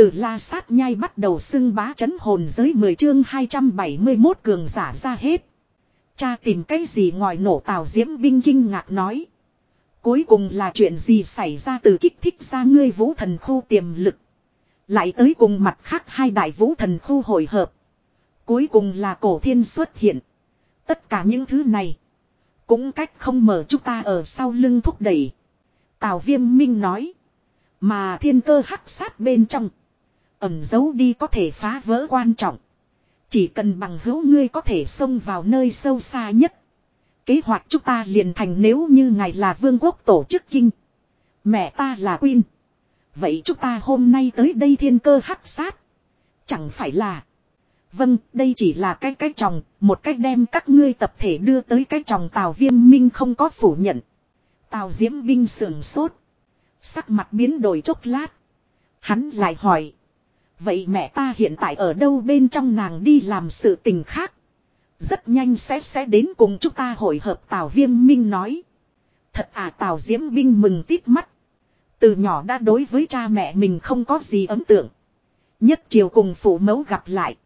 Từ la sát nhai bắt đầu xưng bá chấn hồn giới 10 chương 271 cường giả ra hết. Cha tìm cái gì ngoài nổ tào diễm binh kinh ngạc nói. Cuối cùng là chuyện gì xảy ra từ kích thích ra ngươi vũ thần khu tiềm lực. Lại tới cùng mặt khác hai đại vũ thần khu hồi hợp. Cuối cùng là cổ thiên xuất hiện. Tất cả những thứ này. Cũng cách không mở chúng ta ở sau lưng thúc đẩy. Tào viêm minh nói. Mà thiên cơ hắc sát bên trong ẩn giấu đi có thể phá vỡ quan trọng. Chỉ cần bằng hữu ngươi có thể xông vào nơi sâu xa nhất. Kế hoạch chúng ta liền thành nếu như ngài là vương quốc tổ chức kinh. Mẹ ta là Quyên. Vậy chúng ta hôm nay tới đây thiên cơ hắc sát. Chẳng phải là. Vâng, đây chỉ là cái cái chồng, một cách đem các ngươi tập thể đưa tới cái chồng Tào Viêm Minh không có phủ nhận. Tào Diễm Binh sườn sốt. Sắc mặt biến đổi chốc lát. Hắn lại hỏi. Vậy mẹ ta hiện tại ở đâu bên trong nàng đi làm sự tình khác. Rất nhanh sẽ sẽ đến cùng chúng ta hội hợp Tào Viêm Minh nói. Thật à Tào Diễm Binh mừng tít mắt. Từ nhỏ đã đối với cha mẹ mình không có gì ấn tượng. Nhất chiều cùng phụ mẫu gặp lại.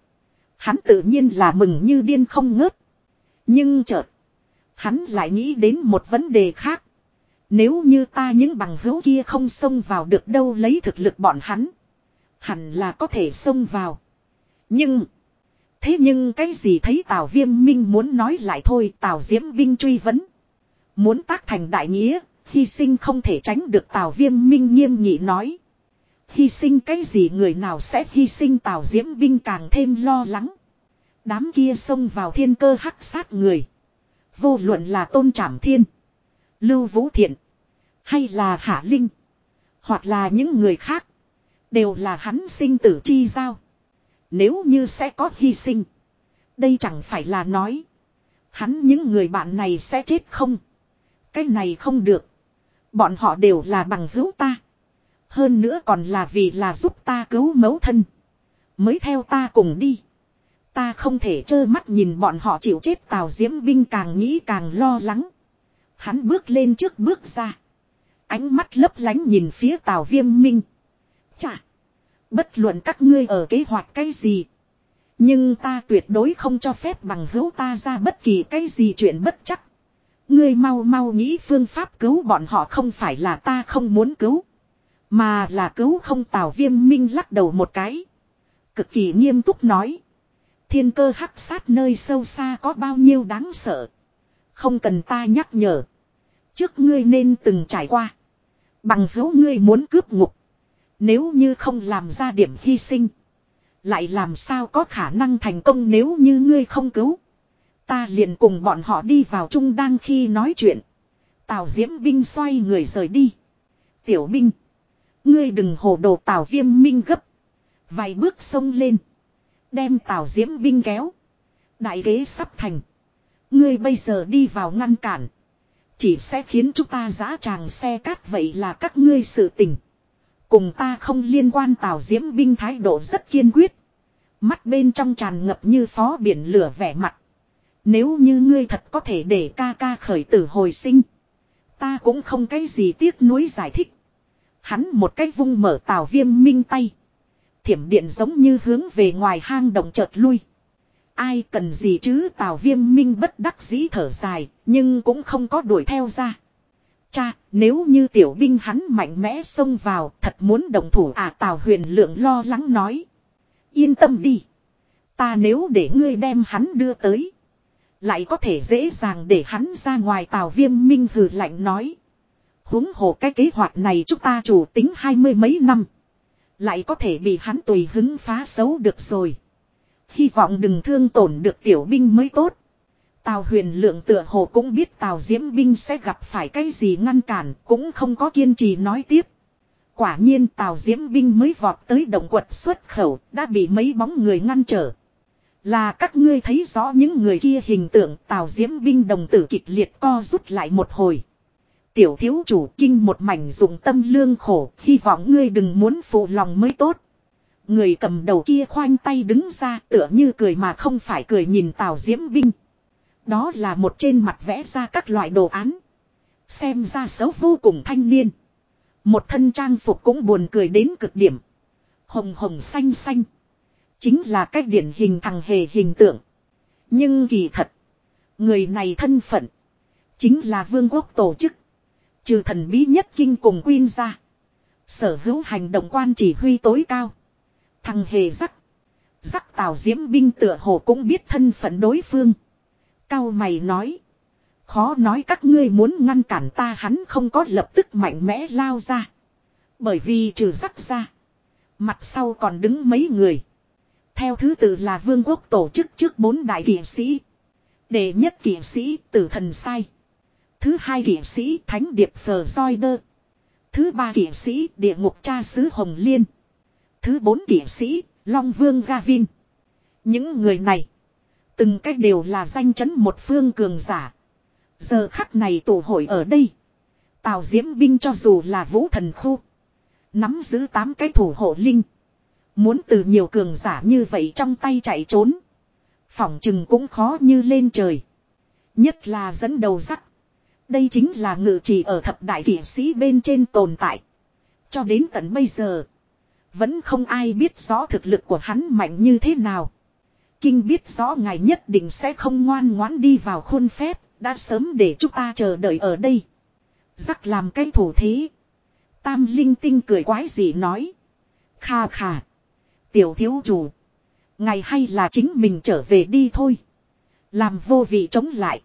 Hắn tự nhiên là mừng như điên không ngớt. Nhưng chợt. Hắn lại nghĩ đến một vấn đề khác. Nếu như ta những bằng hữu kia không xông vào được đâu lấy thực lực bọn hắn. Hẳn là có thể xông vào. Nhưng. Thế nhưng cái gì thấy Tào Viêm Minh muốn nói lại thôi Tào Diễm Binh truy vấn. Muốn tác thành đại nghĩa, hy sinh không thể tránh được Tào Viêm Minh nghiêm nghị nói. Hy sinh cái gì người nào sẽ hy sinh Tào Diễm Binh càng thêm lo lắng. Đám kia xông vào thiên cơ hắc sát người. Vô luận là tôn trảm thiên. Lưu Vũ Thiện. Hay là Hạ Linh. Hoặc là những người khác. Đều là hắn sinh tử chi giao. Nếu như sẽ có hy sinh. Đây chẳng phải là nói. Hắn những người bạn này sẽ chết không. Cái này không được. Bọn họ đều là bằng hữu ta. Hơn nữa còn là vì là giúp ta cứu mẫu thân. Mới theo ta cùng đi. Ta không thể trơ mắt nhìn bọn họ chịu chết Tào Diễm Binh càng nghĩ càng lo lắng. Hắn bước lên trước bước ra. Ánh mắt lấp lánh nhìn phía Tào Viêm Minh. Chà. Bất luận các ngươi ở kế hoạch cái gì. Nhưng ta tuyệt đối không cho phép bằng hữu ta ra bất kỳ cái gì chuyện bất chắc. Ngươi mau mau nghĩ phương pháp cứu bọn họ không phải là ta không muốn cứu. Mà là cứu không Tào Viêm Minh lắc đầu một cái. Cực kỳ nghiêm túc nói. Thiên cơ hắc sát nơi sâu xa có bao nhiêu đáng sợ. Không cần ta nhắc nhở. Trước ngươi nên từng trải qua. Bằng hữu ngươi muốn cướp ngục. Nếu như không làm ra điểm hy sinh. Lại làm sao có khả năng thành công nếu như ngươi không cứu. Ta liền cùng bọn họ đi vào trung đang khi nói chuyện. Tào diễm binh xoay người rời đi. Tiểu binh. Ngươi đừng hồ đồ tào viêm minh gấp. Vài bước sông lên. Đem tào diễm binh kéo. Đại ghế sắp thành. Ngươi bây giờ đi vào ngăn cản. Chỉ sẽ khiến chúng ta giã tràng xe cát, vậy là các ngươi sự tình. Cùng ta không liên quan tào diễm binh thái độ rất kiên quyết. Mắt bên trong tràn ngập như phó biển lửa vẻ mặt. Nếu như ngươi thật có thể để ca ca khởi tử hồi sinh. Ta cũng không cái gì tiếc nuối giải thích. Hắn một cách vung mở tào viêm minh tay. Thiểm điện giống như hướng về ngoài hang động chợt lui. Ai cần gì chứ tào viêm minh bất đắc dĩ thở dài, nhưng cũng không có đuổi theo ra. Cha, nếu như tiểu binh hắn mạnh mẽ xông vào, thật muốn đồng thủ à tào huyền lượng lo lắng nói. Yên tâm đi. Ta nếu để ngươi đem hắn đưa tới. Lại có thể dễ dàng để hắn ra ngoài tào viêm minh hừ lạnh nói. huống hồ cái kế hoạch này chúng ta chủ tính hai mươi mấy năm. Lại có thể bị hắn tùy hứng phá xấu được rồi. Hy vọng đừng thương tổn được tiểu binh mới tốt. Tào huyền lượng tựa hồ cũng biết Tào Diễm Binh sẽ gặp phải cái gì ngăn cản, cũng không có kiên trì nói tiếp. Quả nhiên Tào Diễm Binh mới vọt tới động quật xuất khẩu, đã bị mấy bóng người ngăn trở. Là các ngươi thấy rõ những người kia hình tượng Tào Diễm Binh đồng tử kịch liệt co rút lại một hồi. Tiểu thiếu chủ kinh một mảnh dùng tâm lương khổ, hy vọng ngươi đừng muốn phụ lòng mới tốt. Người cầm đầu kia khoanh tay đứng ra tựa như cười mà không phải cười nhìn Tào Diễm Binh. Đó là một trên mặt vẽ ra các loại đồ án. Xem ra xấu vô cùng thanh niên. Một thân trang phục cũng buồn cười đến cực điểm. Hồng hồng xanh xanh. Chính là cách điển hình thằng hề hình tượng. Nhưng kỳ thật. Người này thân phận. Chính là vương quốc tổ chức. Trừ thần bí nhất kinh cùng quyên ra. Sở hữu hành động quan chỉ huy tối cao. Thằng hề rắc. Rắc tào diễm binh tựa hồ cũng biết thân phận đối phương. Cao mày nói. Khó nói các ngươi muốn ngăn cản ta hắn không có lập tức mạnh mẽ lao ra. Bởi vì trừ rắc ra. Mặt sau còn đứng mấy người. Theo thứ tự là vương quốc tổ chức trước bốn đại kỷ sĩ. Đệ nhất kỷ sĩ tử thần sai. Thứ hai kỷ sĩ thánh điệp phờ roi đơ. Thứ ba kỷ sĩ địa ngục cha sứ Hồng Liên. Thứ bốn kỷ sĩ Long Vương Gavin. Những người này. Từng cách đều là danh chấn một phương cường giả. Giờ khắc này tổ hội ở đây. Tào Diễm binh cho dù là vũ thần khu. Nắm giữ tám cái thủ hộ linh. Muốn từ nhiều cường giả như vậy trong tay chạy trốn. Phỏng chừng cũng khó như lên trời. Nhất là dẫn đầu rắc. Đây chính là ngự trì ở thập đại kỷ sĩ bên trên tồn tại. Cho đến tận bây giờ. Vẫn không ai biết rõ thực lực của hắn mạnh như thế nào. Kinh biết rõ ngài nhất định sẽ không ngoan ngoãn đi vào khuôn phép. Đã sớm để chúng ta chờ đợi ở đây. Rắc làm cái thủ thế. Tam linh tinh cười quái gì nói. Kha kha. Tiểu thiếu chủ. Ngày hay là chính mình trở về đi thôi. Làm vô vị chống lại.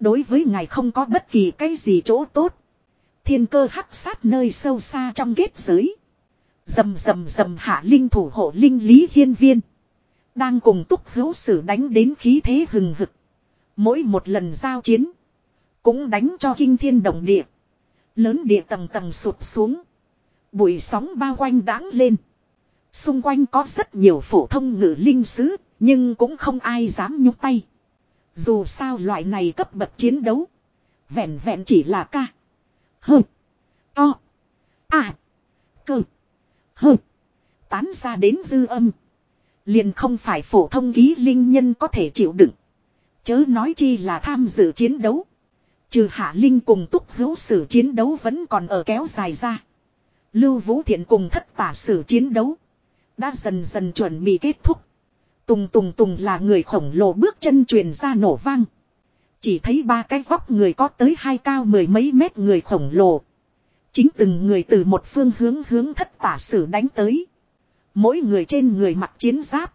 Đối với ngài không có bất kỳ cái gì chỗ tốt. Thiên cơ hắc sát nơi sâu xa trong kết giới. Dầm dầm dầm hạ linh thủ hộ linh lý hiên viên. Đang cùng túc hữu sử đánh đến khí thế hừng hực. Mỗi một lần giao chiến. Cũng đánh cho kinh thiên động địa. Lớn địa tầng tầng sụp xuống. Bụi sóng bao quanh đáng lên. Xung quanh có rất nhiều phổ thông ngự linh sứ. Nhưng cũng không ai dám nhúc tay. Dù sao loại này cấp bậc chiến đấu. Vẹn vẹn chỉ là ca. Hừ, To. À. Cơ. hừ, Tán ra đến dư âm. Liền không phải phổ thông ký linh nhân có thể chịu đựng. Chớ nói chi là tham dự chiến đấu. Trừ hạ linh cùng túc hữu sử chiến đấu vẫn còn ở kéo dài ra. Lưu Vũ Thiện cùng thất tả sử chiến đấu. Đã dần dần chuẩn bị kết thúc. Tùng tùng tùng là người khổng lồ bước chân truyền ra nổ vang. Chỉ thấy ba cái vóc người có tới hai cao mười mấy mét người khổng lồ. Chính từng người từ một phương hướng hướng thất tả sử đánh tới. Mỗi người trên người mặc chiến giáp.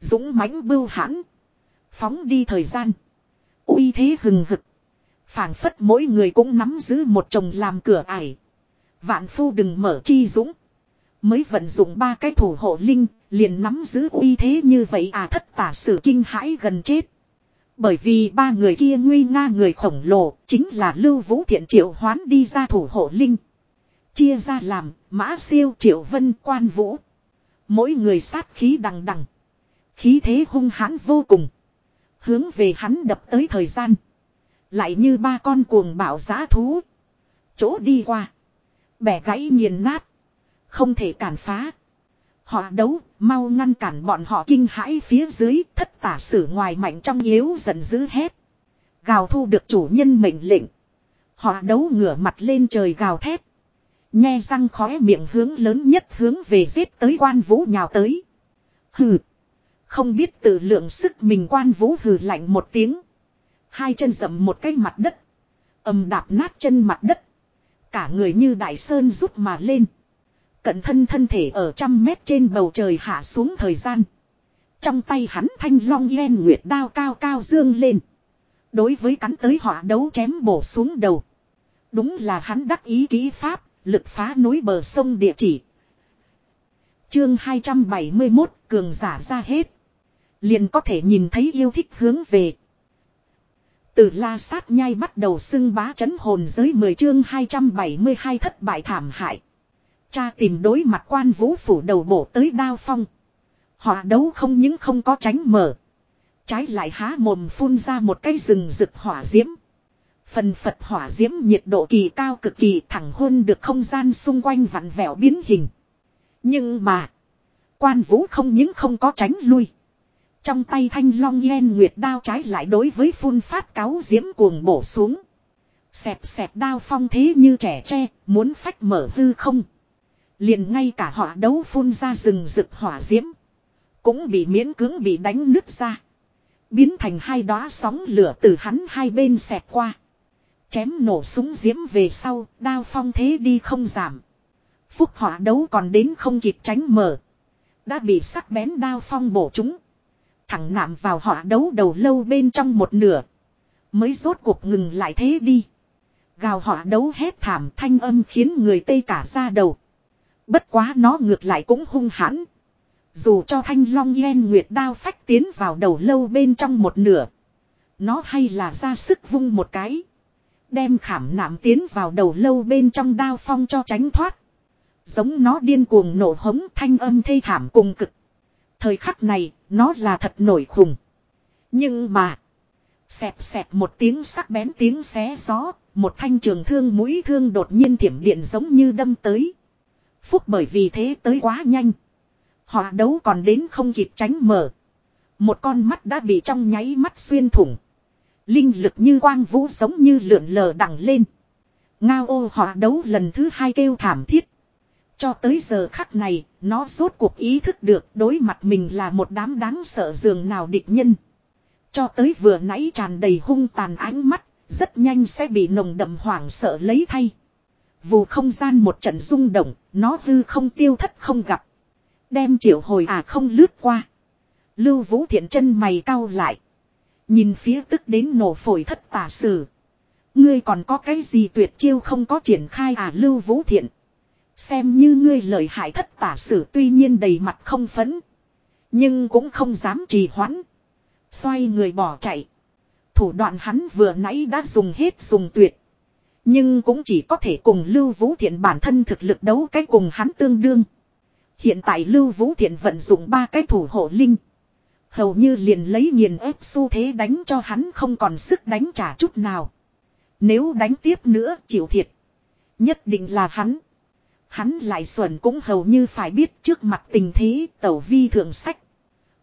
Dũng mãnh bưu hãn. Phóng đi thời gian. uy thế hừng hực. phảng phất mỗi người cũng nắm giữ một chồng làm cửa ải. Vạn phu đừng mở chi dũng. Mới vận dụng ba cái thủ hộ linh, liền nắm giữ uy thế như vậy à thất tả sử kinh hãi gần chết. Bởi vì ba người kia nguy nga người khổng lồ, chính là Lưu Vũ Thiện triệu hoán đi ra thủ hộ linh. Chia ra làm, mã siêu triệu vân quan vũ. Mỗi người sát khí đằng đằng. Khí thế hung hãn vô cùng. Hướng về hắn đập tới thời gian. Lại như ba con cuồng bạo giá thú. Chỗ đi qua. Bẻ gãy nghiền nát. Không thể cản phá. Họ đấu, mau ngăn cản bọn họ kinh hãi phía dưới, thất tả sử ngoài mạnh trong yếu giận dữ hét. Gào thu được chủ nhân mệnh lệnh. Họ đấu ngửa mặt lên trời gào thét. Nhe răng khóe miệng hướng lớn nhất hướng về giết tới quan vũ nhào tới. Hừ. Không biết tự lượng sức mình quan vũ hừ lạnh một tiếng. Hai chân dậm một cái mặt đất. ầm đạp nát chân mặt đất. Cả người như đại sơn rút mà lên. Cận thân thân thể ở trăm mét trên bầu trời hạ xuống thời gian. Trong tay hắn thanh long yen nguyệt đao cao cao dương lên. Đối với cắn tới họa đấu chém bổ xuống đầu. Đúng là hắn đắc ý ký pháp, lực phá núi bờ sông địa chỉ. Chương 271, cường giả ra hết. Liền có thể nhìn thấy yêu thích hướng về. Từ la sát nhai bắt đầu xưng bá chấn hồn giới 10 chương 272 thất bại thảm hại. Cha tìm đối mặt quan vũ phủ đầu bổ tới đao phong. Họ đấu không những không có tránh mở. Trái lại há mồm phun ra một cái rừng rực hỏa diễm. Phần phật hỏa diễm nhiệt độ kỳ cao cực kỳ thẳng hôn được không gian xung quanh vặn vẹo biến hình. Nhưng mà. Quan vũ không những không có tránh lui. Trong tay thanh long yen nguyệt đao trái lại đối với phun phát cáo diễm cuồng bổ xuống. Xẹp xẹp đao phong thế như trẻ tre, muốn phách mở hư không. Liền ngay cả họ đấu phun ra rừng rực hỏa diễm. Cũng bị miễn cưỡng bị đánh nứt ra. Biến thành hai đóa sóng lửa từ hắn hai bên xẹp qua. Chém nổ súng diễm về sau, đao phong thế đi không giảm. Phúc hỏa đấu còn đến không kịp tránh mở. Đã bị sắc bén đao phong bổ chúng. Thẳng nạm vào hỏa đấu đầu lâu bên trong một nửa. Mới rốt cuộc ngừng lại thế đi. Gào hỏa đấu hét thảm thanh âm khiến người tây cả ra đầu. Bất quá nó ngược lại cũng hung hãn. Dù cho thanh long yen nguyệt đao phách tiến vào đầu lâu bên trong một nửa. Nó hay là ra sức vung một cái. Đem khảm nạm tiến vào đầu lâu bên trong đao phong cho tránh thoát. Giống nó điên cuồng nổ hống thanh âm thê thảm cùng cực. Thời khắc này, nó là thật nổi khùng. Nhưng mà, xẹp xẹp một tiếng sắc bén tiếng xé gió, một thanh trường thương mũi thương đột nhiên thiểm điện giống như đâm tới. Phúc bởi vì thế tới quá nhanh. Họ đấu còn đến không kịp tránh mở. Một con mắt đã bị trong nháy mắt xuyên thủng. Linh lực như quang vũ giống như lượn lờ đằng lên. Ngao ô họ đấu lần thứ hai kêu thảm thiết. Cho tới giờ khắc này, nó rốt cuộc ý thức được đối mặt mình là một đám đáng sợ dường nào địch nhân. Cho tới vừa nãy tràn đầy hung tàn ánh mắt, rất nhanh sẽ bị nồng đậm hoảng sợ lấy thay. Vù không gian một trận rung động, nó hư không tiêu thất không gặp. Đem triệu hồi à không lướt qua. Lưu vũ thiện chân mày cau lại. Nhìn phía tức đến nổ phổi thất tả sử. Ngươi còn có cái gì tuyệt chiêu không có triển khai à lưu vũ thiện. Xem như ngươi lợi hại thất tả sử tuy nhiên đầy mặt không phấn. Nhưng cũng không dám trì hoãn. Xoay người bỏ chạy. Thủ đoạn hắn vừa nãy đã dùng hết dùng tuyệt. Nhưng cũng chỉ có thể cùng Lưu Vũ Thiện bản thân thực lực đấu cái cùng hắn tương đương. Hiện tại Lưu Vũ Thiện vận dụng ba cái thủ hộ linh. Hầu như liền lấy nghiền ép xu thế đánh cho hắn không còn sức đánh trả chút nào. Nếu đánh tiếp nữa, chịu thiệt. Nhất định là hắn. Hắn lại xuẩn cũng hầu như phải biết trước mặt tình thế, tẩu vi thượng sách.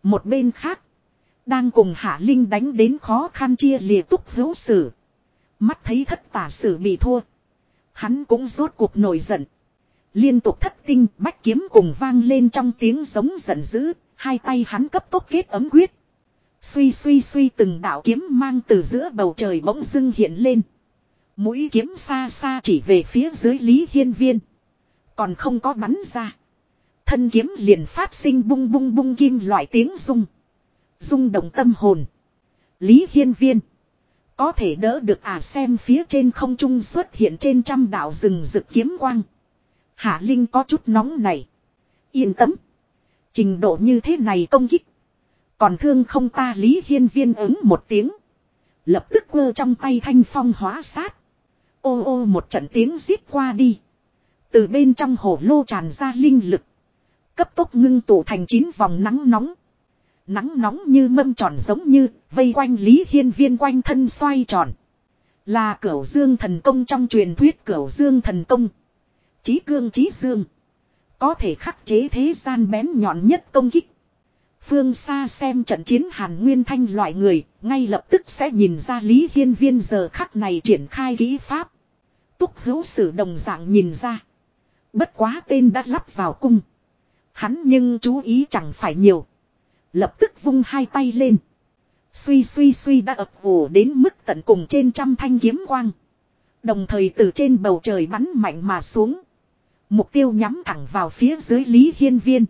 Một bên khác. Đang cùng Hạ Linh đánh đến khó khăn chia lìa túc hữu sử. Mắt thấy thất tả sử bị thua. Hắn cũng rốt cuộc nổi giận. Liên tục thất tinh, bách kiếm cùng vang lên trong tiếng giống giận dữ. Hai tay hắn cấp tốc kết ấm quyết. Suy suy suy từng đạo kiếm mang từ giữa bầu trời bỗng dưng hiện lên. Mũi kiếm xa xa chỉ về phía dưới Lý Hiên Viên. Còn không có bắn ra. Thân kiếm liền phát sinh bung bung bung kim loại tiếng rung. Rung động tâm hồn. Lý Hiên Viên. Có thể đỡ được à xem phía trên không trung xuất hiện trên trăm đạo rừng rực kiếm quang. Hạ Linh có chút nóng này. Yên tâm. Trình độ như thế này công kích. Còn thương không ta Lý Hiên Viên ứng một tiếng. Lập tức quơ trong tay thanh phong hóa sát. Ô ô một trận tiếng giết qua đi. Từ bên trong hồ lô tràn ra linh lực. Cấp tốc ngưng tụ thành chín vòng nắng nóng. Nắng nóng như mâm tròn giống như, vây quanh Lý Hiên Viên quanh thân xoay tròn. Là cửu dương thần công trong truyền thuyết cửu dương thần công. Chí cương chí dương. Có thể khắc chế thế gian bén nhọn nhất công kích. Phương xa xem trận chiến Hàn Nguyên Thanh loại người, ngay lập tức sẽ nhìn ra Lý Hiên Viên giờ khắc này triển khai kỹ pháp. Túc hữu sử đồng dạng nhìn ra. Bất quá tên đã lắp vào cung. Hắn nhưng chú ý chẳng phải nhiều. Lập tức vung hai tay lên. Suy suy suy đã ập ủ đến mức tận cùng trên trăm thanh kiếm quang. Đồng thời từ trên bầu trời bắn mạnh mà xuống. Mục tiêu nhắm thẳng vào phía dưới Lý Hiên Viên.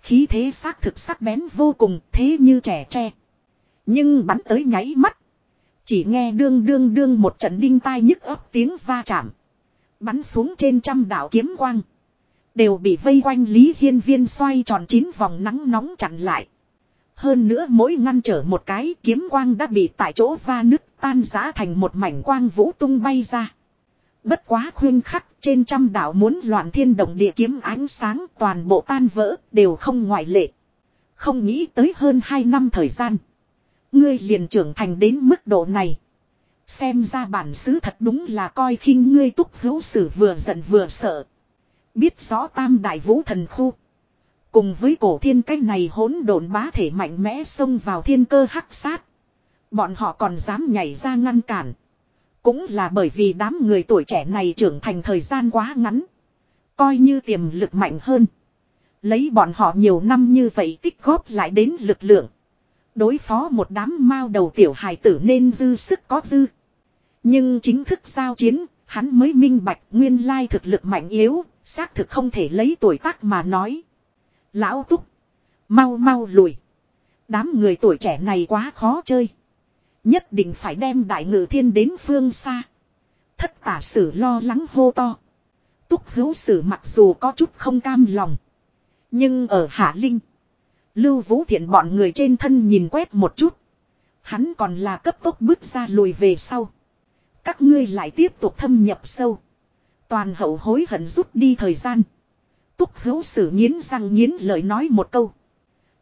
Khí thế xác thực sắc bén vô cùng, thế như trẻ tre. Nhưng bắn tới nháy mắt. Chỉ nghe đương đương đương một trận đinh tai nhức ấp tiếng va chạm. Bắn xuống trên trăm đạo kiếm quang. Đều bị vây quanh Lý Hiên Viên xoay tròn chín vòng nắng nóng chặn lại. Hơn nữa mỗi ngăn trở một cái kiếm quang đã bị tại chỗ va nứt, tan rã thành một mảnh quang vũ tung bay ra. Bất quá khuyên khắc, trên trăm đảo muốn loạn thiên động địa kiếm ánh sáng toàn bộ tan vỡ, đều không ngoại lệ. Không nghĩ tới hơn 2 năm thời gian. Ngươi liền trưởng thành đến mức độ này. Xem ra bản xứ thật đúng là coi khinh ngươi túc hữu sử vừa giận vừa sợ. Biết rõ tam đại vũ thần khu. Cùng với cổ thiên cách này hỗn độn bá thể mạnh mẽ xông vào thiên cơ hắc sát. Bọn họ còn dám nhảy ra ngăn cản. Cũng là bởi vì đám người tuổi trẻ này trưởng thành thời gian quá ngắn. Coi như tiềm lực mạnh hơn. Lấy bọn họ nhiều năm như vậy tích góp lại đến lực lượng. Đối phó một đám mao đầu tiểu hài tử nên dư sức có dư. Nhưng chính thức giao chiến, hắn mới minh bạch nguyên lai thực lực mạnh yếu, xác thực không thể lấy tuổi tác mà nói. Lão túc, mau mau lùi. Đám người tuổi trẻ này quá khó chơi. Nhất định phải đem đại ngự thiên đến phương xa. Thất tả sử lo lắng hô to. Túc hữu sử mặc dù có chút không cam lòng. Nhưng ở Hạ Linh. Lưu Vũ Thiện bọn người trên thân nhìn quét một chút. Hắn còn là cấp tốc bước ra lùi về sau. Các ngươi lại tiếp tục thâm nhập sâu. Toàn hậu hối hận rút đi thời gian. Túc hữu sử nghiến răng nghiến lời nói một câu.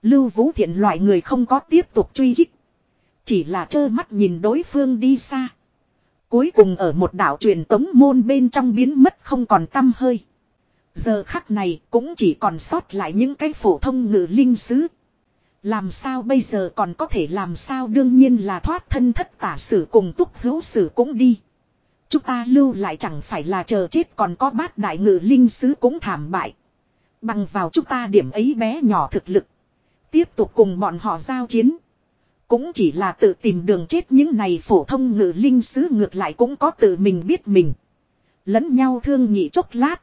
Lưu Vũ Thiện loại người không có tiếp tục truy kích. Chỉ là trơ mắt nhìn đối phương đi xa. Cuối cùng ở một đảo truyền tống môn bên trong biến mất không còn tâm hơi. Giờ khắc này cũng chỉ còn sót lại những cái phổ thông ngự linh sứ. Làm sao bây giờ còn có thể làm sao đương nhiên là thoát thân thất tả sử cùng túc hữu sử cũng đi. Chúng ta lưu lại chẳng phải là chờ chết còn có bát đại ngự linh sứ cũng thảm bại. Bằng vào chúng ta điểm ấy bé nhỏ thực lực. Tiếp tục cùng bọn họ giao chiến. Cũng chỉ là tự tìm đường chết những này phổ thông ngự linh sứ ngược lại cũng có tự mình biết mình. Lẫn nhau thương nhị chốc lát.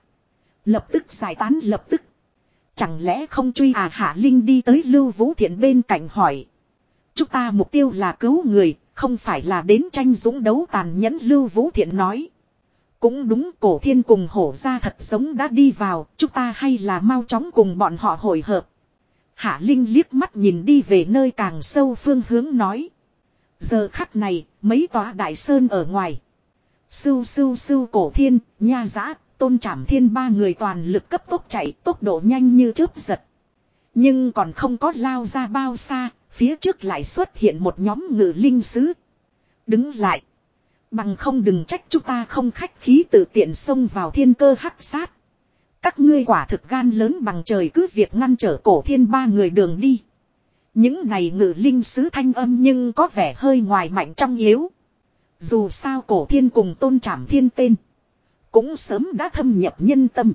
Lập tức giải tán lập tức. Chẳng lẽ không truy à hạ linh đi tới lưu vũ thiện bên cạnh hỏi. Chúng ta mục tiêu là cứu người, không phải là đến tranh dũng đấu tàn nhẫn lưu vũ thiện nói. Cũng đúng cổ thiên cùng hổ ra thật sống đã đi vào, chúng ta hay là mau chóng cùng bọn họ hội hợp. Hạ Linh liếc mắt nhìn đi về nơi càng sâu phương hướng nói. Giờ khắc này, mấy tòa đại sơn ở ngoài. Sưu sưu sưu cổ thiên, nha giã, tôn trảm thiên ba người toàn lực cấp tốc chạy tốc độ nhanh như chớp giật. Nhưng còn không có lao ra bao xa, phía trước lại xuất hiện một nhóm ngự linh sứ. Đứng lại. Bằng không đừng trách chúng ta không khách khí tự tiện xông vào thiên cơ hắc sát. Các ngươi quả thực gan lớn bằng trời cứ việc ngăn trở cổ thiên ba người đường đi. Những này ngự linh sứ thanh âm nhưng có vẻ hơi ngoài mạnh trong yếu. Dù sao cổ thiên cùng tôn trảm thiên tên. Cũng sớm đã thâm nhập nhân tâm.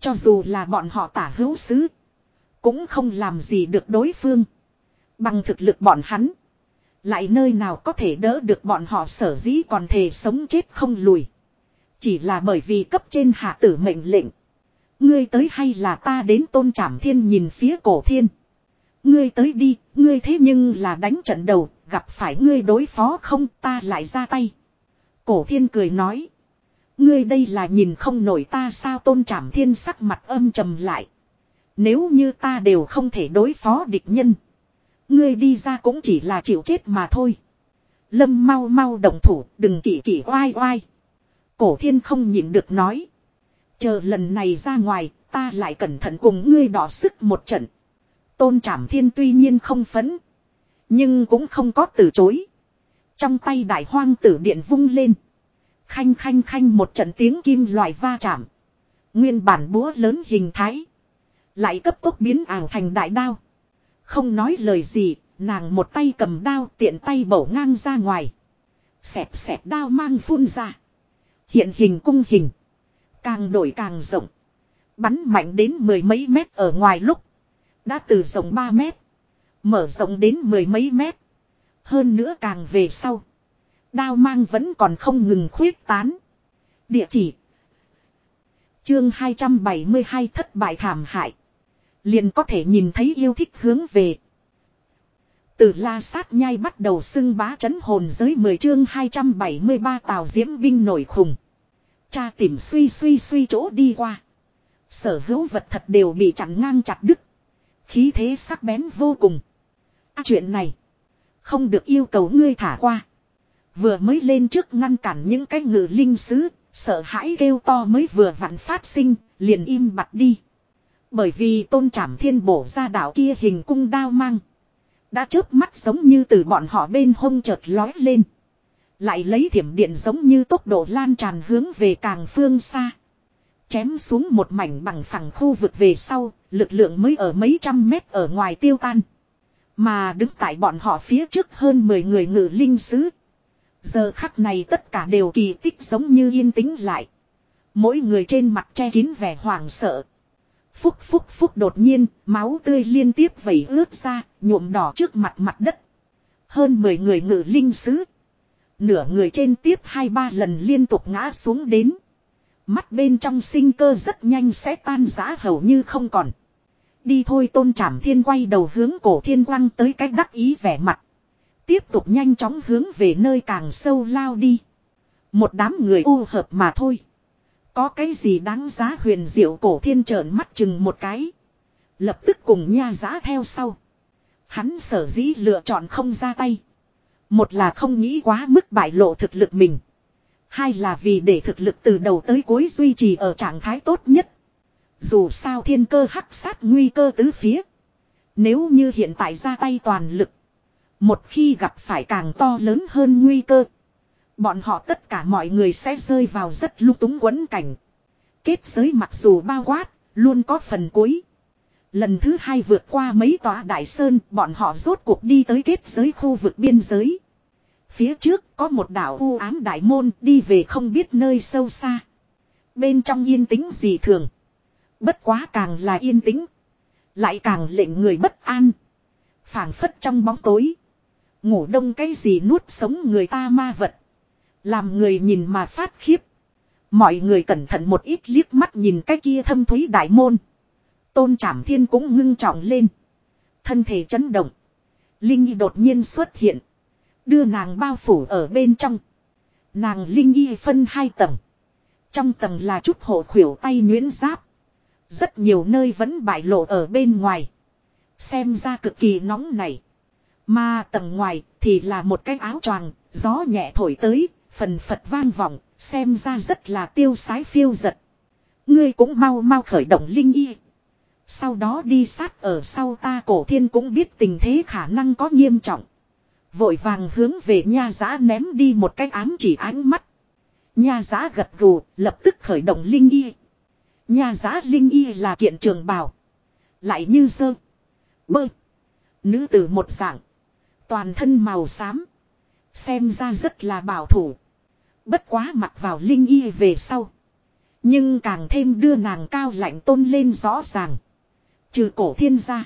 Cho dù là bọn họ tả hữu sứ. Cũng không làm gì được đối phương. Bằng thực lực bọn hắn. Lại nơi nào có thể đỡ được bọn họ sở dĩ còn thề sống chết không lùi. Chỉ là bởi vì cấp trên hạ tử mệnh lệnh. Ngươi tới hay là ta đến tôn trảm thiên nhìn phía cổ thiên. Ngươi tới đi, ngươi thế nhưng là đánh trận đầu, gặp phải ngươi đối phó không ta lại ra tay. Cổ thiên cười nói. Ngươi đây là nhìn không nổi ta sao tôn trảm thiên sắc mặt âm trầm lại. Nếu như ta đều không thể đối phó địch nhân. Ngươi đi ra cũng chỉ là chịu chết mà thôi. Lâm mau mau động thủ, đừng kỳ kỳ oai oai. Cổ thiên không nhịn được nói. Chờ lần này ra ngoài, ta lại cẩn thận cùng ngươi đỏ sức một trận. Tôn Trảm Thiên tuy nhiên không phấn. Nhưng cũng không có từ chối. Trong tay đại hoang tử điện vung lên. Khanh khanh khanh một trận tiếng kim loại va chạm. Nguyên bản búa lớn hình thái. Lại cấp tốc biến ảo thành đại đao. Không nói lời gì, nàng một tay cầm đao tiện tay bổ ngang ra ngoài. Xẹp xẹp đao mang phun ra. Hiện hình cung hình. Càng đổi càng rộng. Bắn mạnh đến mười mấy mét ở ngoài lúc. Đã từ rộng 3 mét. Mở rộng đến mười mấy mét. Hơn nữa càng về sau. Đao mang vẫn còn không ngừng khuyết tán. Địa chỉ. Chương 272 thất bại thảm hại. Liền có thể nhìn thấy yêu thích hướng về. Từ la sát nhai bắt đầu xưng bá chấn hồn giới 10 chương 273 tàu diễm binh nổi khùng. Cha tìm suy suy suy chỗ đi qua. Sở hữu vật thật đều bị chặn ngang chặt đứt. Khí thế sắc bén vô cùng. À, chuyện này. Không được yêu cầu ngươi thả qua. Vừa mới lên trước ngăn cản những cái ngự linh sứ. Sợ hãi kêu to mới vừa vặn phát sinh. Liền im bặt đi. Bởi vì tôn trảm thiên bổ ra đảo kia hình cung đao mang. Đã chớp mắt giống như từ bọn họ bên hông chợt lói lên. Lại lấy thiểm điện giống như tốc độ lan tràn hướng về càng phương xa. Chém xuống một mảnh bằng phẳng khu vực về sau, lực lượng mới ở mấy trăm mét ở ngoài tiêu tan. Mà đứng tại bọn họ phía trước hơn 10 người ngự linh sứ. Giờ khắc này tất cả đều kỳ tích giống như yên tĩnh lại. Mỗi người trên mặt che kín vẻ hoảng sợ. Phúc phúc phúc đột nhiên, máu tươi liên tiếp vẩy ướt ra, nhuộm đỏ trước mặt mặt đất. Hơn 10 người ngự linh sứ. Nửa người trên tiếp hai ba lần liên tục ngã xuống đến. Mắt bên trong sinh cơ rất nhanh sẽ tan rã hầu như không còn. Đi thôi tôn trảm thiên quay đầu hướng cổ thiên quang tới cách đắc ý vẻ mặt. Tiếp tục nhanh chóng hướng về nơi càng sâu lao đi. Một đám người u hợp mà thôi. Có cái gì đáng giá huyền diệu cổ thiên trợn mắt chừng một cái. Lập tức cùng nha giá theo sau. Hắn sở dĩ lựa chọn không ra tay. Một là không nghĩ quá mức bại lộ thực lực mình. Hai là vì để thực lực từ đầu tới cuối duy trì ở trạng thái tốt nhất. Dù sao thiên cơ hắc sát nguy cơ tứ phía. Nếu như hiện tại ra tay toàn lực. Một khi gặp phải càng to lớn hơn nguy cơ. Bọn họ tất cả mọi người sẽ rơi vào rất lung túng quấn cảnh. Kết giới mặc dù bao quát, luôn có phần cuối. Lần thứ hai vượt qua mấy tòa đại sơn, bọn họ rốt cuộc đi tới kết giới khu vực biên giới. Phía trước có một đảo u ám đại môn đi về không biết nơi sâu xa. Bên trong yên tĩnh gì thường. Bất quá càng là yên tĩnh. Lại càng lệnh người bất an. phảng phất trong bóng tối. Ngủ đông cái gì nuốt sống người ta ma vật. Làm người nhìn mà phát khiếp. Mọi người cẩn thận một ít liếc mắt nhìn cái kia thâm thúy đại môn. Tôn Trảm Thiên cũng ngưng trọng lên. Thân thể chấn động. Linh Y đột nhiên xuất hiện. Đưa nàng bao phủ ở bên trong. Nàng Linh Y phân hai tầng. Trong tầng là chút hộ khuỷu tay nhuyễn giáp. Rất nhiều nơi vẫn bại lộ ở bên ngoài. Xem ra cực kỳ nóng này. Mà tầng ngoài thì là một cái áo choàng, gió nhẹ thổi tới, phần phật vang vọng, xem ra rất là tiêu sái phiêu giật. Ngươi cũng mau mau khởi động linh y. Sau đó đi sát ở sau ta cổ thiên cũng biết tình thế khả năng có nghiêm trọng. Vội vàng hướng về nha giã ném đi một cái ám chỉ ánh mắt. Nha giã gật gù, lập tức khởi động linh y. Nha giã linh y là kiện trường bào. Lại như sơ. Bơ. Nữ tử một dạng. Toàn thân màu xám. Xem ra rất là bảo thủ. Bất quá mặc vào linh y về sau. Nhưng càng thêm đưa nàng cao lạnh tôn lên rõ ràng. Trừ cổ thiên gia.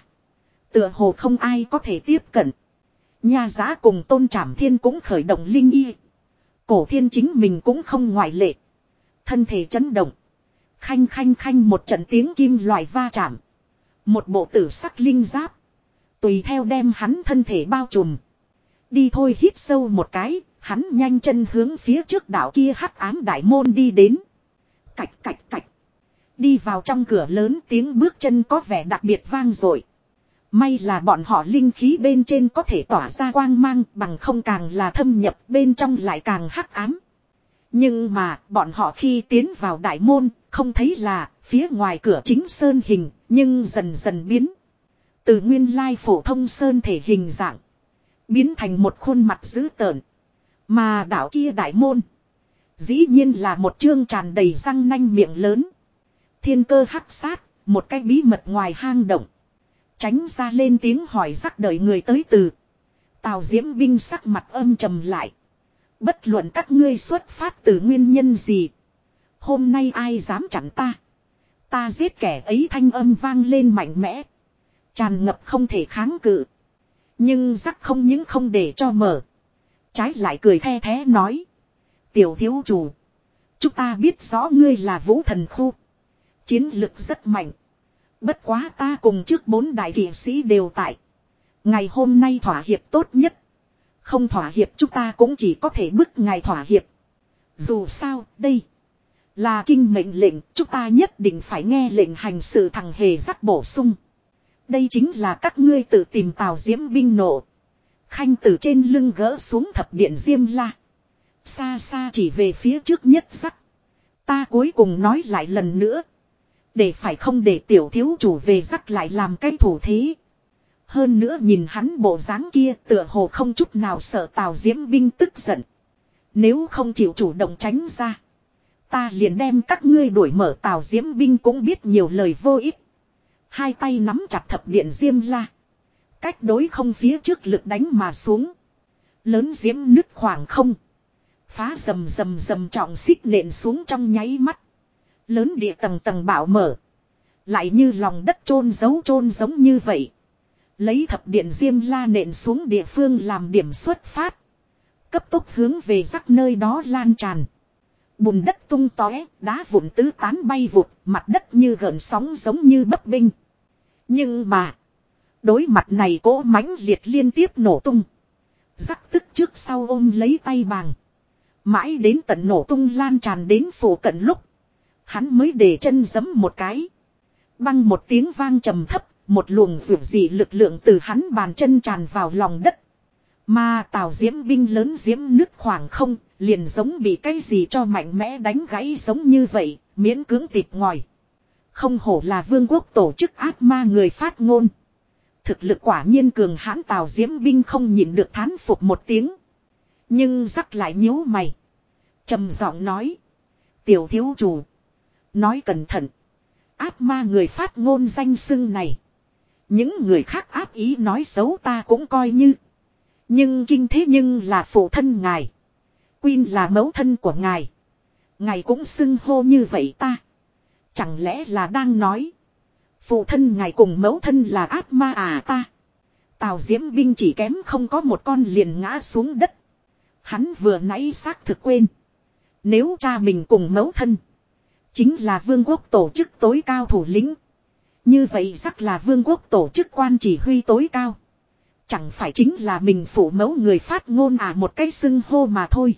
Tựa hồ không ai có thể tiếp cận. Nha giá cùng tôn trảm thiên cũng khởi động linh y. Cổ thiên chính mình cũng không ngoại lệ. Thân thể chấn động. Khanh khanh khanh một trận tiếng kim loại va chạm. Một bộ tử sắc linh giáp. Tùy theo đem hắn thân thể bao trùm. Đi thôi hít sâu một cái, hắn nhanh chân hướng phía trước đảo kia hắc ám đại môn đi đến. Cạch cạch cạch. Đi vào trong cửa lớn tiếng bước chân có vẻ đặc biệt vang dội. May là bọn họ linh khí bên trên có thể tỏa ra quang mang, bằng không càng là thâm nhập, bên trong lại càng hắc ám. Nhưng mà, bọn họ khi tiến vào đại môn, không thấy là, phía ngoài cửa chính sơn hình, nhưng dần dần biến. Từ nguyên lai phổ thông sơn thể hình dạng. Biến thành một khuôn mặt dữ tợn. Mà đảo kia đại môn. Dĩ nhiên là một chương tràn đầy răng nanh miệng lớn. Thiên cơ hắc sát, một cái bí mật ngoài hang động. Tránh ra lên tiếng hỏi rắc đợi người tới từ. Tào diễm binh sắc mặt âm trầm lại. Bất luận các ngươi xuất phát từ nguyên nhân gì. Hôm nay ai dám chặn ta. Ta giết kẻ ấy thanh âm vang lên mạnh mẽ. Tràn ngập không thể kháng cự. Nhưng rắc không những không để cho mở. Trái lại cười the thế nói. Tiểu thiếu chủ. Chúng ta biết rõ ngươi là vũ thần khu. Chiến lực rất mạnh. Bất quá ta cùng trước bốn đại kỷ sĩ đều tại. Ngày hôm nay thỏa hiệp tốt nhất. Không thỏa hiệp chúng ta cũng chỉ có thể bức ngài thỏa hiệp. Dù sao, đây là kinh mệnh lệnh, chúng ta nhất định phải nghe lệnh hành sự thằng hề rắc bổ sung. Đây chính là các ngươi tự tìm tàu diễm binh nổ. Khanh từ trên lưng gỡ xuống thập điện diêm la. Xa xa chỉ về phía trước nhất rắc. Ta cuối cùng nói lại lần nữa. Để phải không để tiểu thiếu chủ về rắc lại làm cái thủ thế. Hơn nữa nhìn hắn bộ dáng kia tựa hồ không chút nào sợ tào diễm binh tức giận. Nếu không chịu chủ động tránh ra. Ta liền đem các ngươi đuổi mở tào diễm binh cũng biết nhiều lời vô ích. Hai tay nắm chặt thập điện diêm la. Cách đối không phía trước lực đánh mà xuống. Lớn diễm nứt khoảng không. Phá rầm rầm rầm trọng xích nện xuống trong nháy mắt. Lớn địa tầng tầng bảo mở. Lại như lòng đất chôn giấu chôn giống như vậy. Lấy thập điện diêm la nện xuống địa phương làm điểm xuất phát. Cấp tốc hướng về rắc nơi đó lan tràn. Bùn đất tung tóe, đá vụn tứ tán bay vụt, mặt đất như gợn sóng giống như bấp binh. Nhưng mà, đối mặt này cỗ mãnh liệt liên tiếp nổ tung. Rắc tức trước sau ôm lấy tay bàng. Mãi đến tận nổ tung lan tràn đến phủ cận lúc. Hắn mới để chân giấm một cái. Băng một tiếng vang trầm thấp, một luồng rượu dị lực lượng từ hắn bàn chân tràn vào lòng đất. Mà tào diễm binh lớn diễm nứt khoảng không, liền giống bị cái gì cho mạnh mẽ đánh gãy giống như vậy, miễn cưỡng tịp ngòi. Không hổ là vương quốc tổ chức ác ma người phát ngôn. Thực lực quả nhiên cường hãn tào diễm binh không nhịn được thán phục một tiếng. Nhưng rắc lại nhíu mày. trầm giọng nói. Tiểu thiếu chủ. Nói cẩn thận. Áp ma người phát ngôn danh xưng này. Những người khác áp ý nói xấu ta cũng coi như. Nhưng kinh thế nhưng là phụ thân ngài. Quyên là mẫu thân của ngài. Ngài cũng xưng hô như vậy ta. Chẳng lẽ là đang nói. Phụ thân ngài cùng mẫu thân là ác ma à ta. Tào diễm binh chỉ kém không có một con liền ngã xuống đất. Hắn vừa nãy xác thực quên. Nếu cha mình cùng mẫu thân. Chính là vương quốc tổ chức tối cao thủ lĩnh. Như vậy chắc là vương quốc tổ chức quan chỉ huy tối cao. Chẳng phải chính là mình phụ mẫu người phát ngôn à một cái xưng hô mà thôi.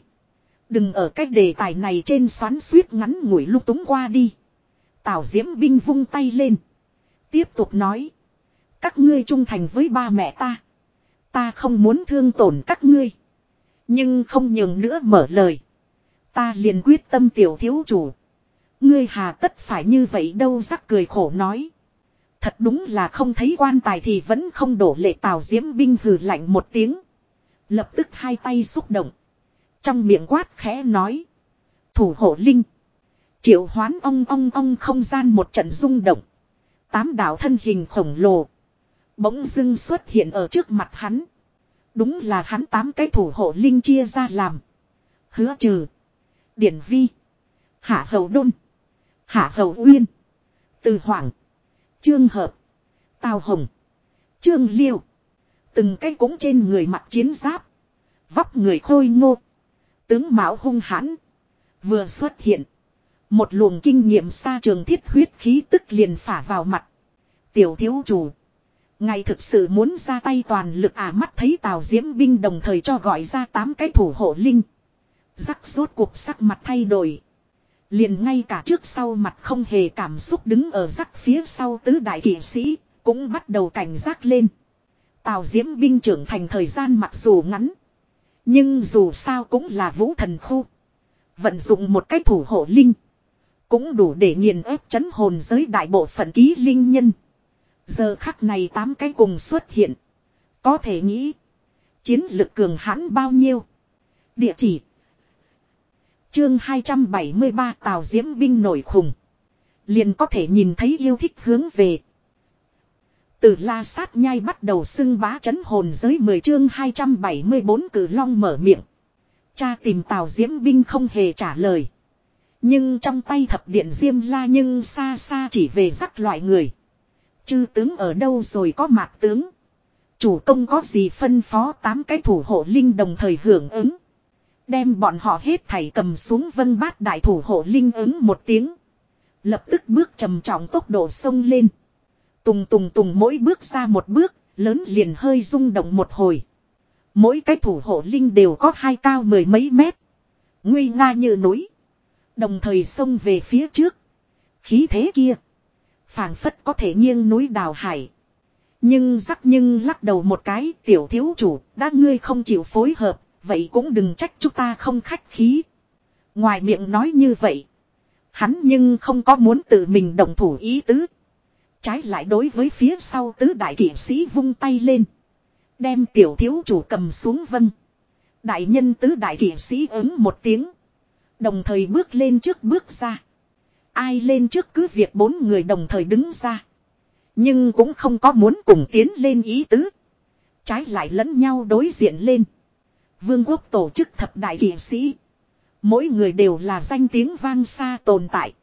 Đừng ở cái đề tài này trên xoắn suýt ngắn ngủi lúc túng qua đi. Tào Diễm Binh vung tay lên. Tiếp tục nói. Các ngươi trung thành với ba mẹ ta. Ta không muốn thương tổn các ngươi. Nhưng không nhường nữa mở lời. Ta liền quyết tâm tiểu thiếu chủ. Ngươi hà tất phải như vậy đâu, rắc cười khổ nói. Thật đúng là không thấy quan tài thì vẫn không đổ lệ tào diễm binh hừ lạnh một tiếng. Lập tức hai tay xúc động. Trong miệng quát khẽ nói. Thủ hộ linh. Triệu hoán ong ong ong không gian một trận rung động. Tám đạo thân hình khổng lồ. Bỗng dưng xuất hiện ở trước mặt hắn. Đúng là hắn tám cái thủ hộ linh chia ra làm. Hứa trừ. Điển vi. Hạ hầu đôn. Hạ hầu uyên. Từ hoàng. Trương hợp. Tào hồng. Trương liêu. Từng cái cũng trên người mặc chiến giáp. Vóc người khôi ngô. Tướng mạo hung hãn. Vừa xuất hiện. Một luồng kinh nghiệm xa trường thiết huyết khí tức liền phả vào mặt. Tiểu thiếu chủ. Ngài thực sự muốn ra tay toàn lực à mắt thấy tào diễm binh đồng thời cho gọi ra tám cái thủ hộ linh. Rắc rốt cuộc sắc mặt thay đổi. Liền ngay cả trước sau mặt không hề cảm xúc đứng ở rắc phía sau tứ đại kỵ sĩ, cũng bắt đầu cảnh giác lên. Tào diễm binh trưởng thành thời gian mặc dù ngắn. Nhưng dù sao cũng là vũ thần khu. Vận dụng một cách thủ hộ linh. Cũng đủ để nghiền ép chấn hồn giới đại bộ phận ký linh nhân. Giờ khắc này tám cái cùng xuất hiện. Có thể nghĩ. Chiến lực cường hãn bao nhiêu. Địa chỉ. Chương 273 Tào Diễm binh nổi khùng. Liền có thể nhìn thấy yêu thích hướng về. Từ la sát nhai bắt đầu xưng bá chấn hồn giới 10 chương 274 cử long mở miệng. Cha tìm Tào Diễm binh không hề trả lời. Nhưng trong tay thập điện diêm la nhưng xa xa chỉ về rắc loại người. Chư tướng ở đâu rồi có mạc tướng. Chủ công có gì phân phó tám cái thủ hộ linh đồng thời hưởng ứng. Đem bọn họ hết thảy cầm xuống vân bát đại thủ hộ linh ứng một tiếng. Lập tức bước trầm trọng tốc độ sông lên. Tùng tùng tùng mỗi bước ra một bước, lớn liền hơi rung động một hồi. Mỗi cái thủ hộ linh đều có hai cao mười mấy mét. Nguy nga như núi. Đồng thời sông về phía trước. Khí thế kia. phảng phất có thể nghiêng núi đào hải. Nhưng rắc nhưng lắc đầu một cái tiểu thiếu chủ, đã ngươi không chịu phối hợp, vậy cũng đừng trách chúng ta không khách khí. Ngoài miệng nói như vậy. Hắn nhưng không có muốn tự mình đồng thủ ý tứ. Trái lại đối với phía sau tứ đại kỷ sĩ vung tay lên. Đem tiểu thiếu chủ cầm xuống vân. Đại nhân tứ đại kỷ sĩ ứng một tiếng. Đồng thời bước lên trước bước ra. Ai lên trước cứ việc bốn người đồng thời đứng ra. Nhưng cũng không có muốn cùng tiến lên ý tứ. Trái lại lẫn nhau đối diện lên. Vương quốc tổ chức thập đại kỷ sĩ. Mỗi người đều là danh tiếng vang xa tồn tại.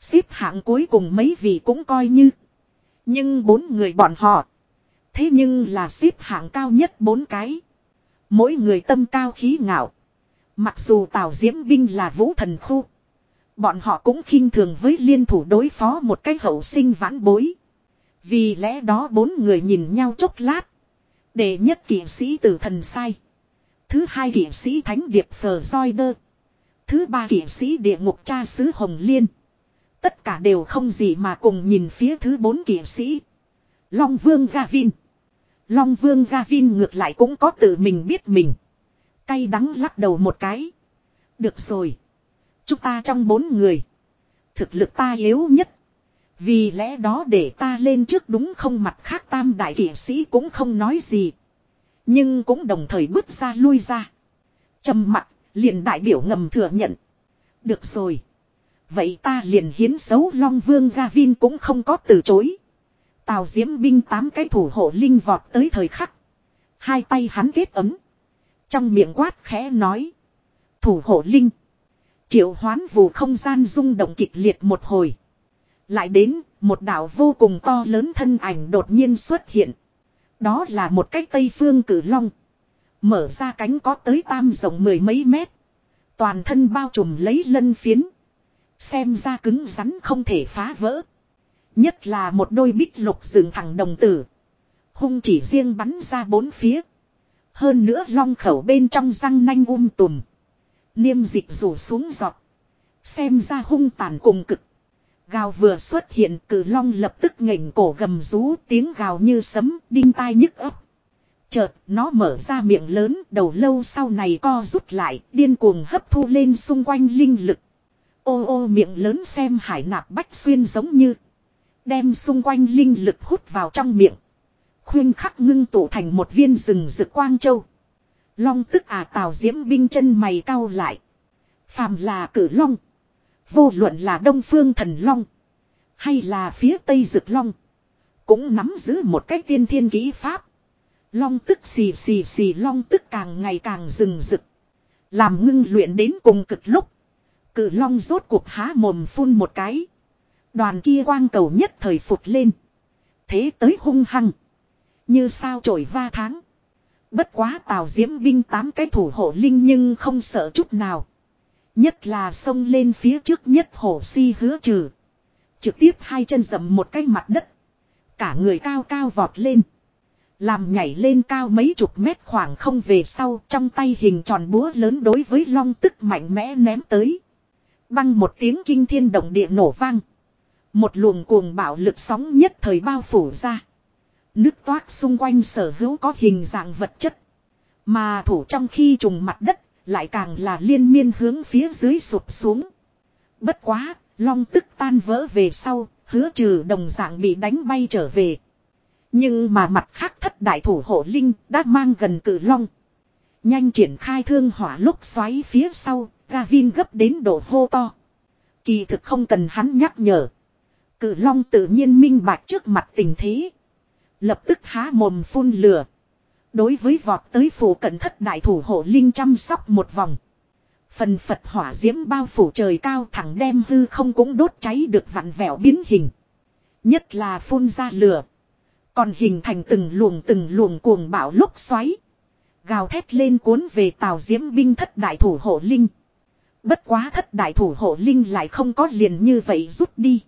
Xếp hạng cuối cùng mấy vị cũng coi như. Nhưng bốn người bọn họ. Thế nhưng là xếp hạng cao nhất bốn cái. Mỗi người tâm cao khí ngạo. Mặc dù Tào Diễm Binh là vũ thần khu. Bọn họ cũng khinh thường với liên thủ đối phó một cái hậu sinh vãn bối. Vì lẽ đó bốn người nhìn nhau chốc lát. để nhất kỵ sĩ tử thần sai. Thứ hai kỷ sĩ thánh điệp phờ Doi đơ. Thứ ba kỷ sĩ địa ngục cha sứ Hồng Liên. Tất cả đều không gì mà cùng nhìn phía thứ bốn kỷ sĩ. Long Vương Gavin. Long Vương Gavin ngược lại cũng có tự mình biết mình. Cay đắng lắc đầu một cái. Được rồi. Chúng ta trong bốn người. Thực lực ta yếu nhất. Vì lẽ đó để ta lên trước đúng không mặt khác tam đại kỷ sĩ cũng không nói gì. Nhưng cũng đồng thời bước ra lui ra. trầm mặt, liền đại biểu ngầm thừa nhận. Được rồi. Vậy ta liền hiến xấu Long Vương Gavin cũng không có từ chối. Tào diễm binh tám cái thủ hộ linh vọt tới thời khắc. Hai tay hắn kết ấm. Trong miệng quát khẽ nói. Thủ hộ linh. Triệu hoán vù không gian rung động kịch liệt một hồi. Lại đến, một đảo vô cùng to lớn thân ảnh đột nhiên xuất hiện. Đó là một cái tây phương cử long. Mở ra cánh có tới tam rộng mười mấy mét. Toàn thân bao trùm lấy lân phiến. Xem ra cứng rắn không thể phá vỡ. Nhất là một đôi bích lục dựng thẳng đồng tử. Hung chỉ riêng bắn ra bốn phía. Hơn nữa long khẩu bên trong răng nanh um tùm. Niêm dịch rủ xuống giọt. Xem ra hung tàn cùng cực. Gào vừa xuất hiện cử long lập tức nghỉnh cổ gầm rú, tiếng gào như sấm, đinh tai nhức ấp. Chợt, nó mở ra miệng lớn, đầu lâu sau này co rút lại, điên cuồng hấp thu lên xung quanh linh lực. Ô ô, miệng lớn xem hải nạp bách xuyên giống như. Đem xung quanh linh lực hút vào trong miệng. Khuyên khắc ngưng tụ thành một viên rừng rực quang châu. Long tức à tào diễm binh chân mày cao lại. Phàm là cử long. Vô luận là đông phương thần long. Hay là phía tây rực long. Cũng nắm giữ một cách tiên thiên kỹ pháp. Long tức xì xì xì, long tức càng ngày càng rừng rực. Làm ngưng luyện đến cùng cực lúc. Cử long rốt cuộc há mồm phun một cái. Đoàn kia quang cầu nhất thời phụt lên. Thế tới hung hăng. Như sao trổi va tháng. Bất quá tào diễm binh tám cái thủ hộ linh nhưng không sợ chút nào. Nhất là xông lên phía trước nhất hổ si hứa trừ. Trực tiếp hai chân dầm một cái mặt đất. Cả người cao cao vọt lên. Làm nhảy lên cao mấy chục mét khoảng không về sau trong tay hình tròn búa lớn đối với long tức mạnh mẽ ném tới. Băng một tiếng kinh thiên động địa nổ vang. Một luồng cuồng bạo lực sóng nhất thời bao phủ ra. Nước toát xung quanh sở hữu có hình dạng vật chất. Mà thủ trong khi trùng mặt đất, lại càng là liên miên hướng phía dưới sụp xuống. Bất quá, long tức tan vỡ về sau, hứa trừ đồng dạng bị đánh bay trở về. Nhưng mà mặt khác thất đại thủ hộ linh đã mang gần cử long. Nhanh triển khai thương hỏa lúc xoáy phía sau, Gavin gấp đến độ hô to. Kỳ thực không cần hắn nhắc nhở. Cử long tự nhiên minh bạch trước mặt tình thế. Lập tức há mồm phun lửa. Đối với vọt tới phủ cận thất đại thủ hộ linh chăm sóc một vòng. Phần Phật hỏa diễm bao phủ trời cao thẳng đem hư không cũng đốt cháy được vặn vẹo biến hình. Nhất là phun ra lửa. Còn hình thành từng luồng từng luồng cuồng bạo lúc xoáy. Gào thét lên cuốn về tàu diễm binh thất đại thủ hộ linh. Bất quá thất đại thủ hộ linh lại không có liền như vậy rút đi.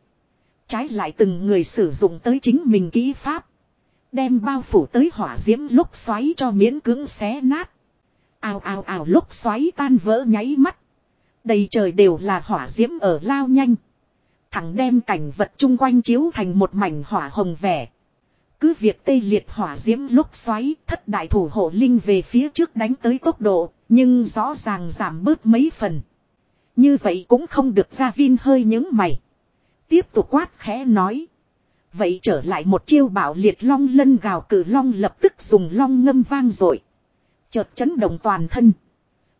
Trái lại từng người sử dụng tới chính mình kỹ pháp. Đem bao phủ tới hỏa diễm lúc xoáy cho miễn cưỡng xé nát. Ào ào ào lúc xoáy tan vỡ nháy mắt. Đầy trời đều là hỏa diễm ở lao nhanh. Thẳng đem cảnh vật chung quanh chiếu thành một mảnh hỏa hồng vẻ. Cứ việc tê liệt hỏa diễm lúc xoáy thất đại thủ hộ linh về phía trước đánh tới tốc độ, nhưng rõ ràng giảm bớt mấy phần. Như vậy cũng không được ra vin hơi những mày. Tiếp tục quát khẽ nói. Vậy trở lại một chiêu bảo liệt long lân gào cử long lập tức dùng long ngâm vang rồi. Chợt chấn động toàn thân.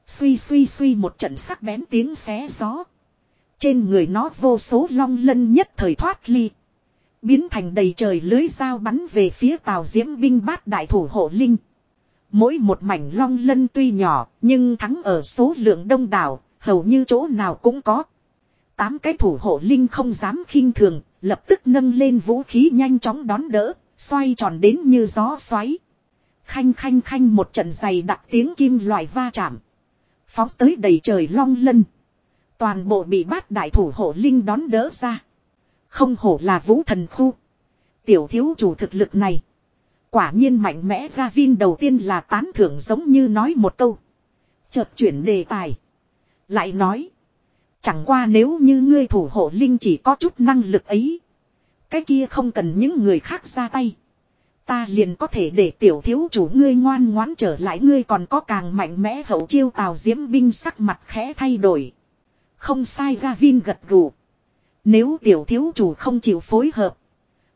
Suy suy suy một trận sắc bén tiếng xé gió. Trên người nó vô số long lân nhất thời thoát ly. Biến thành đầy trời lưới dao bắn về phía tàu diễm binh bát đại thủ hộ linh. Mỗi một mảnh long lân tuy nhỏ nhưng thắng ở số lượng đông đảo, hầu như chỗ nào cũng có. Tám cái thủ hộ linh không dám khinh thường, lập tức nâng lên vũ khí nhanh chóng đón đỡ, xoay tròn đến như gió xoáy. Khanh khanh khanh một trận giày đặc tiếng kim loại va chạm. Phóng tới đầy trời long lân. Toàn bộ bị bát đại thủ hộ linh đón đỡ ra. Không hổ là vũ thần khu. Tiểu thiếu chủ thực lực này. Quả nhiên mạnh mẽ Gavin đầu tiên là tán thưởng giống như nói một câu. Chợt chuyển đề tài. Lại nói. Chẳng qua nếu như ngươi thủ hộ linh chỉ có chút năng lực ấy. Cái kia không cần những người khác ra tay. Ta liền có thể để tiểu thiếu chủ ngươi ngoan ngoãn trở lại, ngươi còn có càng mạnh mẽ hậu chiêu tào diễm binh sắc mặt khẽ thay đổi. Không sai, Gavin gật gù. Nếu tiểu thiếu chủ không chịu phối hợp.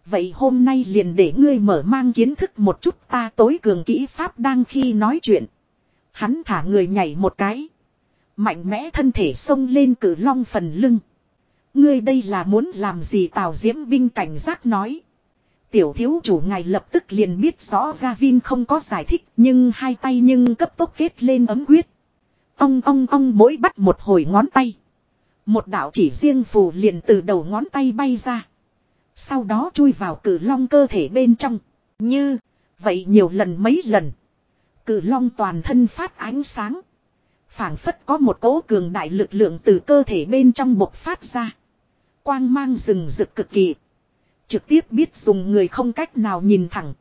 Vậy hôm nay liền để ngươi mở mang kiến thức một chút, ta tối cường kỹ pháp đang khi nói chuyện. Hắn thả người nhảy một cái. Mạnh mẽ thân thể xông lên cử long phần lưng. Ngươi đây là muốn làm gì Tào Diễm binh cảnh giác nói. Tiểu thiếu chủ ngài lập tức liền biết rõ Gavin không có giải thích nhưng hai tay nhưng cấp tốc kết lên ấm quyết. Ông ông ông mỗi bắt một hồi ngón tay. Một đạo chỉ riêng phù liền từ đầu ngón tay bay ra. Sau đó chui vào cử long cơ thể bên trong. Như, vậy nhiều lần mấy lần. Cử long toàn thân phát ánh sáng phảng phất có một cỗ cường đại lực lượng từ cơ thể bên trong bộc phát ra. Quang mang rừng rực cực kỳ. Trực tiếp biết dùng người không cách nào nhìn thẳng.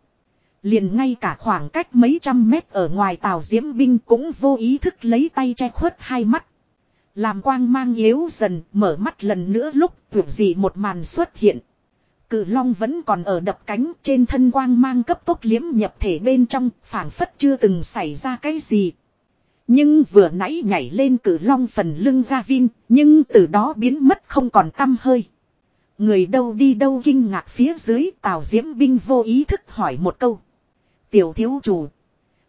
Liền ngay cả khoảng cách mấy trăm mét ở ngoài tàu diễm binh cũng vô ý thức lấy tay che khuất hai mắt. Làm quang mang yếu dần, mở mắt lần nữa lúc tuyệt gì một màn xuất hiện. Cự long vẫn còn ở đập cánh trên thân quang mang cấp tốc liếm nhập thể bên trong, phảng phất chưa từng xảy ra cái gì. Nhưng vừa nãy nhảy lên cử long phần lưng Gavin, nhưng từ đó biến mất không còn tâm hơi. Người đâu đi đâu kinh ngạc phía dưới tàu diễm binh vô ý thức hỏi một câu. Tiểu thiếu chủ.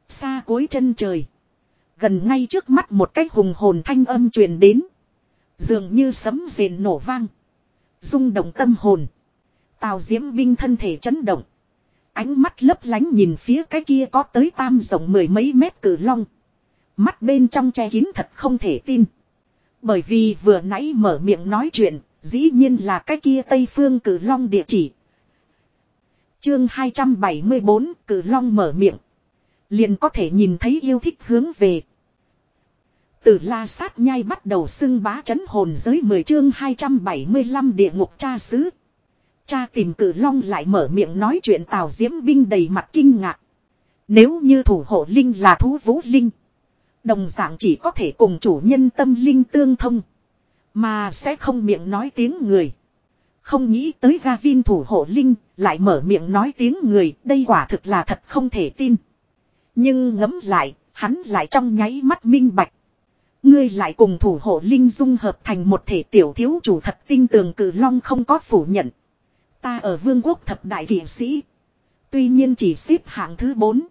Xa cuối chân trời. Gần ngay trước mắt một cái hùng hồn thanh âm truyền đến. Dường như sấm rền nổ vang. rung động tâm hồn. Tào diễm binh thân thể chấn động. Ánh mắt lấp lánh nhìn phía cái kia có tới tam rộng mười mấy mét cử long. Mắt bên trong che kín thật không thể tin. Bởi vì vừa nãy mở miệng nói chuyện, dĩ nhiên là cái kia Tây Phương cử long địa chỉ. Chương 274 cử long mở miệng. Liền có thể nhìn thấy yêu thích hướng về. Từ la sát nhai bắt đầu xưng bá chấn hồn giới 10 chương 275 địa ngục cha sứ. Cha tìm cử long lại mở miệng nói chuyện tào diễm binh đầy mặt kinh ngạc. Nếu như thủ hộ linh là thú vũ linh. Đồng dạng chỉ có thể cùng chủ nhân tâm linh tương thông. Mà sẽ không miệng nói tiếng người. Không nghĩ tới Gavin thủ hộ linh, lại mở miệng nói tiếng người, đây quả thực là thật không thể tin. Nhưng ngẫm lại, hắn lại trong nháy mắt minh bạch. Ngươi lại cùng thủ hộ linh dung hợp thành một thể tiểu thiếu chủ thật tinh tường cử long không có phủ nhận. Ta ở vương quốc thập đại kỷ sĩ. Tuy nhiên chỉ xếp hạng thứ 4.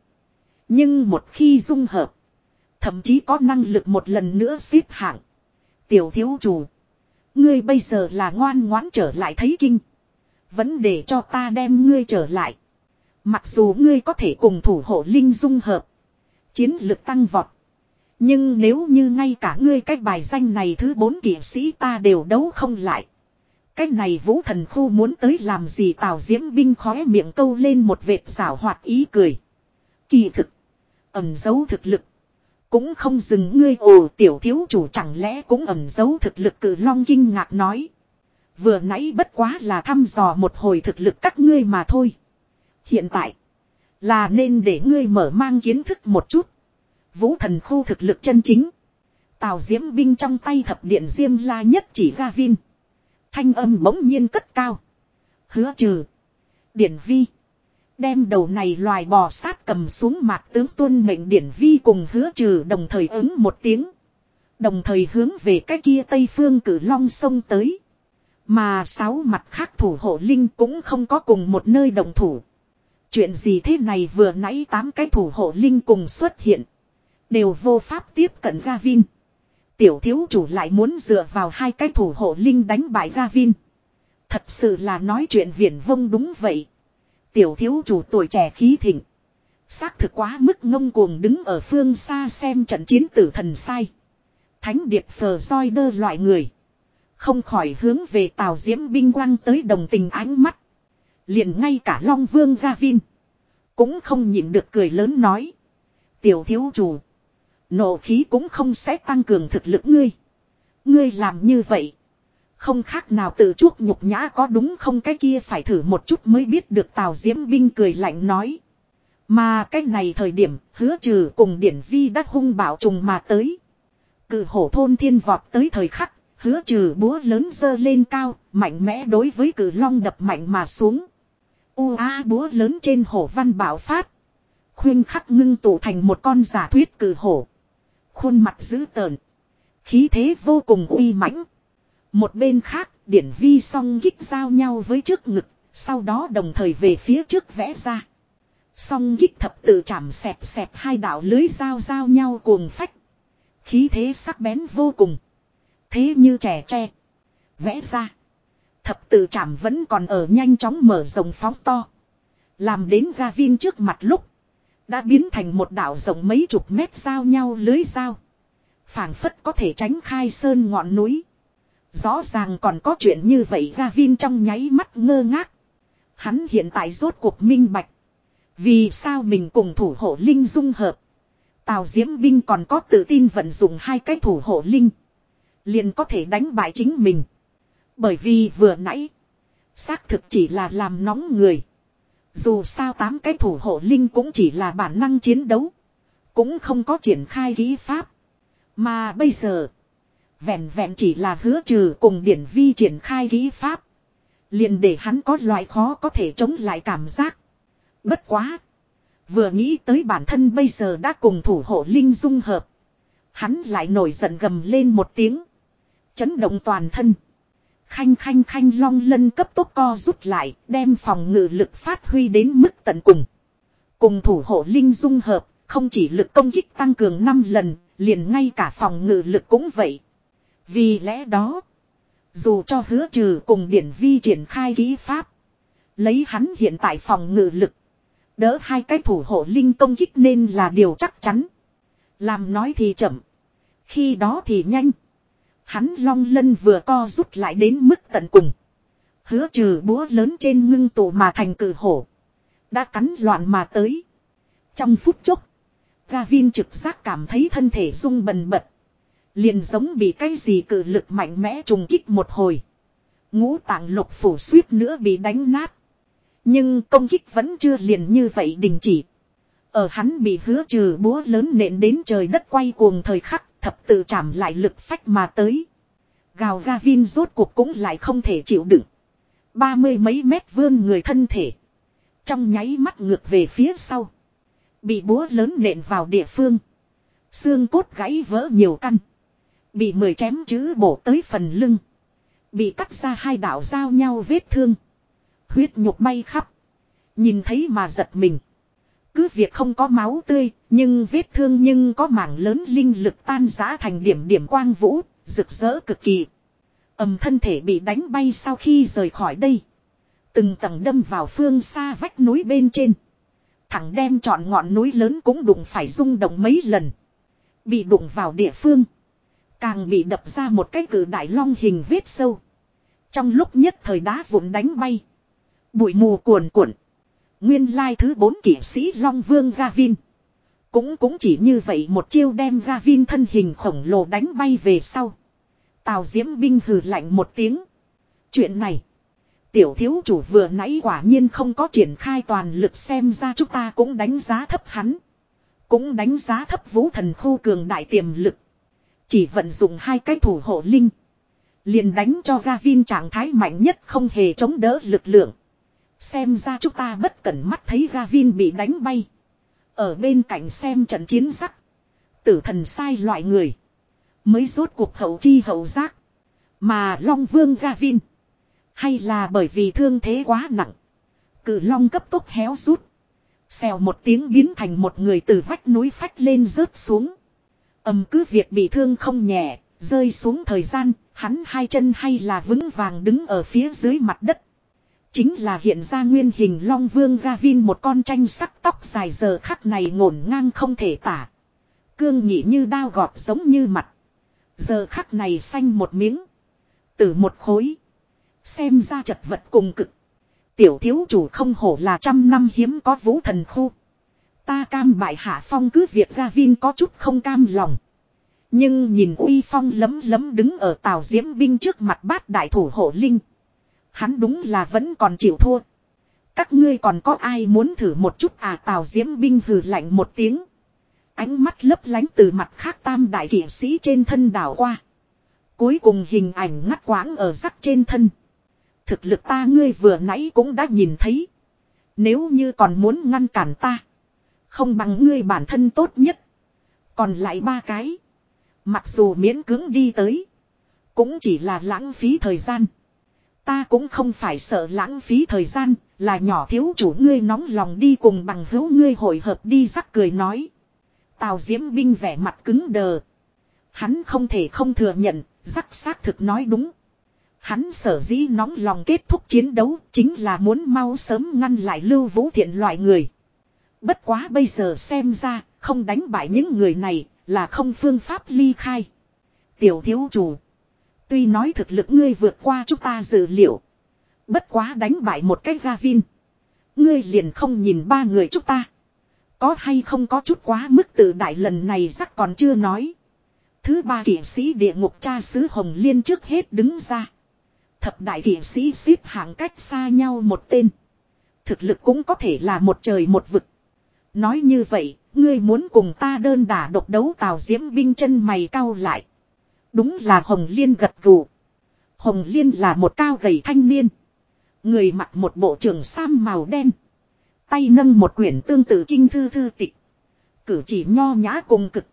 Nhưng một khi dung hợp. Thậm chí có năng lực một lần nữa xếp hạng. Tiểu thiếu chủ. Ngươi bây giờ là ngoan ngoãn trở lại thấy kinh. Vẫn để cho ta đem ngươi trở lại. Mặc dù ngươi có thể cùng thủ hộ linh dung hợp. Chiến lực tăng vọt. Nhưng nếu như ngay cả ngươi cái bài danh này thứ bốn kỷ sĩ ta đều đấu không lại. Cái này vũ thần khu muốn tới làm gì tào diễm binh khóe miệng câu lên một vệt xảo hoạt ý cười. Kỳ thực. Ẩm dấu thực lực. Cũng không dừng ngươi ồ, tiểu thiếu chủ chẳng lẽ cũng ẩn giấu thực lực cử long kinh ngạc nói. Vừa nãy bất quá là thăm dò một hồi thực lực các ngươi mà thôi. Hiện tại. Là nên để ngươi mở mang kiến thức một chút. Vũ thần khu thực lực chân chính. Tào diễm binh trong tay thập điện diêm la nhất chỉ ga vin. Thanh âm bỗng nhiên cất cao. Hứa trừ. Điển vi. Đem đầu này loài bò sát cầm xuống mặt tướng tuân mệnh điển vi cùng hứa trừ đồng thời ứng một tiếng. Đồng thời hướng về cái kia tây phương cử long sông tới. Mà sáu mặt khác thủ hộ linh cũng không có cùng một nơi đồng thủ. Chuyện gì thế này vừa nãy tám cái thủ hộ linh cùng xuất hiện. Đều vô pháp tiếp cận Gavin. Tiểu thiếu chủ lại muốn dựa vào hai cái thủ hộ linh đánh bại Gavin. Thật sự là nói chuyện viển vông đúng vậy. Tiểu thiếu chủ tuổi trẻ khí thịnh. Xác thực quá mức ngông cuồng đứng ở phương xa xem trận chiến tử thần sai. Thánh điệp phờ roi đơ loại người. Không khỏi hướng về Tào Diễm binh quang tới đồng tình ánh mắt. Liền ngay cả Long Vương Gavin. Cũng không nhịn được cười lớn nói. Tiểu thiếu chủ. Nộ khí cũng không sẽ tăng cường thực lực ngươi. Ngươi làm như vậy. Không khác nào tự chuốc nhục nhã có đúng không cái kia phải thử một chút mới biết được Tào Diễm binh cười lạnh nói. Mà cái này thời điểm hứa trừ cùng điển vi đắc hung bảo trùng mà tới. Cự hổ thôn thiên vọt tới thời khắc, hứa trừ búa lớn dơ lên cao, mạnh mẽ đối với cử long đập mạnh mà xuống. U a búa lớn trên hổ văn bảo phát. Khuyên khắc ngưng tụ thành một con giả thuyết cử hổ. Khuôn mặt dữ tợn. Khí thế vô cùng uy mãnh. Một bên khác, điển vi song kích giao nhau với trước ngực, sau đó đồng thời về phía trước vẽ ra. Song kích thập tự chạm xẹp xẹp hai đạo lưới giao giao nhau cuồng phách. Khí thế sắc bén vô cùng. Thế như trẻ tre. Vẽ ra. Thập tự chạm vẫn còn ở nhanh chóng mở rộng phóng to. Làm đến ga viên trước mặt lúc. Đã biến thành một đảo rộng mấy chục mét giao nhau lưới giao. phảng phất có thể tránh khai sơn ngọn núi. Rõ ràng còn có chuyện như vậy, Gavin trong nháy mắt ngơ ngác. Hắn hiện tại rốt cuộc minh bạch. Vì sao mình cùng thủ hộ linh dung hợp. Tào Diễm Binh còn có tự tin vận dụng hai cái thủ hộ linh. Liền có thể đánh bại chính mình. Bởi vì vừa nãy. Xác thực chỉ là làm nóng người. Dù sao tám cái thủ hộ linh cũng chỉ là bản năng chiến đấu. Cũng không có triển khai kỹ pháp. Mà bây giờ. Vẹn vẹn chỉ là hứa trừ cùng điển vi triển khai kỹ pháp. Liền để hắn có loại khó có thể chống lại cảm giác. Bất quá. Vừa nghĩ tới bản thân bây giờ đã cùng thủ hộ linh dung hợp. Hắn lại nổi giận gầm lên một tiếng. Chấn động toàn thân. Khanh khanh khanh long lân cấp tốc co rút lại, đem phòng ngự lực phát huy đến mức tận cùng. Cùng thủ hộ linh dung hợp, không chỉ lực công kích tăng cường 5 lần, liền ngay cả phòng ngự lực cũng vậy. Vì lẽ đó, dù cho hứa trừ cùng điển vi triển khai kỹ pháp, lấy hắn hiện tại phòng ngự lực, đỡ hai cái thủ hộ linh công kích nên là điều chắc chắn. Làm nói thì chậm, khi đó thì nhanh. Hắn long lân vừa co rút lại đến mức tận cùng. Hứa trừ búa lớn trên ngưng tụ mà thành cử hổ. Đã cắn loạn mà tới. Trong phút chốc. Gavin trực giác cảm thấy thân thể rung bần bật. Liền giống bị cái gì cự lực mạnh mẽ trùng kích một hồi. Ngũ tạng lục phủ suýt nữa bị đánh nát. Nhưng công kích vẫn chưa liền như vậy đình chỉ. Ở hắn bị hứa trừ búa lớn nện đến trời đất quay cuồng thời khắc, thập tự chạm lại lực phách mà tới. Gào ga vin rốt cuộc cũng lại không thể chịu đựng. Ba mươi mấy mét vươn người thân thể. Trong nháy mắt ngược về phía sau. Bị búa lớn nện vào địa phương. Xương cốt gãy vỡ nhiều căn. Bị mười chém chữ bổ tới phần lưng. Bị cắt ra hai đạo giao nhau vết thương. Huyết nhục bay khắp. Nhìn thấy mà giật mình. Cứ việc không có máu tươi, nhưng vết thương nhưng có mảng lớn linh lực tan rã thành điểm điểm quang vũ, rực rỡ cực kỳ. ầm thân thể bị đánh bay sau khi rời khỏi đây. Từng tầng đâm vào phương xa vách núi bên trên. Thẳng đem trọn ngọn núi lớn cũng đụng phải rung động mấy lần. Bị đụng vào địa phương. Càng bị đập ra một cái cử đại long hình vết sâu. Trong lúc nhất thời đá vụn đánh bay. Bụi mù cuồn cuộn. Nguyên lai thứ bốn kỷ sĩ Long Vương Gavin. Cũng cũng chỉ như vậy một chiêu đem Gavin thân hình khổng lồ đánh bay về sau. Tào Diễm binh hừ lạnh một tiếng. Chuyện này. Tiểu thiếu chủ vừa nãy quả nhiên không có triển khai toàn lực xem ra chúng ta cũng đánh giá thấp hắn. Cũng đánh giá thấp vũ thần khu cường đại tiềm lực. Chỉ vận dụng hai cái thủ hộ linh. Liền đánh cho Gavin trạng thái mạnh nhất không hề chống đỡ lực lượng. Xem ra chúng ta bất cẩn mắt thấy Gavin bị đánh bay. Ở bên cạnh xem trận chiến sắc. Tử thần sai loại người. Mới rốt cuộc hậu chi hậu giác. Mà Long Vương Gavin. Hay là bởi vì thương thế quá nặng. Cử Long cấp tốc héo rút. Xèo một tiếng biến thành một người từ vách núi phách lên rớt xuống. Âm cứ việc bị thương không nhẹ, rơi xuống thời gian, hắn hai chân hay là vững vàng đứng ở phía dưới mặt đất. Chính là hiện ra nguyên hình Long Vương Gavin một con tranh sắc tóc dài giờ khắc này ngổn ngang không thể tả. Cương nhị như đao gọt giống như mặt. Giờ khắc này xanh một miếng. tử một khối. Xem ra chật vật cùng cực. Tiểu thiếu chủ không hổ là trăm năm hiếm có vũ thần khu. Ta cam bại hạ phong cứ việc ra Vin có chút không cam lòng. Nhưng nhìn uy phong lấm lấm đứng ở tàu diễm binh trước mặt bát đại thủ hộ linh. Hắn đúng là vẫn còn chịu thua. Các ngươi còn có ai muốn thử một chút à tàu diễm binh hừ lạnh một tiếng. Ánh mắt lấp lánh từ mặt khác tam đại kỷ sĩ trên thân đảo qua. Cuối cùng hình ảnh ngắt quãng ở rắc trên thân. Thực lực ta ngươi vừa nãy cũng đã nhìn thấy. Nếu như còn muốn ngăn cản ta. Không bằng ngươi bản thân tốt nhất. Còn lại ba cái. Mặc dù miễn cưỡng đi tới. Cũng chỉ là lãng phí thời gian. Ta cũng không phải sợ lãng phí thời gian. Là nhỏ thiếu chủ ngươi nóng lòng đi cùng bằng hữu ngươi hội hợp đi, rắc cười nói. Tào diễm binh vẻ mặt cứng đờ. Hắn không thể không thừa nhận. Rắc xác thực nói đúng. Hắn sở dĩ nóng lòng kết thúc chiến đấu chính là muốn mau sớm ngăn lại lưu vũ thiện loại người. Bất quá bây giờ xem ra, không đánh bại những người này, là không phương pháp ly khai. Tiểu thiếu chủ. Tuy nói thực lực ngươi vượt qua chúng ta dự liệu. Bất quá đánh bại một cái Gavin. Ngươi liền không nhìn ba người chúng ta. Có hay không có chút quá mức tự đại lần này chắc còn chưa nói. Thứ ba kỷ sĩ địa ngục cha sứ Hồng Liên trước hết đứng ra. Thập đại kỷ sĩ xếp hạng cách xa nhau một tên. Thực lực cũng có thể là một trời một vực. Nói như vậy, ngươi muốn cùng ta đơn đả độc đấu tào diễm binh chân mày cao lại. Đúng là Hồng Liên gật gù. Hồng Liên là một cao gầy thanh niên. Người mặc một bộ trường sam màu đen. Tay nâng một quyển tương tự kinh thư thư tịch. Cử chỉ nho nhã cùng cực.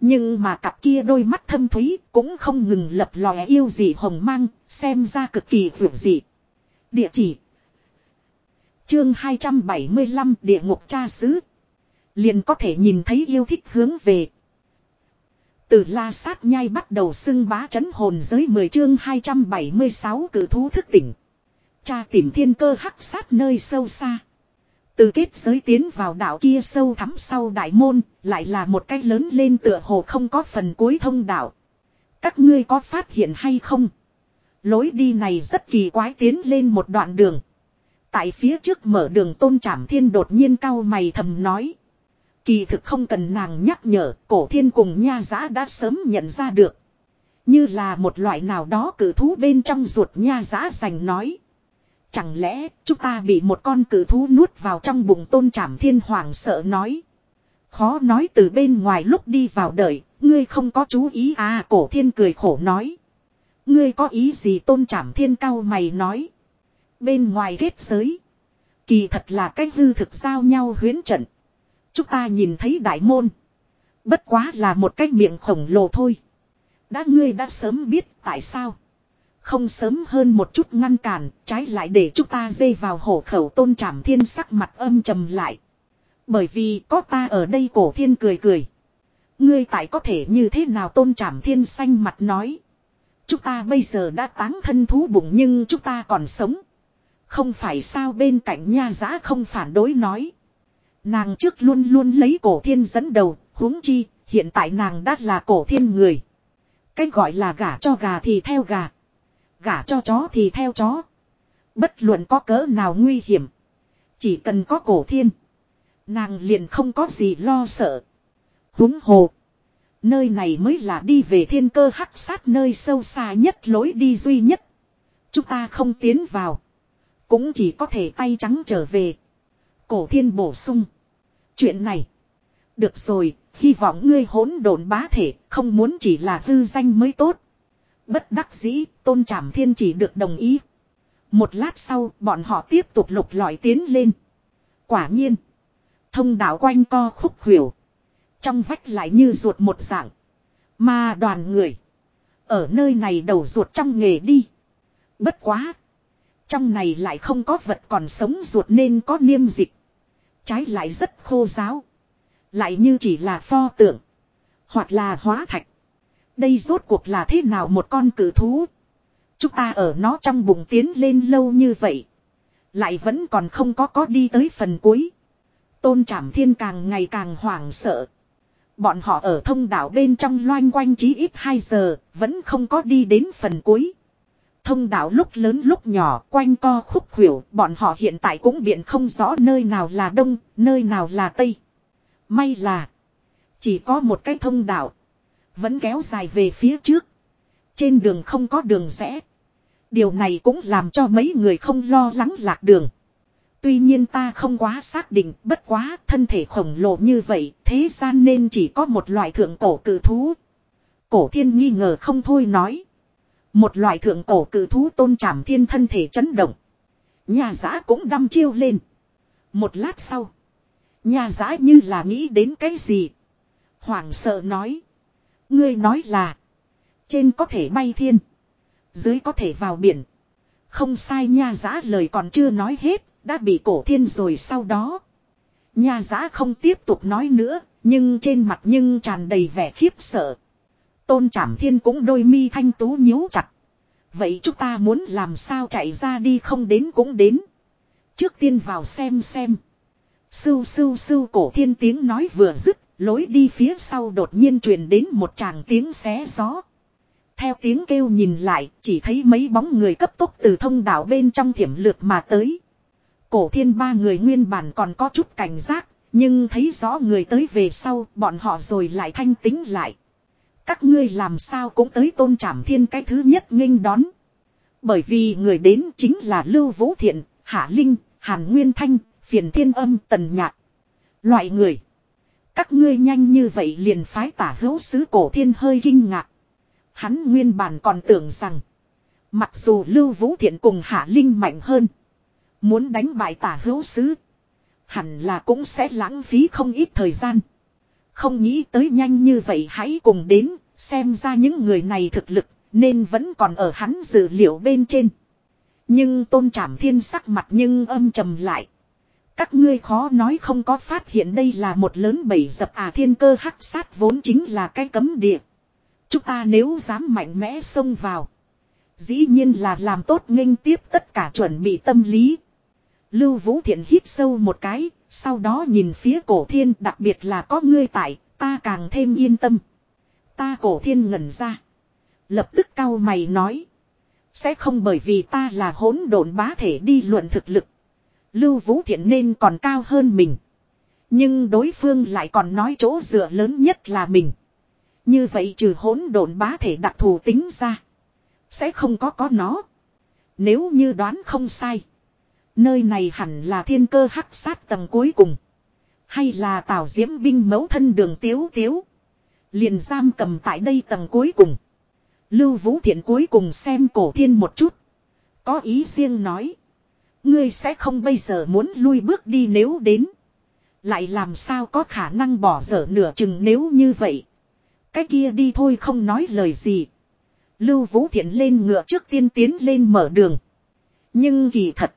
Nhưng mà cặp kia đôi mắt thâm thúy cũng không ngừng lập lòe yêu gì hồng mang, xem ra cực kỳ vượt dị. Địa chỉ Chương 275 Địa ngục cha xứ Liền có thể nhìn thấy yêu thích hướng về. Từ la sát nhai bắt đầu xưng bá chấn hồn giới 10 chương 276 cử thú thức tỉnh. Cha tìm thiên cơ hắc sát nơi sâu xa. Từ kết giới tiến vào đảo kia sâu thắm sau đại môn, lại là một cái lớn lên tựa hồ không có phần cuối thông đảo Các ngươi có phát hiện hay không? Lối đi này rất kỳ quái tiến lên một đoạn đường. Tại phía trước mở đường tôn trảm thiên đột nhiên cao mày thầm nói. Kỳ thực không cần nàng nhắc nhở, cổ thiên cùng nha giã đã sớm nhận ra được. Như là một loại nào đó cử thú bên trong ruột nha giã dành nói. Chẳng lẽ chúng ta bị một con cử thú nuốt vào trong bụng tôn trảm thiên hoàng sợ nói. Khó nói từ bên ngoài lúc đi vào đợi, ngươi không có chú ý à cổ thiên cười khổ nói. Ngươi có ý gì tôn trảm thiên cao mày nói. Bên ngoài kết giới. Kỳ thật là cách hư thực giao nhau huyến trận. Chúng ta nhìn thấy đại môn. Bất quá là một cái miệng khổng lồ thôi. Đã ngươi đã sớm biết tại sao. Không sớm hơn một chút ngăn cản, trái lại để chúng ta dây vào hổ khẩu tôn trảm thiên sắc mặt âm trầm lại. Bởi vì có ta ở đây cổ thiên cười cười. Ngươi tại có thể như thế nào tôn trảm thiên xanh mặt nói. Chúng ta bây giờ đã táng thân thú bụng nhưng chúng ta còn sống. Không phải sao bên cạnh nha giã không phản đối nói. Nàng trước luôn luôn lấy cổ thiên dẫn đầu, huống chi, hiện tại nàng đã là cổ thiên người. Cách gọi là gả cho gà thì theo gà. Gả cho chó thì theo chó. Bất luận có cỡ nào nguy hiểm. Chỉ cần có cổ thiên. Nàng liền không có gì lo sợ. Húng hồ. Nơi này mới là đi về thiên cơ hắc sát nơi sâu xa nhất lối đi duy nhất. Chúng ta không tiến vào. Cũng chỉ có thể tay trắng trở về. Cổ thiên bổ sung. Chuyện này. Được rồi, hy vọng ngươi hỗn độn bá thể, không muốn chỉ là hư danh mới tốt. Bất đắc dĩ, tôn trảm thiên chỉ được đồng ý. Một lát sau, bọn họ tiếp tục lục lọi tiến lên. Quả nhiên. Thông đạo quanh co khúc khuỷu. Trong vách lại như ruột một dạng. Mà đoàn người. Ở nơi này đầu ruột trong nghề đi. Bất quá. Trong này lại không có vật còn sống ruột nên có niêm dịch. Trái lại rất khô giáo. Lại như chỉ là pho tượng. Hoặc là hóa thạch. Đây rốt cuộc là thế nào một con cử thú. Chúng ta ở nó trong bụng tiến lên lâu như vậy. Lại vẫn còn không có có đi tới phần cuối. Tôn trảm thiên càng ngày càng hoảng sợ. Bọn họ ở thông đảo bên trong loanh quanh chí ít 2 giờ, vẫn không có đi đến phần cuối. Thông đạo lúc lớn lúc nhỏ quanh co khúc khuỷu bọn họ hiện tại cũng biện không rõ nơi nào là đông, nơi nào là tây. May là chỉ có một cái thông đạo. Vẫn kéo dài về phía trước. Trên đường không có đường rẽ. Điều này cũng làm cho mấy người không lo lắng lạc đường. Tuy nhiên ta không quá xác định, bất quá thân thể khổng lồ như vậy, thế gian nên chỉ có một loại thượng cổ cử thú. Cổ thiên nghi ngờ không thôi nói. Một loại thượng cổ cử thú tôn trảm thiên thân thể chấn động. Nhà giã cũng đâm chiêu lên. Một lát sau. Nhà giã như là nghĩ đến cái gì. Hoàng sợ nói. Ngươi nói là. Trên có thể bay thiên. Dưới có thể vào biển. Không sai nha giã lời còn chưa nói hết. Đã bị cổ thiên rồi sau đó. nhà giã không tiếp tục nói nữa. Nhưng trên mặt nhưng tràn đầy vẻ khiếp sợ. Tôn Trảm Thiên cũng đôi mi thanh tú nhíu chặt. Vậy chúng ta muốn làm sao chạy ra đi không đến cũng đến. Trước tiên vào xem xem. Sưu sưu sưu cổ thiên tiếng nói vừa dứt, lối đi phía sau đột nhiên truyền đến một tràng tiếng xé gió. Theo tiếng kêu nhìn lại, chỉ thấy mấy bóng người cấp tốc từ thông đảo bên trong thiểm lược mà tới. Cổ thiên ba người nguyên bản còn có chút cảnh giác, nhưng thấy rõ người tới về sau, bọn họ rồi lại thanh tính lại. Các ngươi làm sao cũng tới tôn trảm thiên cái thứ nhất nghênh đón. Bởi vì người đến chính là Lưu Vũ Thiện, Hạ Linh, Hàn Nguyên Thanh, Phiền Thiên Âm, Tần Nhạc. Loại người. Các ngươi nhanh như vậy liền phái tả hữu sứ cổ thiên hơi kinh ngạc. Hắn nguyên bản còn tưởng rằng. Mặc dù Lưu Vũ Thiện cùng Hạ Linh mạnh hơn. Muốn đánh bại tả hữu sứ. Hẳn là cũng sẽ lãng phí không ít thời gian. Không nghĩ tới nhanh như vậy hãy cùng đến, xem ra những người này thực lực, nên vẫn còn ở hắn dự liệu bên trên. Nhưng tôn trảm thiên sắc mặt nhưng âm trầm lại. Các ngươi khó nói không có phát hiện đây là một lớn bầy dập à thiên cơ hắc sát vốn chính là cái cấm địa. Chúng ta nếu dám mạnh mẽ xông vào. Dĩ nhiên là làm tốt nghênh tiếp tất cả chuẩn bị tâm lý. Lưu Vũ Thiện hít sâu một cái, sau đó nhìn phía cổ thiên đặc biệt là có ngươi tại, ta càng thêm yên tâm. Ta cổ thiên ngẩn ra. Lập tức cao mày nói. Sẽ không bởi vì ta là hỗn độn bá thể đi luận thực lực. Lưu Vũ Thiện nên còn cao hơn mình. Nhưng đối phương lại còn nói chỗ dựa lớn nhất là mình. Như vậy trừ hỗn độn bá thể đặc thù tính ra. Sẽ không có có nó. Nếu như đoán không sai. Nơi này hẳn là thiên cơ hắc sát tầng cuối cùng. Hay là tào diễm binh mẫu thân đường tiếu tiếu. Liền giam cầm tại đây tầng cuối cùng. Lưu Vũ Thiện cuối cùng xem cổ thiên một chút. Có ý riêng nói. Ngươi sẽ không bây giờ muốn lui bước đi nếu đến. Lại làm sao có khả năng bỏ dở nửa chừng nếu như vậy. Cái kia đi thôi không nói lời gì. Lưu Vũ Thiện lên ngựa trước tiên tiến lên mở đường. Nhưng kỳ thật.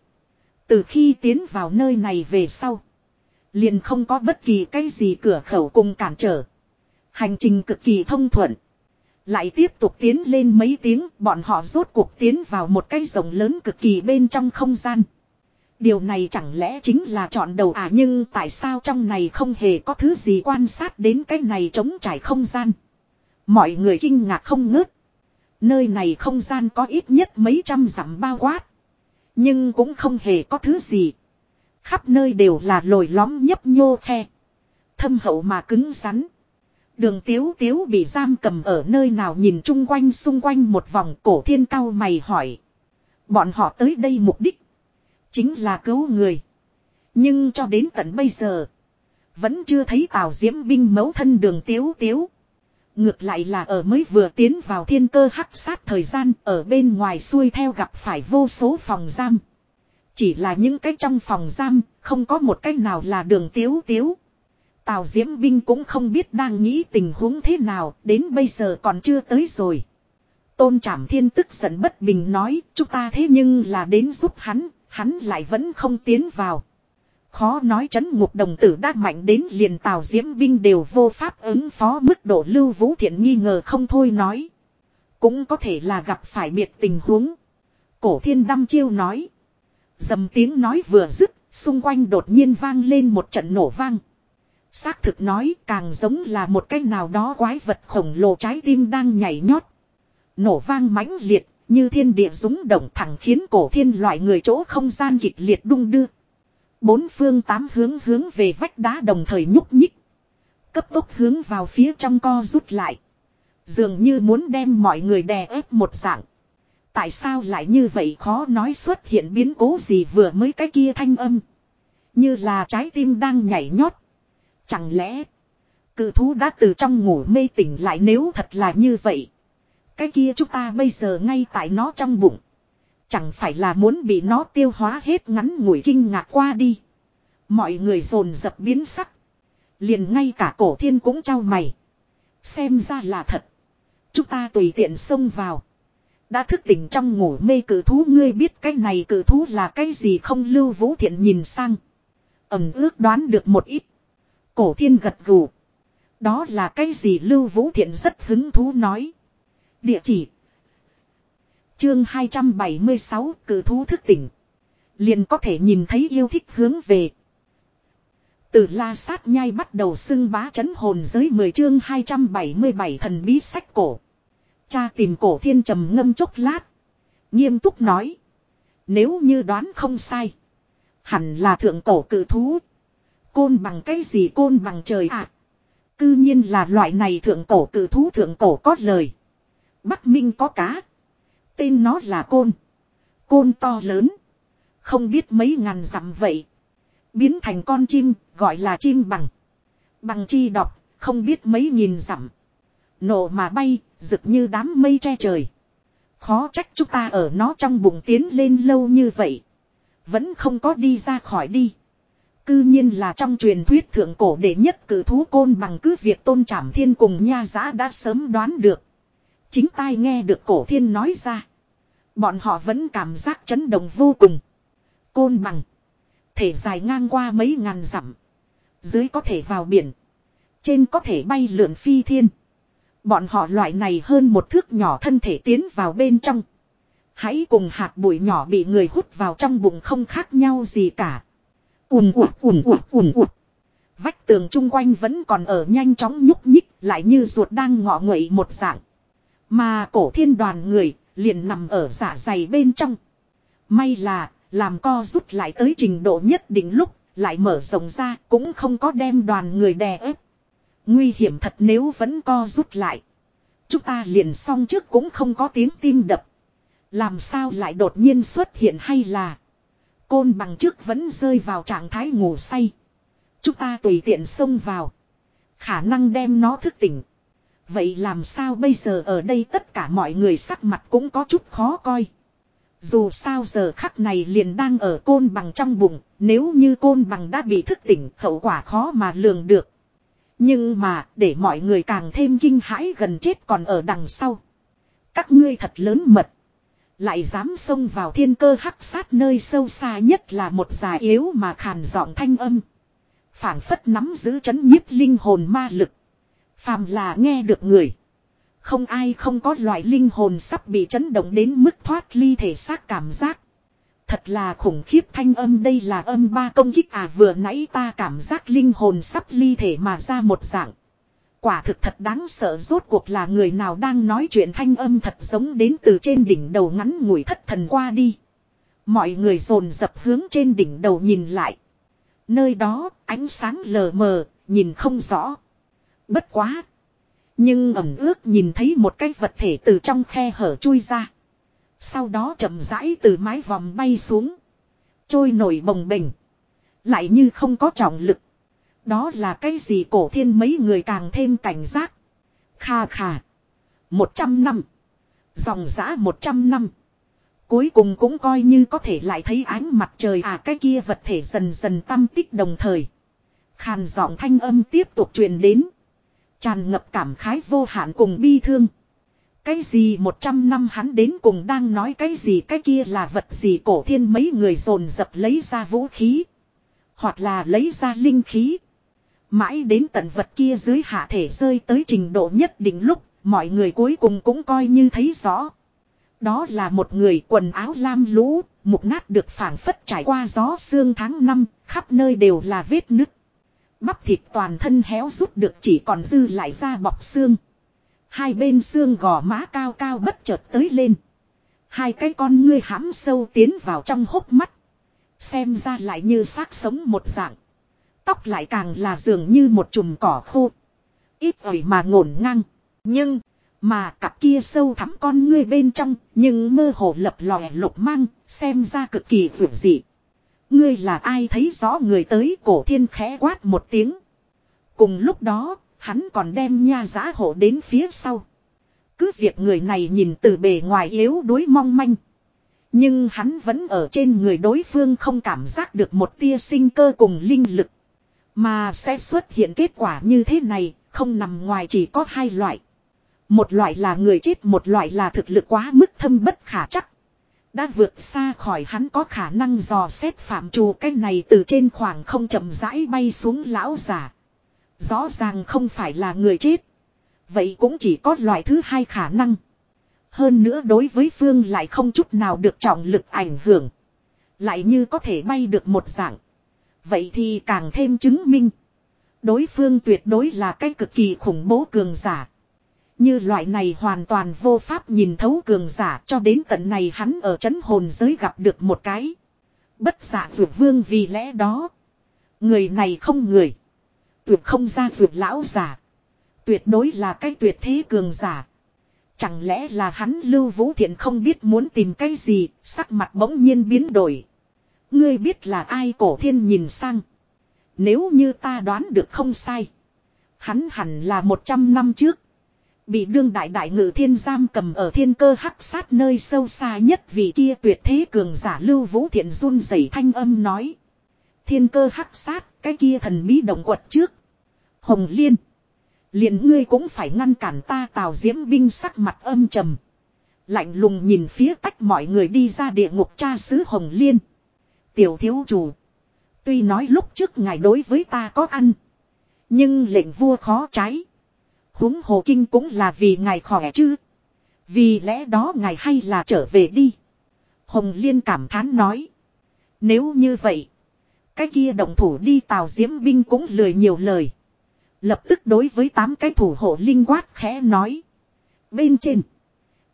Từ khi tiến vào nơi này về sau. Liền không có bất kỳ cái gì cửa khẩu cùng cản trở. Hành trình cực kỳ thông thuận. Lại tiếp tục tiến lên mấy tiếng, bọn họ rốt cuộc tiến vào một cái rồng lớn cực kỳ bên trong không gian. Điều này chẳng lẽ chính là chọn đầu à nhưng tại sao trong này không hề có thứ gì quan sát đến cái này trống trải không gian. Mọi người kinh ngạc không ngớt. Nơi này không gian có ít nhất mấy trăm dặm bao quát. Nhưng cũng không hề có thứ gì. Khắp nơi đều là lồi lõm nhấp nhô khe. Thâm hậu mà cứng rắn. Đường tiếu tiếu bị giam cầm ở nơi nào nhìn chung quanh xung quanh một vòng cổ thiên cao mày hỏi. Bọn họ tới đây mục đích. Chính là cứu người. Nhưng cho đến tận bây giờ. Vẫn chưa thấy tào diễm binh mấu thân đường tiếu tiếu. Ngược lại là ở mới vừa tiến vào thiên cơ hắc sát thời gian ở bên ngoài xuôi theo gặp phải vô số phòng giam. Chỉ là những cái trong phòng giam, không có một cách nào là đường tiếu tiếu. Tào Diễm Binh cũng không biết đang nghĩ tình huống thế nào, đến bây giờ còn chưa tới rồi. Tôn Trảm Thiên tức giận bất bình nói, chúng ta thế nhưng là đến giúp hắn, hắn lại vẫn không tiến vào. Khó nói chấn ngục đồng tử đã mạnh đến liền Tào Diễm Binh đều vô pháp ứng phó mức độ lưu vũ thiện nghi ngờ không thôi nói. Cũng có thể là gặp phải biệt tình huống. Cổ thiên đăm chiêu nói. Dầm tiếng nói vừa dứt, xung quanh đột nhiên vang lên một trận nổ vang. Xác thực nói càng giống là một cái nào đó quái vật khổng lồ trái tim đang nhảy nhót. Nổ vang mãnh liệt, Như thiên địa rúng động thẳng khiến cổ thiên loại người chỗ không gian kịch liệt đung đưa. Bốn phương tám hướng hướng về vách đá đồng thời nhúc nhích. Cấp tốc hướng vào phía trong co rút lại. Dường như muốn đem mọi người đè ép một dạng. Tại sao lại như vậy khó nói xuất hiện biến cố gì vừa mới cái kia thanh âm. Như là trái tim đang nhảy nhót. Chẳng lẽ. Cự thú đã từ trong ngủ mê tỉnh lại nếu thật là như vậy. Cái kia chúng ta bây giờ ngay tại nó trong bụng. Chẳng phải là muốn bị nó tiêu hóa hết ngắn ngủi kinh ngạc qua đi. Mọi người dồn dập biến sắc. Liền ngay cả cổ thiên cũng trao mày. Xem ra là thật. Chúng ta tùy tiện xông vào. Đã thức tỉnh trong ngủ mê cử thú, ngươi biết cái này cử thú là cái gì không lưu vũ thiện nhìn sang. Ẩm ước đoán được một ít. Cổ thiên gật gù. Đó là cái gì lưu vũ thiện rất hứng thú nói. Địa chỉ. Chương 276 cử thú thức tỉnh. Liền có thể nhìn thấy yêu thích hướng về. Từ la sát nhai bắt đầu xưng bá chấn hồn giới 10 chương 277 thần bí sách cổ. Cha tìm cổ thiên trầm ngâm chốc lát. Nghiêm túc nói. Nếu như đoán không sai. Hẳn là thượng cổ cử thú. Côn bằng cái gì côn bằng trời ạ. À? Cư nhiên là loại này thượng cổ cử thú thượng cổ có lời. Bắc Minh có cá. Tên nó là côn. Côn to lớn. Không biết mấy ngàn dặm vậy. Biến thành con chim, gọi là chim bằng. Bằng chi đọc, không biết mấy nghìn dặm. Nổ mà bay, rực như đám mây che trời. Khó trách chúng ta ở nó trong bụng tiến lên lâu như vậy. Vẫn không có đi ra khỏi đi. Cư nhiên là trong truyền thuyết thượng cổ đệ nhất cử thú côn bằng cứ việc tôn trảm thiên cùng nha giã đã sớm đoán được. Chính tai nghe được cổ thiên nói ra. Bọn họ vẫn cảm giác chấn động vô cùng. Côn bằng. Thể dài ngang qua mấy ngàn dặm. Dưới có thể vào biển. Trên có thể bay lượn phi thiên. Bọn họ loại này hơn một thước nhỏ thân thể tiến vào bên trong. Hãy cùng hạt bụi nhỏ bị người hút vào trong bụng không khác nhau gì cả. Ùm ụt ùm ụt ùm ụt. Vách tường chung quanh vẫn còn ở nhanh chóng nhúc nhích, lại như ruột đang ngọ nguậy một dạng. Mà cổ thiên đoàn người liền nằm ở dạ dày bên trong. May là, làm co rút lại tới trình độ nhất định lúc, lại mở rộng ra cũng không có đem đoàn người đè ép. Nguy hiểm thật nếu vẫn co rút lại. Chúng ta liền xong trước cũng không có tiếng tim đập. Làm sao lại đột nhiên xuất hiện hay là. Côn bằng trước vẫn rơi vào trạng thái ngủ say. Chúng ta tùy tiện xông vào. Khả năng đem nó thức tỉnh. Vậy làm sao bây giờ ở đây tất cả mọi người sắc mặt cũng có chút khó coi. Dù sao giờ khắc này liền đang ở côn bằng trong bụng, nếu như côn bằng đã bị thức tỉnh hậu quả khó mà lường được. Nhưng mà để mọi người càng thêm kinh hãi gần chết còn ở đằng sau. Các ngươi thật lớn mật. Lại dám xông vào thiên cơ hắc sát nơi sâu xa nhất là một già yếu mà khàn giọng thanh âm. phảng phất nắm giữ chấn nhiếp linh hồn ma lực. Phàm là nghe được người. Không ai không có loại linh hồn sắp bị chấn động đến mức thoát ly thể xác cảm giác. Thật là khủng khiếp thanh âm đây là âm ba công kích à vừa nãy ta cảm giác linh hồn sắp ly thể mà ra một dạng. Quả thực thật đáng sợ rốt cuộc là người nào đang nói chuyện thanh âm thật giống đến từ trên đỉnh đầu ngắn ngủi thất thần qua đi. Mọi người dồn dập hướng trên đỉnh đầu nhìn lại. Nơi đó ánh sáng lờ mờ, nhìn không rõ. Bất quá. Nhưng ẩm ước nhìn thấy một cái vật thể từ trong khe hở chui ra. Sau đó chậm rãi từ mái vòm bay xuống. Trôi nổi bồng bềnh. Lại như không có trọng lực. Đó là cái gì cổ thiên mấy người càng thêm cảnh giác. Kha kha. Một trăm năm. Dòng giã một trăm năm. Cuối cùng cũng coi như có thể lại thấy ánh mặt trời à cái kia vật thể dần dần tâm tích đồng thời. Khàn giọng thanh âm tiếp tục truyền đến. Tràn ngập cảm khái vô hạn cùng bi thương. Cái gì một trăm năm hắn đến cùng đang nói cái gì cái kia là vật gì cổ thiên mấy người dồn dập lấy ra vũ khí. Hoặc là lấy ra linh khí. Mãi đến tận vật kia dưới hạ thể rơi tới trình độ nhất định lúc, mọi người cuối cùng cũng coi như thấy rõ. Đó là một người quần áo lam lũ, mục nát được phảng phất trải qua gió sương tháng năm, khắp nơi đều là vết nứt. Bắp thịt toàn thân héo rút được chỉ còn dư lại da bọc xương. Hai bên xương gò má cao cao bất chợt tới lên. Hai cái con ngươi hãm sâu tiến vào trong hốc mắt. Xem ra lại như xác sống một dạng. Tóc lại càng là dường như một chùm cỏ khô. Ít ỏi mà ngổn ngang. Nhưng, mà cặp kia sâu thắm con ngươi bên trong, nhưng mơ hồ lập lòe lục mang, xem ra cực kỳ vượt dị. Ngươi là ai thấy rõ người tới cổ thiên khẽ quát một tiếng. Cùng lúc đó, hắn còn đem nha giá hộ đến phía sau. Cứ việc người này nhìn từ bề ngoài yếu đuối mong manh. Nhưng hắn vẫn ở trên người đối phương không cảm giác được một tia sinh cơ cùng linh lực. Mà sẽ xuất hiện kết quả như thế này, không nằm ngoài chỉ có hai loại. Một loại là người chết, một loại là thực lực quá mức thâm bất khả chắc. Đã vượt xa khỏi hắn có khả năng dò xét phạm trù cái này từ trên khoảng không chậm rãi bay xuống lão giả. Rõ ràng không phải là người chết. Vậy cũng chỉ có loại thứ hai khả năng. Hơn nữa đối với Phương lại không chút nào được trọng lực ảnh hưởng. Lại như có thể bay được một dạng. Vậy thì càng thêm chứng minh. Đối phương tuyệt đối là cái cực kỳ khủng bố cường giả. Như loại này hoàn toàn vô pháp nhìn thấu cường giả cho đến tận này hắn ở chấn hồn giới gặp được một cái. Bất giả dược vương vì lẽ đó. Người này không người. Tuyệt không ra dược lão giả. Tuyệt đối là cái tuyệt thế cường giả. Chẳng lẽ là hắn Lưu Vũ Thiện không biết muốn tìm cái gì, sắc mặt bỗng nhiên biến đổi. Ngươi biết là ai cổ thiên nhìn sang. Nếu như ta đoán được không sai. Hắn hẳn là 100 năm trước. Bị đương đại đại ngự thiên giam cầm ở thiên cơ hắc sát nơi sâu xa nhất vì kia tuyệt thế cường giả lưu vũ thiện run rẩy thanh âm nói. Thiên cơ hắc sát, cái kia thần bí động quật trước. Hồng Liên. liền ngươi cũng phải ngăn cản ta tào diễm binh sắc mặt âm trầm. Lạnh lùng nhìn phía tách mọi người đi ra địa ngục cha sứ Hồng Liên. Tiểu thiếu chủ. Tuy nói lúc trước ngài đối với ta có ăn. Nhưng lệnh vua khó trái huống hồ kinh cũng là vì ngài khỏe chứ. Vì lẽ đó ngài hay là trở về đi. Hồng Liên cảm thán nói. Nếu như vậy. Cái kia động thủ đi tào diễm binh cũng lười nhiều lời. Lập tức đối với tám cái thủ hộ linh quát khẽ nói. Bên trên.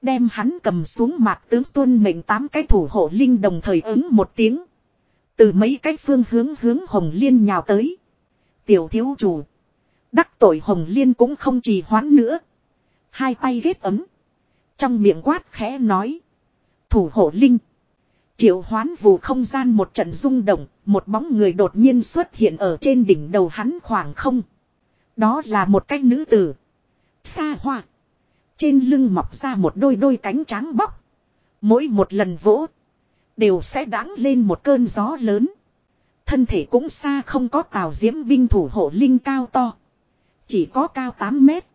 Đem hắn cầm xuống mặt tướng tuân mệnh tám cái thủ hộ linh đồng thời ứng một tiếng. Từ mấy cái phương hướng hướng Hồng Liên nhào tới. Tiểu thiếu chủ. Đắc tội Hồng Liên cũng không trì hoãn nữa. Hai tay ghét ấm. Trong miệng quát khẽ nói. Thủ hộ Linh. Triệu hoán vù không gian một trận rung động, một bóng người đột nhiên xuất hiện ở trên đỉnh đầu hắn khoảng không. Đó là một cái nữ tử. Xa hoa. Trên lưng mọc ra một đôi đôi cánh trắng bóc. Mỗi một lần vỗ. Đều sẽ đáng lên một cơn gió lớn. Thân thể cũng xa không có tào diễm binh thủ hộ linh cao to. Chỉ có cao 8 mét.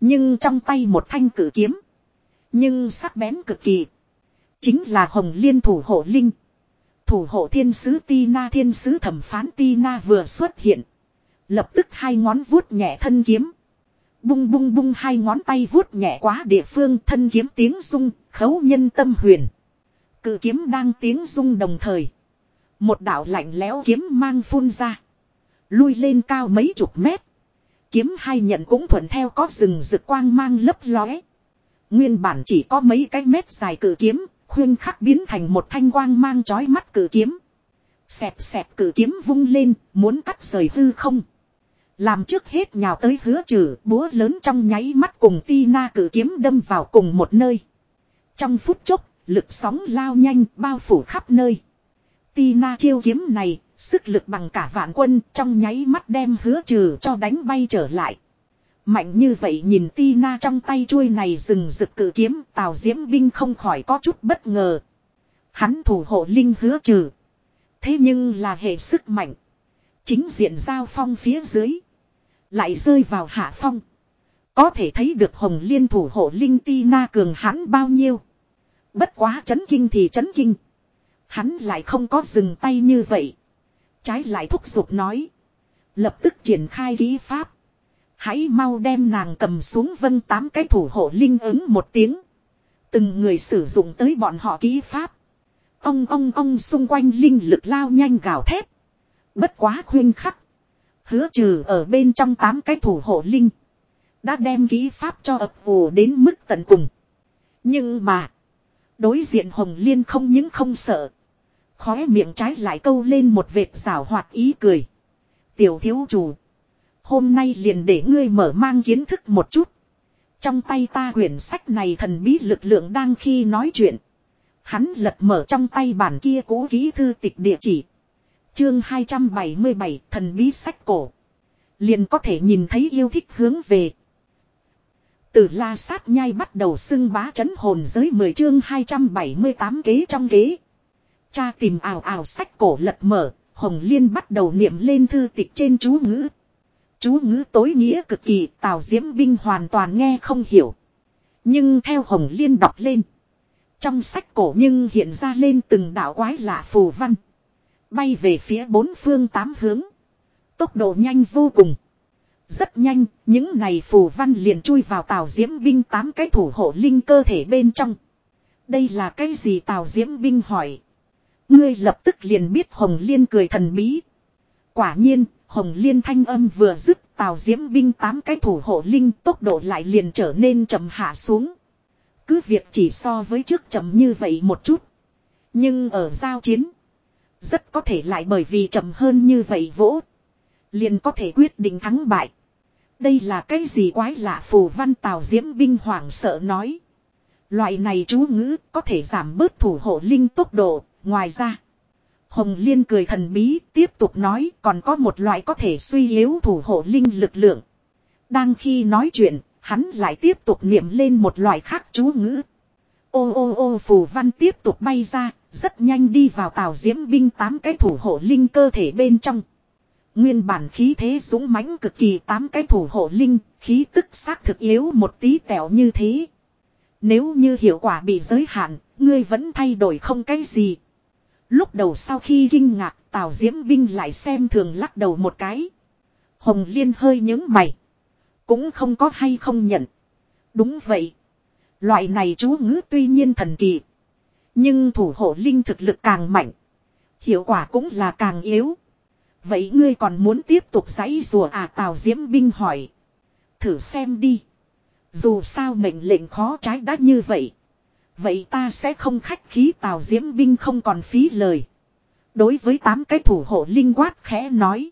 Nhưng trong tay một thanh cử kiếm. Nhưng sắc bén cực kỳ. Chính là hồng liên thủ hộ linh. Thủ hộ thiên sứ Tina thiên sứ thẩm phán Tina vừa xuất hiện. Lập tức hai ngón vuốt nhẹ thân kiếm. Bung bung bung hai ngón tay vuốt nhẹ quá địa phương thân kiếm tiếng rung, khấu nhân tâm huyền. Cự kiếm đang tiếng rung đồng thời. Một đạo lạnh lẽo kiếm mang phun ra. Lui lên cao mấy chục mét. Kiếm hai nhận cũng thuận theo có rừng rực quang mang lấp lóe. Nguyên bản chỉ có mấy cái mét dài cử kiếm, khuyên khắc biến thành một thanh quang mang chói mắt cử kiếm. Xẹp xẹp cử kiếm vung lên, muốn cắt rời hư không. Làm trước hết nhào tới hứa trừ, búa lớn trong nháy mắt cùng ti na cử kiếm đâm vào cùng một nơi. Trong phút chốc, lực sóng lao nhanh, bao phủ khắp nơi. Tina chiêu kiếm này, Sức lực bằng cả vạn quân trong nháy mắt đem hứa trừ cho đánh bay trở lại. Mạnh như vậy nhìn Tina trong tay chuôi này rừng rực cử kiếm, tào diễm binh không khỏi có chút bất ngờ. Hắn thủ hộ linh hứa trừ. Thế nhưng là hệ sức mạnh. Chính diện giao phong phía dưới. Lại rơi vào hạ phong. Có thể thấy được hồng liên thủ hộ linh Tina cường hắn bao nhiêu. Bất quá chấn kinh thì chấn kinh. Hắn lại không có dừng tay như vậy. Trái lại thúc giục nói. Lập tức triển khai ký pháp. Hãy mau đem nàng cầm xuống vân tám cái thủ hộ linh ứng một tiếng. Từng người sử dụng tới bọn họ ký pháp. Ông ông ông xung quanh linh lực lao nhanh gào thét. Bất quá khuyên khắc. Hứa trừ ở bên trong tám cái thủ hộ linh. Đã đem ký pháp cho ập vù đến mức tận cùng. Nhưng mà. Đối diện Hồng Liên không những không sợ. Khóe miệng trái lại câu lên một vệt rào hoạt ý cười. Tiểu thiếu chủ. Hôm nay liền để ngươi mở mang kiến thức một chút. Trong tay ta quyển sách này thần bí lực lượng đang khi nói chuyện. Hắn lật mở trong tay bản kia cố ký thư tịch địa chỉ. Chương 277 thần bí sách cổ. Liền có thể nhìn thấy yêu thích hướng về. Từ la sát nhai bắt đầu xưng bá chấn hồn giới 10 chương 278 kế trong kế. Cha tìm ảo ảo sách cổ lật mở, Hồng Liên bắt đầu niệm lên thư tịch trên chú ngữ. Chú ngữ tối nghĩa cực kỳ, Tào Diễm Binh hoàn toàn nghe không hiểu. Nhưng theo Hồng Liên đọc lên. Trong sách cổ nhưng hiện ra lên từng đạo quái lạ phù văn. Bay về phía bốn phương tám hướng. Tốc độ nhanh vô cùng. Rất nhanh, những này phù văn liền chui vào Tào Diễm Binh tám cái thủ hộ linh cơ thể bên trong. Đây là cái gì Tào Diễm Binh hỏi. Ngươi lập tức liền biết Hồng Liên cười thần bí. Quả nhiên, Hồng Liên thanh âm vừa dứt Tào Diễm Binh tám cái thủ hộ linh tốc độ lại liền trở nên chậm hạ xuống. Cứ việc chỉ so với trước chậm như vậy một chút. Nhưng ở giao chiến, rất có thể lại bởi vì chậm hơn như vậy vỗ. Liền có thể quyết định thắng bại. Đây là cái gì quái lạ phù văn Tào Diễm Binh hoảng sợ nói. Loại này chú ngữ có thể giảm bớt thủ hộ linh tốc độ, ngoài ra. Hồng Liên cười thần bí tiếp tục nói còn có một loại có thể suy yếu thủ hộ linh lực lượng. Đang khi nói chuyện, hắn lại tiếp tục niệm lên một loại khác chú ngữ. Ô ô ô phù văn tiếp tục bay ra, rất nhanh đi vào tàu diễm binh tám cái thủ hộ linh cơ thể bên trong. Nguyên bản khí thế dũng mãnh cực kỳ tám cái thủ hộ linh, khí tức xác thực yếu một tí tẹo như thế. Nếu như hiệu quả bị giới hạn, ngươi vẫn thay đổi không cái gì. Lúc đầu sau khi kinh ngạc, Tào Diễm Binh lại xem thường lắc đầu một cái. Hồng Liên hơi những mày. Cũng không có hay không nhận. Đúng vậy. Loại này chú ngữ tuy nhiên thần kỳ. Nhưng thủ hộ linh thực lực càng mạnh. Hiệu quả cũng là càng yếu. Vậy ngươi còn muốn tiếp tục giấy rùa à Tào Diễm Binh hỏi. Thử xem đi. Dù sao mệnh lệnh khó trái đã như vậy. Vậy ta sẽ không khách khí Tào Diễm Binh không còn phí lời. Đối với tám cái thủ hộ linh quát khẽ nói.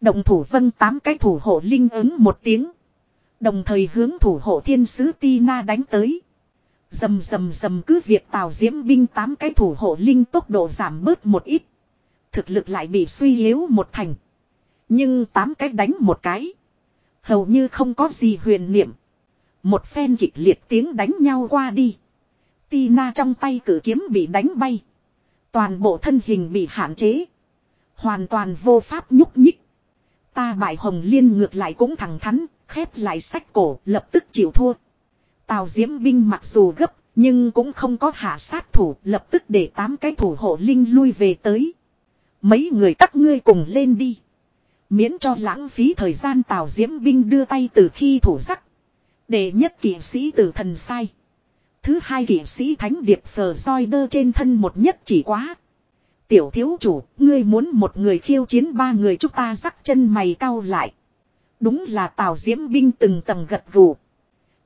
Động thủ vân tám cái thủ hộ linh ứng một tiếng. Đồng thời hướng thủ hộ thiên sứ Tina đánh tới. Dầm dầm dầm cứ việc Tào Diễm Binh tám cái thủ hộ linh tốc độ giảm bớt một ít. Thực lực lại bị suy yếu một thành. Nhưng tám cái đánh một cái. Hầu như không có gì huyền niệm. Một phen kịch liệt tiếng đánh nhau qua đi. Tina trong tay cử kiếm bị đánh bay. Toàn bộ thân hình bị hạn chế. Hoàn toàn vô pháp nhúc nhích. Ta bại hồng liên ngược lại cũng thẳng thắn, khép lại sách cổ, lập tức chịu thua. Tào Diễm binh mặc dù gấp, nhưng cũng không có hạ sát thủ, lập tức để tám cái thủ hộ linh lui về tới. Mấy người các ngươi cùng lên đi. Miễn cho lãng phí thời gian Tào Diễm binh đưa tay từ khi thủ sắc. Để nhất kỷ sĩ tử thần sai. Thứ hai kỷ sĩ thánh điệp phờ roi đơ trên thân một nhất chỉ quá. Tiểu thiếu chủ, ngươi muốn một người khiêu chiến ba người chúng ta rắc chân mày cao lại. Đúng là tào diễm binh từng tầng gật gù.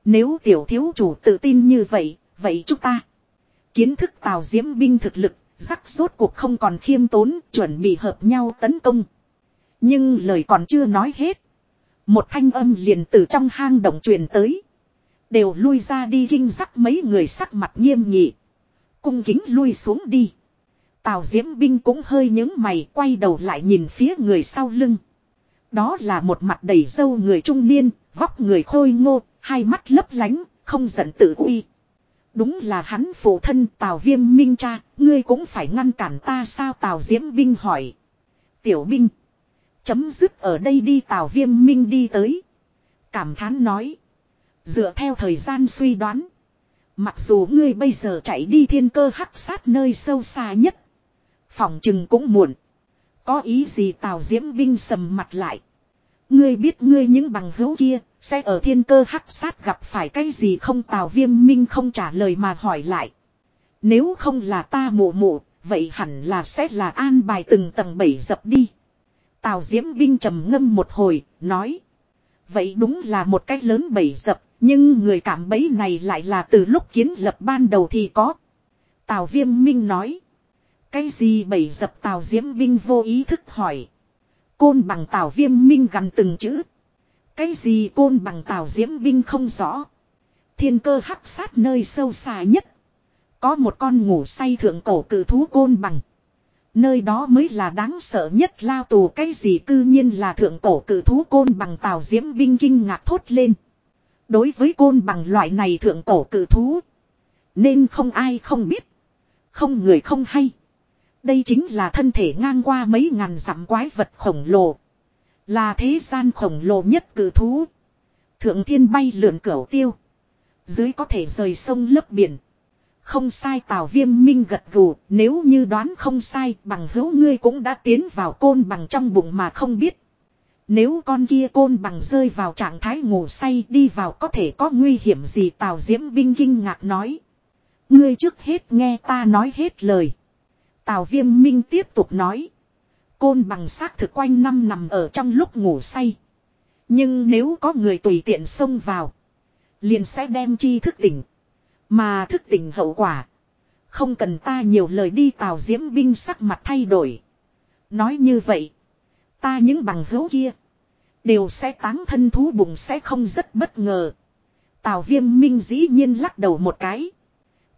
Nếu tiểu thiếu chủ tự tin như vậy, vậy chúng ta. Kiến thức tào diễm binh thực lực, rắc rốt cuộc không còn khiêm tốn, chuẩn bị hợp nhau tấn công. Nhưng lời còn chưa nói hết. Một thanh âm liền từ trong hang động truyền tới. Đều lui ra đi kinh sắc mấy người sắc mặt nghiêm nghị. Cung kính lui xuống đi. Tào Diễm Binh cũng hơi những mày quay đầu lại nhìn phía người sau lưng. Đó là một mặt đầy dâu người trung niên, vóc người khôi ngô, hai mắt lấp lánh, không giận tự uy. Đúng là hắn phụ thân Tào Viêm Minh cha, ngươi cũng phải ngăn cản ta sao Tào Diễm Binh hỏi. Tiểu Binh. Chấm dứt ở đây đi Tào Viêm Minh đi tới. Cảm thán nói. Dựa theo thời gian suy đoán. Mặc dù ngươi bây giờ chạy đi thiên cơ hắc sát nơi sâu xa nhất. Phòng chừng cũng muộn. Có ý gì Tào Diễm Binh sầm mặt lại. Ngươi biết ngươi những bằng hữu kia, sẽ ở thiên cơ hắc sát gặp phải cái gì không Tào Viêm Minh không trả lời mà hỏi lại. Nếu không là ta mụ mụ, vậy hẳn là sẽ là an bài từng tầng bảy dập đi. Tào Diễm Binh trầm ngâm một hồi, nói. Vậy đúng là một cách lớn bảy dập, nhưng người cảm bấy này lại là từ lúc kiến lập ban đầu thì có. Tào Viêm Minh nói. Cái gì bảy dập Tào Diễm Binh vô ý thức hỏi. Côn bằng Tào Viêm Minh gần từng chữ. Cái gì côn bằng Tào Diễm Binh không rõ. Thiên cơ hắc sát nơi sâu xa nhất. Có một con ngủ say thượng cổ cử thú côn bằng. Nơi đó mới là đáng sợ nhất lao tù cái gì cư nhiên là thượng cổ cử thú côn bằng Tào Diễm Binh kinh ngạc thốt lên. Đối với côn bằng loại này thượng cổ cử thú. Nên không ai không biết. Không người không hay. Đây chính là thân thể ngang qua mấy ngàn dặm quái vật khổng lồ. Là thế gian khổng lồ nhất cử thú. Thượng thiên bay lượn cửu tiêu. Dưới có thể rời sông lấp biển. Không sai tào viêm minh gật gù, nếu như đoán không sai bằng hữu ngươi cũng đã tiến vào côn bằng trong bụng mà không biết. Nếu con kia côn bằng rơi vào trạng thái ngủ say đi vào có thể có nguy hiểm gì tào diễm binh kinh ngạc nói. Ngươi trước hết nghe ta nói hết lời. Tào viêm minh tiếp tục nói. Côn bằng xác thực quanh năm nằm ở trong lúc ngủ say. Nhưng nếu có người tùy tiện xông vào. Liền sẽ đem chi thức tỉnh. Mà thức tỉnh hậu quả. Không cần ta nhiều lời đi tào diễm binh sắc mặt thay đổi. Nói như vậy. Ta những bằng hữu kia. Đều sẽ táng thân thú bụng sẽ không rất bất ngờ. Tào viêm minh dĩ nhiên lắc đầu một cái.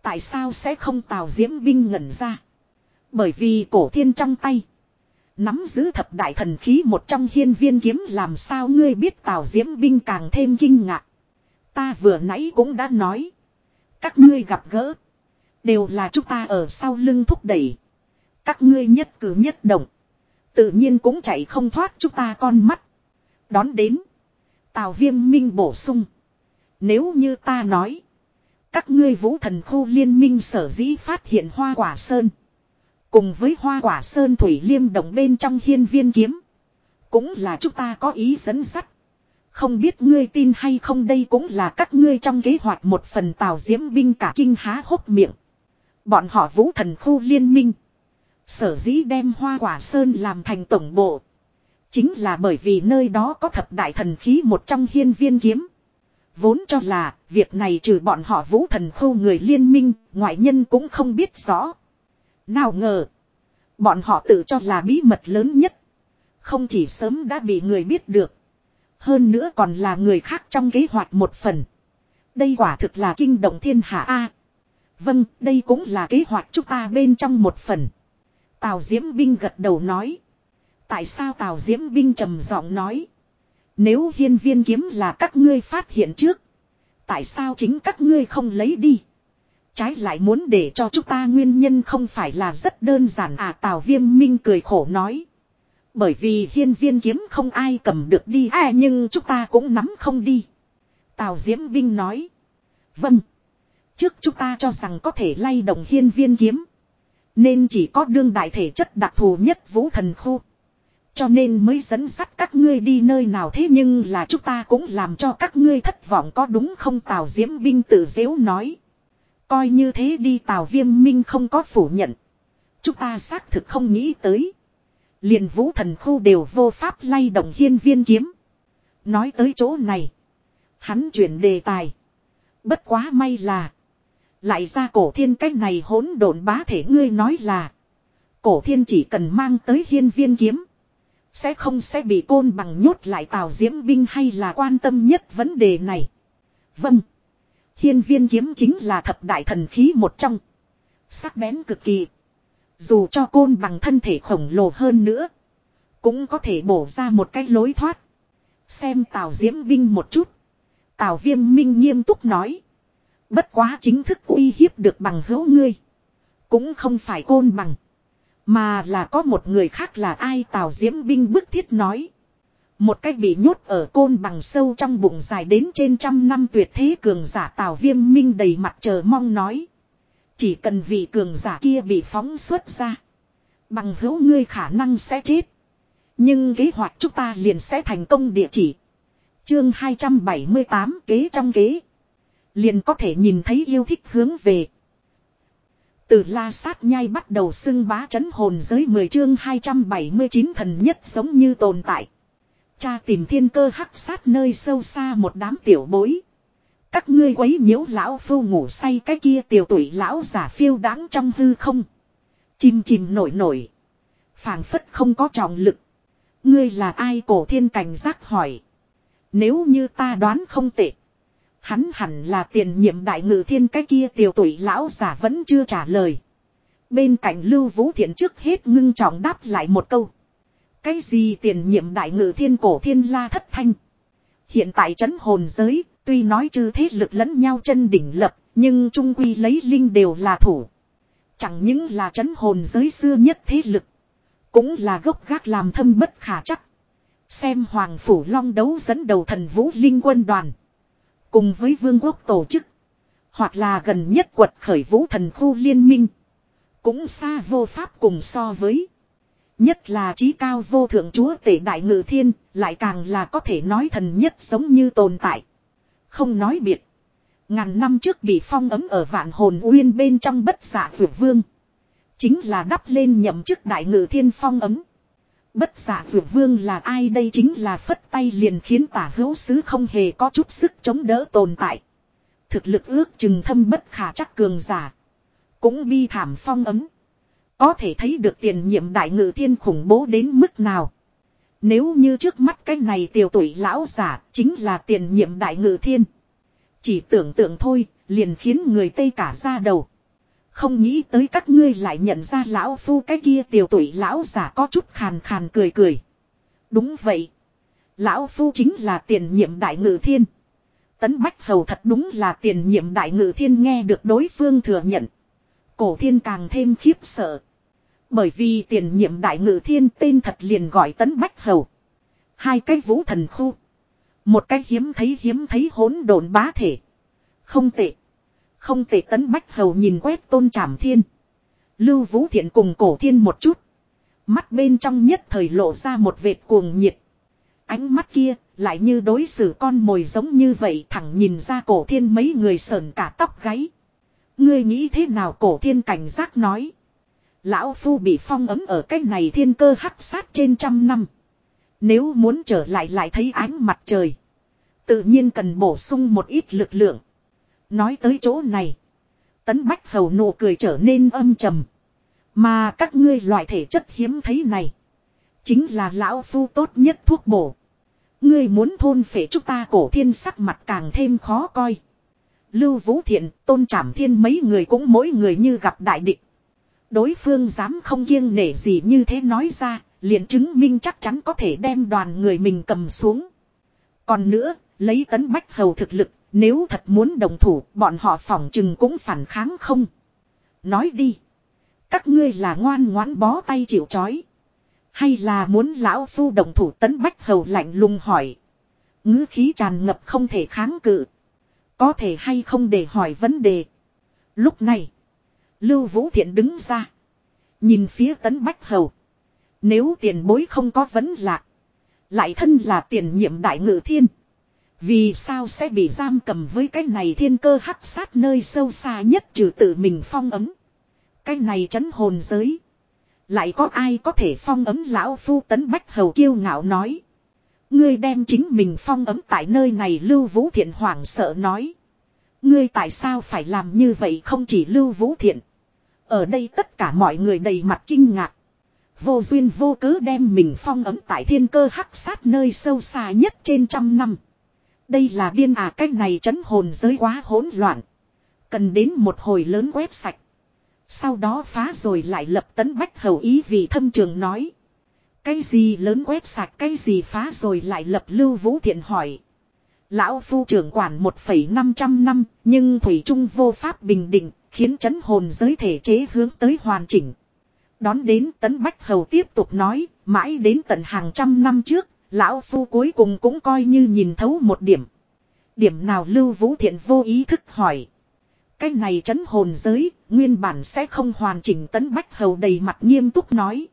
Tại sao sẽ không tào diễm binh ngẩn ra. Bởi vì cổ thiên trong tay. Nắm giữ thập đại thần khí một trong hiên viên kiếm làm sao ngươi biết tào diễm binh càng thêm kinh ngạc. Ta vừa nãy cũng đã nói. Các ngươi gặp gỡ. Đều là chúng ta ở sau lưng thúc đẩy. Các ngươi nhất cử nhất động. Tự nhiên cũng chạy không thoát chúng ta con mắt. Đón đến. Tào viêm minh bổ sung. Nếu như ta nói. Các ngươi vũ thần khu liên minh sở dĩ phát hiện hoa quả sơn. Cùng với hoa quả sơn thủy liêm động bên trong hiên viên kiếm. Cũng là chúng ta có ý dẫn dắt. Không biết ngươi tin hay không đây cũng là các ngươi trong kế hoạch một phần tào diễm binh cả kinh há hốc miệng. Bọn họ vũ thần khu liên minh. Sở dĩ đem hoa quả sơn làm thành tổng bộ. Chính là bởi vì nơi đó có thập đại thần khí một trong hiên viên kiếm. Vốn cho là việc này trừ bọn họ vũ thần khâu người liên minh, ngoại nhân cũng không biết rõ. Nào ngờ. Bọn họ tự cho là bí mật lớn nhất. Không chỉ sớm đã bị người biết được. Hơn nữa còn là người khác trong kế hoạch một phần. Đây quả thực là kinh động thiên hạ A. vâng, đây cũng là kế hoạch chúng ta bên trong một phần. Tào Diễm Binh gật đầu nói. Tại sao Tào Diễm Binh trầm giọng nói. Nếu hiên viên kiếm là các ngươi phát hiện trước. Tại sao chính các ngươi không lấy đi. Trái lại muốn để cho chúng ta nguyên nhân không phải là rất đơn giản à Tào Viêm Minh cười khổ nói. Bởi vì hiên viên kiếm không ai cầm được đi à nhưng chúng ta cũng nắm không đi. Tào Diễm Binh nói. Vâng. Trước chúng ta cho rằng có thể lay động hiên viên kiếm. Nên chỉ có đương đại thể chất đặc thù nhất vũ thần khu. Cho nên mới dẫn dắt các ngươi đi nơi nào thế nhưng là chúng ta cũng làm cho các ngươi thất vọng có đúng không Tào Diễm Binh tự dễu nói. Coi như thế đi, Tào Viêm Minh không có phủ nhận. Chúng ta xác thực không nghĩ tới. liền vũ thần khu đều vô pháp lay động hiên viên kiếm. Nói tới chỗ này. Hắn chuyển đề tài. Bất quá may là. Lại ra cổ thiên cách này hỗn độn bá thể ngươi nói là. Cổ thiên chỉ cần mang tới hiên viên kiếm. Sẽ không sẽ bị côn bằng nhốt lại tào diễm binh hay là quan tâm nhất vấn đề này. Vâng. Hiên viên kiếm chính là thập đại thần khí một trong. Sắc bén cực kỳ. Dù cho côn bằng thân thể khổng lồ hơn nữa. Cũng có thể bổ ra một cái lối thoát. Xem Tào Diễm Binh một chút. Tào Viêm Minh nghiêm túc nói. Bất quá chính thức uy hiếp được bằng hữu ngươi. Cũng không phải côn bằng. Mà là có một người khác là ai Tào Diễm Binh bức thiết nói. Một cách bị nhốt ở côn bằng sâu trong bụng dài đến trên trăm năm tuyệt thế cường giả Tào Viêm Minh đầy mặt chờ mong nói. Chỉ cần vị cường giả kia bị phóng xuất ra. Bằng hữu ngươi khả năng sẽ chết. Nhưng kế hoạch chúng ta liền sẽ thành công địa chỉ. Chương 278 kế trong kế. Liền có thể nhìn thấy yêu thích hướng về. Từ la sát nhai bắt đầu xưng bá chấn hồn giới 10 chương 279 thần nhất giống như tồn tại. Cha tìm thiên cơ hắc sát nơi sâu xa một đám tiểu bối. Các ngươi quấy nhiễu lão phu ngủ say cái kia tiểu tuổi lão giả phiêu đáng trong hư không. Chìm chìm nổi nổi. phảng phất không có trọng lực. Ngươi là ai cổ thiên cảnh giác hỏi. Nếu như ta đoán không tệ. Hắn hẳn là tiền nhiệm đại ngự thiên cái kia tiểu tuổi lão giả vẫn chưa trả lời. Bên cạnh Lưu Vũ Thiện trước hết ngưng trọng đáp lại một câu. Cái gì tiền nhiệm đại ngự thiên cổ thiên la thất thanh. Hiện tại trấn hồn giới, tuy nói chư thế lực lẫn nhau chân đỉnh lập, nhưng trung quy lấy linh đều là thủ. Chẳng những là trấn hồn giới xưa nhất thế lực. Cũng là gốc gác làm thâm bất khả chắc. Xem Hoàng Phủ Long đấu dẫn đầu thần vũ linh quân đoàn. Cùng với vương quốc tổ chức. Hoặc là gần nhất quật khởi vũ thần khu liên minh. Cũng xa vô pháp cùng so với. Nhất là trí cao vô thượng chúa tể đại ngự thiên, lại càng là có thể nói thần nhất sống như tồn tại. Không nói biệt. Ngàn năm trước bị phong ấm ở vạn hồn uyên bên trong bất giả vượt vương. Chính là đắp lên nhậm chức đại ngự thiên phong ấm. Bất giả vượt vương là ai đây chính là phất tay liền khiến tả hữu sứ không hề có chút sức chống đỡ tồn tại. Thực lực ước chừng thâm bất khả chắc cường giả. Cũng bi thảm phong ấm. Có thể thấy được tiền nhiệm đại ngự thiên khủng bố đến mức nào. Nếu như trước mắt cái này tiểu tuổi lão giả chính là tiền nhiệm đại ngự thiên. Chỉ tưởng tượng thôi, liền khiến người Tây cả ra đầu. Không nghĩ tới các ngươi lại nhận ra lão phu cái kia tiểu tuổi lão giả có chút khàn khàn cười cười. Đúng vậy. Lão phu chính là tiền nhiệm đại ngự thiên. Tấn Bách Hầu thật đúng là tiền nhiệm đại ngự thiên nghe được đối phương thừa nhận. Cổ thiên càng thêm khiếp sợ. Bởi vì tiền nhiệm đại ngự thiên tên thật liền gọi Tấn Bách Hầu. Hai cái vũ thần khu. Một cái hiếm thấy hiếm thấy hỗn độn bá thể. Không tệ. Không tệ Tấn Bách Hầu nhìn quét tôn trảm thiên. Lưu Vũ Thiện cùng cổ thiên một chút. Mắt bên trong nhất thời lộ ra một vệt cuồng nhiệt. Ánh mắt kia lại như đối xử con mồi giống như vậy thẳng nhìn ra cổ thiên mấy người sờn cả tóc gáy. Ngươi nghĩ thế nào cổ thiên cảnh giác nói. Lão Phu bị phong ấm ở cái này thiên cơ hắc sát trên trăm năm. Nếu muốn trở lại lại thấy ánh mặt trời. Tự nhiên cần bổ sung một ít lực lượng. Nói tới chỗ này. Tấn Bách Hầu nụ cười trở nên âm trầm. Mà các ngươi loại thể chất hiếm thấy này. Chính là lão phu tốt nhất thuốc bổ. Ngươi muốn thôn phệ chúng ta cổ thiên sắc mặt càng thêm khó coi. Lưu Vũ Thiện, Tôn Trảm Thiên mấy người cũng mỗi người như gặp đại địch. Đối phương dám không kiêng nể gì như thế nói ra, liền chứng minh chắc chắn có thể đem đoàn người mình cầm xuống. Còn nữa, lấy tấn bách hầu thực lực, nếu thật muốn đồng thủ, bọn họ phòng chừng cũng phản kháng không. Nói đi. Các ngươi là ngoan ngoãn bó tay chịu chói. Hay là muốn lão phu đồng thủ tấn bách hầu lạnh lùng hỏi. ngữ khí tràn ngập không thể kháng cự. Có thể hay không để hỏi vấn đề. Lúc này. Lưu Vũ Thiện đứng ra. Nhìn phía tấn bách hầu. Nếu tiền bối không có vấn lạc. Lại thân là tiền nhiệm đại ngự thiên. Vì sao sẽ bị giam cầm với cái này thiên cơ hắc sát nơi sâu xa nhất trừ tự mình phong ấm. Cái này trấn hồn giới. Lại có ai có thể phong ấm lão phu tấn bách hầu kiêu ngạo nói. Ngươi đem chính mình phong ấm tại nơi này lưu vũ thiện hoảng sợ nói. Ngươi tại sao phải làm như vậy không chỉ lưu vũ thiện. Ở đây tất cả mọi người đầy mặt kinh ngạc. Vô duyên vô cớ đem mình phong ấm tại thiên cơ hắc sát nơi sâu xa nhất trên trăm năm. Đây là điên à cách này chấn hồn giới quá hỗn loạn. Cần đến một hồi lớn quét sạch. Sau đó phá rồi lại lập tấn bách hầu ý vì thâm trường nói. Cái gì lớn quét sạch cái gì phá rồi lại lập lưu vũ thiện hỏi. Lão phu trưởng quản 1,500 năm nhưng Thủy Trung vô pháp bình định khiến chấn hồn giới thể chế hướng tới hoàn chỉnh. Đón đến tấn bách hầu tiếp tục nói mãi đến tận hàng trăm năm trước Lão Phu cuối cùng cũng coi như nhìn thấu một điểm. Điểm nào Lưu Vũ Thiện vô ý thức hỏi. Cái này trấn hồn giới, nguyên bản sẽ không hoàn chỉnh tấn bách hầu đầy mặt nghiêm túc nói.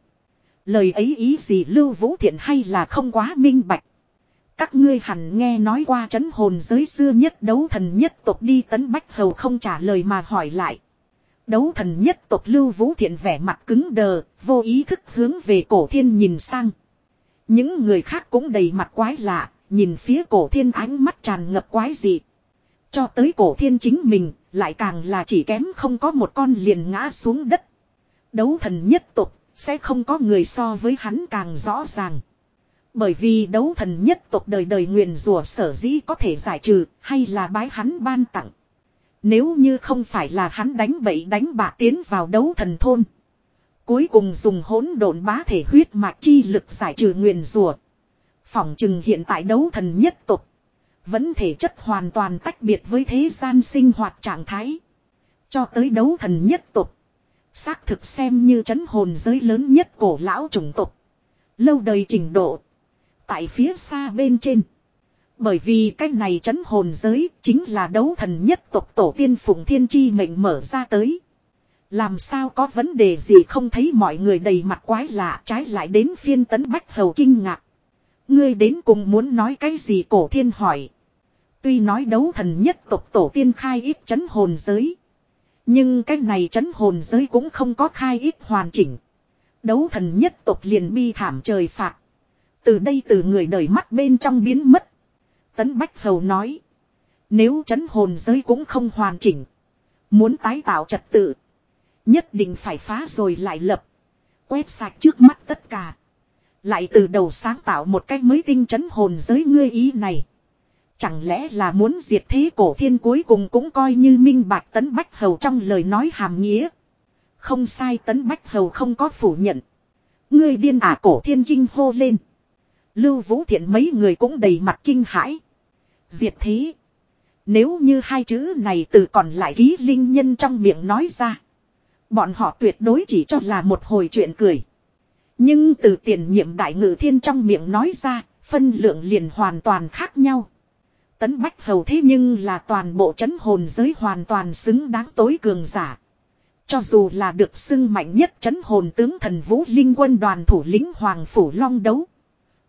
Lời ấy ý gì Lưu Vũ Thiện hay là không quá minh bạch. Các ngươi hẳn nghe nói qua trấn hồn giới xưa nhất đấu thần nhất tộc đi tấn bách hầu không trả lời mà hỏi lại. Đấu thần nhất tộc Lưu Vũ Thiện vẻ mặt cứng đờ, vô ý thức hướng về cổ thiên nhìn sang. Những người khác cũng đầy mặt quái lạ, nhìn phía cổ thiên ánh mắt tràn ngập quái dị. Cho tới cổ thiên chính mình, lại càng là chỉ kém không có một con liền ngã xuống đất. Đấu thần nhất tục, sẽ không có người so với hắn càng rõ ràng. Bởi vì đấu thần nhất tục đời đời nguyền rủa sở dĩ có thể giải trừ, hay là bái hắn ban tặng. Nếu như không phải là hắn đánh bậy đánh bạ tiến vào đấu thần thôn. Cuối cùng dùng hỗn độn bá thể huyết mạch chi lực giải trừ nguyền rùa. Phỏng chừng hiện tại đấu thần nhất tục. Vẫn thể chất hoàn toàn tách biệt với thế gian sinh hoạt trạng thái. Cho tới đấu thần nhất tục. Xác thực xem như chấn hồn giới lớn nhất cổ lão chủng tục. Lâu đời trình độ. Tại phía xa bên trên. Bởi vì cái này chấn hồn giới chính là đấu thần nhất tộc tổ tiên phụng thiên chi mệnh mở ra tới. Làm sao có vấn đề gì không thấy mọi người đầy mặt quái lạ trái lại đến phiên tấn bách hầu kinh ngạc. Ngươi đến cùng muốn nói cái gì cổ thiên hỏi. Tuy nói đấu thần nhất tộc tổ tiên khai ít chấn hồn giới. Nhưng cái này chấn hồn giới cũng không có khai ít hoàn chỉnh. Đấu thần nhất tộc liền bi thảm trời phạt. Từ đây từ người đời mắt bên trong biến mất. Tấn Bách Hầu nói. Nếu chấn hồn giới cũng không hoàn chỉnh. Muốn tái tạo trật tự. Nhất định phải phá rồi lại lập. Quét sạch trước mắt tất cả. Lại từ đầu sáng tạo một cách mới tinh chấn hồn giới ngươi ý này. Chẳng lẽ là muốn diệt thế cổ thiên cuối cùng cũng coi như minh bạch tấn bách hầu trong lời nói hàm nghĩa. Không sai, tấn bách hầu không có phủ nhận. Ngươi điên ả cổ thiên kinh hô lên. Lưu vũ thiện mấy người cũng đầy mặt kinh hãi. Diệt thế. Nếu như hai chữ này từ còn lại ký linh nhân trong miệng nói ra. Bọn họ tuyệt đối chỉ cho là một hồi chuyện cười. Nhưng từ tiền nhiệm đại ngự thiên trong miệng nói ra, phân lượng liền hoàn toàn khác nhau. Tấn Bách Hầu thế nhưng là toàn bộ chấn hồn giới hoàn toàn xứng đáng tối cường giả. Cho dù là được xưng mạnh nhất chấn hồn tướng thần vũ linh quân đoàn thủ lĩnh Hoàng Phủ Long đấu.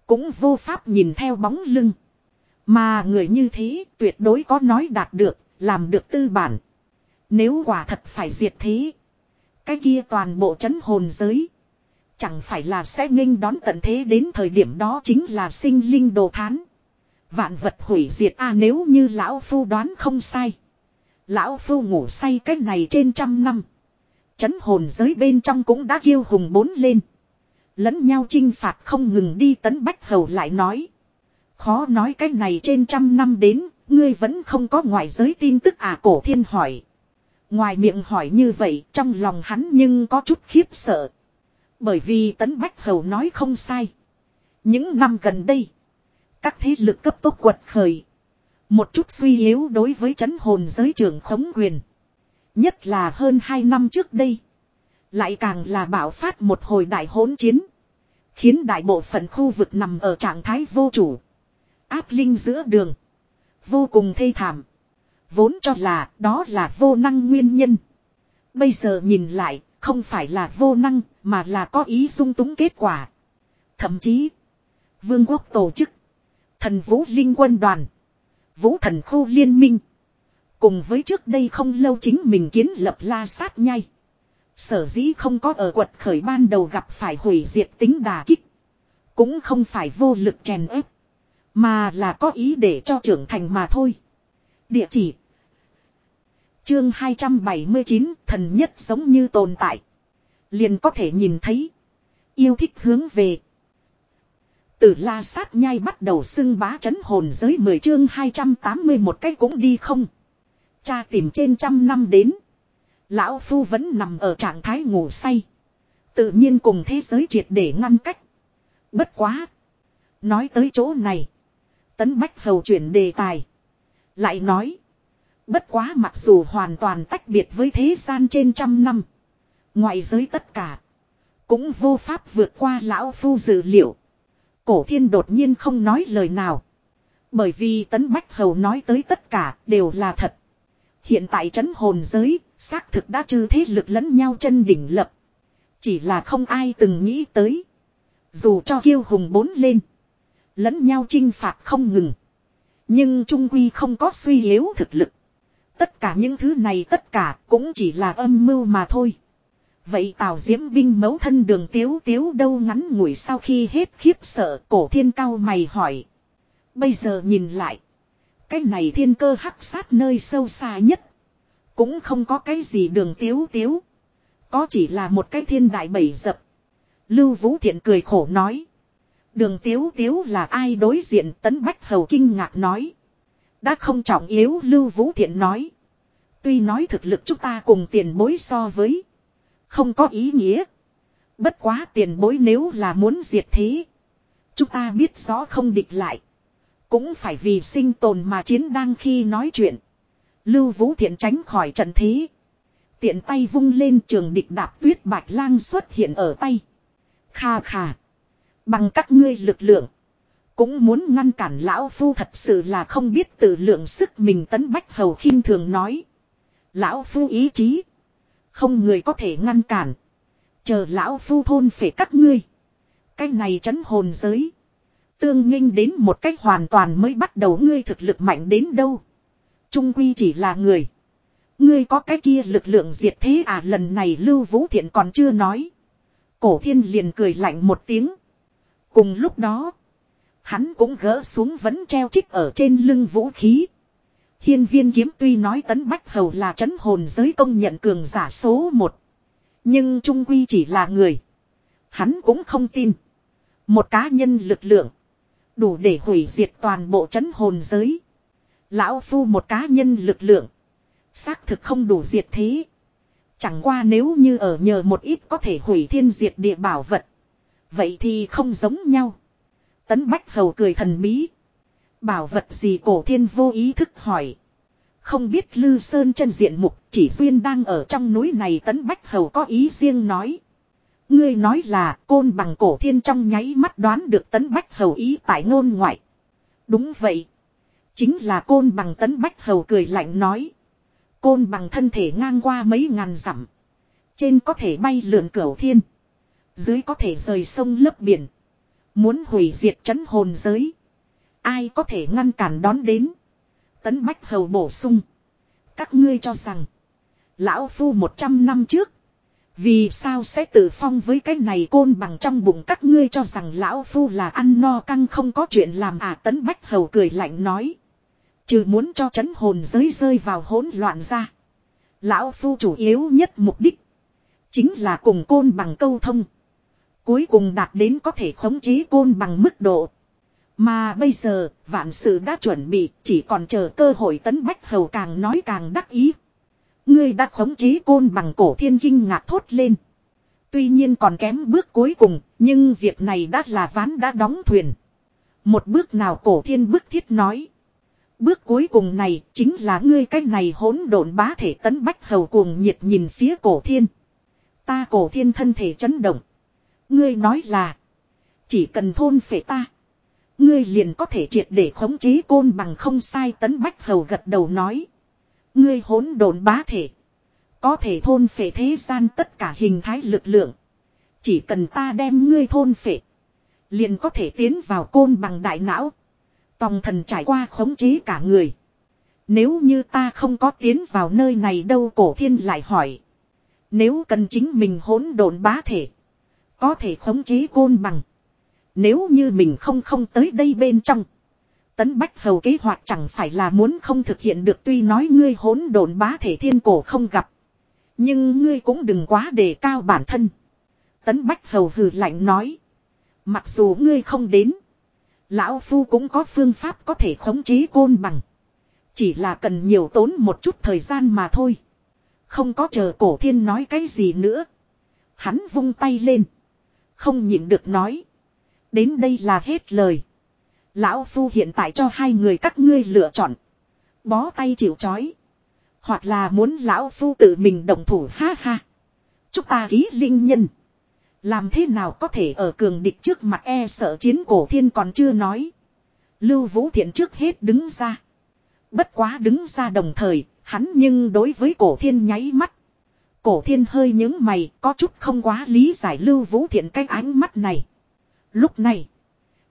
Cũng vô pháp nhìn theo bóng lưng. Mà người như thế tuyệt đối có nói đạt được, làm được tư bản. Nếu quả thật phải diệt thế. Cái kia toàn bộ chấn hồn giới. Chẳng phải là sẽ nghênh đón tận thế đến thời điểm đó chính là sinh linh đồ thán. Vạn vật hủy diệt a à, nếu như lão phu đoán không sai. Lão phu ngủ say cách này trên trăm năm. Chấn hồn giới bên trong cũng đã kiêu hùng bốn lên. Lẫn nhau chinh phạt không ngừng đi tấn bách hầu lại nói. Khó nói cách này trên trăm năm đến, ngươi vẫn không có ngoại giới tin tức à cổ thiên hỏi. Ngoài miệng hỏi như vậy, trong lòng hắn nhưng có chút khiếp sợ. Bởi vì tấn bách hầu nói không sai. Những năm gần đây, các thế lực cấp tốc quật khởi. Một chút suy yếu đối với chấn hồn giới trưởng khống quyền. Nhất là hơn hai năm trước đây. Lại càng là bảo phát một hồi đại hỗn chiến. Khiến đại bộ phận khu vực nằm ở trạng thái vô chủ. Áp linh giữa đường. Vô cùng thê thảm. Vốn cho là đó là vô năng nguyên nhân. Bây giờ nhìn lại, không phải là vô năng, mà là có ý dung túng kết quả. Thậm chí, vương quốc tổ chức, thần vũ linh quân đoàn, vũ thần khu liên minh. Cùng với trước đây không lâu chính mình kiến lập la sát nhai. Sở dĩ không có ở quật khởi ban đầu gặp phải hủy diệt tính đà kích. Cũng không phải vô lực chèn ép. Mà là có ý để cho trưởng thành mà thôi. Địa chỉ. Chương 279 thần nhất giống như tồn tại. Liền có thể nhìn thấy. Yêu thích hướng về. Từ la sát nhai bắt đầu xưng bá chấn hồn giới 10 chương 281 cái cũng đi không. Cha tìm trên trăm năm đến. Lão Phu vẫn nằm ở trạng thái ngủ say. Tự nhiên cùng thế giới triệt để ngăn cách. Bất quá. Nói tới chỗ này. Tấn Bách Hầu chuyển đề tài. Lại nói. Bất quá mặc dù hoàn toàn tách biệt với thế gian trên trăm năm. Ngoại giới tất cả. Cũng vô pháp vượt qua lão phu dự liệu. Cổ thiên đột nhiên không nói lời nào. Bởi vì tấn bách hầu nói tới tất cả đều là thật. Hiện tại trấn hồn giới, xác thực đã trừ thế lực lẫn nhau chân đỉnh lập. Chỉ là không ai từng nghĩ tới. Dù cho kiêu hùng bốn lên. Lẫn nhau chinh phạt không ngừng. Nhưng trung quy không có suy yếu thực lực. Tất cả những thứ này tất cả cũng chỉ là âm mưu mà thôi. Vậy Tào Diễm binh mấu thân đường tiếu tiếu đâu ngắn ngủi sau khi hết khiếp sợ, cổ thiên cao mày hỏi. Bây giờ nhìn lại. Cái này thiên cơ hắc sát nơi sâu xa nhất. Cũng không có cái gì đường tiếu tiếu. Có chỉ là một cái thiên đại bầy dập. Lưu Vũ Thiện cười khổ nói. Đường tiếu tiếu là ai đối diện tấn bách hầu kinh ngạc nói. Đã không trọng yếu Lưu Vũ Thiện nói. Tuy nói thực lực chúng ta cùng tiền bối so với. Không có ý nghĩa. Bất quá tiền bối nếu là muốn diệt thế. Chúng ta biết rõ không địch lại. Cũng phải vì sinh tồn mà chiến đang khi nói chuyện. Lưu Vũ Thiện tránh khỏi trận thế. Tiện tay vung lên trường địch đạp tuyết bạch lang xuất hiện ở tay. Kha kha. Bằng các ngươi lực lượng. Cũng muốn ngăn cản lão phu thật sự là không biết tự lượng sức mình tấn bách hầu khinh thường nói. Lão phu ý chí. Không người có thể ngăn cản. Chờ lão phu thôn phể các ngươi. Cái này chấn hồn giới. Tương nghênh đến một cách hoàn toàn mới bắt đầu ngươi thực lực mạnh đến đâu. Trung quy chỉ là người. Ngươi có cái kia lực lượng diệt thế à lần này Lưu Vũ Thiện còn chưa nói. Cổ thiên liền cười lạnh một tiếng. Cùng lúc đó. Hắn cũng gỡ xuống vẫn treo trích ở trên lưng vũ khí. Hiên viên kiếm tuy nói tấn bách hầu là chấn hồn giới công nhận cường giả số một. Nhưng trung quy chỉ là người. Hắn cũng không tin. Một cá nhân lực lượng. Đủ để hủy diệt toàn bộ chấn hồn giới. Lão phu một cá nhân lực lượng. Xác thực không đủ diệt thế. Chẳng qua nếu như ở nhờ một ít có thể hủy thiên diệt địa bảo vật. Vậy thì không giống nhau. Tấn Bách Hầu cười thần bí. Bảo vật gì cổ thiên vô ý thức hỏi. Không biết Lư Sơn chân diện mục chỉ duyên đang ở trong núi này Tấn Bách Hầu có ý riêng nói. Ngươi nói là côn bằng cổ thiên trong nháy mắt đoán được Tấn Bách Hầu ý tại ngôn ngoại. Đúng vậy. Chính là côn bằng Tấn Bách Hầu cười lạnh nói. Côn bằng thân thể ngang qua mấy ngàn dặm. Trên có thể bay lượn cửu thiên. Dưới có thể rời sông lấp biển. Muốn hủy diệt chấn hồn giới. Ai có thể ngăn cản đón đến. Tấn Bách Hầu bổ sung. Các ngươi cho rằng. Lão Phu 100 năm trước. Vì sao sẽ tự phong với cái này côn bằng trong bụng các ngươi cho rằng Lão Phu là ăn no căng không có chuyện làm à Tấn Bách Hầu cười lạnh nói. Trừ muốn cho chấn hồn giới rơi vào hỗn loạn ra. Lão Phu chủ yếu nhất mục đích. Chính là cùng côn bằng câu thông. Cuối cùng đạt đến có thể khống chế côn bằng mức độ. Mà bây giờ, vạn sự đã chuẩn bị, chỉ còn chờ cơ hội tấn bách hầu càng nói càng đắc ý. Ngươi đã khống chế côn bằng cổ thiên kinh ngạc thốt lên. Tuy nhiên còn kém bước cuối cùng, nhưng việc này đã là ván đã đóng thuyền. Một bước nào cổ thiên bức thiết nói. Bước cuối cùng này chính là ngươi cách này hỗn độn bá thể tấn bách hầu cuồng nhiệt nhìn phía cổ thiên. Ta cổ thiên thân thể chấn động. Ngươi nói là. Chỉ cần thôn phệ ta. Ngươi liền có thể triệt để khống chế côn bằng không sai tấn bách hầu gật đầu nói. Ngươi hỗn độn bá thể. Có thể thôn phệ thế gian tất cả hình thái lực lượng. Chỉ cần ta đem ngươi thôn phệ. Liền có thể tiến vào côn bằng đại não. Tòng thần trải qua khống chế cả người. Nếu như ta không có tiến vào nơi này đâu, cổ thiên lại hỏi. Nếu cần chính mình hỗn độn bá thể. Có thể khống chế côn bằng. Nếu như mình không không tới đây bên trong. Tấn Bách Hầu kế hoạch chẳng phải là muốn không thực hiện được tuy nói ngươi hỗn độn bá thể thiên cổ không gặp. Nhưng ngươi cũng đừng quá đề cao bản thân. Tấn Bách Hầu hừ lạnh nói. Mặc dù ngươi không đến. Lão Phu cũng có phương pháp có thể khống chế côn bằng. Chỉ là cần nhiều tốn một chút thời gian mà thôi. Không có chờ cổ thiên nói cái gì nữa. Hắn vung tay lên. Không nhịn được nói. Đến đây là hết lời. Lão Phu hiện tại cho hai người các ngươi lựa chọn. Bó tay chịu chói. Hoặc là muốn Lão Phu tự mình động thủ ha ha. Chúng ta ký linh nhân. Làm thế nào có thể ở cường địch trước mặt e sợ chiến cổ thiên còn chưa nói. Lưu Vũ Thiện trước hết đứng ra. Bất quá đứng ra đồng thời, hắn nhưng đối với cổ thiên nháy mắt. Cổ thiên hơi những mày có chút không quá lý giải Lưu Vũ Thiện cái ánh mắt này. Lúc này,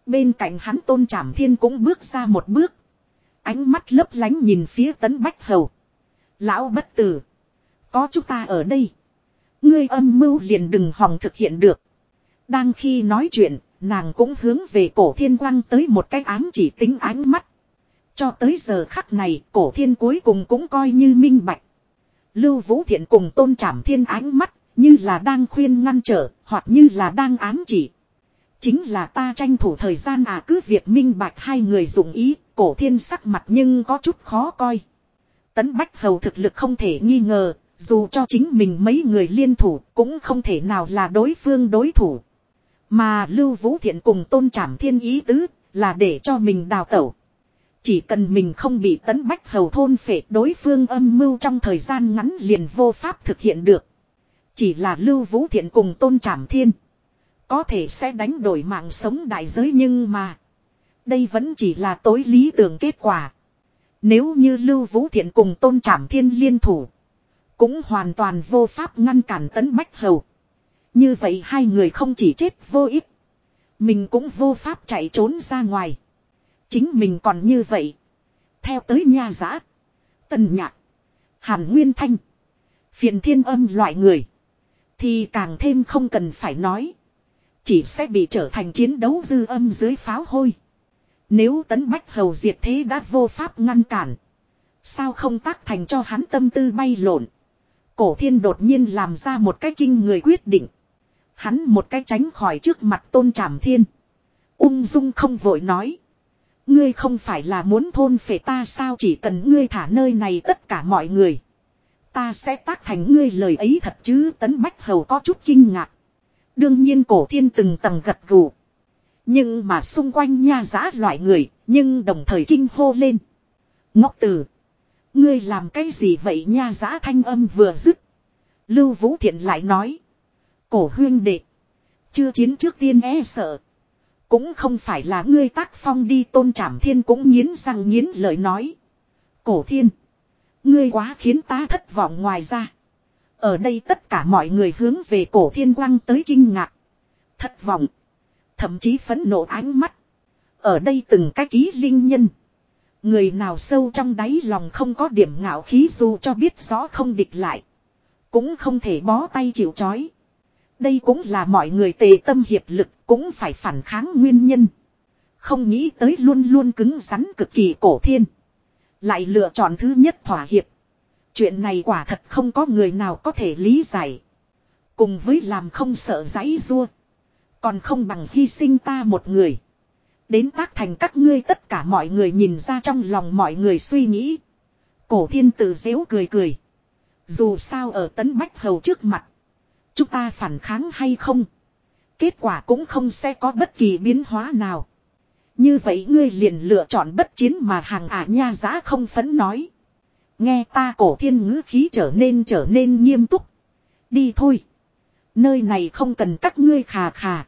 bên cạnh hắn tôn trảm thiên cũng bước ra một bước. Ánh mắt lấp lánh nhìn phía tấn bách hầu. Lão bất tử. Có chúng ta ở đây. Ngươi âm mưu liền đừng hòng thực hiện được. Đang khi nói chuyện, nàng cũng hướng về cổ thiên quang tới một cái ám chỉ tính ánh mắt. Cho tới giờ khắc này, cổ thiên cuối cùng cũng coi như minh bạch. Lưu Vũ Thiện cùng tôn trảm thiên ánh mắt, như là đang khuyên ngăn trở, hoặc như là đang ám chỉ. Chính là ta tranh thủ thời gian à cứ việc minh bạch hai người dụng ý, cổ thiên sắc mặt nhưng có chút khó coi. Tấn Bách Hầu thực lực không thể nghi ngờ, dù cho chính mình mấy người liên thủ cũng không thể nào là đối phương đối thủ. Mà Lưu Vũ Thiện cùng tôn trảm thiên ý tứ là để cho mình đào tẩu. Chỉ cần mình không bị tấn bách hầu thôn phệ, đối phương âm mưu trong thời gian ngắn liền vô pháp thực hiện được. Chỉ là Lưu Vũ Thiện cùng tôn trảm thiên. Có thể sẽ đánh đổi mạng sống đại giới nhưng mà. Đây vẫn chỉ là tối lý tưởng kết quả. Nếu như Lưu Vũ Thiện cùng tôn trảm thiên liên thủ. Cũng hoàn toàn vô pháp ngăn cản tấn bách hầu. Như vậy hai người không chỉ chết vô ích. Mình cũng vô pháp chạy trốn ra ngoài. Chính mình còn như vậy. Theo tới nha giã. Tần nhạc. Hàn Nguyên Thanh. Phiền thiên âm loại người. Thì càng thêm không cần phải nói. Chỉ sẽ bị trở thành chiến đấu dư âm dưới pháo hôi. Nếu tấn bách hầu diệt thế đã vô pháp ngăn cản. Sao không tác thành cho hắn tâm tư bay lộn. Cổ thiên đột nhiên làm ra một cái kinh người quyết định. Hắn một cái tránh khỏi trước mặt tôn trảm thiên. Ung dung không vội nói. Ngươi không phải là muốn thôn phệ ta sao chỉ cần ngươi thả nơi này tất cả mọi người. Ta sẽ tác thành ngươi lời ấy thật chứ tấn bách hầu có chút kinh ngạc. Đương nhiên cổ thiên từng tầng gật gù. Nhưng mà xung quanh nha giã loại người, nhưng đồng thời kinh hô lên. Ngốc tử. Ngươi làm cái gì vậy nha giã thanh âm vừa dứt. Lưu Vũ Thiện lại nói. Cổ huyên đệ. Chưa chiến trước tiên e sợ. Cũng không phải là ngươi tác phong đi tôn trảm thiên cũng nghiến răng nghiến lời nói. Cổ thiên. Ngươi quá khiến ta thất vọng ngoài ra. Ở đây tất cả mọi người hướng về cổ thiên quang tới kinh ngạc. Thất vọng. Thậm chí phấn nộ ánh mắt. Ở đây từng cái ký linh nhân. Người nào sâu trong đáy lòng không có điểm ngạo khí dù cho biết rõ không địch lại. Cũng không thể bó tay chịu chói. Đây cũng là mọi người tề tâm hiệp lực, cũng phải phản kháng nguyên nhân. Không nghĩ tới luôn luôn cứng rắn cực kỳ cổ thiên. Lại lựa chọn thứ nhất thỏa hiệp. Chuyện này quả thật không có người nào có thể lý giải. Cùng với làm không sợ giấy rua. Còn không bằng hy sinh ta một người. Đến tác thành các ngươi tất cả mọi người nhìn ra trong lòng mọi người suy nghĩ. Cổ thiên tự dễu cười cười. Dù sao ở tấn bách hầu trước mặt. Chúng ta phản kháng hay không? Kết quả cũng không sẽ có bất kỳ biến hóa nào. Như vậy ngươi liền lựa chọn bất chiến mà hàng ả nha giá không phấn nói. Nghe ta cổ thiên ngữ khí trở nên trở nên nghiêm túc. Đi thôi. Nơi này không cần các ngươi khà khà.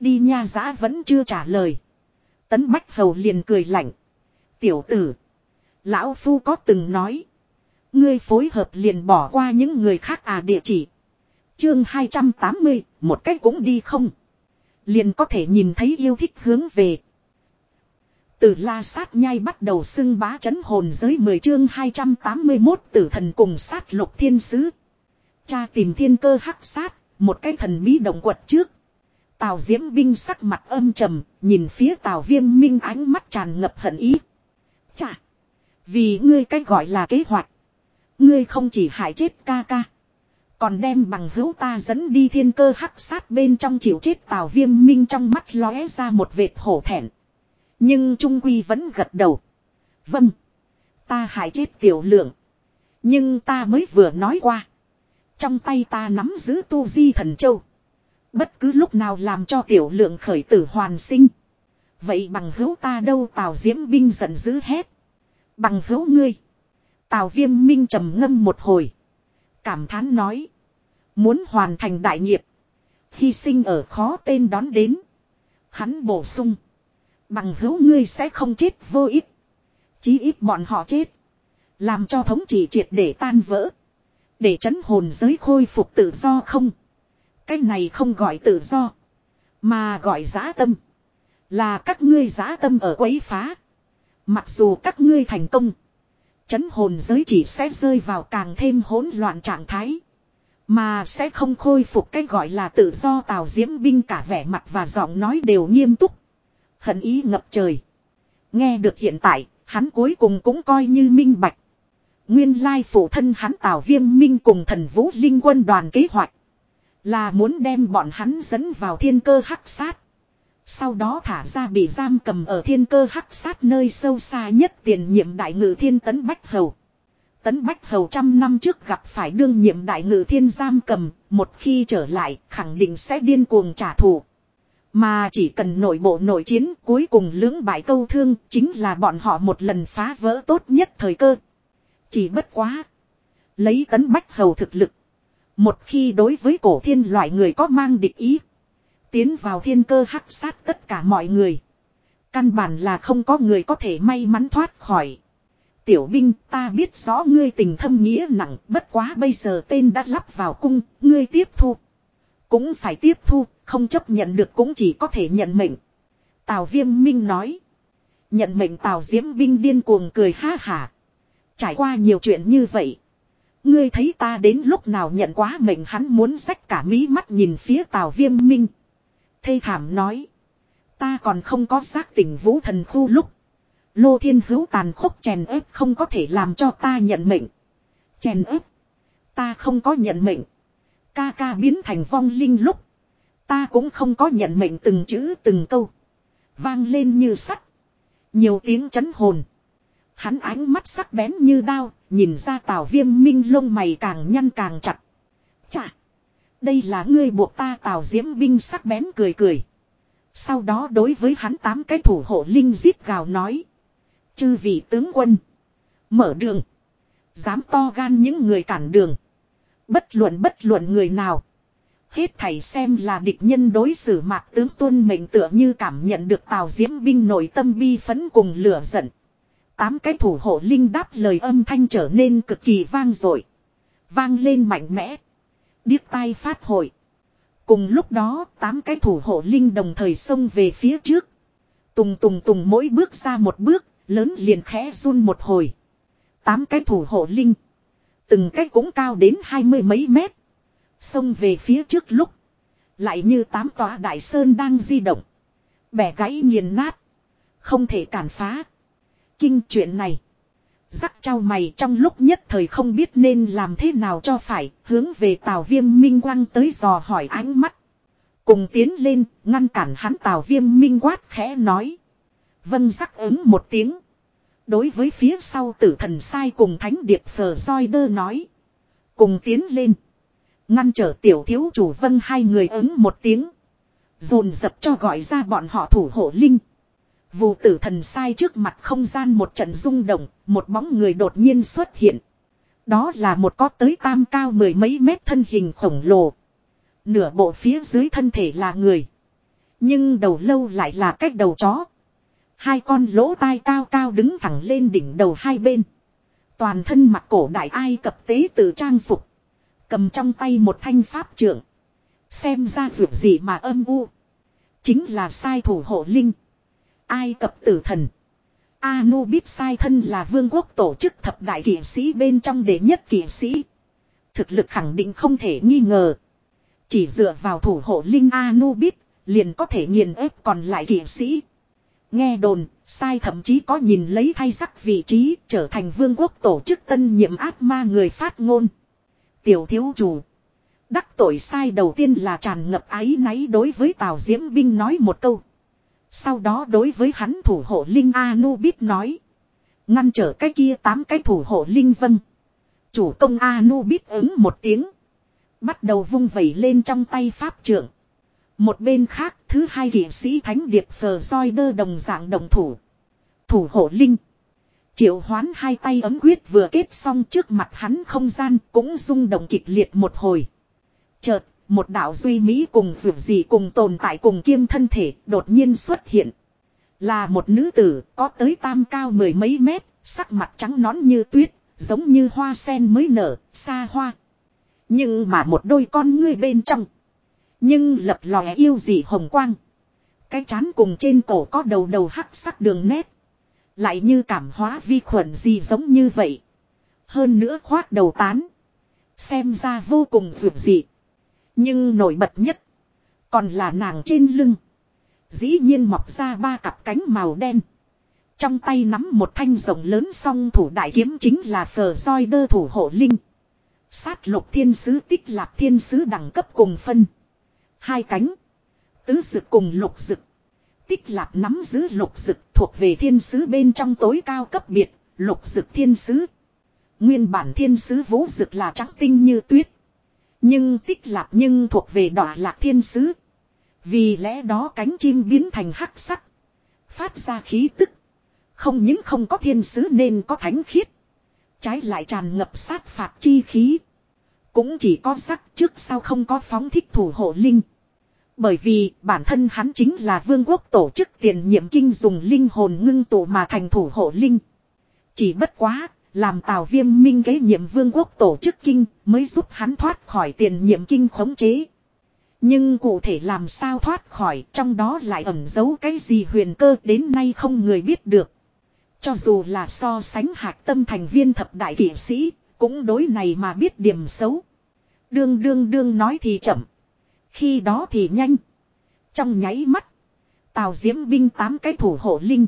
Đi nha giá vẫn chưa trả lời. Tấn Bách Hầu liền cười lạnh. Tiểu tử. Lão Phu có từng nói. Ngươi phối hợp liền bỏ qua những người khác à địa chỉ. Chương 280, một cách cũng đi không. Liền có thể nhìn thấy yêu thích hướng về. Từ la sát nhai bắt đầu xưng bá chấn hồn giới 10 chương 281 tử thần cùng sát lục thiên sứ. Cha tìm thiên cơ hắc sát, một cái thần bí động quật trước. Tào diễm binh sắc mặt âm trầm, nhìn phía tào viêm minh ánh mắt tràn ngập hận ý. Chà! Vì ngươi cách gọi là kế hoạch. Ngươi không chỉ hại chết ca ca. Còn đem bằng hữu ta dẫn đi thiên cơ hắc sát bên trong chịu chết tào viêm minh trong mắt lóe ra một vệt hổ thẹn. Nhưng Trung Quy vẫn gật đầu. Vâng. Ta hại chết tiểu lượng. Nhưng ta mới vừa nói qua. Trong tay ta nắm giữ tu di thần châu. Bất cứ lúc nào làm cho tiểu lượng khởi tử hoàn sinh. Vậy bằng hữu ta đâu tào diễm binh giận dữ hét. Bằng hữu ngươi. Tào viêm minh trầm ngâm một hồi. Cảm thán nói. Muốn hoàn thành đại nghiệp. Hy sinh ở khó tên đón đến. Hắn bổ sung. Bằng hữu ngươi sẽ không chết vô ích. Chí ít bọn họ chết. Làm cho thống trị triệt để tan vỡ. Để chấn hồn giới khôi phục tự do không. Cái này không gọi tự do. Mà gọi giá tâm. Là các ngươi giá tâm ở quấy phá. Mặc dù các ngươi thành công. Chấn hồn giới chỉ sẽ rơi vào càng thêm hỗn loạn trạng thái. Mà sẽ không khôi phục cái gọi là tự do tào diễm binh cả vẻ mặt và giọng nói đều nghiêm túc. Hận ý ngập trời. Nghe được hiện tại, Hắn cuối cùng cũng coi như minh bạch. Nguyên lai phụ thân hắn Tào Viêm Minh cùng thần vũ linh quân đoàn kế hoạch. Là muốn đem bọn hắn dẫn vào thiên cơ hắc sát. Sau đó thả ra bị giam cầm ở thiên cơ hắc sát nơi sâu xa nhất tiền nhiệm đại ngự thiên tấn Bách Hầu. Tấn Bách Hầu trăm năm trước gặp phải đương nhiệm đại ngự thiên giam cầm, một khi trở lại khẳng định sẽ điên cuồng trả thù. Mà chỉ cần nội bộ nội chiến cuối cùng lưỡng bại câu thương chính là bọn họ một lần phá vỡ tốt nhất thời cơ. Chỉ bất quá. Lấy tấn bách hầu thực lực. Một khi đối với cổ thiên loại người có mang địch ý. Tiến vào thiên cơ hắc sát tất cả mọi người. Căn bản là không có người có thể may mắn thoát khỏi. Tiểu binh ta biết rõ ngươi tình thâm nghĩa nặng bất quá bây giờ tên đã lắp vào cung, ngươi tiếp thu. Cũng phải tiếp thu, không chấp nhận được cũng chỉ có thể nhận mệnh. Tào Viêm Minh nói. Nhận mệnh Tào Diễm Binh điên cuồng cười ha hả. Trải qua nhiều chuyện như vậy. Ngươi thấy ta đến lúc nào nhận quá mệnh hắn muốn rách cả mí mắt nhìn phía Tào Viêm Minh. Thê thảm nói. Ta còn không có giác tỉnh vũ thần khu lúc. Lô thiên hữu tàn khốc chèn ép không có thể làm cho ta nhận mệnh. Chèn ép. Ta không có nhận mệnh. Ca ca biến thành vong linh lúc. Ta cũng không có nhận mệnh từng chữ từng câu. Vang lên như sắt. Nhiều tiếng chấn hồn. Hắn ánh mắt sắc bén như đao, nhìn ra tào viêm minh lông mày càng nhăn càng chặt. Chà! Đây là ngươi buộc ta tào diễm binh sắc bén cười cười. Sau đó đối với hắn tám cái thủ hộ linh giết gào nói. Chư vị tướng quân. Mở đường. Dám to gan những người cản đường. Bất luận bất luận người nào. Hết thảy xem là địch nhân đối xử mạc tướng tuân mệnh tựa như cảm nhận được tào diễm binh nội tâm bi phấn cùng lửa giận. Tám cái thủ hộ linh đáp lời âm thanh trở nên cực kỳ vang dội Vang lên mạnh mẽ. Điếc tai phát hội. Cùng lúc đó, tám cái thủ hộ linh đồng thời xông về phía trước. Tùng tùng tùng mỗi bước ra một bước, lớn liền khẽ run một hồi. Tám cái thủ hộ linh. Từng cái cũng cao đến hai mươi mấy mét. Xông về phía trước lúc. Lại như tám tòa đại sơn đang di động. Bẻ gãy nghiền nát. Không thể cản phá. Kinh chuyện này. Rắc trao mày trong lúc nhất thời không biết nên làm thế nào cho phải, hướng về Tào Viêm Minh quăng tới dò hỏi ánh mắt. Cùng tiến lên, ngăn cản hắn Tào Viêm Minh quát khẽ nói. Vân rắc ứng một tiếng. Đối với phía sau tử thần sai cùng thánh điệp phở roi đơ nói. Cùng tiến lên. Ngăn trở tiểu thiếu chủ vân hai người ứng một tiếng. Dồn dập cho gọi ra bọn họ thủ hộ linh. Vù tử thần sai trước mặt không gian một trận rung động, một bóng người đột nhiên xuất hiện. Đó là một có tới tam cao mười mấy mét thân hình khổng lồ. Nửa bộ phía dưới thân thể là người. Nhưng đầu lâu lại là cách đầu chó. Hai con lỗ tai cao cao đứng thẳng lên đỉnh đầu hai bên. Toàn thân mặt cổ đại ai cập tế tự trang phục. Cầm trong tay một thanh pháp trượng. Xem ra dược gì mà âm u. Chính là sai thủ hộ linh. Ai cập tử thần. Anubis sai thân là vương quốc tổ chức thập đại kỷ sĩ bên trong đệ nhất kỷ sĩ. Thực lực khẳng định không thể nghi ngờ. Chỉ dựa vào thủ hộ linh Anubis liền có thể nghiền ép còn lại kỷ sĩ. Nghe đồn, sai thậm chí có nhìn lấy thay sắc vị trí trở thành vương quốc tổ chức tân nhiệm ác ma người phát ngôn. Tiểu thiếu chủ. Đắc tội sai đầu tiên là tràn ngập ái náy đối với Tào Diễm Binh nói một câu. Sau đó đối với hắn thủ hộ Linh Anubis nói. Ngăn trở cái kia tám cái thủ hộ Linh Vân. Chủ công Anubis ứng một tiếng. Bắt đầu vung vẩy lên trong tay pháp trưởng. Một bên khác thứ hai kỵ sĩ thánh điệp phờ roi đơ đồng dạng đồng thủ. Thủ hộ Linh. Triệu hoán hai tay ấm quyết vừa kết xong trước mặt hắn không gian cũng rung động kịch liệt một hồi. Chợt, một đạo duy mỹ cùng vượt gì cùng tồn tại cùng kiêm thân thể đột nhiên xuất hiện. Là một nữ tử có tới tam cao mười mấy mét, sắc mặt trắng nón như tuyết, giống như hoa sen mới nở, xa hoa. Nhưng mà một đôi con ngươi bên trong. Nhưng lập lòe yêu dị hồng quang. Cái chán cùng trên cổ có đầu đầu hắc sắc đường nét. Lại như cảm hóa vi khuẩn gì giống như vậy. Hơn nữa khoác đầu tán. Xem ra vô cùng vượt dị. Nhưng nổi bật nhất. Còn là nàng trên lưng. Dĩ nhiên mọc ra ba cặp cánh màu đen. Trong tay nắm một thanh rồng lớn song thủ đại kiếm chính là phờ roi đơ thủ hộ linh. Sát lục thiên sứ tích lạc thiên sứ đẳng cấp cùng phân. Hai cánh. Tứ dực cùng lục dực. Tích lạc nắm giữ lục dực thuộc về thiên sứ bên trong tối cao cấp biệt, lục dực thiên sứ. Nguyên bản thiên sứ vũ dực là trắng tinh như tuyết. Nhưng tích lạc nhưng thuộc về đỏ lạc thiên sứ. Vì lẽ đó cánh chim biến thành hắc sắc. Phát ra khí tức. Không những không có thiên sứ nên có thánh khiết. Trái lại tràn ngập sát phạt chi khí. Cũng chỉ có sắc trước sau không có phóng thích thủ hộ linh. Bởi vì bản thân hắn chính là vương quốc tổ chức tiền nhiệm kinh dùng linh hồn ngưng tụ mà thành thủ hộ linh. Chỉ bất quá, làm tào viêm minh kế nhiệm vương quốc tổ chức kinh mới giúp hắn thoát khỏi tiền nhiệm kinh khống chế. Nhưng cụ thể làm sao thoát khỏi trong đó lại ẩn giấu cái gì huyền cơ đến nay không người biết được. Cho dù là so sánh hạc tâm thành viên thập đại kỷ sĩ, cũng đối này mà biết điểm xấu. Đương đương đương nói thì chậm. Khi đó thì nhanh. Trong nháy mắt. Tào diễm binh tám cái thủ hộ linh.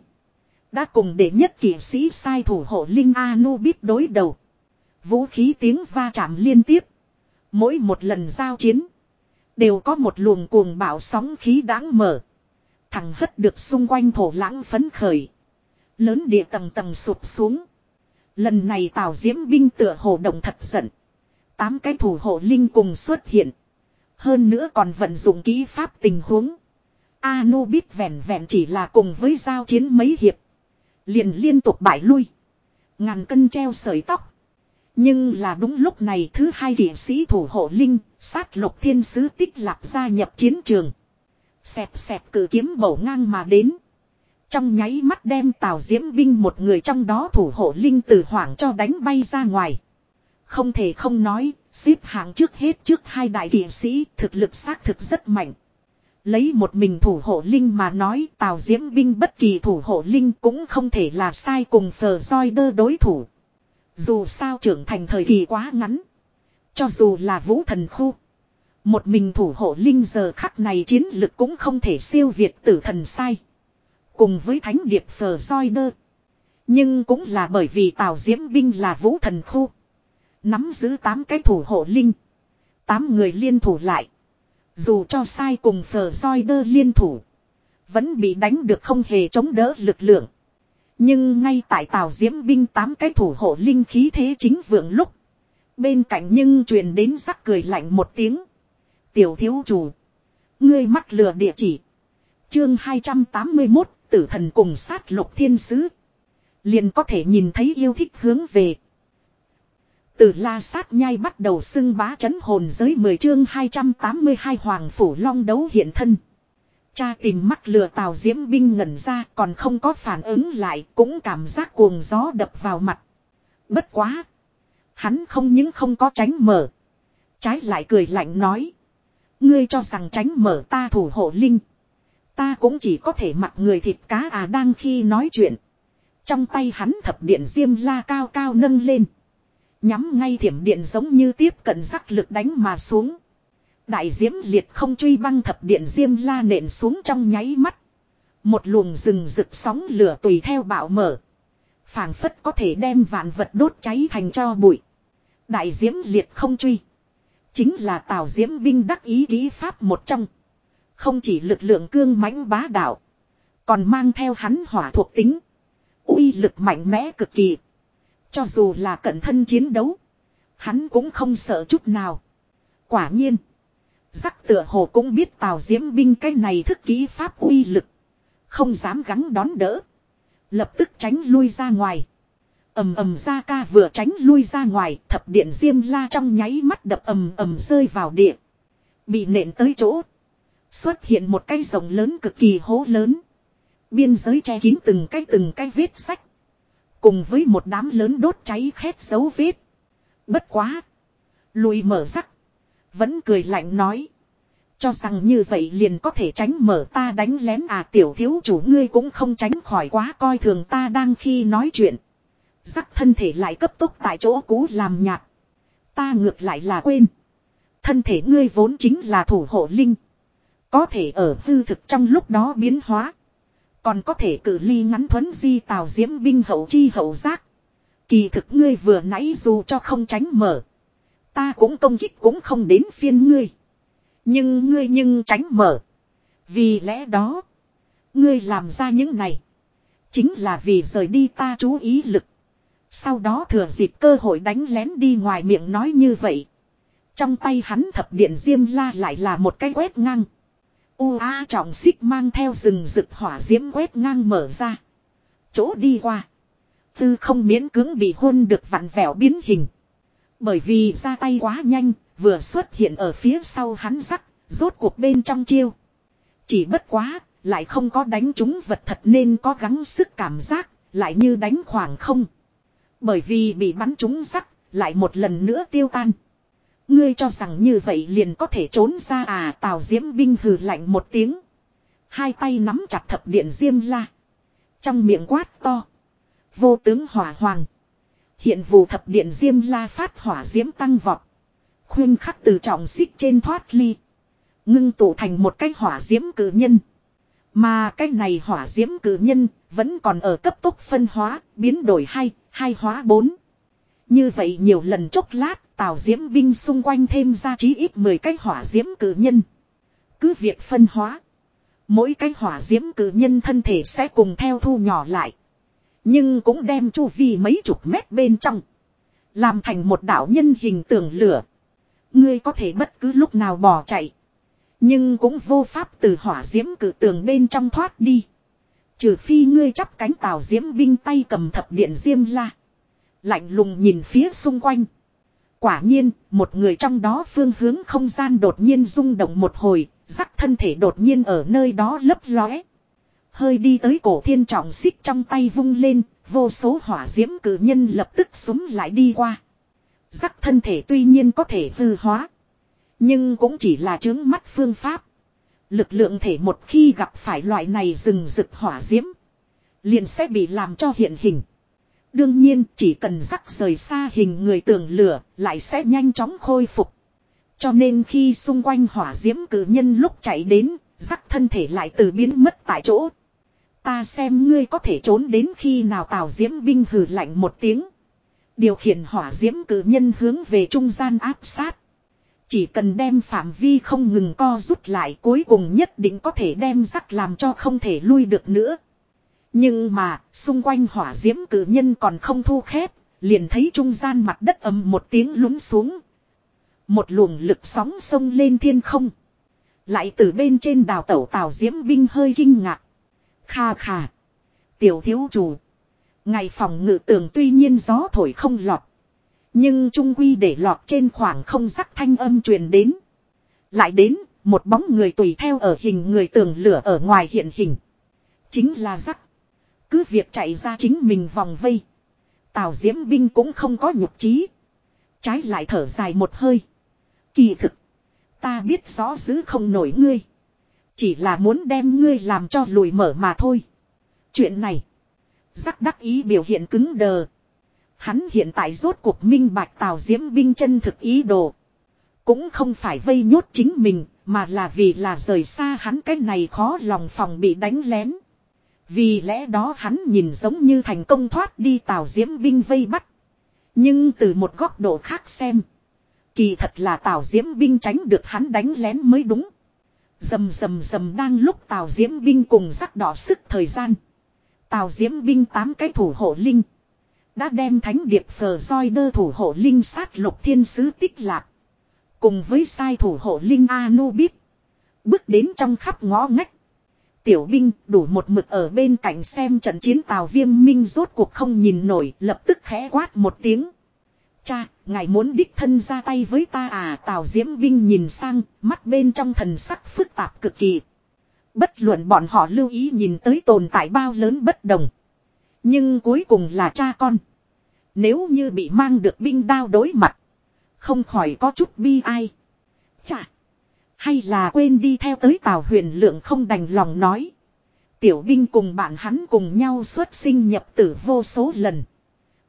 Đã cùng để nhất kỷ sĩ sai thủ hộ linh Anubis đối đầu. Vũ khí tiếng va chạm liên tiếp. Mỗi một lần giao chiến. Đều có một luồng cuồng bạo sóng khí đáng mở. Thằng hất được xung quanh thổ lãng phấn khởi. Lớn địa tầng tầng sụp xuống. Lần này Tào Diễm binh tựa hồ động thật giận. Tám cái thủ hộ linh cùng xuất hiện. Hơn nữa còn vận dụng kỹ pháp tình huống. Anubis vẹn vẹn chỉ là cùng với giao chiến mấy hiệp. Liền liên tục bại lui. Ngàn cân treo sợi tóc. Nhưng là đúng lúc này thứ hai kỷ sĩ thủ hộ linh, sát lục thiên sứ tích lạc gia nhập chiến trường. Xẹp xẹp cử kiếm bổ ngang mà đến. Trong nháy mắt đem tào diễm binh một người trong đó thủ hộ linh từ hoảng cho đánh bay ra ngoài. Không thể không nói, xếp hạng trước hết trước hai đại kỷ sĩ thực lực xác thực rất mạnh. Lấy một mình thủ hộ linh mà nói, tào diễm binh bất kỳ thủ hộ linh cũng không thể là sai cùng phờ roi đơ đối thủ. Dù sao trưởng thành thời kỳ quá ngắn. Cho dù là vũ thần khu. Một mình thủ hộ linh giờ khắc này chiến lực cũng không thể siêu việt tử thần sai. Cùng với thánh điệp phờ roi đơ. Nhưng cũng là bởi vì tào diễm binh là vũ thần khu. Nắm giữ 8 cái thủ hộ linh. 8 người liên thủ lại. Dù cho sai cùng phờ roi đơ liên thủ. Vẫn bị đánh được không hề chống đỡ lực lượng. Nhưng ngay tại tàu diễm binh tám cái thủ hộ linh khí thế chính vượng lúc. Bên cạnh nhưng truyền đến sắc cười lạnh một tiếng. Tiểu thiếu chủ. Ngươi mắt lừa địa chỉ. Chương 281 tử thần cùng sát lục thiên sứ. Liền có thể nhìn thấy yêu thích hướng về. Từ la sát nhai bắt đầu xưng bá chấn hồn giới 10 chương 282 hoàng phủ long đấu hiện thân. Cha tìm mắt lừa tào diễm binh ngẩn ra, còn không có phản ứng lại, cũng cảm giác cuồng gió đập vào mặt. Bất quá. Hắn không những không có tránh mở. Trái lại cười lạnh nói. Ngươi cho rằng tránh mở ta thủ hộ linh. Ta cũng chỉ có thể mặc người thịt cá à đang khi nói chuyện. Trong tay hắn thập điện diêm la cao cao nâng lên. Nhắm ngay thiểm điện giống như tiếp cận giác lực đánh mà xuống. Đại diễm liệt không truy băng thập điện diêm la nện xuống trong nháy mắt. Một luồng rừng rực sóng lửa tùy theo bạo mở. phảng phất có thể đem vạn vật đốt cháy thành cho bụi. Đại diễm liệt không truy. Chính là tào diễm binh đắc ý ký pháp một trong. Không chỉ lực lượng cương mãnh bá đạo. Còn mang theo hắn hỏa thuộc tính. uy lực mạnh mẽ cực kỳ. Cho dù là cận thân chiến đấu. Hắn cũng không sợ chút nào. Quả nhiên. Giác tựa hồ cũng biết tào diễm binh cái này thức ký pháp uy lực. Không dám gắng đón đỡ. Lập tức tránh lui ra ngoài. ầm ầm ra ca vừa tránh lui ra ngoài. Thập điện diêm la trong nháy mắt đập ầm ầm rơi vào địa. Bị nện tới chỗ. Xuất hiện một cái rồng lớn cực kỳ hố lớn. Biên giới che kín từng cái từng cái vết sách. Cùng với một đám lớn đốt cháy khét dấu vết. Bất quá. Lùi mở rắc. Vẫn cười lạnh nói. Cho rằng như vậy liền có thể tránh mở ta đánh lén à tiểu thiếu chủ ngươi cũng không tránh khỏi quá coi thường ta đang khi nói chuyện. Rắc thân thể lại cấp tốc tại chỗ cũ làm nhạt. Ta ngược lại là quên. Thân thể ngươi vốn chính là thủ hộ linh. Có thể ở hư thực trong lúc đó biến hóa. Còn có thể cử ly ngắn thuấn di tào diễm binh hậu chi hậu giác. Kỳ thực ngươi vừa nãy dù cho không tránh mở. Ta cũng công kích cũng không đến phiên ngươi. Nhưng ngươi nhưng tránh mở. Vì lẽ đó. Ngươi làm ra những này. Chính là vì rời đi ta chú ý lực. Sau đó thừa dịp cơ hội đánh lén đi ngoài miệng nói như vậy. Trong tay hắn thập điện diêm la lại là một cái quét ngang. U A trọng xích mang theo rừng rực hỏa diễm quét ngang mở ra. Chỗ đi qua. Tư không miễn cưỡng bị hôn được vặn vẹo biến hình. Bởi vì ra tay quá nhanh, vừa xuất hiện ở phía sau hắn rắc, rốt cuộc bên trong chiêu. Chỉ bất quá, lại không có đánh chúng vật thật nên có gắng sức cảm giác, lại như đánh khoảng không. Bởi vì bị bắn trúng rắc, lại một lần nữa tiêu tan. Ngươi cho rằng như vậy liền có thể trốn ra à tào diễm binh hừ lạnh một tiếng. Hai tay nắm chặt thập điện diêm la. Trong miệng quát to. Vô tướng hỏa hoàng. Hiện vụ thập điện diêm la phát hỏa diễm tăng vọt. Khuyên khắc từ trọng xích trên thoát ly. Ngưng tụ thành một cái hỏa diễm cử nhân. Mà cái này hỏa diễm cử nhân vẫn còn ở cấp tốc phân hóa, biến đổi hai, hai hóa bốn. Như vậy nhiều lần chốc lát, tào diễm binh xung quanh thêm ra chí ít 10 cái hỏa diễm cử nhân. Cứ việc phân hóa. Mỗi cái hỏa diễm cử nhân thân thể sẽ cùng theo thu nhỏ lại. Nhưng cũng đem chu vi mấy chục mét bên trong. Làm thành một đảo nhân hình tường lửa. Ngươi có thể bất cứ lúc nào bỏ chạy. Nhưng cũng vô pháp từ hỏa diễm cử tường bên trong thoát đi. Trừ phi ngươi chắp cánh tàu diễm binh tay cầm thập điện diêm la. Lạnh lùng nhìn phía xung quanh. Quả nhiên, một người trong đó phương hướng không gian đột nhiên rung động một hồi, rắc thân thể đột nhiên ở nơi đó lấp lóe. Hơi đi tới cổ thiên trọng xích trong tay vung lên, vô số hỏa diễm cử nhân lập tức súng lại đi qua. Rắc thân thể tuy nhiên có thể hư hóa. Nhưng cũng chỉ là chứng mắt phương pháp. Lực lượng thể một khi gặp phải loại này rừng rực hỏa diễm. Liền sẽ bị làm cho hiện hình. Đương nhiên chỉ cần rắc rời xa hình người tường lửa lại sẽ nhanh chóng khôi phục. Cho nên khi xung quanh hỏa diễm cử nhân lúc chạy đến, rắc thân thể lại từ biến mất tại chỗ. Ta xem ngươi có thể trốn đến khi nào tào diễm binh hừ lạnh một tiếng. Điều khiển hỏa diễm cử nhân hướng về trung gian áp sát. Chỉ cần đem phạm vi không ngừng co rút lại cuối cùng nhất định có thể đem rắc làm cho không thể lui được nữa. Nhưng mà, xung quanh hỏa diễm cử nhân còn không thu khép, liền thấy trung gian mặt đất ầm một tiếng lún xuống. Một luồng lực sóng sông lên thiên không. Lại từ bên trên đào tẩu tàu diễm binh hơi kinh ngạc. Kha kha. Tiểu thiếu chủ. Ngày phòng ngự tường tuy nhiên gió thổi không lọt. Nhưng trung quy để lọt trên khoảng không rắc thanh âm truyền đến. Lại đến, một bóng người tùy theo ở hình người tường lửa ở ngoài hiện hình. Chính là rắc. Cứ việc chạy ra chính mình vòng vây. Tào diễm binh cũng không có nhục trí. Trái lại thở dài một hơi. Kỳ thực. Ta biết rõ giữ không nổi ngươi. Chỉ là muốn đem ngươi làm cho lùi mở mà thôi. Chuyện này. Giác đắc ý biểu hiện cứng đờ. Hắn hiện tại rốt cuộc minh bạch tào diễm binh chân thực ý đồ. Cũng không phải vây nhốt chính mình, mà là vì là rời xa hắn cái này khó lòng phòng bị đánh lén. Vì lẽ đó hắn nhìn giống như thành công thoát đi tào diễm binh vây bắt. Nhưng từ một góc độ khác xem. Kỳ thật là tào diễm binh tránh được hắn đánh lén mới đúng. Dầm dầm dầm đang lúc tào diễm binh cùng rắc đỏ sức thời gian. Tào diễm binh tám cái thủ hộ linh. Đã đem thánh điệp phờ roi đơ thủ hộ linh sát lục thiên sứ tích lạc. Cùng với sai thủ hộ linh Anubis. Bước đến trong khắp ngõ ngách. Tiểu binh đủ một mực ở bên cạnh xem trận chiến tàu viêm minh rốt cuộc không nhìn nổi lập tức khẽ quát một tiếng. Cha, ngài muốn đích thân ra tay với ta à tào diễm binh nhìn sang, mắt bên trong thần sắc phức tạp cực kỳ. Bất luận bọn họ lưu ý nhìn tới tồn tại bao lớn bất đồng. Nhưng cuối cùng là cha con. Nếu như bị mang được binh đao đối mặt. Không khỏi có chút bi ai. Chà. Hay là quên đi theo tới tàu huyền lượng không đành lòng nói. Tiểu binh cùng bạn hắn cùng nhau xuất sinh nhập tử vô số lần.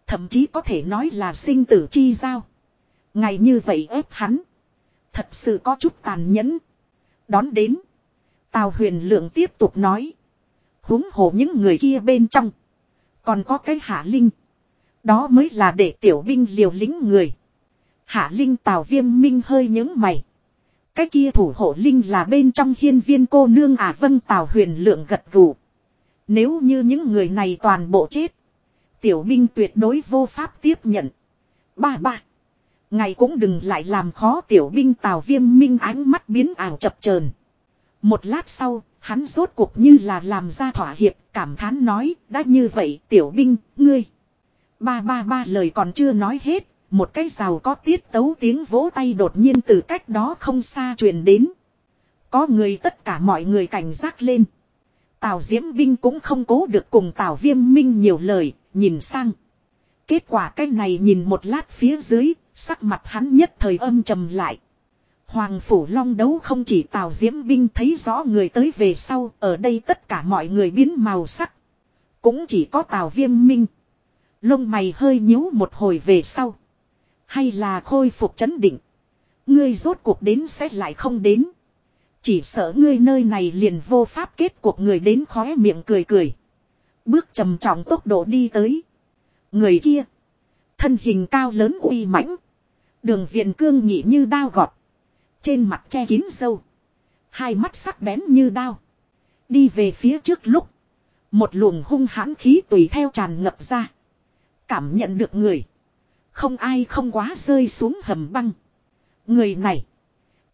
Thậm chí có thể nói là sinh tử chi giao. Ngày như vậy ép hắn. Thật sự có chút tàn nhẫn. Đón đến. Tào huyền lượng tiếp tục nói. huống hồ những người kia bên trong. Còn có cái hạ linh. Đó mới là để tiểu binh liều lính người. Hạ linh tào viêm minh hơi những mày. Cái kia thủ hộ linh là bên trong hiên viên cô nương à vân tào huyền lượng gật gù. Nếu như những người này toàn bộ chết. Tiểu binh tuyệt đối vô pháp tiếp nhận. Ba ba. Ngày cũng đừng lại làm khó tiểu binh tào viêm minh ánh mắt biến ảo chập chờn Một lát sau, hắn rốt cuộc như là làm ra thỏa hiệp, cảm thán nói, đã như vậy tiểu binh, ngươi. Ba ba ba lời còn chưa nói hết, một cái rào có tiết tấu tiếng vỗ tay đột nhiên từ cách đó không xa truyền đến. Có người tất cả mọi người cảnh giác lên. Tào Diễm Binh cũng không cố được cùng Tào Viêm Minh nhiều lời, nhìn sang. Kết quả cái này nhìn một lát phía dưới, sắc mặt hắn nhất thời âm trầm lại. Hoàng Phủ Long đấu không chỉ Tào Diễm Binh thấy rõ người tới về sau, ở đây tất cả mọi người biến màu sắc. Cũng chỉ có Tào Viêm Minh. Lông mày hơi nhíu một hồi về sau. Hay là khôi phục chấn định. Ngươi rốt cuộc đến sẽ lại không đến. Chỉ sợ ngươi nơi này liền vô pháp kết cuộc người đến khóe miệng cười cười. Bước trầm trọng tốc độ đi tới. Người kia. Thân hình cao lớn uy mãnh. Đường viện cương nhị như đao gọt. Trên mặt che kín sâu. Hai mắt sắc bén như đao. Đi về phía trước lúc. Một luồng hung hãn khí tùy theo tràn ngập ra. Cảm nhận được người. Không ai không quá rơi xuống hầm băng. Người này.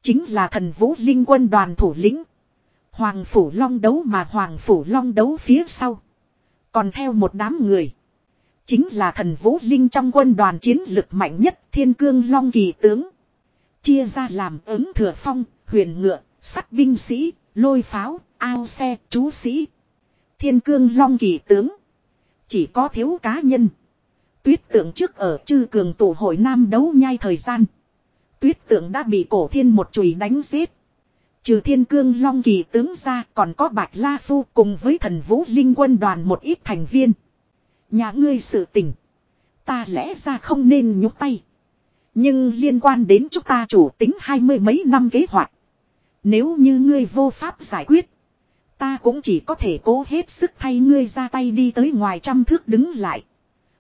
Chính là thần vũ linh quân đoàn thủ lĩnh. Hoàng Phủ Long đấu mà Hoàng Phủ Long đấu phía sau. Còn theo một đám người. Chính là thần vũ linh trong quân đoàn chiến lực mạnh nhất thiên cương long kỳ tướng. Chia ra làm ứng thừa phong, huyền ngựa, sắt binh sĩ, lôi pháo, ao xe, chú sĩ. Thiên cương long kỳ tướng. Chỉ có thiếu cá nhân. Tuyết tượng trước ở chư cường tổ hội nam đấu nhai thời gian. Tuyết tượng đã bị cổ thiên một chùy đánh giết. Trừ thiên cương long kỳ tướng ra còn có bạch la phu cùng với thần vũ linh quân đoàn một ít thành viên. Nhà ngươi sự tình. Ta lẽ ra không nên nhúc tay. Nhưng liên quan đến chúng ta chủ tính hai mươi mấy năm kế hoạch. Nếu như ngươi vô pháp giải quyết. Ta cũng chỉ có thể cố hết sức thay ngươi ra tay đi tới ngoài trăm thước đứng lại.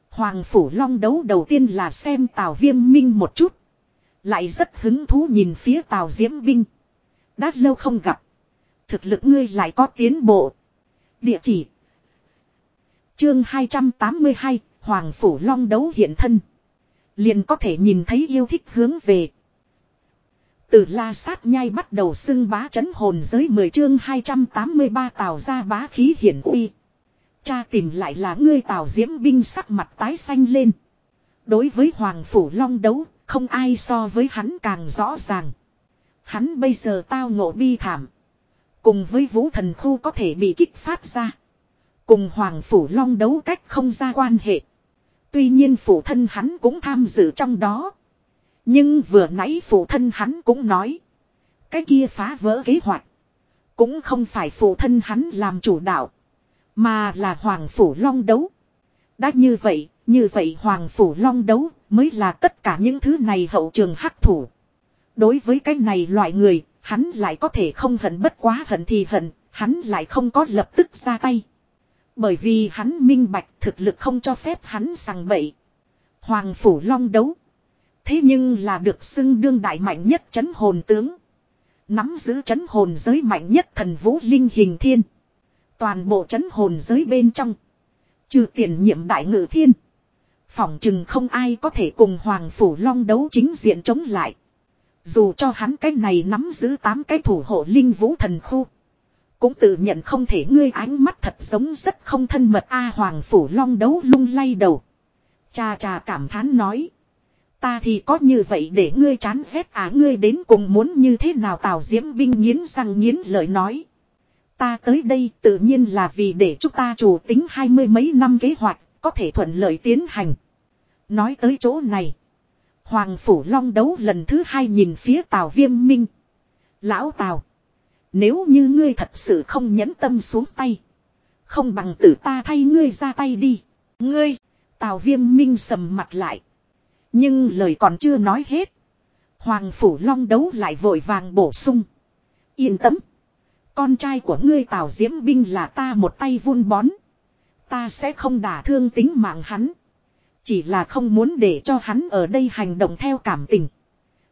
Hoàng Phủ Long đấu đầu tiên là xem Tào Viêm Minh một chút. Lại rất hứng thú nhìn phía Tào Diễm Binh. Đã lâu không gặp. Thực lực ngươi lại có tiến bộ. Địa chỉ. Chương 282, Hoàng Phủ Long đấu hiện thân. Liền có thể nhìn thấy yêu thích hướng về. Từ la sát nhai bắt đầu xưng bá chấn hồn giới 10 chương 283 tào ra bá khí hiển uy. Cha tìm lại là ngươi tào diễm binh sắc mặt tái xanh lên. Đối với Hoàng Phủ Long đấu, không ai so với hắn càng rõ ràng. Hắn bây giờ tao ngộ bi thảm. Cùng với vũ thần khu có thể bị kích phát ra. Cùng Hoàng Phủ Long đấu cách không ra quan hệ. Tuy nhiên phụ thân hắn cũng tham dự trong đó. Nhưng vừa nãy phụ thân hắn cũng nói. Cái kia phá vỡ kế hoạch. Cũng không phải phụ thân hắn làm chủ đạo. Mà là Hoàng Phủ Long đấu. Đã như vậy, như vậy Hoàng Phủ Long đấu mới là tất cả những thứ này hậu trường hắc thủ. Đối với cái này loại người, hắn lại có thể không hận bất quá hận thì hận, hắn lại không có lập tức ra tay. Bởi vì hắn minh bạch thực lực không cho phép hắn sằng bậy. Hoàng Phủ Long đấu. Thế nhưng là được xưng đương đại mạnh nhất chấn hồn tướng. Nắm giữ chấn hồn giới mạnh nhất thần vũ linh hình thiên. Toàn bộ chấn hồn giới bên trong. Trừ tiền nhiệm đại ngự thiên. Phỏng chừng không ai có thể cùng Hoàng Phủ Long đấu chính diện chống lại. Dù cho hắn cái này nắm giữ tám cái thủ hộ linh vũ thần khu. Cũng tự nhận không thể ngươi ánh mắt thật giống rất không thân mật A Hoàng Phủ Long đấu lung lay đầu. Cha cha cảm thán nói. Ta thì có như vậy để ngươi chán ghét à ngươi đến cùng muốn như thế nào Tào Diễm binh nghiến răng nghiến lợi nói. Ta tới đây tự nhiên là vì để chúng ta chủ tính hai mươi mấy năm kế hoạch, có thể thuận lợi tiến hành. Nói tới chỗ này. Hoàng Phủ Long đấu lần thứ hai nhìn phía Tào Viêm Minh. Lão Tào. Nếu như ngươi thật sự không nhẫn tâm xuống tay. Không bằng tử ta thay ngươi ra tay đi. Ngươi. Tào Viêm Minh sầm mặt lại. Nhưng lời còn chưa nói hết. Hoàng Phủ Long đấu lại vội vàng bổ sung. Yên tâm. Con trai của ngươi Tào Diễm Binh là ta một tay vun bón. Ta sẽ không đả thương tính mạng hắn. Chỉ là không muốn để cho hắn ở đây hành động theo cảm tình.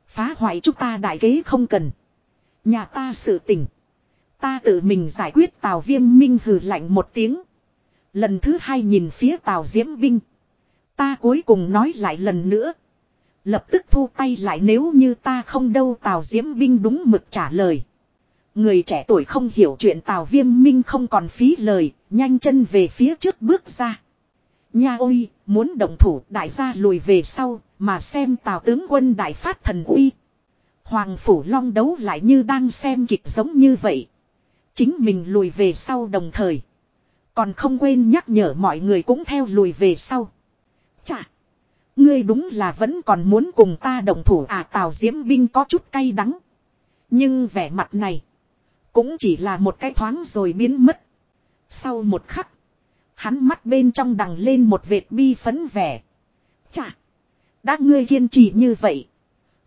Phá hoại chúng ta đại kế không cần. Nhà ta sự tình. Ta tự mình giải quyết Tào Viêm Minh hừ lạnh một tiếng. Lần thứ hai nhìn phía Tào Diễm Binh. Ta cuối cùng nói lại lần nữa. Lập tức thu tay lại nếu như ta không đâu Tào Diễm Binh đúng mực trả lời. Người trẻ tuổi không hiểu chuyện Tào Viêm Minh không còn phí lời, nhanh chân về phía trước bước ra. Nha ôi, muốn động thủ đại gia lùi về sau, mà xem Tào tướng quân đại phát thần uy. Hoàng Phủ Long đấu lại như đang xem kịch giống như vậy. Chính mình lùi về sau đồng thời. Còn không quên nhắc nhở mọi người cũng theo lùi về sau. Chà! Ngươi đúng là vẫn còn muốn cùng ta đồng thủ à Tào Diễm Binh có chút cay đắng. Nhưng vẻ mặt này. Cũng chỉ là một cái thoáng rồi biến mất. Sau một khắc. Hắn mắt bên trong đằng lên một vệt bi phấn vẻ. Chà! Đã ngươi kiên trì như vậy.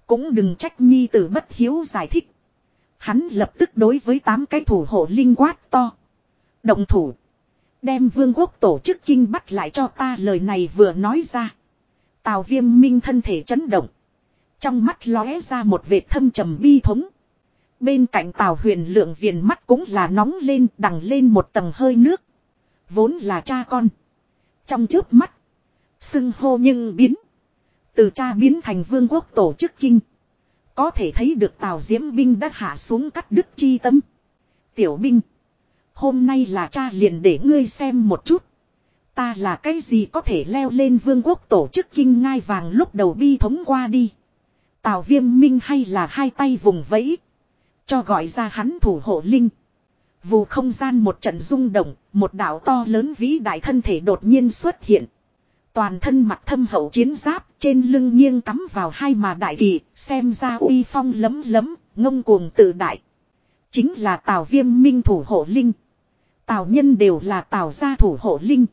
Cũng đừng trách nhi tử bất hiếu giải thích. Hắn lập tức đối với tám cái thủ hộ linh quát to. Động thủ. Đem vương quốc tổ chức kinh bắt lại cho ta lời này vừa nói ra. Tào viêm minh thân thể chấn động. Trong mắt lóe ra một vệt thâm trầm bi thống. Bên cạnh tào huyền lượng viền mắt cũng là nóng lên, đằng lên một tầng hơi nước. Vốn là cha con. Trong trước mắt. Sưng hô nhưng biến. Từ cha biến thành vương quốc tổ chức kinh. Có thể thấy được tào diễm binh đã hạ xuống cắt đứt chi tâm. Tiểu binh. Hôm nay là cha liền để ngươi xem một chút. Ta là cái gì có thể leo lên vương quốc tổ chức kinh ngai vàng lúc đầu bi thống qua đi. Tào viêm minh hay là hai tay vùng vẫy. Cho gọi ra hắn thủ hộ linh. Vù không gian một trận rung động, một đảo to lớn vĩ đại thân thể đột nhiên xuất hiện. Toàn thân mặt thâm hậu chiến giáp, trên lưng nghiêng cắm vào hai mà đại kỳ, xem ra uy phong lấm lấm, ngông cuồng tự đại. Chính là Tào Viêm Minh thủ hộ linh. Tào nhân đều là Tào gia thủ hộ linh.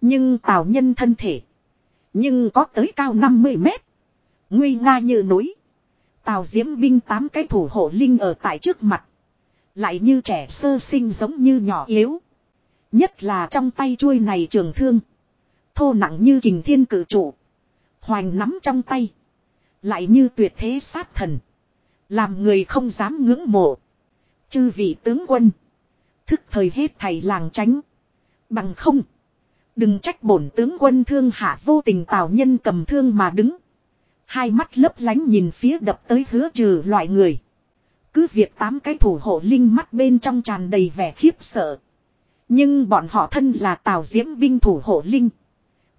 Nhưng Tào nhân thân thể. Nhưng có tới cao 50 mét. Nguy nga như núi. Tào diễm binh tám cái thủ hộ linh ở tại trước mặt. Lại như trẻ sơ sinh giống như nhỏ yếu. Nhất là trong tay chuôi này trường thương. Thô nặng như kình thiên cử trụ. Hoành nắm trong tay. Lại như tuyệt thế sát thần. Làm người không dám ngưỡng mộ. Chư vị tướng quân. Thức thời hết thầy làng tránh. Bằng không. Đừng trách bổn tướng quân thương hạ vô tình tào nhân cầm thương mà đứng. Hai mắt lấp lánh nhìn phía đập tới hứa trừ loại người. Cứ việc tám cái thủ hộ linh mắt bên trong tràn đầy vẻ khiếp sợ. Nhưng bọn họ thân là tào diễm binh thủ hộ linh.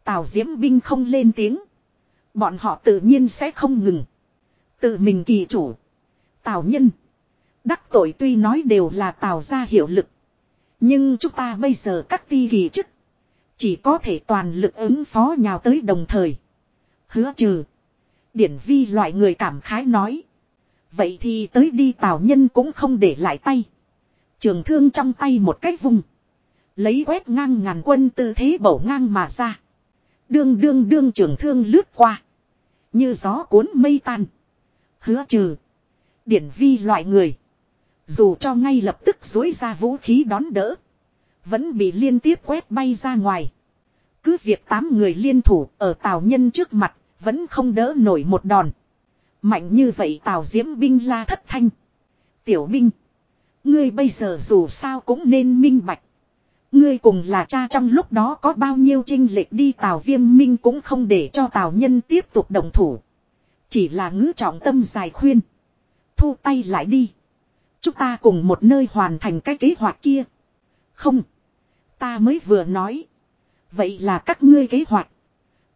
Tào diễm binh không lên tiếng. Bọn họ tự nhiên sẽ không ngừng. Tự mình kỳ chủ. Tào nhân. Đắc tội tuy nói đều là tào ra hiệu lực. Nhưng chúng ta bây giờ các ti kỳ chức. Chỉ có thể toàn lực ứng phó nhào tới đồng thời. Hứa trừ. Điển vi loại người cảm khái nói. Vậy thì tới đi tào nhân cũng không để lại tay. Trường thương trong tay một cách vùng. Lấy quét ngang ngàn quân tư thế bổ ngang mà ra. Đương đương đương trường thương lướt qua. Như gió cuốn mây tan. Hứa trừ. Điển vi loại người. Dù cho ngay lập tức dối ra vũ khí đón đỡ. Vẫn bị liên tiếp quét bay ra ngoài. Cứ việc tám người liên thủ ở tào nhân trước mặt. Vẫn không đỡ nổi một đòn. Mạnh như vậy tào diễm binh la thất thanh. Tiểu binh. Ngươi bây giờ dù sao cũng nên minh bạch. Ngươi cùng là cha trong lúc đó có bao nhiêu trinh lệch đi tào viêm minh cũng không để cho tào nhân tiếp tục đồng thủ. Chỉ là ngữ trọng tâm dài khuyên. Thu tay lại đi. Chúng ta cùng một nơi hoàn thành cái kế hoạch kia. Không. Ta mới vừa nói. Vậy là các ngươi kế hoạch.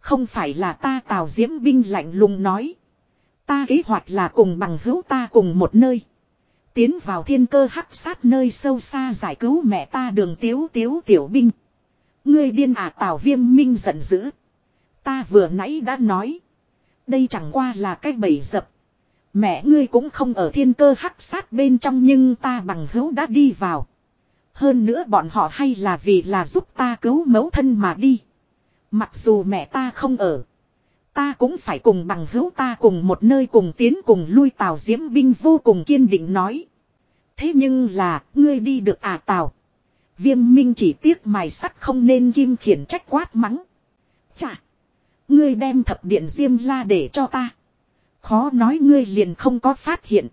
Không phải là ta tào diễm binh lạnh lùng nói. Ta kế hoạch là cùng bằng hữu ta cùng một nơi. Tiến vào thiên cơ hắc sát nơi sâu xa giải cứu mẹ ta đường tiếu tiếu tiểu binh. Ngươi điên à tào viêm minh giận dữ. Ta vừa nãy đã nói. Đây chẳng qua là cái bẫy dập. Mẹ ngươi cũng không ở thiên cơ hắc sát bên trong nhưng ta bằng hữu đã đi vào. Hơn nữa bọn họ hay là vì là giúp ta cứu mẫu thân mà đi. Mặc dù mẹ ta không ở. Ta cũng phải cùng bằng hữu ta cùng một nơi cùng tiến cùng lui tào diễm binh vô cùng kiên định nói. Thế nhưng là, ngươi đi được à tào. Viêm minh chỉ tiếc mài sắt không nên kim khiển trách quát mắng. Chà! Ngươi đem thập điện diêm la để cho ta. Khó nói ngươi liền không có phát hiện.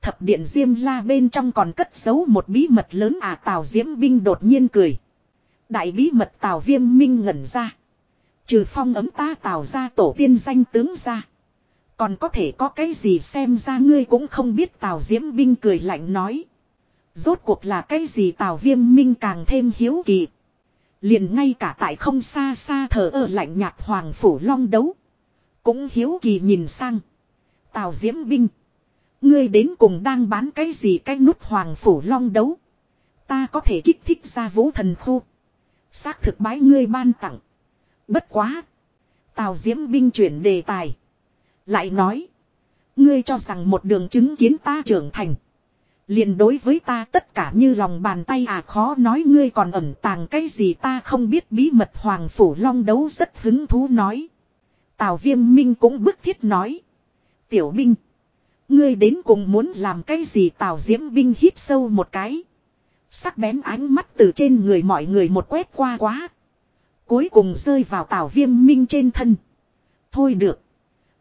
Thập điện diêm la bên trong còn cất giấu một bí mật lớn à tào diễm binh đột nhiên cười. Đại bí mật tào viêm minh ngẩn ra. Trừ phong ấm ta tào ra tổ tiên danh tướng ra. Còn có thể có cái gì xem ra ngươi cũng không biết tào diễm binh cười lạnh nói. Rốt cuộc là cái gì tào viêm minh càng thêm hiếu kỳ. Liền ngay cả tại không xa xa thờ ở lạnh nhạt hoàng phủ long đấu. Cũng hiếu kỳ nhìn sang. Tào diễm binh. Ngươi đến cùng đang bán cái gì cái nút hoàng phủ long đấu. Ta có thể kích thích ra vũ thần khu. Xác thực bái ngươi ban tặng. Bất quá. Tào diễm binh chuyển đề tài. Lại nói. Ngươi cho rằng một đường chứng kiến ta trưởng thành. liền đối với ta tất cả như lòng bàn tay à khó nói ngươi còn ẩn tàng cái gì ta không biết bí mật hoàng phủ long đấu rất hứng thú nói. Tào viêm minh cũng bức thiết nói. Tiểu binh. Ngươi đến cùng muốn làm cái gì tào diễm binh hít sâu một cái. Sắc bén ánh mắt từ trên người mọi người một quét qua quá. Cuối cùng rơi vào tào viêm minh trên thân. Thôi được.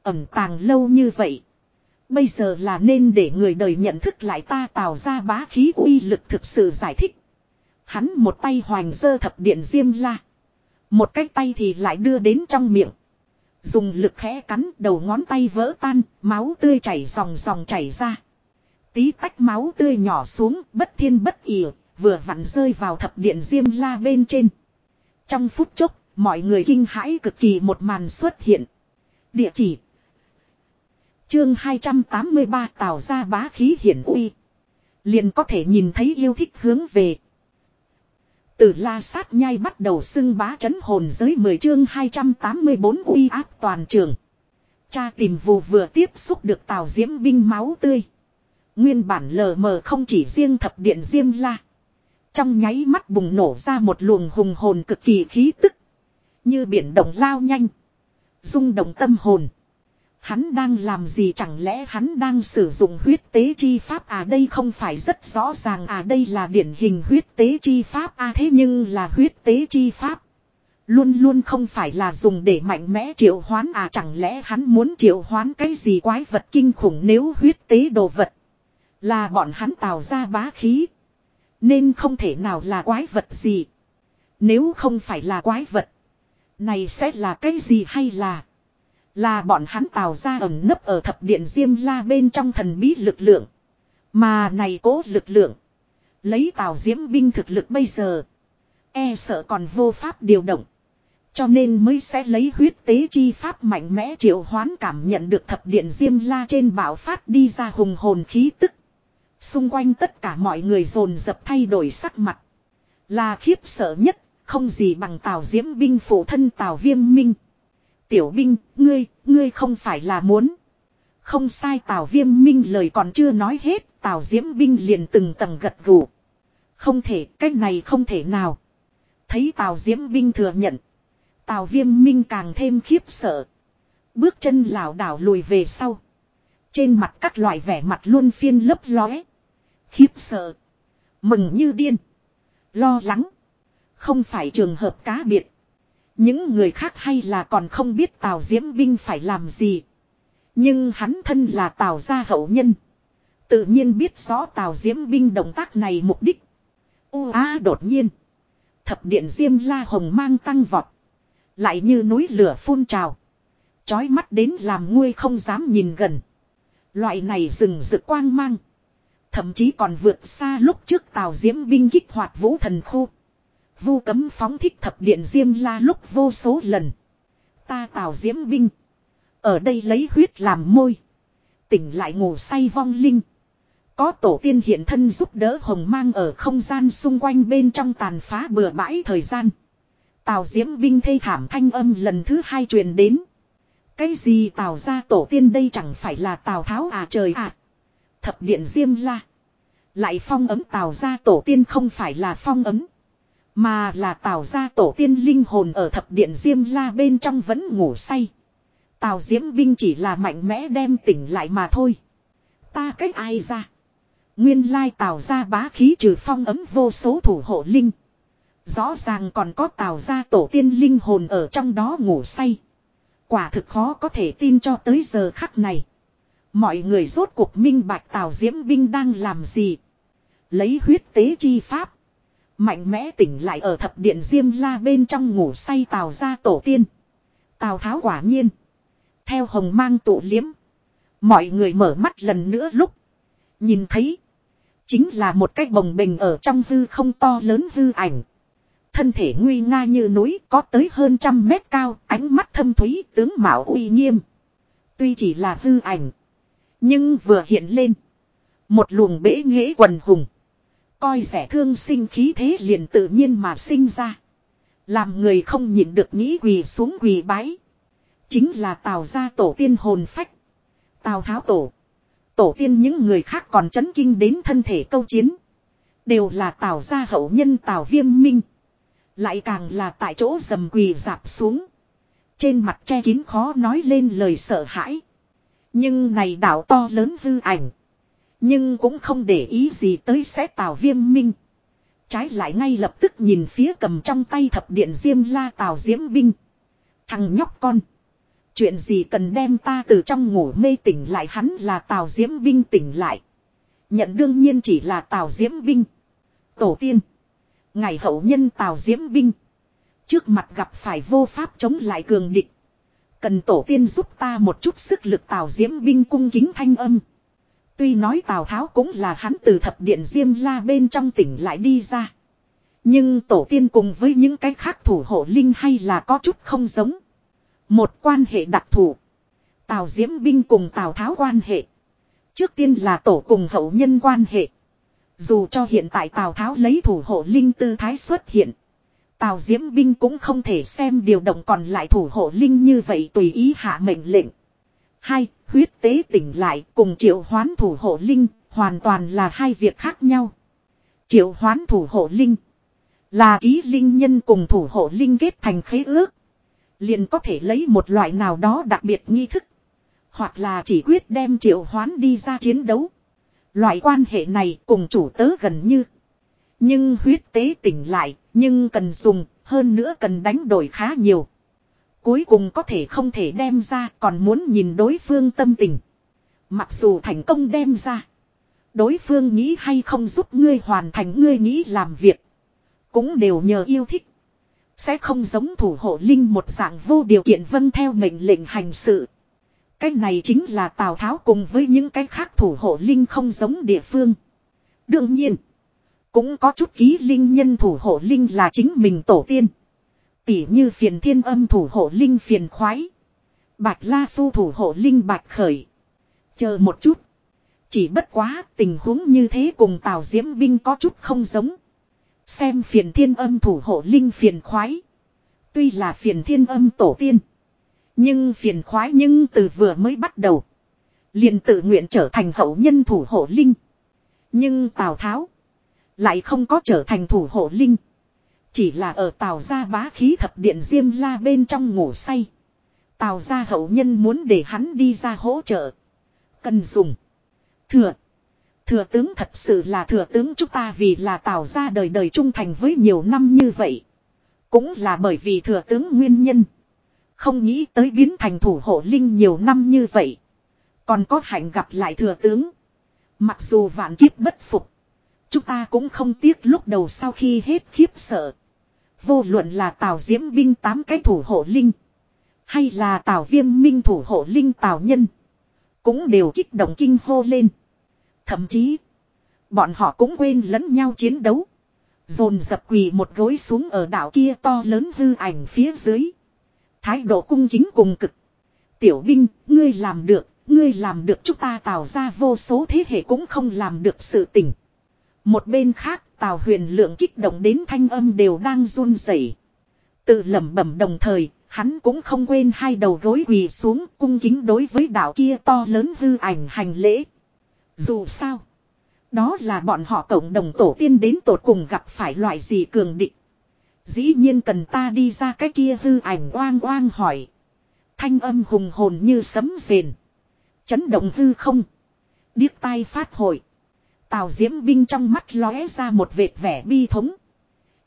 Ẩm tàng lâu như vậy. Bây giờ là nên để người đời nhận thức lại ta tạo ra bá khí uy lực thực sự giải thích. Hắn một tay hoành dơ thập điện diêm la. Một cái tay thì lại đưa đến trong miệng. Dùng lực khẽ cắn đầu ngón tay vỡ tan, máu tươi chảy dòng dòng chảy ra. Tí tách máu tươi nhỏ xuống, bất thiên bất ỉa, vừa vặn rơi vào thập điện diêm la bên trên. Trong phút chốc, mọi người kinh hãi cực kỳ một màn xuất hiện. Địa chỉ Chương 283 tạo ra bá khí hiển uy. Liền có thể nhìn thấy yêu thích hướng về. Từ la sát nhai bắt đầu xưng bá chấn hồn giới 10 chương 284 uy áp toàn trường. Cha tìm vù vừa tiếp xúc được tào diễm binh máu tươi. Nguyên bản lờ mờ không chỉ riêng thập điện diêm la. Trong nháy mắt bùng nổ ra một luồng hùng hồn cực kỳ khí tức. Như biển động lao nhanh. rung động tâm hồn. Hắn đang làm gì chẳng lẽ hắn đang sử dụng huyết tế chi pháp à đây không phải rất rõ ràng à đây là điển hình huyết tế chi pháp à thế nhưng là huyết tế chi pháp. Luôn luôn không phải là dùng để mạnh mẽ triệu hoán à chẳng lẽ hắn muốn triệu hoán cái gì quái vật kinh khủng nếu huyết tế đồ vật. Là bọn hắn tạo ra bá khí. Nên không thể nào là quái vật gì. Nếu không phải là quái vật. Này sẽ là cái gì hay là. Là bọn hắn tạo ra ẩn nấp ở thập điện Diêm La bên trong thần bí lực lượng. Mà này cố lực lượng. Lấy tào diễm binh thực lực bây giờ. E sợ còn vô pháp điều động. Cho nên mới sẽ lấy huyết tế chi pháp mạnh mẽ triệu hoán cảm nhận được thập điện Diêm La trên bảo phát đi ra hùng hồn khí tức. Xung quanh tất cả mọi người dồn dập thay đổi sắc mặt. Là khiếp sợ nhất, không gì bằng tào diễm binh phụ thân tào viêm minh. Tiểu binh, ngươi, ngươi không phải là muốn. Không sai Tào Viêm Minh lời còn chưa nói hết, Tào Diễm Binh liền từng tầng gật gù. Không thể, cách này không thể nào. Thấy Tào Diễm Binh thừa nhận. Tào Viêm Minh càng thêm khiếp sợ. Bước chân lảo đảo lùi về sau. Trên mặt các loại vẻ mặt luôn phiên lấp lóe. Khiếp sợ. Mừng như điên. Lo lắng. Không phải trường hợp cá biệt. Những người khác hay là còn không biết Tào Diễm Binh phải làm gì. Nhưng hắn thân là Tào gia hậu nhân. Tự nhiên biết rõ Tào Diễm Binh động tác này mục đích. U á đột nhiên. Thập điện Diêm La Hồng mang tăng vọt. Lại như núi lửa phun trào. Chói mắt đến làm nguôi không dám nhìn gần. Loại này rừng rực quang mang. Thậm chí còn vượt xa lúc trước Tào Diễm Binh kích hoạt vũ thần khu. Vu cấm phóng thích thập điện diêm la lúc vô số lần. Ta tào diễm binh. Ở đây lấy huyết làm môi. Tỉnh lại ngủ say vong linh. Có tổ tiên hiện thân giúp đỡ hồng mang ở không gian xung quanh bên trong tàn phá bừa bãi thời gian. Tào diễm binh thê thảm thanh âm lần thứ hai truyền đến. Cái gì tào ra tổ tiên đây chẳng phải là tào tháo à trời à. Thập điện diêm la. Lại phong ấm tào ra tổ tiên không phải là phong ấm. Mà là tào ra tổ tiên linh hồn ở thập điện Diêm La bên trong vẫn ngủ say. Tào Diễm Binh chỉ là mạnh mẽ đem tỉnh lại mà thôi. Ta cách ai ra. Nguyên lai tào ra bá khí trừ phong ấm vô số thủ hộ linh. Rõ ràng còn có tào ra tổ tiên linh hồn ở trong đó ngủ say. Quả thực khó có thể tin cho tới giờ khắc này. Mọi người rốt cuộc minh bạch Tào Diễm Binh đang làm gì. Lấy huyết tế chi pháp. Mạnh mẽ tỉnh lại ở thập điện Diêm La bên trong ngủ say Tào ra tổ tiên. Tào Tháo quả nhiên. Theo hồng mang tụ liếm. Mọi người mở mắt lần nữa lúc. Nhìn thấy. Chính là một cái bồng bình ở trong hư không to lớn hư ảnh. Thân thể nguy nga như núi có tới hơn trăm mét cao, ánh mắt thâm thúy, tướng mạo uy nghiêm. Tuy chỉ là hư ảnh. Nhưng vừa hiện lên. Một luồng bể nghễ quần hùng. Coi rẻ thương sinh khí thế liền tự nhiên mà sinh ra. Làm người không nhịn được nghĩ quỳ xuống quỳ bái. Chính là tào ra tổ tiên hồn phách. Tào tháo tổ. Tổ tiên những người khác còn chấn kinh đến thân thể câu chiến. Đều là tào ra hậu nhân tào viêm minh. Lại càng là tại chỗ dầm quỳ dạp xuống. Trên mặt che kín khó nói lên lời sợ hãi. Nhưng này đảo to lớn hư ảnh. Nhưng cũng không để ý gì tới sẽ tào viêm minh. Trái lại ngay lập tức nhìn phía cầm trong tay thập điện diêm la tào diễm binh. Thằng nhóc con. Chuyện gì cần đem ta từ trong ngủ mê tỉnh lại hắn là tào diễm binh tỉnh lại. Nhận đương nhiên chỉ là tào diễm binh. Tổ tiên. Ngày hậu nhân tào diễm binh. Trước mặt gặp phải vô pháp chống lại cường địch. Cần tổ tiên giúp ta một chút sức lực tào diễm binh cung kính thanh âm. Tuy nói Tào Tháo cũng là hắn từ thập điện Diêm La bên trong tỉnh lại đi ra. Nhưng tổ tiên cùng với những cái khác thủ hộ linh hay là có chút không giống. Một quan hệ đặc thù. Tào Diễm Binh cùng Tào Tháo quan hệ. Trước tiên là tổ cùng hậu nhân quan hệ. Dù cho hiện tại Tào Tháo lấy thủ hộ linh tư thái xuất hiện. Tào Diễm Binh cũng không thể xem điều động còn lại thủ hộ linh như vậy tùy ý hạ mệnh lệnh. Hai, huyết tế tỉnh lại cùng triệu hoán thủ hộ linh, hoàn toàn là hai việc khác nhau. Triệu hoán thủ hộ linh là ký linh nhân cùng thủ hộ linh kết thành khế ước. Liền có thể lấy một loại nào đó đặc biệt nghi thức. Hoặc là chỉ quyết đem triệu hoán đi ra chiến đấu. Loại quan hệ này cùng chủ tớ gần như. Nhưng huyết tế tỉnh lại, nhưng cần dùng, hơn nữa cần đánh đổi khá nhiều. Cuối cùng có thể không thể đem ra còn muốn nhìn đối phương tâm tình. Mặc dù thành công đem ra. Đối phương nghĩ hay không giúp ngươi hoàn thành ngươi nghĩ làm việc. Cũng đều nhờ yêu thích. Sẽ không giống thủ hộ linh một dạng vô điều kiện vâng theo mệnh lệnh hành sự. Cái này chính là Tào Tháo cùng với những cái khác thủ hộ linh không giống địa phương. Đương nhiên. Cũng có chút ký linh nhân thủ hộ linh là chính mình tổ tiên. Tỉ như phiền thiên âm thủ hộ linh phiền khoái. Bạch La Phu thủ hộ linh bạch khởi. Chờ một chút. Chỉ bất quá, tình huống như thế cùng Tào Diễm Binh có chút không giống. Xem phiền thiên âm thủ hộ linh phiền khoái. Tuy là phiền thiên âm tổ tiên. Nhưng phiền khoái nhưng từ vừa mới bắt đầu. liền tự nguyện trở thành hậu nhân thủ hộ linh. Nhưng Tào Tháo. Lại không có trở thành thủ hộ linh. Chỉ là ở tàu ra bá khí thập điện diêm la bên trong ngủ say. Tào ra hậu nhân muốn để hắn đi ra hỗ trợ. Cần dùng. Thừa. Thừa tướng thật sự là thừa tướng chúng ta vì là tào ra đời đời trung thành với nhiều năm như vậy. Cũng là bởi vì thừa tướng nguyên nhân. Không nghĩ tới biến thành thủ hộ linh nhiều năm như vậy. Còn có hạnh gặp lại thừa tướng. Mặc dù vạn kiếp bất phục. Chúng ta cũng không tiếc lúc đầu sau khi hết khiếp sợ. Vô luận là Tào Diễm binh tám cái thủ hộ linh. Hay là Tào Viêm minh thủ hộ linh Tào Nhân. Cũng đều kích động kinh hô lên. Thậm chí. Bọn họ cũng quên lẫn nhau chiến đấu. Dồn dập quỳ một gối xuống ở đảo kia to lớn hư ảnh phía dưới. Thái độ cung kính cùng cực. Tiểu binh, ngươi làm được, ngươi làm được chúng ta tạo ra vô số thế hệ cũng không làm được sự tình. Một bên khác, Tào huyền lượng kích động đến thanh âm đều đang run rẩy. Tự lẩm bẩm đồng thời, hắn cũng không quên hai đầu gối quỳ xuống cung kính đối với đạo kia to lớn hư ảnh hành lễ. Dù sao, đó là bọn họ cộng đồng tổ tiên đến tột cùng gặp phải loại gì cường địch. Dĩ nhiên cần ta đi ra cái kia hư ảnh oang oang hỏi. Thanh âm hùng hồn như sấm rền. Chấn động hư không. Điếc tai phát hội. Tào Diễm Binh trong mắt lóe ra một vệt vẻ bi thống.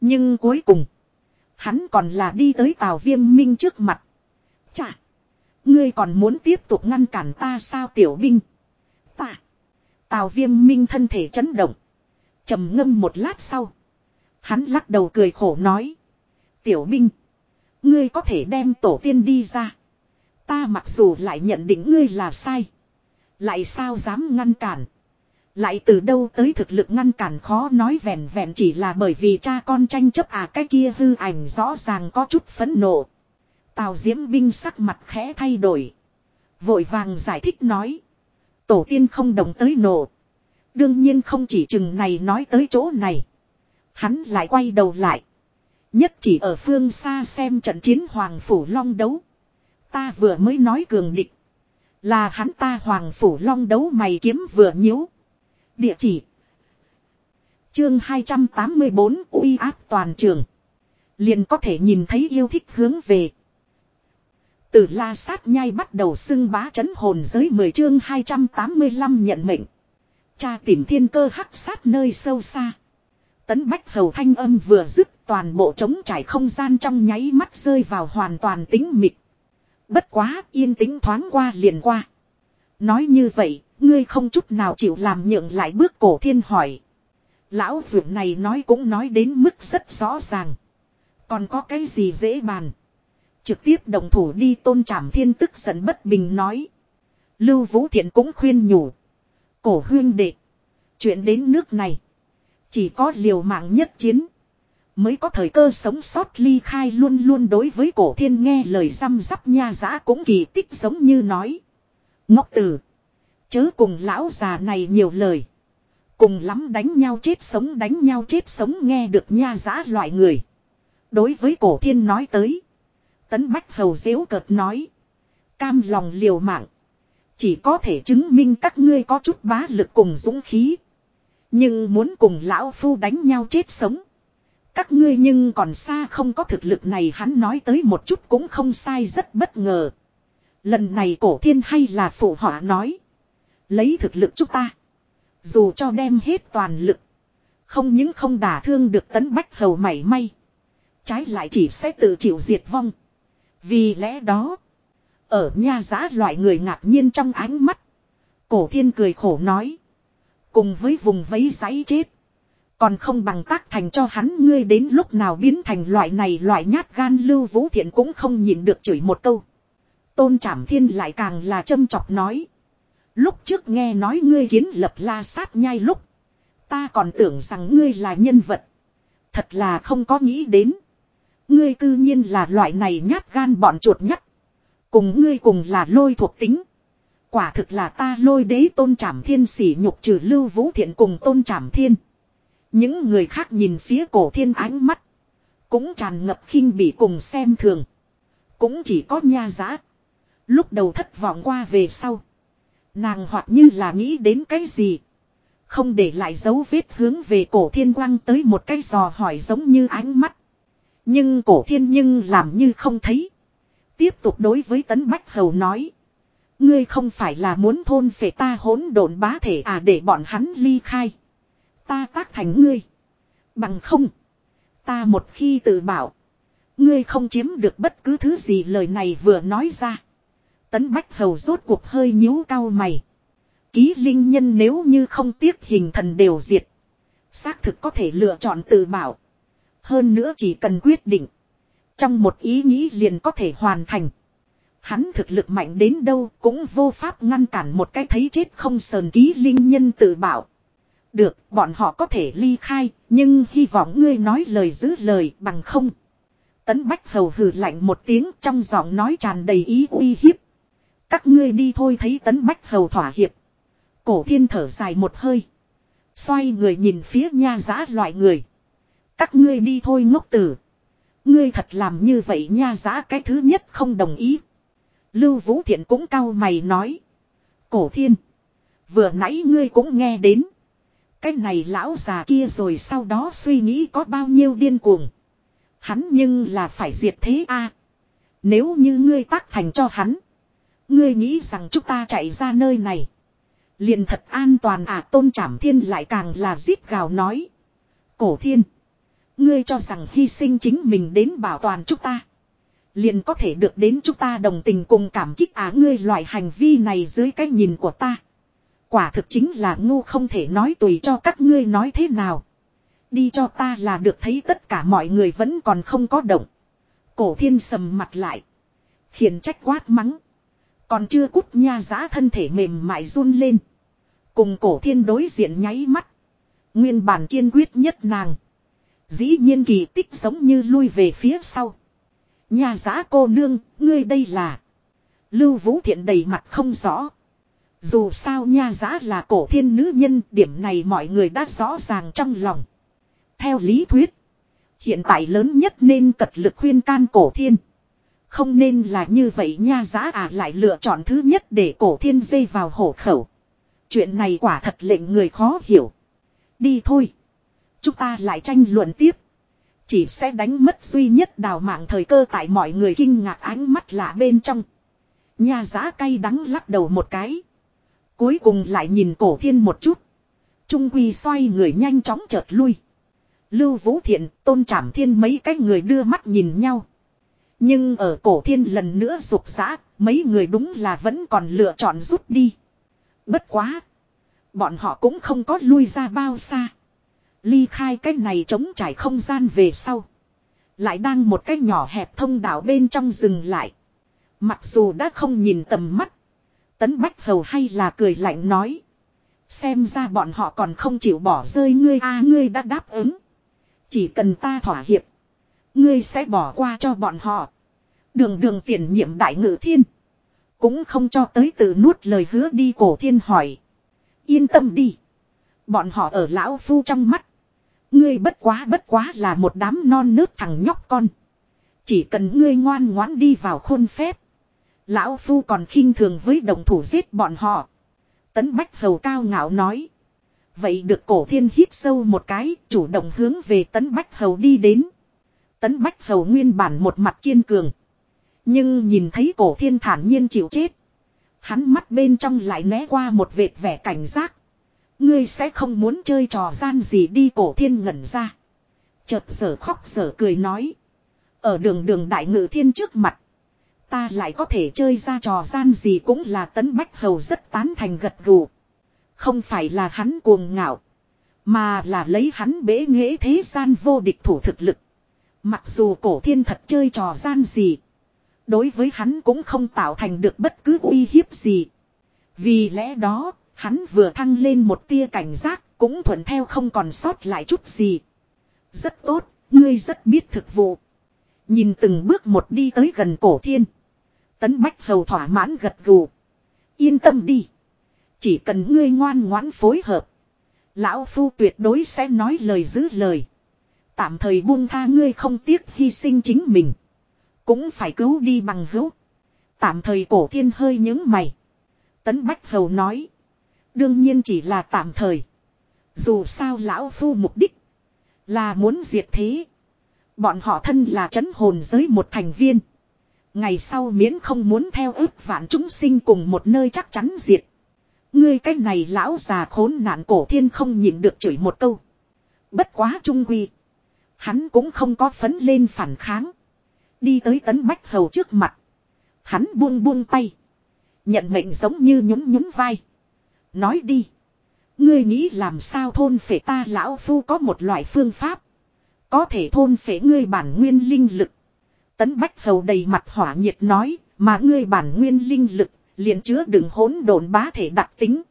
Nhưng cuối cùng. Hắn còn là đi tới Tào Viêm Minh trước mặt. Chà. Ngươi còn muốn tiếp tục ngăn cản ta sao tiểu binh. Ta. Tào Viêm Minh thân thể chấn động. trầm ngâm một lát sau. Hắn lắc đầu cười khổ nói. Tiểu binh. Ngươi có thể đem tổ tiên đi ra. Ta mặc dù lại nhận định ngươi là sai. Lại sao dám ngăn cản. Lại từ đâu tới thực lực ngăn cản khó nói vẹn vẹn chỉ là bởi vì cha con tranh chấp à cái kia hư ảnh rõ ràng có chút phẫn nộ. Tào Diễm binh sắc mặt khẽ thay đổi. Vội vàng giải thích nói. Tổ tiên không đồng tới nộ. Đương nhiên không chỉ chừng này nói tới chỗ này. Hắn lại quay đầu lại. Nhất chỉ ở phương xa xem trận chiến Hoàng Phủ Long đấu. Ta vừa mới nói cường địch. Là hắn ta Hoàng Phủ Long đấu mày kiếm vừa nhíu. Địa chỉ. Chương 284 uy áp toàn trường. Liền có thể nhìn thấy yêu thích hướng về. Từ la sát nhai bắt đầu xưng bá chấn hồn giới 10 chương 285 nhận mệnh. Cha tìm thiên cơ hắc sát nơi sâu xa. Tấn bách hầu thanh âm vừa dứt toàn bộ trống trải không gian trong nháy mắt rơi vào hoàn toàn tính mịt. Bất quá yên tĩnh thoáng qua liền qua. Nói như vậy, ngươi không chút nào chịu làm nhượng lại bước cổ thiên hỏi. Lão dưỡng này nói cũng nói đến mức rất rõ ràng. Còn có cái gì dễ bàn. Trực tiếp đồng thủ đi tôn trảm thiên tức giận bất bình nói. Lưu Vũ Thiện cũng khuyên nhủ. Cổ huyên đệ. Chuyện đến nước này. Chỉ có liều mạng nhất chiến. Mới có thời cơ sống sót ly khai luôn luôn đối với cổ thiên nghe lời răm rắp nha giã cũng kỳ tích giống như nói. Ngốc tử. Chớ cùng lão già này nhiều lời. Cùng lắm đánh nhau chết sống, đánh nhau chết sống nghe được nha giã loại người. Đối với cổ thiên nói tới. Tấn Bách Hầu dễu cợt nói. Cam lòng liều mạng. Chỉ có thể chứng minh các ngươi có chút bá lực cùng dũng khí. Nhưng muốn cùng lão phu đánh nhau chết sống. Các ngươi nhưng còn xa không có thực lực này, hắn nói tới một chút cũng không sai, rất bất ngờ. Lần này cổ thiên hay là phụ họa nói. Lấy thực lực chúng ta. Dù cho đem hết toàn lực. Không những không đả thương được tấn bách hầu mảy may. Trái lại chỉ sẽ tự chịu diệt vong. Vì lẽ đó. Ở nha giã loại người ngạc nhiên trong ánh mắt. Cổ thiên cười khổ nói. Cùng với vùng vấy giấy chết. Còn không bằng tác thành cho hắn ngươi đến lúc nào biến thành loại này loại nhát gan lưu vũ thiện cũng không nhìn được chửi một câu. Tôn trảm thiên lại càng là châm chọc nói. Lúc trước nghe nói ngươi kiến lập la sát nhai lúc. Ta còn tưởng rằng ngươi là nhân vật. Thật là không có nghĩ đến. Ngươi cư nhiên là loại này nhát gan bọn chuột nhắt. Cùng ngươi cùng là lôi thuộc tính. Quả thực là ta lôi đế tôn trảm thiên sỉ nhục trừ lưu vũ thiện cùng tôn trảm thiên. Những người khác nhìn phía cổ thiên ánh mắt. Cũng tràn ngập khinh bỉ cùng xem thường. Cũng chỉ có nha giá. Lúc đầu thất vọng qua về sau. Nàng hoặc như là nghĩ đến cái gì. Không để lại dấu vết hướng về cổ thiên quang tới một cái giò hỏi giống như ánh mắt. Nhưng cổ thiên nhưng làm như không thấy. Tiếp tục đối với tấn bách hầu nói. Ngươi không phải là muốn thôn phệ ta hỗn độn bá thể à để bọn hắn ly khai. Ta tác thành ngươi. Bằng không. Ta một khi tự bảo. Ngươi không chiếm được bất cứ thứ gì lời này vừa nói ra. Tấn Bách Hầu rốt cuộc hơi nhíu cao mày. Ký linh nhân nếu như không tiếc hình thần đều diệt. Xác thực có thể lựa chọn tự bảo. Hơn nữa chỉ cần quyết định. Trong một ý nghĩ liền có thể hoàn thành. Hắn thực lực mạnh đến đâu cũng vô pháp ngăn cản một cái thấy chết không sờn ký linh nhân tự bảo. Được, bọn họ có thể ly khai, nhưng hy vọng ngươi nói lời giữ lời bằng không. Tấn Bách Hầu hừ lạnh một tiếng trong giọng nói tràn đầy ý uy hiếp. Các ngươi đi thôi thấy Tấn Bách Hầu thỏa hiệp. Cổ thiên thở dài một hơi. Xoay người nhìn phía nha giã loại người. Các ngươi đi thôi ngốc tử. Ngươi thật làm như vậy nha giã cái thứ nhất không đồng ý. Lưu Vũ Thiện cũng cau mày nói. Cổ thiên. Vừa nãy ngươi cũng nghe đến. Cái này lão già kia rồi sau đó suy nghĩ có bao nhiêu điên cuồng. Hắn nhưng là phải diệt thế a. Nếu như ngươi tác thành cho hắn. Ngươi nghĩ rằng chúng ta chạy ra nơi này. Liền thật an toàn à tôn trảm thiên lại càng là giết gào nói. Cổ thiên. Ngươi cho rằng hy sinh chính mình đến bảo toàn chúng ta. Liền có thể được đến chúng ta đồng tình cùng cảm kích á ngươi loại hành vi này dưới cái nhìn của ta. Quả thực chính là ngu không thể nói tùy cho các ngươi nói thế nào. Đi cho ta là được thấy tất cả mọi người vẫn còn không có động. Cổ thiên sầm mặt lại. Khiến trách quát mắng. Còn chưa cút nha giá thân thể mềm mại run lên. Cùng cổ thiên đối diện nháy mắt. Nguyên bản kiên quyết nhất nàng. Dĩ nhiên kỳ tích giống như lui về phía sau. Nhà giá cô nương, ngươi đây là. Lưu Vũ Thiện đầy mặt không rõ. Dù sao nha giá là cổ thiên nữ nhân, điểm này mọi người đã rõ ràng trong lòng. Theo lý thuyết, hiện tại lớn nhất nên cật lực khuyên can cổ thiên. Không nên là như vậy nha giá à lại lựa chọn thứ nhất để cổ thiên dây vào hổ khẩu. Chuyện này quả thật lệnh người khó hiểu. Đi thôi. Chúng ta lại tranh luận tiếp. Chỉ sẽ đánh mất duy nhất đào mạng thời cơ tại mọi người kinh ngạc ánh mắt lạ bên trong. Nhà giá cay đắng lắc đầu một cái. Cuối cùng lại nhìn cổ thiên một chút. Trung quy xoay người nhanh chóng chợt lui. Lưu Vũ Thiện, Tôn Trảm Thiên mấy cái người đưa mắt nhìn nhau. Nhưng ở cổ thiên lần nữa rục rã, mấy người đúng là vẫn còn lựa chọn rút đi. Bất quá. Bọn họ cũng không có lui ra bao xa. Ly khai cái này chống trải không gian về sau. Lại đang một cái nhỏ hẹp thông đạo bên trong rừng lại. Mặc dù đã không nhìn tầm mắt. Tấn Bách Hầu hay là cười lạnh nói. Xem ra bọn họ còn không chịu bỏ rơi ngươi a ngươi đã đáp ứng. Chỉ cần ta thỏa hiệp. Ngươi sẽ bỏ qua cho bọn họ. Đường đường tiền nhiệm đại ngự thiên. Cũng không cho tới tự nuốt lời hứa đi cổ thiên hỏi. Yên tâm đi. Bọn họ ở lão phu trong mắt. Ngươi bất quá bất quá là một đám non nớt thằng nhóc con. Chỉ cần ngươi ngoan ngoãn đi vào khuôn phép. Lão Phu còn khinh thường với đồng thủ giết bọn họ. Tấn Bách Hầu cao ngạo nói. Vậy được cổ thiên hít sâu một cái, chủ động hướng về Tấn Bách Hầu đi đến. Tấn Bách Hầu nguyên bản một mặt kiên cường. Nhưng nhìn thấy cổ thiên thản nhiên chịu chết. Hắn mắt bên trong lại né qua một vệt vẻ cảnh giác. Ngươi sẽ không muốn chơi trò gian gì đi cổ thiên ngẩn ra. Chợt sở khóc sở cười nói. Ở đường đường đại ngự thiên trước mặt. Ta lại có thể chơi ra trò gian gì cũng là tấn bách hầu rất tán thành gật gù. Không phải là hắn cuồng ngạo. Mà là lấy hắn bế nghệ thế gian vô địch thủ thực lực. Mặc dù cổ thiên thật chơi trò gian gì. Đối với hắn cũng không tạo thành được bất cứ uy hiếp gì. Vì lẽ đó, hắn vừa thăng lên một tia cảnh giác, cũng thuận theo không còn sót lại chút gì. Rất tốt, ngươi rất biết thực vụ. Nhìn từng bước một đi tới gần cổ thiên. Tấn Bách Hầu thỏa mãn gật gù. Yên tâm đi. Chỉ cần ngươi ngoan ngoãn phối hợp. Lão Phu tuyệt đối sẽ nói lời giữ lời. Tạm thời buông tha ngươi không tiếc hy sinh chính mình. Cũng phải cứu đi bằng hữu. Tạm thời cổ thiên hơi những mày. Tấn Bách Hầu nói. Đương nhiên chỉ là tạm thời. Dù sao lão phu mục đích. Là muốn diệt thế. Bọn họ thân là chấn hồn giới một thành viên. Ngày sau miễn không muốn theo ước vạn chúng sinh cùng một nơi chắc chắn diệt. Ngươi cái này lão già khốn nạn cổ thiên không nhịn được chửi một câu. Bất quá trung quy. Hắn cũng không có phấn lên phản kháng. Đi tới tấn bách hầu trước mặt. Hắn buông buông tay. Nhận mệnh giống như nhún nhún vai. Nói đi. Ngươi nghĩ làm sao thôn phệ ta lão phu có một loại phương pháp. Có thể thôn phệ ngươi bản nguyên linh lực. Tấn Bách Hầu đầy mặt hỏa nhiệt nói, mà ngươi bản nguyên linh lực, liền chứa đựng hỗn độn bá thể đặc tính.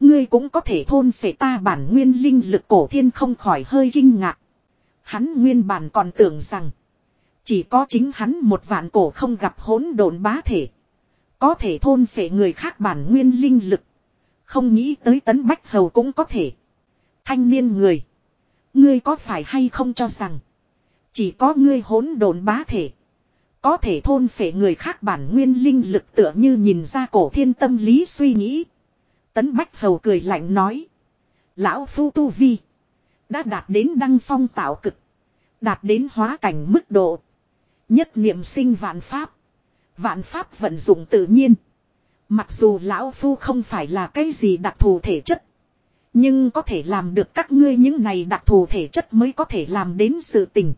Ngươi cũng có thể thôn phệ ta bản nguyên linh lực cổ thiên không khỏi hơi kinh ngạc. Hắn nguyên bản còn tưởng rằng, chỉ có chính hắn một vạn cổ không gặp hỗn độn bá thể. Có thể thôn phệ người khác bản nguyên linh lực. Không nghĩ tới tấn bách hầu cũng có thể. Thanh niên người. Ngươi có phải hay không cho rằng. Chỉ có ngươi hỗn độn bá thể. Có thể thôn phệ người khác bản nguyên linh lực tựa như nhìn ra cổ thiên tâm lý suy nghĩ. Tấn Bách Hầu cười lạnh nói. Lão Phu Tu Vi. Đã đạt đến đăng phong tạo cực. Đạt đến hóa cảnh mức độ. Nhất niệm sinh vạn pháp. Vạn pháp vận dụng tự nhiên. Mặc dù lão phu không phải là cái gì đặc thù thể chất. Nhưng có thể làm được các ngươi những này đặc thù thể chất mới có thể làm đến sự tình.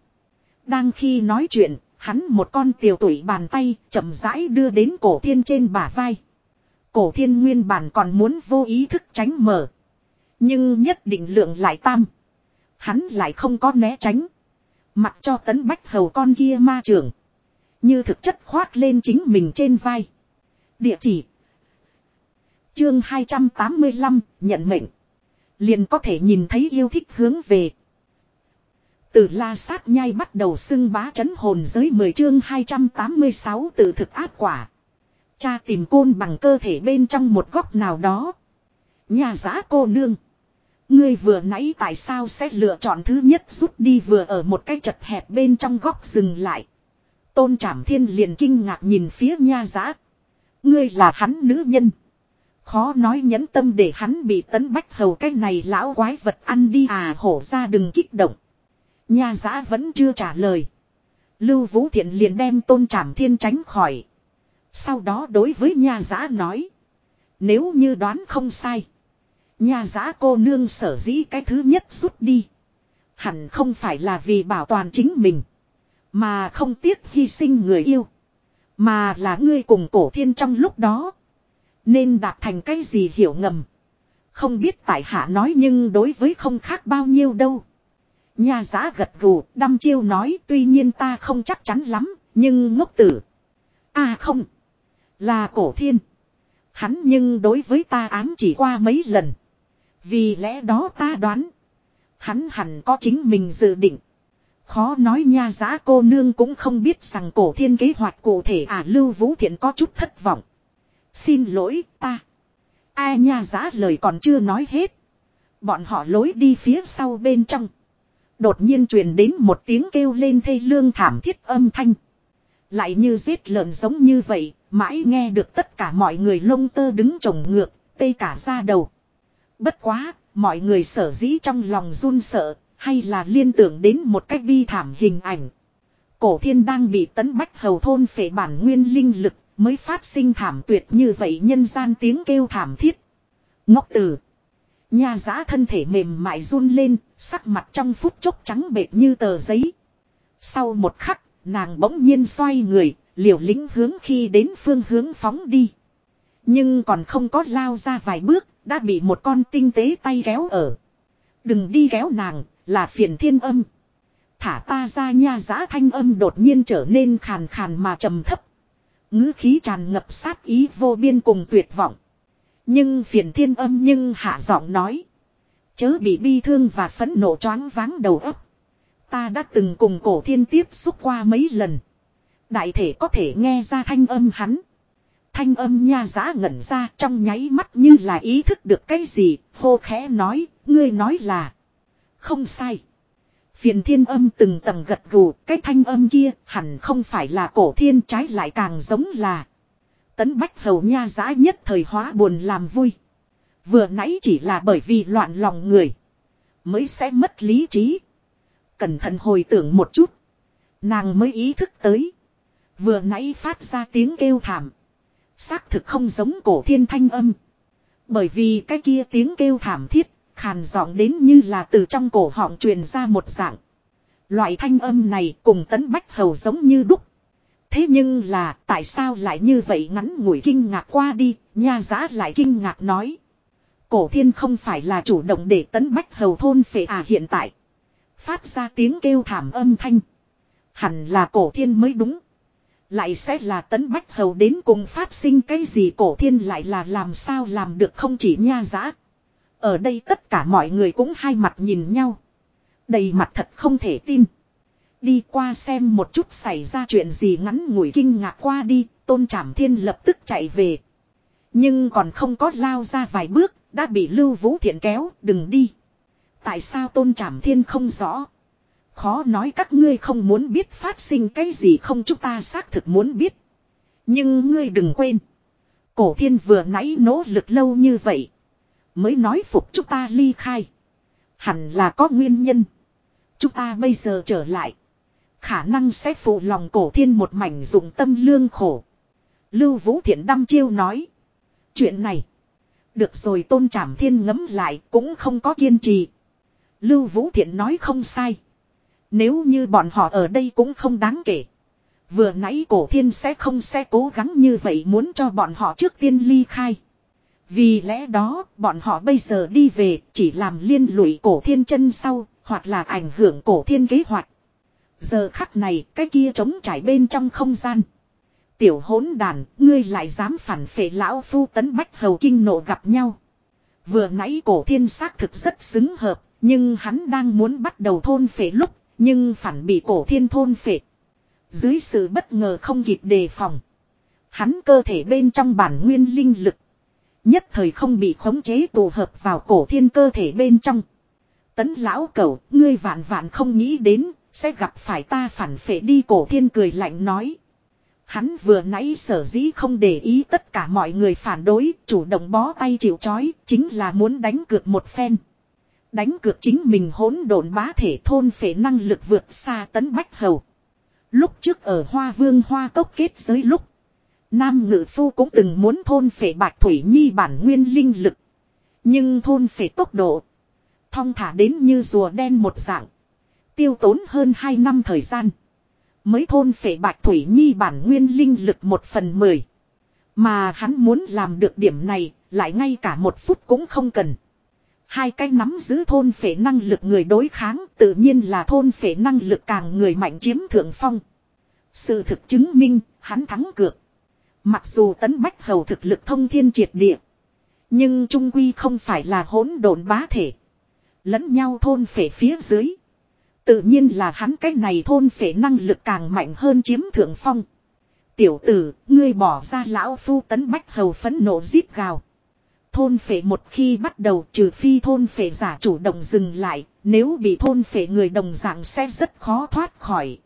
Đang khi nói chuyện, hắn một con tiểu tuổi bàn tay chậm rãi đưa đến cổ thiên trên bả vai. Cổ thiên nguyên bản còn muốn vô ý thức tránh mở. Nhưng nhất định lượng lại tam. Hắn lại không có né tránh. Mặc cho tấn bách hầu con kia ma trưởng. Như thực chất khoát lên chính mình trên vai. Địa chỉ. Chương 285, nhận mệnh. Liền có thể nhìn thấy yêu thích hướng về. Từ la sát nhai bắt đầu xưng bá chấn hồn giới 10 chương 286 từ thực ác quả. Cha tìm côn bằng cơ thể bên trong một góc nào đó. Nhà giã cô nương. Ngươi vừa nãy tại sao sẽ lựa chọn thứ nhất rút đi vừa ở một cái chật hẹp bên trong góc dừng lại. Tôn Trảm Thiên liền kinh ngạc nhìn phía nha giá. Ngươi là hắn nữ nhân. Khó nói nhẫn tâm để hắn bị tấn bách hầu cái này lão quái vật ăn đi à hổ ra đừng kích động. Nha giã vẫn chưa trả lời. Lưu Vũ Thiện liền đem tôn trảm thiên tránh khỏi. Sau đó đối với nha giã nói. Nếu như đoán không sai. Nha giá cô nương sở dĩ cái thứ nhất rút đi. Hẳn không phải là vì bảo toàn chính mình. Mà không tiếc hy sinh người yêu. Mà là ngươi cùng cổ thiên trong lúc đó. Nên đạt thành cái gì hiểu ngầm. Không biết tại hạ nói nhưng đối với không khác bao nhiêu đâu. Nha giá gật gù, đăm chiêu nói tuy nhiên ta không chắc chắn lắm, nhưng ngốc tử. À không, là cổ thiên. Hắn nhưng đối với ta ám chỉ qua mấy lần. Vì lẽ đó ta đoán. Hắn hẳn có chính mình dự định. Khó nói nha giá cô nương cũng không biết rằng cổ thiên kế hoạch cụ thể à Lưu Vũ Thiện có chút thất vọng. Xin lỗi ta. Ai nha giá lời còn chưa nói hết. Bọn họ lối đi phía sau bên trong. Đột nhiên truyền đến một tiếng kêu lên thê lương thảm thiết âm thanh. Lại như giết lợn giống như vậy, mãi nghe được tất cả mọi người lông tơ đứng trồng ngược, tê cả ra đầu. Bất quá, mọi người sở dĩ trong lòng run sợ, hay là liên tưởng đến một cách bi thảm hình ảnh. Cổ thiên đang bị tấn bách hầu thôn phệ bản nguyên linh lực, mới phát sinh thảm tuyệt như vậy nhân gian tiếng kêu thảm thiết. Ngốc tử. Nhà giã thân thể mềm mại run lên, sắc mặt trong phút chốc trắng bệt như tờ giấy. Sau một khắc, nàng bỗng nhiên xoay người, liều lĩnh hướng khi đến phương hướng phóng đi. Nhưng còn không có lao ra vài bước, đã bị một con tinh tế tay kéo ở. Đừng đi kéo nàng, là phiền thiên âm. Thả ta ra nha giã thanh âm đột nhiên trở nên khàn khàn mà trầm thấp. ngữ khí tràn ngập sát ý vô biên cùng tuyệt vọng. Nhưng phiền thiên âm nhưng hạ giọng nói. Chớ bị bi thương và phẫn nộ choáng váng đầu óc. Ta đã từng cùng cổ thiên tiếp xúc qua mấy lần. Đại thể có thể nghe ra thanh âm hắn. Thanh âm nha giá ngẩn ra trong nháy mắt như là ý thức được cái gì, hô khẽ nói, ngươi nói là. Không sai. Phiền thiên âm từng tầng gật gù, cái thanh âm kia hẳn không phải là cổ thiên trái lại càng giống là. Tấn bách hầu nha giá nhất thời hóa buồn làm vui. Vừa nãy chỉ là bởi vì loạn lòng người. Mới sẽ mất lý trí. Cẩn thận hồi tưởng một chút. Nàng mới ý thức tới. Vừa nãy phát ra tiếng kêu thảm. Xác thực không giống cổ thiên thanh âm. Bởi vì cái kia tiếng kêu thảm thiết, khàn giọng đến như là từ trong cổ họng truyền ra một dạng. Loại thanh âm này cùng tấn bách hầu giống như đúc. Thế nhưng là tại sao lại như vậy ngắn ngủi kinh ngạc qua đi, nha giá lại kinh ngạc nói. Cổ thiên không phải là chủ động để tấn bách hầu thôn phệ à hiện tại. Phát ra tiếng kêu thảm âm thanh. Hẳn là cổ thiên mới đúng. Lại sẽ là tấn bách hầu đến cùng phát sinh cái gì cổ thiên lại là làm sao làm được không chỉ nha giã. Ở đây tất cả mọi người cũng hai mặt nhìn nhau. Đầy mặt thật không thể tin. Đi qua xem một chút xảy ra chuyện gì ngắn ngủi kinh ngạc qua đi, tôn trảm thiên lập tức chạy về. Nhưng còn không có lao ra vài bước, đã bị Lưu Vũ Thiện kéo, đừng đi. Tại sao tôn trảm thiên không rõ? Khó nói các ngươi không muốn biết phát sinh cái gì không chúng ta xác thực muốn biết. Nhưng ngươi đừng quên. Cổ thiên vừa nãy nỗ lực lâu như vậy. Mới nói phục chúng ta ly khai. Hẳn là có nguyên nhân. Chúng ta bây giờ trở lại. Khả năng sẽ phụ lòng cổ thiên một mảnh dụng tâm lương khổ. Lưu Vũ Thiện đăm chiêu nói. chuyện này. Được rồi tôn trảm thiên ngấm lại cũng không có kiên trì. Lưu Vũ Thiện nói không sai. Nếu như bọn họ ở đây cũng không đáng kể. Vừa nãy cổ thiên sẽ không sẽ cố gắng như vậy muốn cho bọn họ trước tiên ly khai. Vì lẽ đó, bọn họ bây giờ đi về, chỉ làm liên lụy cổ thiên chân sau, hoặc là ảnh hưởng cổ thiên kế hoạch. Giờ khắc này, cái kia trống trải bên trong không gian. Tiểu hỗn đàn, ngươi lại dám phản phệ lão phu tấn bách hầu kinh nộ gặp nhau. Vừa nãy cổ thiên xác thực rất xứng hợp, nhưng hắn đang muốn bắt đầu thôn phệ lúc, nhưng phản bị cổ thiên thôn phệ. Dưới sự bất ngờ không kịp đề phòng. Hắn cơ thể bên trong bản nguyên linh lực. Nhất thời không bị khống chế tụ hợp vào cổ thiên cơ thể bên trong. Tấn lão cẩu ngươi vạn vạn không nghĩ đến, sẽ gặp phải ta phản phệ đi cổ thiên cười lạnh nói. Hắn vừa nãy sở dĩ không để ý tất cả mọi người phản đối, chủ động bó tay chịu chói, chính là muốn đánh cược một phen. Đánh cược chính mình hỗn độn bá thể thôn phệ năng lực vượt xa tấn bách hầu. Lúc trước ở Hoa Vương Hoa Cốc kết giới lúc. Nam Ngự Phu cũng từng muốn thôn phệ Bạch Thủy Nhi bản nguyên linh lực. Nhưng thôn phệ tốc độ. Thong thả đến như rùa đen một dạng. Tiêu tốn hơn 2 năm thời gian. Mới thôn phệ Bạch Thủy Nhi bản nguyên linh lực một phần mười. Mà hắn muốn làm được điểm này, lại ngay cả một phút cũng không cần. Hai cái nắm giữ thôn phệ năng lực người đối kháng tự nhiên là thôn phệ năng lực càng người mạnh chiếm thượng phong. Sự thực chứng minh, hắn thắng cược. Mặc dù tấn bách hầu thực lực thông thiên triệt địa. Nhưng trung quy không phải là hỗn độn bá thể. Lẫn nhau thôn phệ phía dưới. Tự nhiên là hắn cái này thôn phệ năng lực càng mạnh hơn chiếm thượng phong. Tiểu tử, ngươi bỏ ra lão phu tấn bách hầu phấn nộ giết gào. Thôn phệ một khi bắt đầu trừ phi thôn phệ giả chủ động dừng lại, nếu bị thôn phệ người đồng dạng sẽ rất khó thoát khỏi.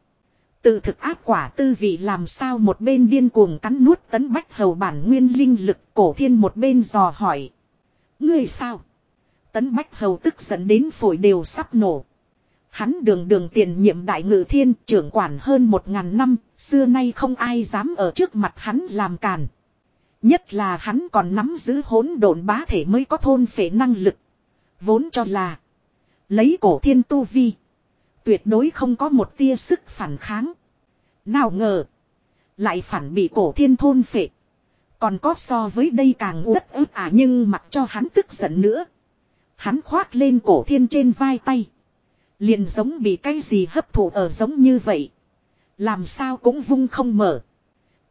Tự thực áp quả tư vị làm sao một bên điên cuồng cắn nuốt tấn bách hầu bản nguyên linh lực cổ thiên một bên dò hỏi. Ngươi sao? Tấn bách hầu tức giận đến phổi đều sắp nổ. Hắn đường đường tiền nhiệm đại ngự thiên trưởng quản hơn một ngàn năm, xưa nay không ai dám ở trước mặt hắn làm càn. Nhất là hắn còn nắm giữ hỗn độn bá thể mới có thôn phệ năng lực. Vốn cho là, lấy cổ thiên tu vi. Tuyệt đối không có một tia sức phản kháng. Nào ngờ. Lại phản bị cổ thiên thôn phệ. Còn có so với đây càng uất ức à nhưng mặc cho hắn tức giận nữa. Hắn khoác lên cổ thiên trên vai tay. Liền giống bị cái gì hấp thụ ở giống như vậy. Làm sao cũng vung không mở.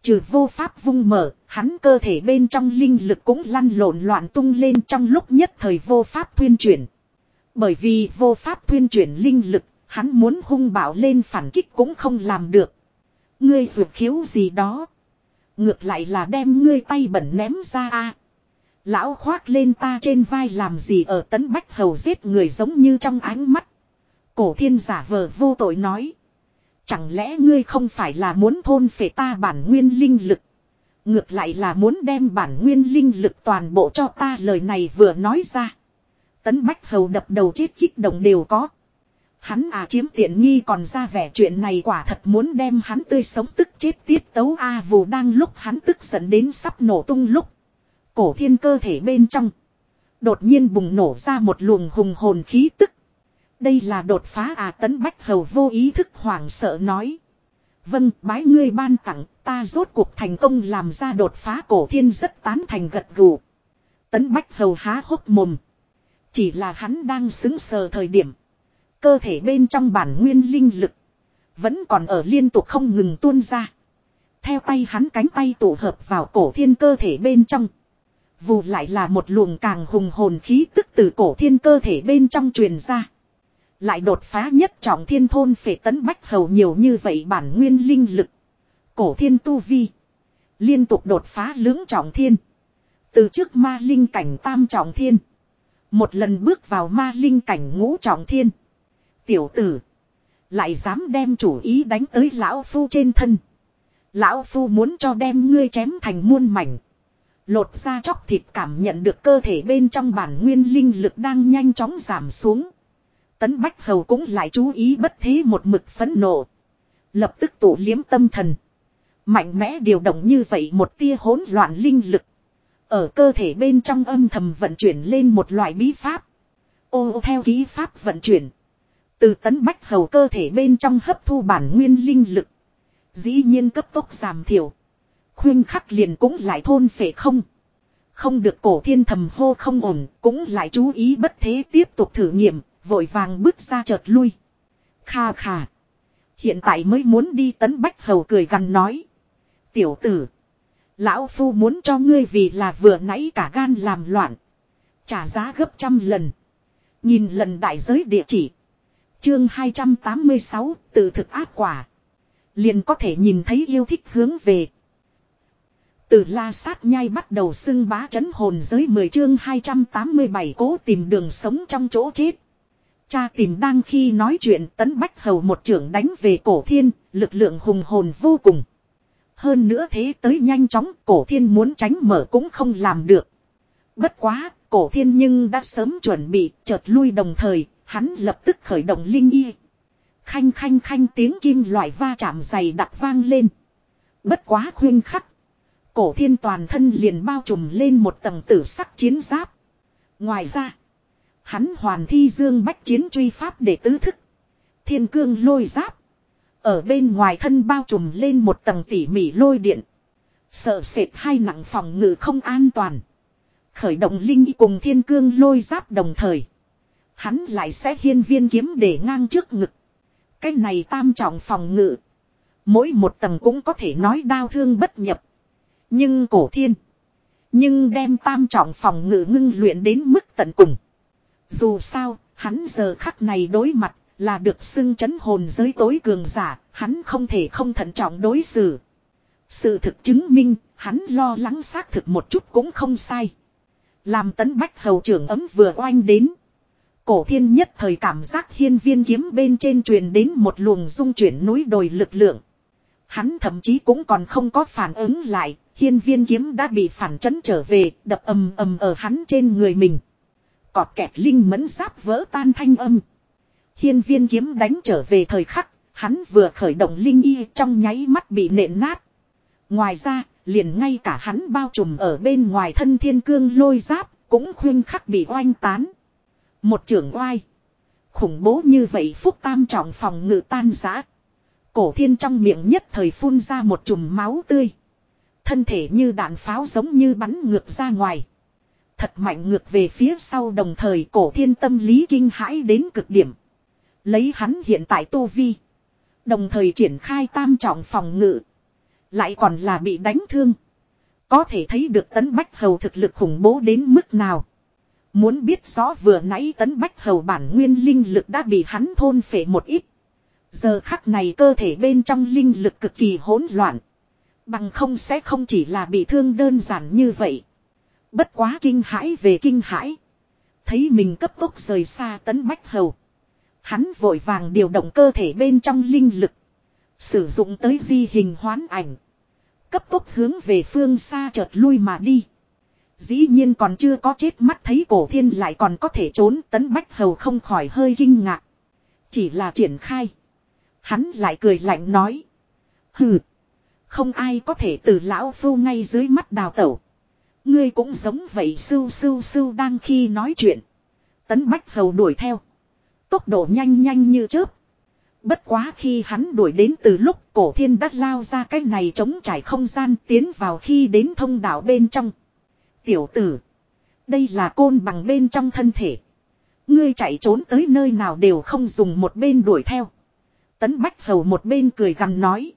Trừ vô pháp vung mở, hắn cơ thể bên trong linh lực cũng lăn lộn loạn tung lên trong lúc nhất thời vô pháp thuyên chuyển. Bởi vì vô pháp thuyên chuyển linh lực, hắn muốn hung bạo lên phản kích cũng không làm được. Ngươi ruột khiếu gì đó. Ngược lại là đem ngươi tay bẩn ném ra a. Lão khoác lên ta trên vai làm gì ở tấn bách hầu giết người giống như trong ánh mắt. Cổ thiên giả vờ vô tội nói. Chẳng lẽ ngươi không phải là muốn thôn phệ ta bản nguyên linh lực. Ngược lại là muốn đem bản nguyên linh lực toàn bộ cho ta lời này vừa nói ra. Tấn Bách Hầu đập đầu chết kích động đều có. Hắn à chiếm tiện nghi còn ra vẻ chuyện này quả thật muốn đem hắn tươi sống tức chết tiết tấu a à, vù đang lúc hắn tức giận đến sắp nổ tung lúc. Cổ thiên cơ thể bên trong. Đột nhiên bùng nổ ra một luồng hùng hồn khí tức. Đây là đột phá à tấn bách hầu vô ý thức hoảng sợ nói. Vâng bái ngươi ban tặng, ta rốt cuộc thành công làm ra đột phá cổ thiên rất tán thành gật gù. Tấn bách hầu há hốc mồm. Chỉ là hắn đang xứng sờ thời điểm. Cơ thể bên trong bản nguyên linh lực. Vẫn còn ở liên tục không ngừng tuôn ra. Theo tay hắn cánh tay tụ hợp vào cổ thiên cơ thể bên trong. Vù lại là một luồng càng hùng hồn khí tức từ cổ thiên cơ thể bên trong truyền ra. Lại đột phá nhất trọng thiên thôn phệ tấn bách hầu nhiều như vậy bản nguyên linh lực. Cổ thiên tu vi. Liên tục đột phá lưỡng trọng thiên. Từ trước ma linh cảnh tam trọng thiên. Một lần bước vào ma linh cảnh ngũ trọng thiên. Tiểu tử. Lại dám đem chủ ý đánh tới lão phu trên thân. Lão phu muốn cho đem ngươi chém thành muôn mảnh. Lột ra chóc thịt cảm nhận được cơ thể bên trong bản nguyên linh lực đang nhanh chóng giảm xuống. Tấn Bách Hầu cũng lại chú ý bất thế một mực phấn nộ. Lập tức tụ liếm tâm thần. Mạnh mẽ điều động như vậy một tia hỗn loạn linh lực. Ở cơ thể bên trong âm thầm vận chuyển lên một loại bí pháp. Ô theo ký pháp vận chuyển. Từ tấn bách hầu cơ thể bên trong hấp thu bản nguyên linh lực. Dĩ nhiên cấp tốc giảm thiểu. Khuyên khắc liền cũng lại thôn phệ không. Không được cổ thiên thầm hô không ổn, cũng lại chú ý bất thế tiếp tục thử nghiệm, vội vàng bước ra chợt lui. Kha kha. Hiện tại mới muốn đi tấn bách hầu cười gằn nói. Tiểu tử. Lão phu muốn cho ngươi vì là vừa nãy cả gan làm loạn. Trả giá gấp trăm lần. Nhìn lần đại giới địa chỉ. Chương 286 từ thực ác quả. Liền có thể nhìn thấy yêu thích hướng về. Từ la sát nhai bắt đầu xưng bá chấn hồn giới 10 chương 287 cố tìm đường sống trong chỗ chết. Cha tìm đang khi nói chuyện tấn bách hầu một trưởng đánh về cổ thiên, lực lượng hùng hồn vô cùng. Hơn nữa thế tới nhanh chóng cổ thiên muốn tránh mở cũng không làm được. Bất quá, cổ thiên nhưng đã sớm chuẩn bị, chợt lui đồng thời, hắn lập tức khởi động linh y. Khanh khanh khanh tiếng kim loại va chạm dày đặc vang lên. Bất quá khuyên khắc. Cổ thiên toàn thân liền bao trùm lên một tầng tử sắc chiến giáp. Ngoài ra, hắn hoàn thi dương bách chiến truy pháp để tứ thức. Thiên cương lôi giáp. Ở bên ngoài thân bao trùm lên một tầng tỉ mỉ lôi điện. Sợ sệt hai nặng phòng ngự không an toàn. Khởi động linh cùng thiên cương lôi giáp đồng thời. Hắn lại sẽ hiên viên kiếm để ngang trước ngực. Cái này tam trọng phòng ngự. Mỗi một tầng cũng có thể nói đau thương bất nhập. Nhưng cổ thiên. Nhưng đem tam trọng phòng ngự ngưng luyện đến mức tận cùng. Dù sao, hắn giờ khắc này đối mặt là được xưng chấn hồn giới tối cường giả, hắn không thể không thận trọng đối xử. Sự thực chứng minh, hắn lo lắng xác thực một chút cũng không sai. Làm tấn bách hầu trưởng ấm vừa oanh đến. Cổ thiên nhất thời cảm giác hiên viên kiếm bên trên truyền đến một luồng dung chuyển núi đồi lực lượng. Hắn thậm chí cũng còn không có phản ứng lại, hiên viên kiếm đã bị phản chấn trở về, đập ầm ầm ở hắn trên người mình. Cọt kẹt linh mẫn giáp vỡ tan thanh âm. Hiên viên kiếm đánh trở về thời khắc, hắn vừa khởi động linh y trong nháy mắt bị nện nát. Ngoài ra, liền ngay cả hắn bao trùm ở bên ngoài thân thiên cương lôi giáp, cũng khuyên khắc bị oanh tán. Một trưởng oai. Khủng bố như vậy phúc tam trọng phòng ngự tan giã. Cổ thiên trong miệng nhất thời phun ra một chùm máu tươi. Thân thể như đạn pháo giống như bắn ngược ra ngoài. Thật mạnh ngược về phía sau đồng thời cổ thiên tâm lý kinh hãi đến cực điểm. Lấy hắn hiện tại tu vi. Đồng thời triển khai tam trọng phòng ngự. Lại còn là bị đánh thương. Có thể thấy được tấn bách hầu thực lực khủng bố đến mức nào. Muốn biết rõ vừa nãy tấn bách hầu bản nguyên linh lực đã bị hắn thôn phệ một ít. Giờ khắc này cơ thể bên trong linh lực cực kỳ hỗn loạn. Bằng không sẽ không chỉ là bị thương đơn giản như vậy. Bất quá kinh hãi về kinh hãi. Thấy mình cấp tốc rời xa tấn bách hầu. Hắn vội vàng điều động cơ thể bên trong linh lực. Sử dụng tới di hình hoán ảnh. Cấp tốc hướng về phương xa chợt lui mà đi. Dĩ nhiên còn chưa có chết mắt thấy cổ thiên lại còn có thể trốn tấn bách hầu không khỏi hơi kinh ngạc. Chỉ là triển khai. Hắn lại cười lạnh nói. Hừ. Không ai có thể từ lão phu ngay dưới mắt đào tẩu. Ngươi cũng giống vậy sưu sưu sưu đang khi nói chuyện. Tấn bách hầu đuổi theo. Tốc độ nhanh nhanh như chớp. Bất quá khi hắn đuổi đến từ lúc cổ thiên đắt lao ra cái này chống trải không gian tiến vào khi đến thông đạo bên trong. Tiểu tử. Đây là côn bằng bên trong thân thể. Ngươi chạy trốn tới nơi nào đều không dùng một bên đuổi theo. Tấn Bách Hầu một bên cười gằn nói.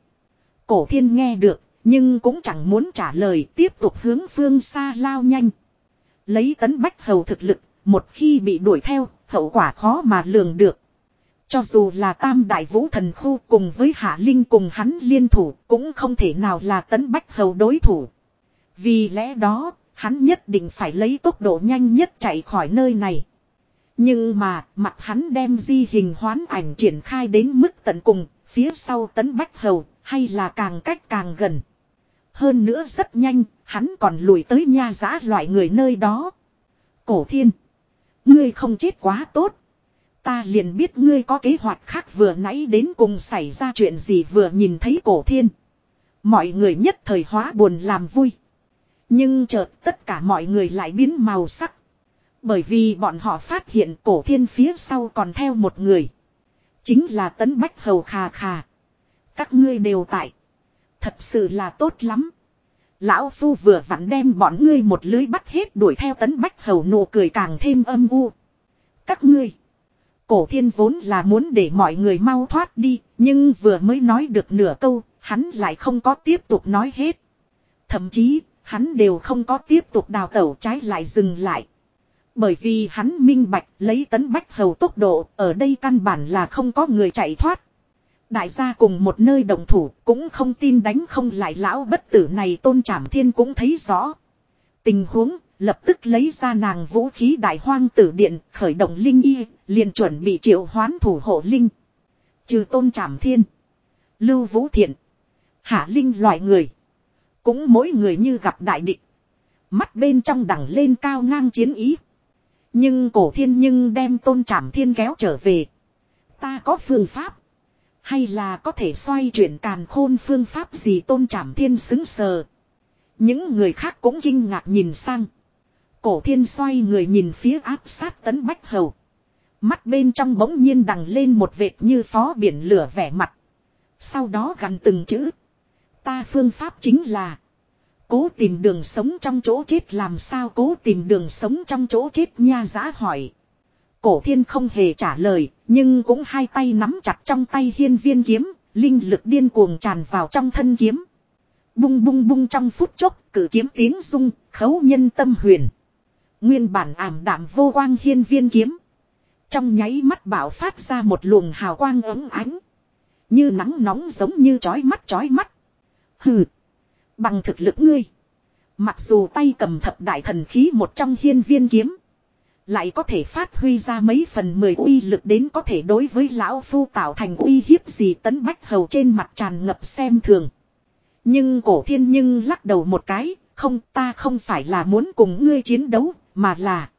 Cổ thiên nghe được, nhưng cũng chẳng muốn trả lời tiếp tục hướng phương xa lao nhanh. Lấy Tấn Bách Hầu thực lực, một khi bị đuổi theo, hậu quả khó mà lường được. Cho dù là tam đại vũ thần khu cùng với Hạ Linh cùng hắn liên thủ cũng không thể nào là tấn bách hầu đối thủ. Vì lẽ đó, hắn nhất định phải lấy tốc độ nhanh nhất chạy khỏi nơi này. Nhưng mà, mặt hắn đem di hình hoán ảnh triển khai đến mức tận cùng, phía sau tấn bách hầu, hay là càng cách càng gần. Hơn nữa rất nhanh, hắn còn lùi tới nha giã loại người nơi đó. Cổ thiên. Ngươi không chết quá tốt. Ta liền biết ngươi có kế hoạch khác vừa nãy đến cùng xảy ra chuyện gì vừa nhìn thấy cổ thiên. Mọi người nhất thời hóa buồn làm vui. Nhưng chợt tất cả mọi người lại biến màu sắc. Bởi vì bọn họ phát hiện cổ thiên phía sau còn theo một người. Chính là tấn bách hầu khà khà. Các ngươi đều tại. Thật sự là tốt lắm. Lão Phu vừa vặn đem bọn ngươi một lưới bắt hết đuổi theo tấn bách hầu nụ cười càng thêm âm u. Các ngươi. Cổ thiên vốn là muốn để mọi người mau thoát đi, nhưng vừa mới nói được nửa câu, hắn lại không có tiếp tục nói hết. Thậm chí, hắn đều không có tiếp tục đào tẩu trái lại dừng lại. Bởi vì hắn minh bạch lấy tấn bách hầu tốc độ, ở đây căn bản là không có người chạy thoát. Đại gia cùng một nơi đồng thủ cũng không tin đánh không lại lão bất tử này tôn trảm thiên cũng thấy rõ. Tình huống, lập tức lấy ra nàng vũ khí đại hoang tử điện, khởi động linh y, liền chuẩn bị triệu hoán thủ hộ linh. Trừ tôn trảm thiên. Lưu vũ thiện. Hạ linh loại người. Cũng mỗi người như gặp đại địch. Mắt bên trong đằng lên cao ngang chiến ý. Nhưng cổ thiên nhưng đem tôn trảm thiên kéo trở về. Ta có phương pháp. Hay là có thể xoay chuyển càn khôn phương pháp gì tôn trảm thiên xứng sờ. Những người khác cũng kinh ngạc nhìn sang. Cổ thiên xoay người nhìn phía áp sát tấn bách hầu. Mắt bên trong bỗng nhiên đằng lên một vệt như phó biển lửa vẻ mặt. Sau đó gắn từng chữ. Ta phương pháp chính là. Cố tìm đường sống trong chỗ chết làm sao cố tìm đường sống trong chỗ chết nha giá hỏi. Cổ thiên không hề trả lời, nhưng cũng hai tay nắm chặt trong tay hiên viên kiếm, linh lực điên cuồng tràn vào trong thân kiếm. Bung bung bung trong phút chốc, cử kiếm tiếng rung, khấu nhân tâm huyền. Nguyên bản ảm đạm vô quang hiên viên kiếm. Trong nháy mắt bảo phát ra một luồng hào quang ấm ánh. Như nắng nóng giống như chói mắt chói mắt. Hừ. Bằng thực lực ngươi. Mặc dù tay cầm thập đại thần khí một trong hiên viên kiếm. Lại có thể phát huy ra mấy phần mười uy lực đến có thể đối với lão phu tạo thành uy hiếp gì tấn bách hầu trên mặt tràn ngập xem thường. Nhưng cổ thiên nhưng lắc đầu một cái, không ta không phải là muốn cùng ngươi chiến đấu, mà là.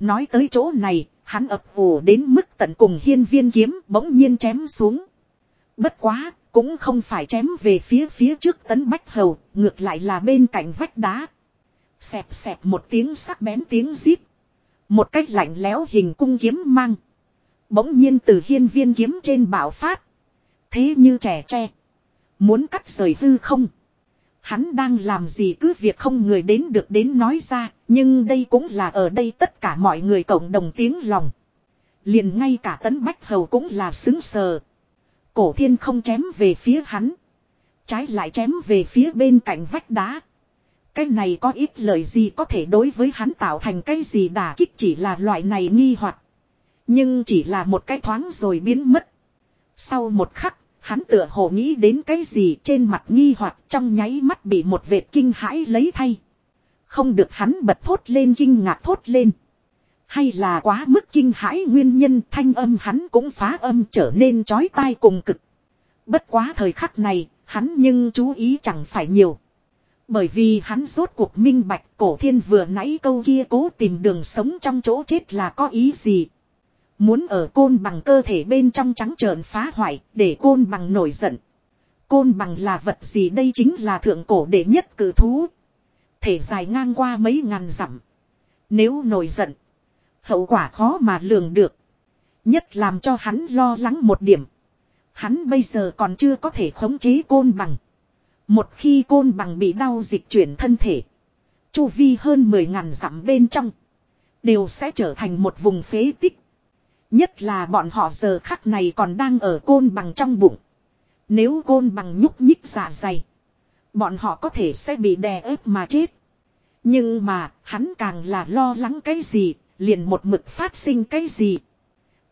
Nói tới chỗ này, hắn ập ủ đến mức tận cùng hiên viên kiếm bỗng nhiên chém xuống. Bất quá, cũng không phải chém về phía phía trước tấn bách hầu, ngược lại là bên cạnh vách đá. Xẹp xẹp một tiếng sắc bén tiếng rít. Một cách lạnh lẽo hình cung kiếm mang. Bỗng nhiên từ hiên viên kiếm trên bảo phát. Thế như trẻ tre. Muốn cắt rời hư không. Hắn đang làm gì cứ việc không người đến được đến nói ra. Nhưng đây cũng là ở đây tất cả mọi người cộng đồng tiếng lòng. Liền ngay cả tấn bách hầu cũng là xứng sờ. Cổ thiên không chém về phía hắn. Trái lại chém về phía bên cạnh vách đá. Cái này có ít lời gì có thể đối với hắn tạo thành cái gì đả kích chỉ là loại này nghi hoặc Nhưng chỉ là một cái thoáng rồi biến mất. Sau một khắc, hắn tựa hồ nghĩ đến cái gì trên mặt nghi hoặc trong nháy mắt bị một vệt kinh hãi lấy thay. Không được hắn bật thốt lên kinh ngạc thốt lên. Hay là quá mức kinh hãi nguyên nhân thanh âm hắn cũng phá âm trở nên chói tai cùng cực. Bất quá thời khắc này, hắn nhưng chú ý chẳng phải nhiều. Bởi vì hắn rốt cuộc minh bạch cổ thiên vừa nãy câu kia cố tìm đường sống trong chỗ chết là có ý gì. Muốn ở côn bằng cơ thể bên trong trắng trợn phá hoại để côn bằng nổi giận. Côn bằng là vật gì đây chính là thượng cổ đệ nhất cử thú. Thể dài ngang qua mấy ngàn dặm. Nếu nổi giận. Hậu quả khó mà lường được. Nhất làm cho hắn lo lắng một điểm. Hắn bây giờ còn chưa có thể khống chế côn bằng. Một khi côn bằng bị đau dịch chuyển thân thể. Chu vi hơn 10 ngàn dặm bên trong. Đều sẽ trở thành một vùng phế tích. Nhất là bọn họ giờ khắc này còn đang ở côn bằng trong bụng. Nếu côn bằng nhúc nhích dạ dày. Bọn họ có thể sẽ bị đè ép mà chết. Nhưng mà, hắn càng là lo lắng cái gì. Liền một mực phát sinh cái gì.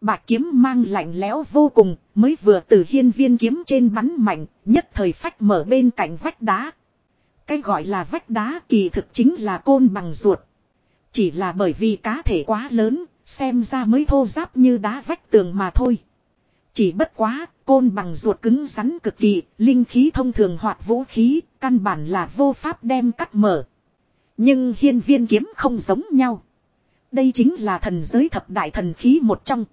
Bạc kiếm mang lạnh lẽo vô cùng, mới vừa từ hiên viên kiếm trên bắn mạnh, nhất thời phách mở bên cạnh vách đá. Cái gọi là vách đá kỳ thực chính là côn bằng ruột. Chỉ là bởi vì cá thể quá lớn, xem ra mới thô giáp như đá vách tường mà thôi. Chỉ bất quá, côn bằng ruột cứng rắn cực kỳ, linh khí thông thường hoạt vũ khí, căn bản là vô pháp đem cắt mở. Nhưng hiên viên kiếm không giống nhau. Đây chính là thần giới thập đại thần khí một trong.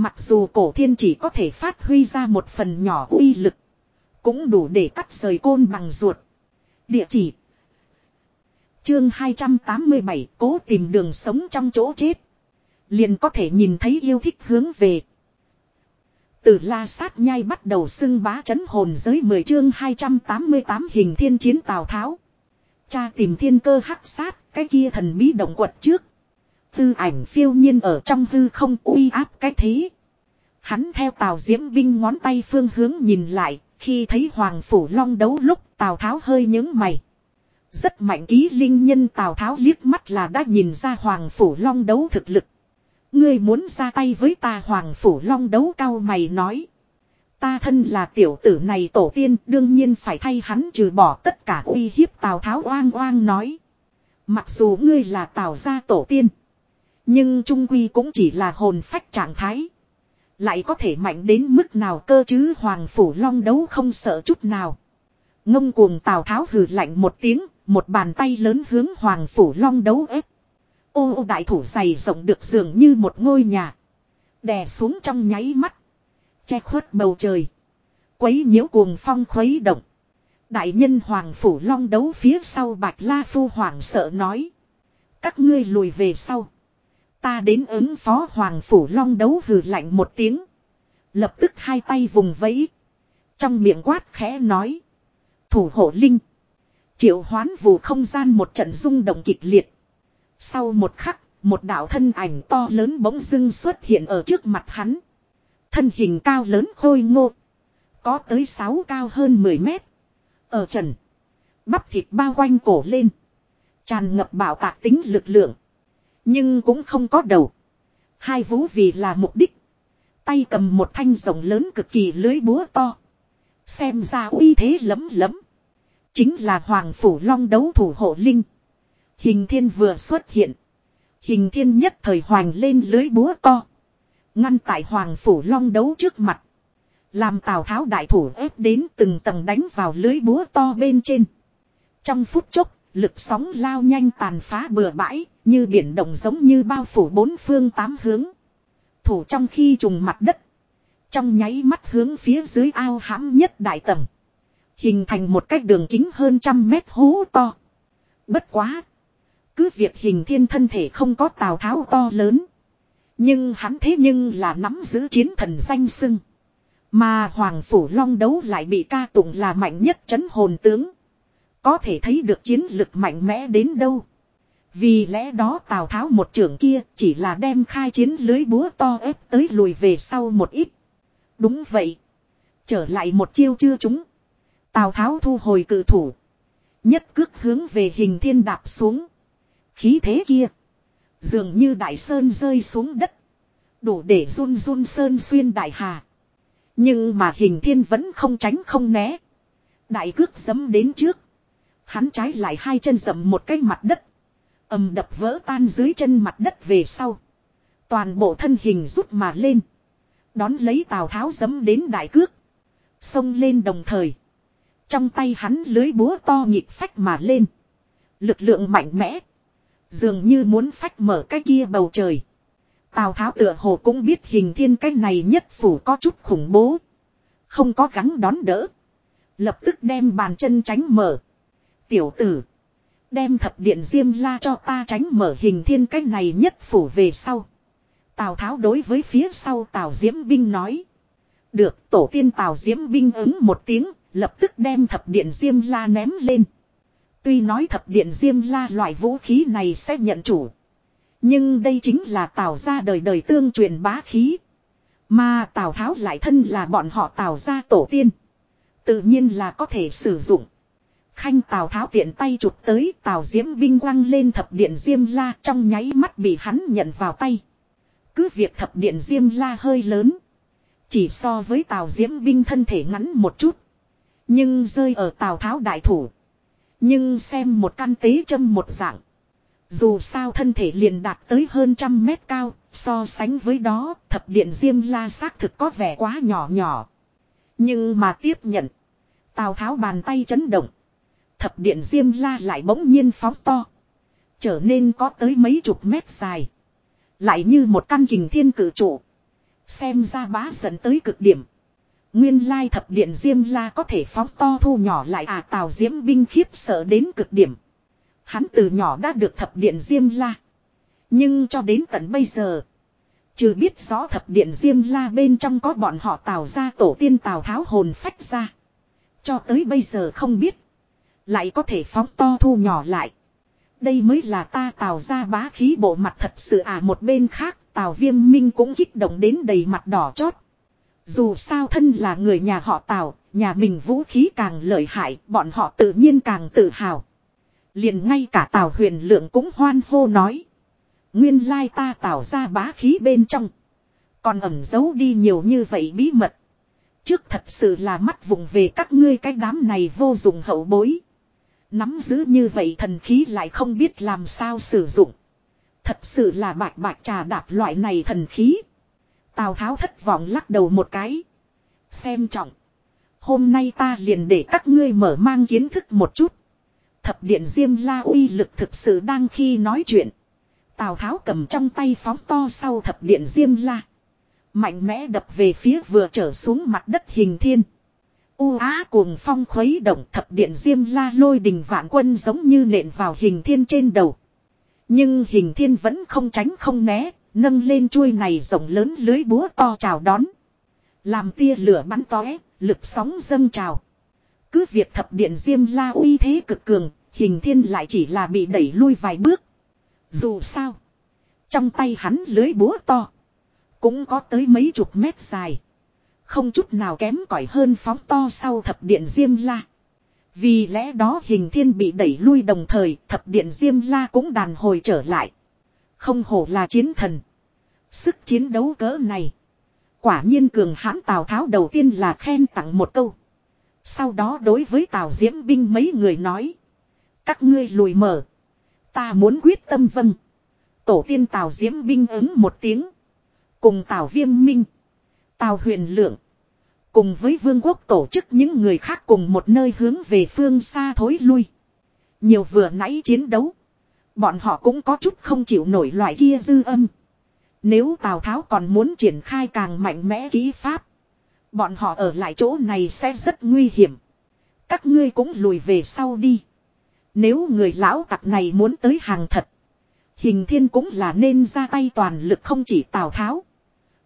Mặc dù cổ thiên chỉ có thể phát huy ra một phần nhỏ uy lực. Cũng đủ để cắt rời côn bằng ruột. Địa chỉ. Chương 287 cố tìm đường sống trong chỗ chết. Liền có thể nhìn thấy yêu thích hướng về. Từ la sát nhai bắt đầu xưng bá chấn hồn giới 10 chương 288 hình thiên chiến Tào Tháo. Cha tìm thiên cơ hắc sát, cái kia thần bí động quật trước. Tư ảnh phiêu nhiên ở trong hư không uy áp cái thế. Hắn theo Tào Diễm binh ngón tay phương hướng nhìn lại, khi thấy Hoàng Phủ Long đấu lúc Tào Tháo hơi những mày. Rất mạnh ký linh nhân Tào Tháo liếc mắt là đã nhìn ra Hoàng Phủ Long đấu thực lực. Ngươi muốn ra tay với ta Hoàng Phủ Long đấu cao mày nói. Ta thân là tiểu tử này tổ tiên đương nhiên phải thay hắn trừ bỏ tất cả uy hiếp Tào Tháo oang oang nói. Mặc dù ngươi là Tào gia tổ tiên. Nhưng trung quy cũng chỉ là hồn phách trạng thái. Lại có thể mạnh đến mức nào cơ chứ Hoàng Phủ Long đấu không sợ chút nào. Ngông cuồng Tào Tháo hừ lạnh một tiếng, một bàn tay lớn hướng Hoàng Phủ Long đấu ép. Ô ô đại thủ dày rộng được dường như một ngôi nhà. Đè xuống trong nháy mắt. Che khuất bầu trời. Quấy nhiễu cuồng phong khuấy động. Đại nhân Hoàng Phủ Long đấu phía sau Bạch La Phu Hoàng sợ nói. Các ngươi lùi về sau. Ta đến ứng phó Hoàng Phủ Long đấu hừ lạnh một tiếng. Lập tức hai tay vùng vẫy. Trong miệng quát khẽ nói. Thủ hộ linh. Triệu hoán vù không gian một trận rung động kịch liệt. Sau một khắc, một đạo thân ảnh to lớn bỗng dưng xuất hiện ở trước mặt hắn. Thân hình cao lớn khôi ngô. Có tới 6 cao hơn 10 mét. Ở trần. Bắp thịt bao quanh cổ lên. Tràn ngập bảo tạc tính lực lượng. Nhưng cũng không có đầu. Hai vũ vì là mục đích. Tay cầm một thanh rồng lớn cực kỳ lưới búa to. Xem ra uy thế lấm lấm. Chính là Hoàng Phủ Long đấu thủ hộ linh. Hình thiên vừa xuất hiện. Hình thiên nhất thời hoành lên lưới búa to. Ngăn tại Hoàng Phủ Long đấu trước mặt. Làm Tào Tháo đại thủ ép đến từng tầng đánh vào lưới búa to bên trên. Trong phút chốc, lực sóng lao nhanh tàn phá bừa bãi, như biển động giống như bao phủ bốn phương tám hướng. Thủ trong khi trùng mặt đất. Trong nháy mắt hướng phía dưới ao hãm nhất đại tầng. Hình thành một cách đường kính hơn trăm mét hố to. Bất quá. Cứ việc hình thiên thân thể không có tào tháo to lớn. Nhưng hắn thế nhưng là nắm giữ chiến thần danh sưng. Mà Hoàng Phủ Long đấu lại bị ca tụng là mạnh nhất chấn hồn tướng. Có thể thấy được chiến lực mạnh mẽ đến đâu. Vì lẽ đó Tào Tháo một trưởng kia chỉ là đem khai chiến lưới búa to ép tới lùi về sau một ít. Đúng vậy. Trở lại một chiêu chưa chúng. Tào Tháo thu hồi cự thủ. Nhất cước hướng về hình thiên đạp xuống. Khí thế kia. Dường như đại sơn rơi xuống đất. Đủ để run run sơn xuyên đại hà. Nhưng mà hình thiên vẫn không tránh không né. Đại cước dấm đến trước. Hắn trái lại hai chân dậm một cái mặt đất. ầm đập vỡ tan dưới chân mặt đất về sau. Toàn bộ thân hình rút mà lên. Đón lấy Tào Tháo dấm đến đại cước. Xông lên đồng thời. Trong tay hắn lưới búa to nhịp phách mà lên. Lực lượng mạnh mẽ. Dường như muốn phách mở cái kia bầu trời. Tào Tháo tựa hồ cũng biết hình thiên cái này nhất phủ có chút khủng bố. Không có gắng đón đỡ. Lập tức đem bàn chân tránh mở. Tiểu tử. Đem thập điện diêm la cho ta tránh mở hình thiên cách này nhất phủ về sau. Tào Tháo đối với phía sau Tào Diễm Binh nói. Được tổ tiên Tào Diễm Binh ứng một tiếng, lập tức đem thập điện diêm la ném lên. Tuy nói thập điện diêm la loại vũ khí này sẽ nhận chủ. Nhưng đây chính là Tào ra đời đời tương truyền bá khí. Mà Tào Tháo lại thân là bọn họ Tào ra tổ tiên. Tự nhiên là có thể sử dụng. Khanh Tào Tháo tiện tay chụp tới Tào Diễm binh quăng lên thập điện Diêm La trong nháy mắt bị hắn nhận vào tay. Cứ việc thập điện Diêm La hơi lớn. Chỉ so với Tào Diễm binh thân thể ngắn một chút. Nhưng rơi ở Tào Tháo đại thủ. Nhưng xem một căn tế châm một dạng. Dù sao thân thể liền đạt tới hơn trăm mét cao, so sánh với đó, thập điện Diêm La xác thực có vẻ quá nhỏ nhỏ. Nhưng mà tiếp nhận. Tào Tháo bàn tay chấn động. Thập điện Diêm La lại bỗng nhiên phóng to. Trở nên có tới mấy chục mét dài. Lại như một căn kình thiên cử trụ. Xem ra bá dẫn tới cực điểm. Nguyên lai thập điện Diêm La có thể phóng to thu nhỏ lại à Tào Diễm binh khiếp sợ đến cực điểm. Hắn từ nhỏ đã được thập điện Diêm La. Nhưng cho đến tận bây giờ. Chứ biết rõ thập điện Diêm La bên trong có bọn họ tào ra tổ tiên tào tháo hồn phách ra. Cho tới bây giờ không biết. Lại có thể phóng to thu nhỏ lại. Đây mới là ta tào ra bá khí bộ mặt thật sự à một bên khác tào viêm minh cũng kích động đến đầy mặt đỏ chót. Dù sao thân là người nhà họ tào, nhà mình vũ khí càng lợi hại, bọn họ tự nhiên càng tự hào. liền ngay cả tào huyền lượng cũng hoan hô nói. Nguyên lai ta tạo ra bá khí bên trong. Còn ẩn giấu đi nhiều như vậy bí mật. Trước thật sự là mắt vùng về các ngươi cái đám này vô dụng hậu bối. Nắm giữ như vậy thần khí lại không biết làm sao sử dụng. Thật sự là bạch bạch trà đạp loại này thần khí. Tào Tháo thất vọng lắc đầu một cái. Xem trọng. Hôm nay ta liền để các ngươi mở mang kiến thức một chút. Thập điện Diêm La uy lực thực sự đang khi nói chuyện. Tào Tháo cầm trong tay phóng to sau thập điện Diêm La. Mạnh mẽ đập về phía vừa trở xuống mặt đất hình thiên. U á cuồng phong khuấy động thập điện Diêm La lôi đình vạn quân giống như nện vào hình thiên trên đầu. Nhưng hình thiên vẫn không tránh không né, nâng lên chuôi này rộng lớn lưới búa to chào đón. Làm tia lửa bắn tóe, lực sóng dâng trào. Cứ việc thập điện Diêm La uy thế cực cường, hình thiên lại chỉ là bị đẩy lui vài bước. Dù sao. Trong tay hắn lưới búa to. Cũng có tới mấy chục mét dài. Không chút nào kém cỏi hơn phóng to sau thập điện Diêm La. Vì lẽ đó hình thiên bị đẩy lui đồng thời, thập điện Diêm La cũng đàn hồi trở lại. Không hổ là chiến thần. Sức chiến đấu cỡ này. Quả nhiên cường hãn Tào Tháo đầu tiên là khen tặng một câu. Sau đó đối với Tào Diễm binh mấy người nói. Các ngươi lùi mở. Ta muốn quyết tâm vâng. Tổ tiên Tào Diễm binh ứng một tiếng. Cùng Tào Viêm Minh. Tào Huyền Lượng. Cùng với vương quốc tổ chức những người khác cùng một nơi hướng về phương xa thối lui. Nhiều vừa nãy chiến đấu. Bọn họ cũng có chút không chịu nổi loại kia dư âm. Nếu Tào Tháo còn muốn triển khai càng mạnh mẽ ký pháp. Bọn họ ở lại chỗ này sẽ rất nguy hiểm. Các ngươi cũng lùi về sau đi. Nếu người lão tặc này muốn tới hàng thật. Hình thiên cũng là nên ra tay toàn lực không chỉ Tào Tháo.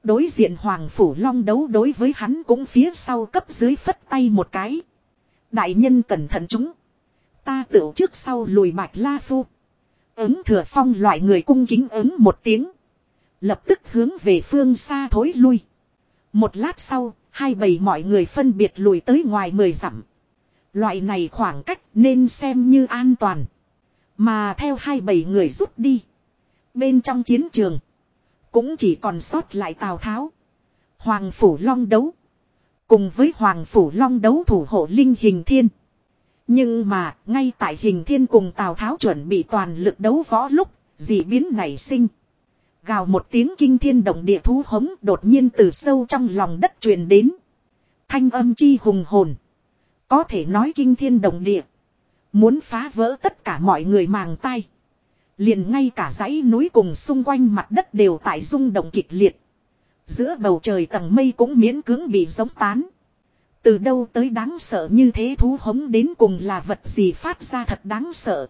Đối diện Hoàng Phủ Long đấu đối với hắn cũng phía sau cấp dưới phất tay một cái. Đại nhân cẩn thận chúng. Ta tựu trước sau lùi bạch la phu. Ứng thừa phong loại người cung kính ứng một tiếng. Lập tức hướng về phương xa thối lui. Một lát sau, hai bầy mọi người phân biệt lùi tới ngoài mười dặm. Loại này khoảng cách nên xem như an toàn. Mà theo hai bầy người rút đi. Bên trong chiến trường. Cũng chỉ còn sót lại Tào Tháo. Hoàng Phủ Long đấu. Cùng với Hoàng Phủ Long đấu thủ hộ Linh Hình Thiên. Nhưng mà, ngay tại Hình Thiên cùng Tào Tháo chuẩn bị toàn lực đấu võ lúc, dị biến nảy sinh. Gào một tiếng kinh thiên động địa thú hống đột nhiên từ sâu trong lòng đất truyền đến. Thanh âm chi hùng hồn. Có thể nói kinh thiên động địa. Muốn phá vỡ tất cả mọi người màng tay. Liền ngay cả dãy núi cùng xung quanh mặt đất đều tại rung động kịch liệt. Giữa bầu trời tầng mây cũng miễn cưỡng bị giống tán. Từ đâu tới đáng sợ như thế thú hống đến cùng là vật gì phát ra thật đáng sợ.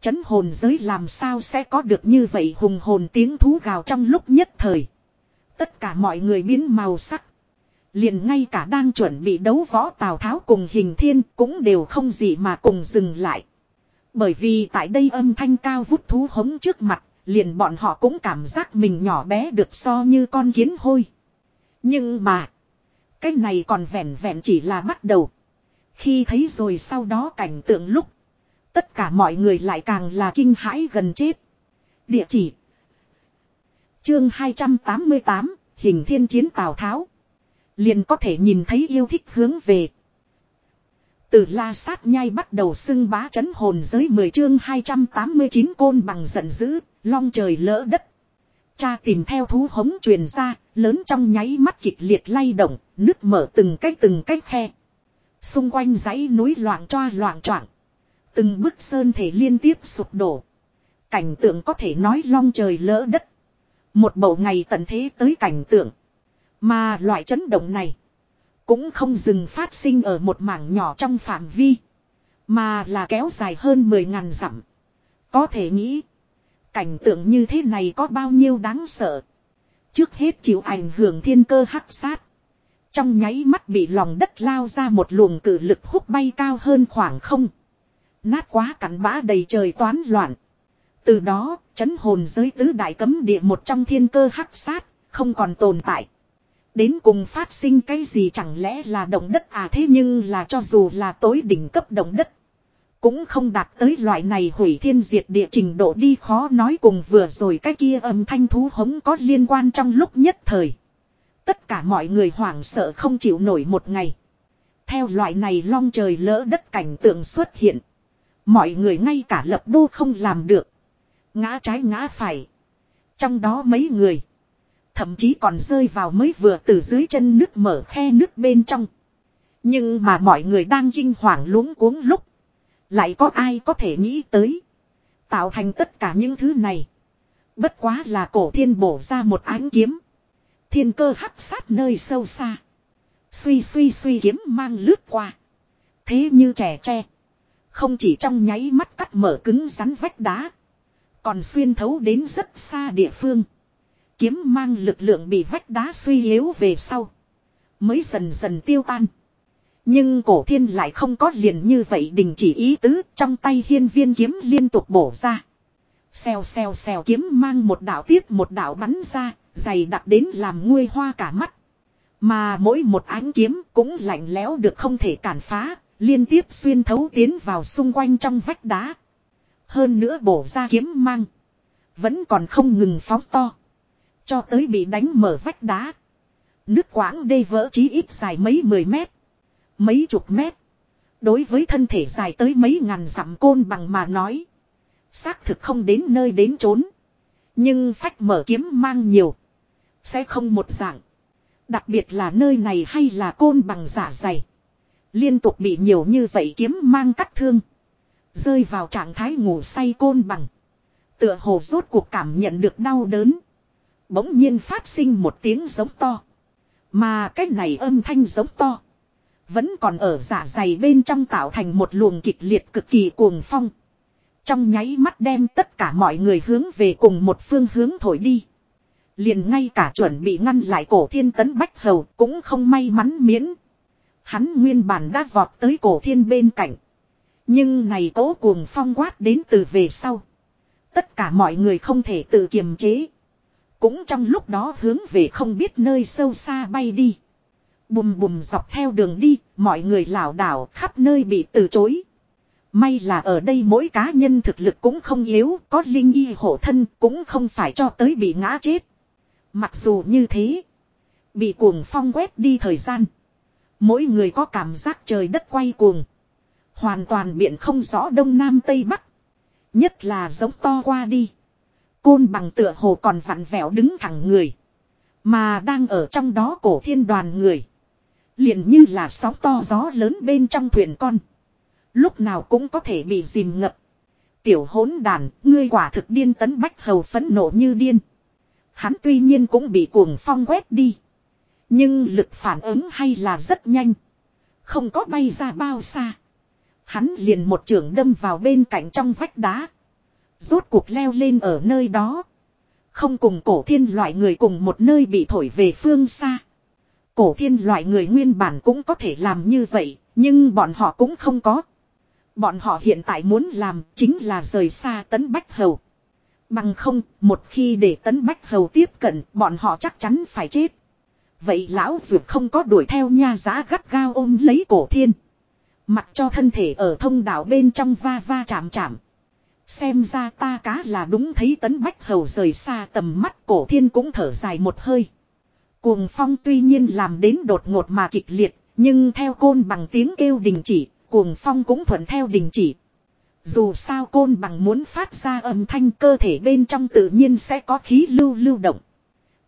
Chấn hồn giới làm sao sẽ có được như vậy hùng hồn tiếng thú gào trong lúc nhất thời. Tất cả mọi người biến màu sắc. Liền ngay cả đang chuẩn bị đấu võ Tào Tháo cùng hình thiên cũng đều không gì mà cùng dừng lại. Bởi vì tại đây âm thanh cao vút thú hống trước mặt, liền bọn họ cũng cảm giác mình nhỏ bé được so như con kiến hôi. Nhưng mà, cái này còn vẹn vẹn chỉ là bắt đầu. Khi thấy rồi sau đó cảnh tượng lúc, tất cả mọi người lại càng là kinh hãi gần chết. Địa chỉ Chương 288, Hình Thiên Chiến Tào Tháo Liền có thể nhìn thấy yêu thích hướng về. Từ la sát nhai bắt đầu xưng bá chấn hồn giới 10 chương 289 côn bằng giận dữ, long trời lỡ đất. Cha tìm theo thú hống truyền ra, lớn trong nháy mắt kịch liệt lay động, nước mở từng cách từng cách khe. Xung quanh dãy núi loạn choa loạn choạng. Từng bức sơn thể liên tiếp sụp đổ. Cảnh tượng có thể nói long trời lỡ đất. Một bầu ngày tận thế tới cảnh tượng. Mà loại chấn động này. Cũng không dừng phát sinh ở một mảng nhỏ trong phạm vi. Mà là kéo dài hơn 10.000 dặm. Có thể nghĩ. Cảnh tượng như thế này có bao nhiêu đáng sợ. Trước hết chịu ảnh hưởng thiên cơ hắc sát. Trong nháy mắt bị lòng đất lao ra một luồng cử lực hút bay cao hơn khoảng không. Nát quá cắn bã đầy trời toán loạn. Từ đó, chấn hồn giới tứ đại cấm địa một trong thiên cơ hắc sát, không còn tồn tại. Đến cùng phát sinh cái gì chẳng lẽ là động đất à thế nhưng là cho dù là tối đỉnh cấp động đất. Cũng không đạt tới loại này hủy thiên diệt địa trình độ đi khó nói cùng vừa rồi cái kia âm thanh thú hống có liên quan trong lúc nhất thời. Tất cả mọi người hoảng sợ không chịu nổi một ngày. Theo loại này long trời lỡ đất cảnh tượng xuất hiện. Mọi người ngay cả lập đô không làm được. Ngã trái ngã phải. Trong đó mấy người. Thậm chí còn rơi vào mới vừa từ dưới chân nước mở khe nước bên trong. Nhưng mà mọi người đang kinh hoàng luống cuống lúc. Lại có ai có thể nghĩ tới. Tạo thành tất cả những thứ này. Bất quá là cổ thiên bổ ra một ánh kiếm. Thiên cơ hắc sát nơi sâu xa. Suy suy suy kiếm mang lướt qua. Thế như trẻ tre. Không chỉ trong nháy mắt cắt mở cứng rắn vách đá. Còn xuyên thấu đến rất xa địa phương. Kiếm mang lực lượng bị vách đá suy yếu về sau. Mới dần dần tiêu tan. Nhưng cổ thiên lại không có liền như vậy đình chỉ ý tứ trong tay hiên viên kiếm liên tục bổ ra. Xèo xèo xèo kiếm mang một đạo tiếp một đạo bắn ra, dày đặc đến làm nguôi hoa cả mắt. Mà mỗi một ánh kiếm cũng lạnh lẽo được không thể cản phá, liên tiếp xuyên thấu tiến vào xung quanh trong vách đá. Hơn nữa bổ ra kiếm mang. Vẫn còn không ngừng phóng to. Cho tới bị đánh mở vách đá. Nước quãng đê vỡ chí ít dài mấy mười mét. Mấy chục mét. Đối với thân thể dài tới mấy ngàn dặm côn bằng mà nói. Xác thực không đến nơi đến trốn. Nhưng phách mở kiếm mang nhiều. Sẽ không một dạng. Đặc biệt là nơi này hay là côn bằng giả dày. Liên tục bị nhiều như vậy kiếm mang cắt thương. Rơi vào trạng thái ngủ say côn bằng. Tựa hồ rốt cuộc cảm nhận được đau đớn. Bỗng nhiên phát sinh một tiếng giống to. Mà cái này âm thanh giống to. Vẫn còn ở giả dày bên trong tạo thành một luồng kịch liệt cực kỳ cuồng phong. Trong nháy mắt đem tất cả mọi người hướng về cùng một phương hướng thổi đi. Liền ngay cả chuẩn bị ngăn lại cổ thiên tấn bách hầu cũng không may mắn miễn. Hắn nguyên bản đã vọt tới cổ thiên bên cạnh. Nhưng này cố cuồng phong quát đến từ về sau. Tất cả mọi người không thể tự kiềm chế. Cũng trong lúc đó hướng về không biết nơi sâu xa bay đi. Bùm bùm dọc theo đường đi, mọi người lảo đảo khắp nơi bị từ chối. May là ở đây mỗi cá nhân thực lực cũng không yếu, có linh y hộ thân cũng không phải cho tới bị ngã chết. Mặc dù như thế, bị cuồng phong quét đi thời gian. Mỗi người có cảm giác trời đất quay cuồng. Hoàn toàn biện không rõ đông nam tây bắc. Nhất là giống to qua đi. Côn bằng tựa hồ còn vặn vẹo đứng thẳng người. Mà đang ở trong đó cổ thiên đoàn người. liền như là sóng to gió lớn bên trong thuyền con. Lúc nào cũng có thể bị dìm ngập. Tiểu hỗn đàn, ngươi quả thực điên tấn bách hầu phấn nộ như điên. Hắn tuy nhiên cũng bị cuồng phong quét đi. Nhưng lực phản ứng hay là rất nhanh. Không có bay ra bao xa. Hắn liền một trường đâm vào bên cạnh trong vách đá. Rốt cuộc leo lên ở nơi đó. Không cùng cổ thiên loại người cùng một nơi bị thổi về phương xa. Cổ thiên loại người nguyên bản cũng có thể làm như vậy, nhưng bọn họ cũng không có. Bọn họ hiện tại muốn làm chính là rời xa tấn bách hầu. Bằng không, một khi để tấn bách hầu tiếp cận, bọn họ chắc chắn phải chết. Vậy lão dược không có đuổi theo nha giá gắt gao ôm lấy cổ thiên. Mặc cho thân thể ở thông đạo bên trong va va chạm chạm. Xem ra ta cá là đúng thấy tấn bách hầu rời xa tầm mắt cổ thiên cũng thở dài một hơi. Cuồng phong tuy nhiên làm đến đột ngột mà kịch liệt, nhưng theo côn bằng tiếng kêu đình chỉ, cuồng phong cũng thuận theo đình chỉ. Dù sao côn bằng muốn phát ra âm thanh cơ thể bên trong tự nhiên sẽ có khí lưu lưu động.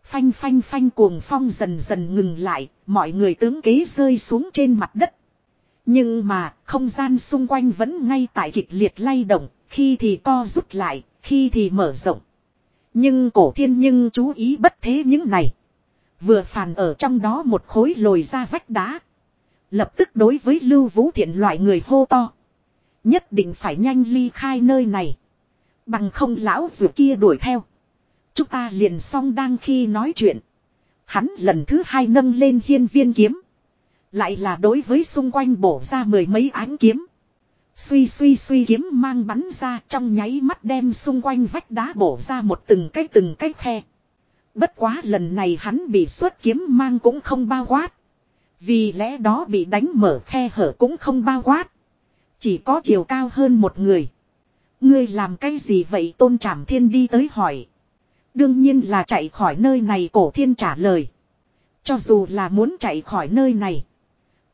Phanh phanh phanh cuồng phong dần dần ngừng lại, mọi người tướng kế rơi xuống trên mặt đất. Nhưng mà, không gian xung quanh vẫn ngay tại kịch liệt lay động, khi thì co rút lại, khi thì mở rộng. Nhưng cổ thiên nhưng chú ý bất thế những này. Vừa phàn ở trong đó một khối lồi ra vách đá. Lập tức đối với Lưu Vũ Thiện loại người hô to. Nhất định phải nhanh ly khai nơi này. Bằng không lão dù kia đuổi theo. Chúng ta liền xong đang khi nói chuyện. Hắn lần thứ hai nâng lên hiên viên kiếm. Lại là đối với xung quanh bổ ra mười mấy ánh kiếm. Suy suy suy kiếm mang bắn ra trong nháy mắt đem xung quanh vách đá bổ ra một từng cái từng cái khe. Bất quá lần này hắn bị xuất kiếm mang cũng không bao quát. Vì lẽ đó bị đánh mở khe hở cũng không bao quát. Chỉ có chiều cao hơn một người. Ngươi làm cái gì vậy tôn trảm thiên đi tới hỏi. Đương nhiên là chạy khỏi nơi này, cổ thiên trả lời. Cho dù là muốn chạy khỏi nơi này.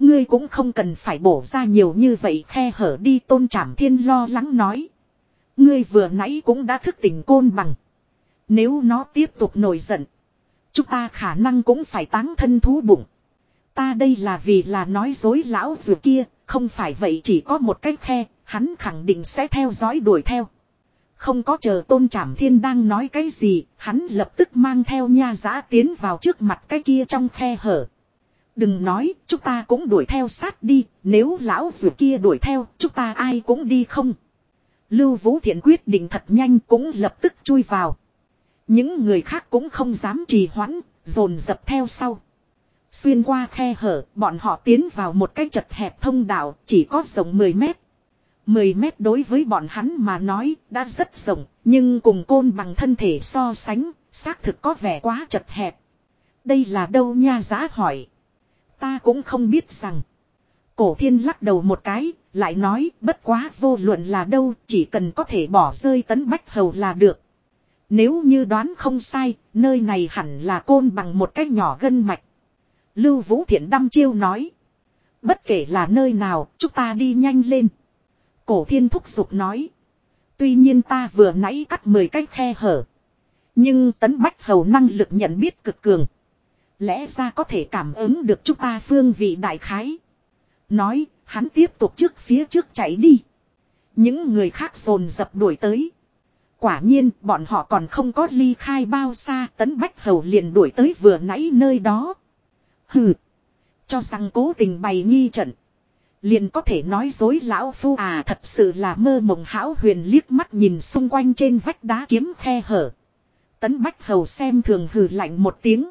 Ngươi cũng không cần phải bổ ra nhiều như vậy khe hở đi tôn trảm thiên lo lắng nói. Ngươi vừa nãy cũng đã thức tỉnh côn bằng. Nếu nó tiếp tục nổi giận. Chúng ta khả năng cũng phải táng thân thú bụng. Ta đây là vì là nói dối lão dù kia, không phải vậy chỉ có một cái khe, hắn khẳng định sẽ theo dõi đuổi theo. Không có chờ tôn trảm thiên đang nói cái gì, hắn lập tức mang theo nha giã tiến vào trước mặt cái kia trong khe hở. Đừng nói, chúng ta cũng đuổi theo sát đi, nếu lão dù kia đuổi theo, chúng ta ai cũng đi không. Lưu Vũ Thiện quyết định thật nhanh cũng lập tức chui vào. Những người khác cũng không dám trì hoãn, dồn dập theo sau. Xuyên qua khe hở, bọn họ tiến vào một cái chật hẹp thông đạo, chỉ có rộng 10 mét. 10 mét đối với bọn hắn mà nói, đã rất rộng, nhưng cùng côn bằng thân thể so sánh, xác thực có vẻ quá chật hẹp. Đây là đâu nha giá hỏi. Ta cũng không biết rằng. Cổ thiên lắc đầu một cái, lại nói bất quá vô luận là đâu chỉ cần có thể bỏ rơi tấn bách hầu là được. Nếu như đoán không sai, nơi này hẳn là côn bằng một cái nhỏ gân mạch. Lưu Vũ Thiện đăm chiêu nói. Bất kể là nơi nào, chúng ta đi nhanh lên. Cổ thiên thúc giục nói. Tuy nhiên ta vừa nãy cắt 10 cái khe hở. Nhưng tấn bách hầu năng lực nhận biết cực cường. Lẽ ra có thể cảm ứng được chúng ta phương vị đại khái. Nói, hắn tiếp tục trước phía trước chạy đi. Những người khác dồn dập đuổi tới. Quả nhiên, bọn họ còn không có ly khai bao xa, tấn bách hầu liền đuổi tới vừa nãy nơi đó. Hừ. Cho rằng cố tình bày nghi trận. Liền có thể nói dối lão phu à thật sự là mơ mộng hão huyền liếc mắt nhìn xung quanh trên vách đá kiếm khe hở. Tấn bách hầu xem thường hừ lạnh một tiếng.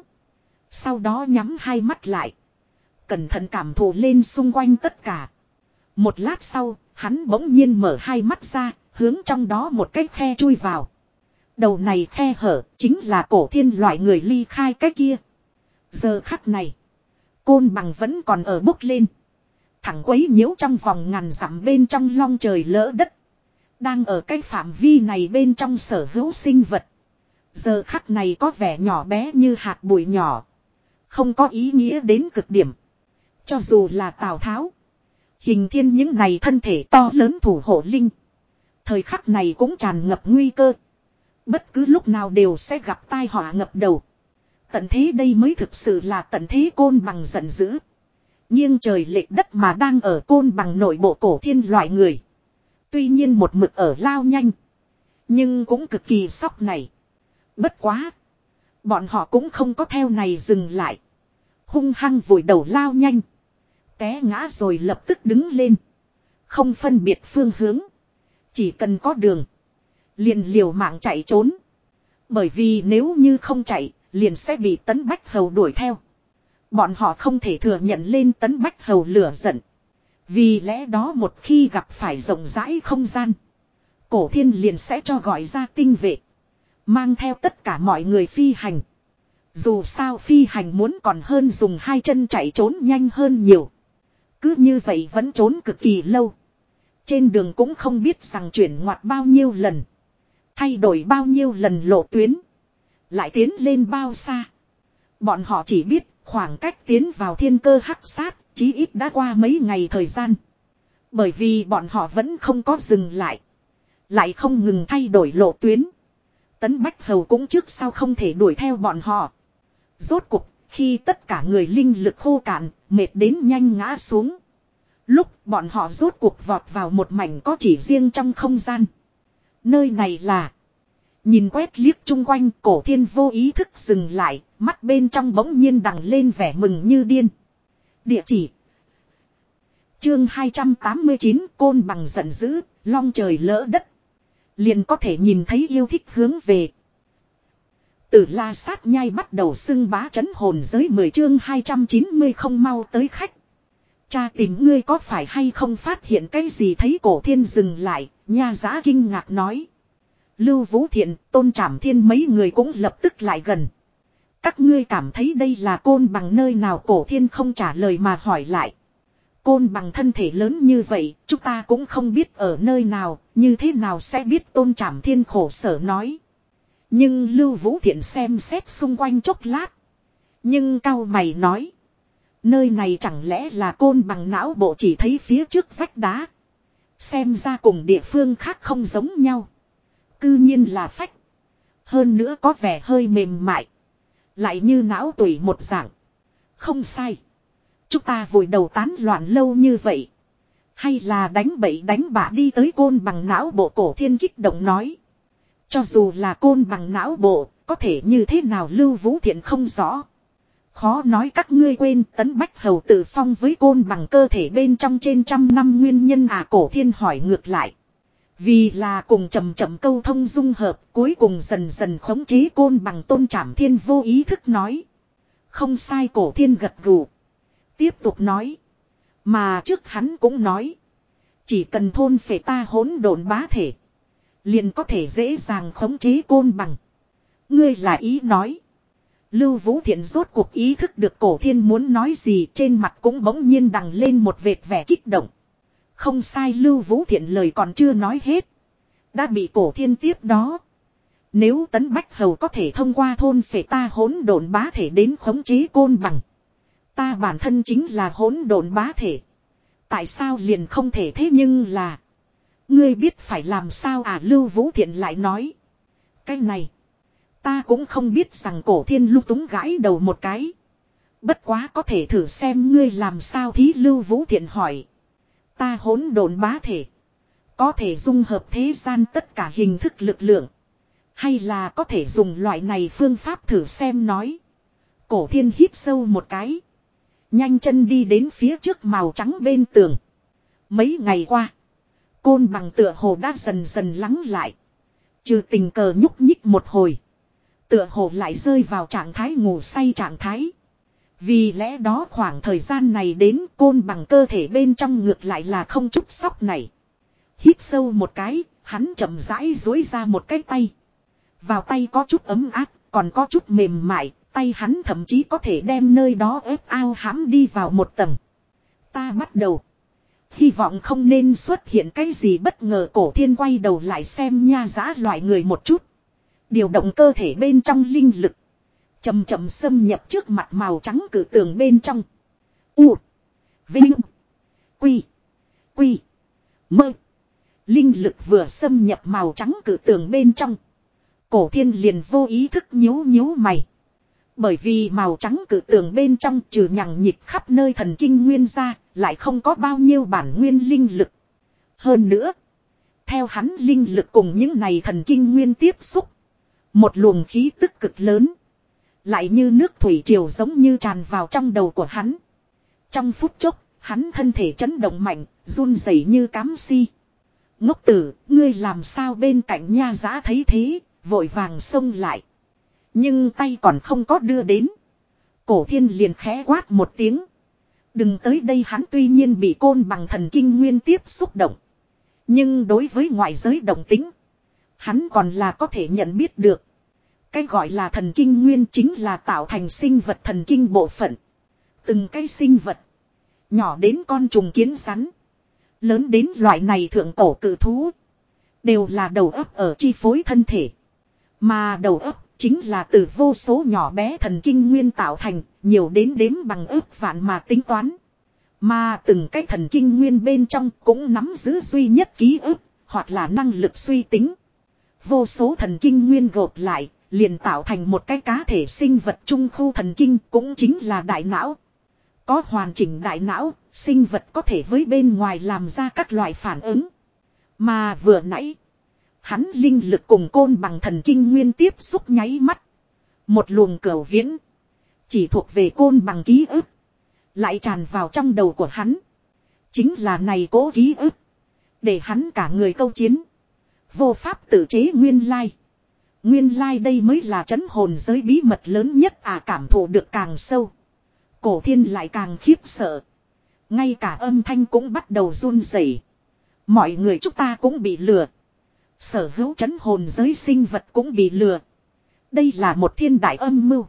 Sau đó nhắm hai mắt lại. Cẩn thận cảm thụ lên xung quanh tất cả. Một lát sau, hắn bỗng nhiên mở hai mắt ra, hướng trong đó một cái khe chui vào. Đầu này khe hở, chính là cổ thiên loại người ly khai cái kia. Giờ khắc này, côn bằng vẫn còn ở bốc lên. Thẳng quấy nhiễu trong vòng ngàn dặm bên trong long trời lỡ đất. Đang ở cái phạm vi này bên trong sở hữu sinh vật. Giờ khắc này có vẻ nhỏ bé như hạt bụi nhỏ. Không có ý nghĩa đến cực điểm. Cho dù là Tào Tháo. Hình thiên những này thân thể to lớn thủ hộ linh. Thời khắc này cũng tràn ngập nguy cơ. Bất cứ lúc nào đều sẽ gặp tai họa ngập đầu. Tận thế đây mới thực sự là tận thế côn bằng giận dữ. Nhưng trời lệch đất mà đang ở côn bằng nội bộ cổ thiên loại người. Tuy nhiên một mực ở lao nhanh. Nhưng cũng cực kỳ sốc này. Bất quá. Bọn họ cũng không có theo này dừng lại. Hung hăng vùi đầu lao nhanh. Té ngã rồi lập tức đứng lên. Không phân biệt phương hướng. Chỉ cần có đường. Liền liều mạng chạy trốn. Bởi vì nếu như không chạy, liền sẽ bị tấn bách hầu đuổi theo. Bọn họ không thể thừa nhận lên tấn bách hầu lửa giận. Vì lẽ đó một khi gặp phải rộng rãi không gian. Cổ thiên liền sẽ cho gọi ra tinh vệ. Mang theo tất cả mọi người phi hành. Dù sao phi hành muốn còn hơn dùng hai chân chạy trốn nhanh hơn nhiều. Cứ như vậy vẫn trốn cực kỳ lâu. Trên đường cũng không biết rằng chuyển ngoặt bao nhiêu lần. Thay đổi bao nhiêu lần lộ tuyến. Lại tiến lên bao xa. Bọn họ chỉ biết khoảng cách tiến vào thiên cơ hắc sát, chí ít đã qua mấy ngày thời gian. Bởi vì bọn họ vẫn không có dừng lại. Lại không ngừng thay đổi lộ tuyến. Tấn Bách Hầu cũng trước sau không thể đuổi theo bọn họ. Rốt cuộc, khi tất cả người linh lực khô cạn, mệt đến nhanh ngã xuống. Lúc bọn họ rốt cuộc vọt vào một mảnh có chỉ riêng trong không gian. Nơi này là... Nhìn quét liếc chung quanh cổ thiên vô ý thức dừng lại, mắt bên trong bỗng nhiên đằng lên vẻ mừng như điên. Địa chỉ Chương 289 Côn bằng giận dữ, long trời lỡ đất. Liền có thể nhìn thấy yêu thích hướng về. Từ la sát nhai bắt đầu xưng bá chấn hồn giới 10 chương 290 không mau tới khách. Cha tìm ngươi có phải hay không phát hiện cái gì thấy cổ thiên dừng lại, nha giá kinh ngạc nói. Lưu Vũ Thiện, Tôn Trảm Thiên mấy người cũng lập tức lại gần. Các ngươi cảm thấy đây là côn bằng nơi nào cổ thiên không trả lời mà hỏi lại. Côn bằng thân thể lớn như vậy, chúng ta cũng không biết ở nơi nào, như thế nào sẽ biết tôn trảm thiên khổ sở nói. Nhưng Lưu Vũ Thiện xem xét xung quanh chốc lát. Nhưng cao mày nói. Nơi này chẳng lẽ là côn bằng não bộ chỉ thấy phía trước vách đá. Xem ra cùng địa phương khác không giống nhau. Cư nhiên là phách. Hơn nữa có vẻ hơi mềm mại. Lại như não tủy một dạng. Không sai. Chúng ta vội đầu tán loạn lâu như vậy. Hay là đánh bậy đánh bạ đi tới côn bằng não bộ cổ thiên kích động nói. Cho dù là côn bằng não bộ, có thể như thế nào lưu vũ thiện không rõ. Khó nói các ngươi quên tấn bách hầu tự phong với côn bằng cơ thể bên trong trên trăm năm nguyên nhân à cổ thiên hỏi ngược lại. Vì là cùng chậm chậm câu thông dung hợp cuối cùng dần dần khống chế côn bằng tôn trảm thiên vô ý thức nói. Không sai cổ thiên gật gù. Tiếp tục nói. Mà trước hắn cũng nói. Chỉ cần thôn phệ ta hỗn độn bá thể. Liền có thể dễ dàng khống chế côn bằng. Ngươi là ý nói. Lưu Vũ Thiện rốt cuộc ý thức được cổ thiên muốn nói gì trên mặt cũng bỗng nhiên đằng lên một vệt vẻ kích động. Không sai, Lưu Vũ Thiện lời còn chưa nói hết. Đã bị cổ thiên tiếp đó. Nếu tấn bách hầu có thể thông qua thôn phệ ta hỗn độn bá thể đến khống chế côn bằng. Ta bản thân chính là hỗn độn bá thể. Tại sao liền không thể thế nhưng là. Ngươi biết phải làm sao à Lưu Vũ Thiện lại nói. Cái này. Ta cũng không biết rằng cổ thiên lúc túng gãi đầu một cái. Bất quá có thể thử xem ngươi làm sao thí Lưu Vũ Thiện hỏi. Ta hỗn độn bá thể. Có thể dung hợp thế gian tất cả hình thức lực lượng. Hay là có thể dùng loại này phương pháp thử xem nói. Cổ thiên hít sâu một cái. Nhanh chân đi đến phía trước màu trắng bên tường. Mấy ngày qua. Côn bằng tựa hồ đã dần dần lắng lại. Trừ tình cờ nhúc nhích một hồi. Tựa hồ lại rơi vào trạng thái ngủ say trạng thái. Vì lẽ đó khoảng thời gian này đến côn bằng cơ thể bên trong ngược lại là không chút sóc này. Hít sâu một cái, hắn chậm rãi dối ra một cái tay. Vào tay có chút ấm áp, còn có chút mềm mại, tay hắn thậm chí có thể đem nơi đó ép ao hãm đi vào một tầng. Ta bắt đầu. Hy vọng không nên xuất hiện cái gì bất ngờ cổ thiên quay đầu lại xem nha giã loại người một chút. Điều động cơ thể bên trong linh lực. Chầm chậm xâm nhập trước mặt màu trắng cử tường bên trong. U. Vinh. Quy. Quy. Mơ. Linh lực vừa xâm nhập màu trắng cử tường bên trong. Cổ thiên liền vô ý thức nhíu nhíu mày. Bởi vì màu trắng cử tường bên trong trừ nhằng nhịp khắp nơi thần kinh nguyên ra, lại không có bao nhiêu bản nguyên linh lực. Hơn nữa, theo hắn linh lực cùng những này thần kinh nguyên tiếp xúc. Một luồng khí tức cực lớn. Lại như nước thủy triều giống như tràn vào trong đầu của hắn. Trong phút chốc, hắn thân thể chấn động mạnh, run rẩy như cám si. Ngốc tử, ngươi làm sao bên cạnh nha giá thấy thế, vội vàng xông lại. Nhưng tay còn không có đưa đến. Cổ thiên liền khẽ quát một tiếng. Đừng tới đây hắn tuy nhiên bị côn bằng thần kinh nguyên tiếp xúc động. Nhưng đối với ngoại giới đồng tính. Hắn còn là có thể nhận biết được. Cái gọi là thần kinh nguyên chính là tạo thành sinh vật thần kinh bộ phận. Từng cái sinh vật. Nhỏ đến con trùng kiến rắn. Lớn đến loại này thượng cổ cự thú. Đều là đầu ấp ở chi phối thân thể. Mà đầu ấp chính là từ vô số nhỏ bé thần kinh nguyên tạo thành, nhiều đến đếm bằng ước vạn mà tính toán. Mà từng cái thần kinh nguyên bên trong cũng nắm giữ duy nhất ký ức, hoặc là năng lực suy tính. Vô số thần kinh nguyên gộp lại, liền tạo thành một cái cá thể sinh vật trung khu thần kinh cũng chính là đại não. Có hoàn chỉnh đại não, sinh vật có thể với bên ngoài làm ra các loại phản ứng. Mà vừa nãy, Hắn linh lực cùng côn bằng thần kinh nguyên tiếp xúc nháy mắt. Một luồng cửa viễn. Chỉ thuộc về côn bằng ký ức. Lại tràn vào trong đầu của hắn. Chính là này cố ký ức. Để hắn cả người câu chiến. Vô pháp tự chế nguyên lai. Nguyên lai đây mới là chấn hồn giới bí mật lớn nhất à cảm thụ được càng sâu. Cổ thiên lại càng khiếp sợ. Ngay cả âm thanh cũng bắt đầu run rẩy. Mọi người chúng ta cũng bị lừa. Sở hữu chấn hồn giới sinh vật cũng bị lừa. Đây là một thiên đại âm mưu.